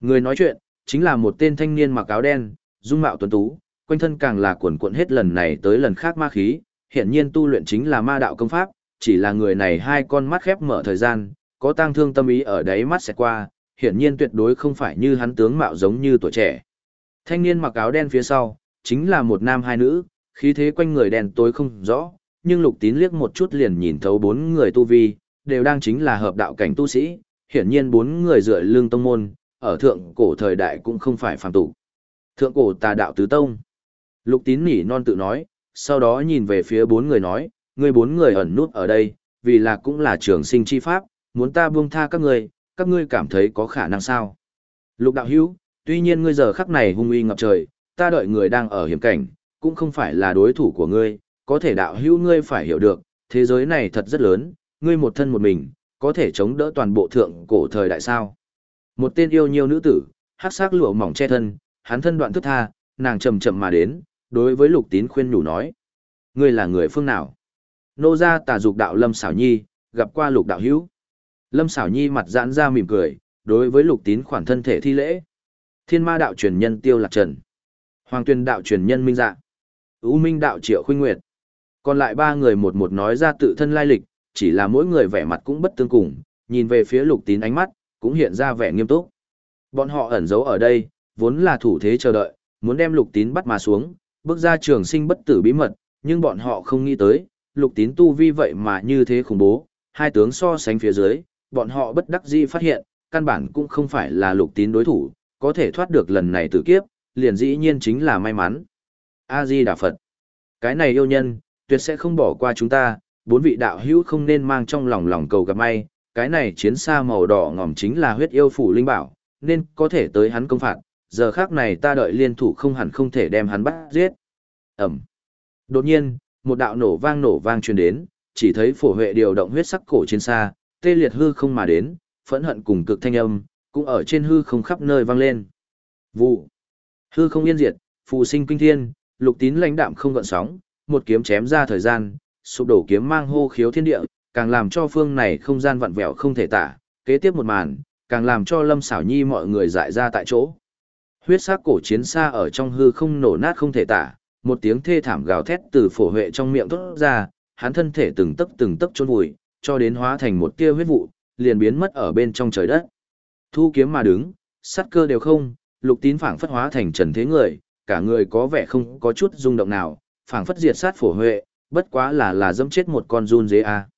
Người nói chuyện, chính là một tên thanh niên mặc áo đen, dung mạo tuấn tú, quanh thân càng là cuộn cuộn hết lần này tới lần khác ma khí, hiện nhiên tu luyện chính là ma đạo công pháp, chỉ là người này hai con mắt khép mở thời gian, có tang thương tâm ý ở đáy mắt sẽ qua, hiện nhiên tuyệt đối không phải như hắn tướng mạo giống như tuổi trẻ. Thanh niên mặc áo đen phía sau, chính là một nam hai nữ, khí thế quanh người đen tối không rõ, nhưng lục tín liếc một chút liền nhìn thấu bốn người tu vi, đều đang chính là hợp đạo cảnh tu sĩ, hiển nhiên bốn người dựa lương tông môn, ở thượng cổ thời đại cũng không phải phàm tục. Thượng cổ tà đạo tứ tông. Lục tín nỉ non tự nói, sau đó nhìn về phía bốn người nói, người bốn người ẩn nút ở đây, vì là cũng là trường sinh chi pháp, muốn ta buông tha các ngươi, các ngươi cảm thấy có khả năng sao? Lục đạo hữu, tuy nhiên ngươi giờ khắc này hung uy ngập trời, ta đợi người đang ở hiểm cảnh, cũng không phải là đối thủ của ngươi, có thể đạo hữu ngươi phải hiểu được, thế giới này thật rất lớn, ngươi một thân một mình, có thể chống đỡ toàn bộ thượng cổ thời đại sao. Một tên yêu nhiều nữ tử, hát sắc lụa mỏng che thân, hắn thân đoạn thức tha, nàng chậm chậm mà đến, đối với lục tín khuyên nhủ nói. Ngươi là người phương nào? Nô gia tà dục đạo Lâm Xảo Nhi, gặp qua lục đạo hữu. Lâm Xảo Nhi mặt giãn ra mỉm cười, đối với lục tín khoản thân thể thi lễ. Thiên ma đạo truyền nhân tiêu lạc trần. Hoàng tuyên đạo truyền nhân minh dạ. U minh đạo triệu khuynh nguyệt. Còn lại ba người một một nói ra tự thân lai lịch, chỉ là mỗi người vẻ mặt cũng bất tương cùng, nhìn về phía lục tín ánh mắt, cũng hiện ra vẻ nghiêm túc. Bọn họ ẩn giấu ở đây, vốn là thủ thế chờ đợi, muốn đem lục tín bắt mà xuống, bước ra trường sinh bất tử bí mật, nhưng bọn họ không nghĩ tới, lục tín tu vi vậy mà như thế khủng bố, hai tướng so sánh phía dưới, bọn họ bất đắc dĩ phát hiện, căn bản cũng không phải là lục tín đối thủ, có thể thoát được lần này tử kiếp, liền dĩ nhiên chính là may mắn. A-di Đà Phật. Cái này yêu nhân, tuyệt sẽ không bỏ qua chúng ta, bốn vị đạo hữu không nên mang trong lòng lòng cầu gặp may, cái này chiến xa màu đỏ ngòm chính là huyết yêu phủ linh bảo, nên có thể tới hắn công phạt, giờ khác này ta đợi liên thủ không hẳn không thể đem hắn bắt giết. Ẩm. Đột nhiên, một đạo nổ vang nổ vang truyền đến, chỉ thấy phổ huệ điều động huyết sắc cổ trên xa, tê liệt hư không mà đến, phẫn hận cùng cực thanh âm, cũng ở trên hư không khắp nơi vang lên. Vụ. Hư không yên diệt, phù sinh kinh thiên, lục tín lãnh đạm không gợn sóng, một kiếm chém ra thời gian, sụp đổ kiếm mang hô khiếu thiên địa, càng làm cho phương này không gian vặn vẹo không thể tả, kế tiếp một màn, càng làm cho Lâm Xảo Nhi mọi người dại ra tại chỗ. Huyết sắc cổ chiến xa ở trong hư không nổ nát không thể tả, một tiếng thê thảm gào thét từ phổ huệ trong miệng thốt ra, hắn thân thể từng tấc từng tấc chôn vùi, cho đến hóa thành một tia huyết vụ, liền biến mất ở bên trong trời đất. Thu kiếm mà đứng, sát cơ đều không, lục tín phảng phất hóa thành trần thế người, cả người có vẻ không có chút rung động nào, phảng phất diệt sát phổ huệ, bất quá là là dẫm chết một con run dế a.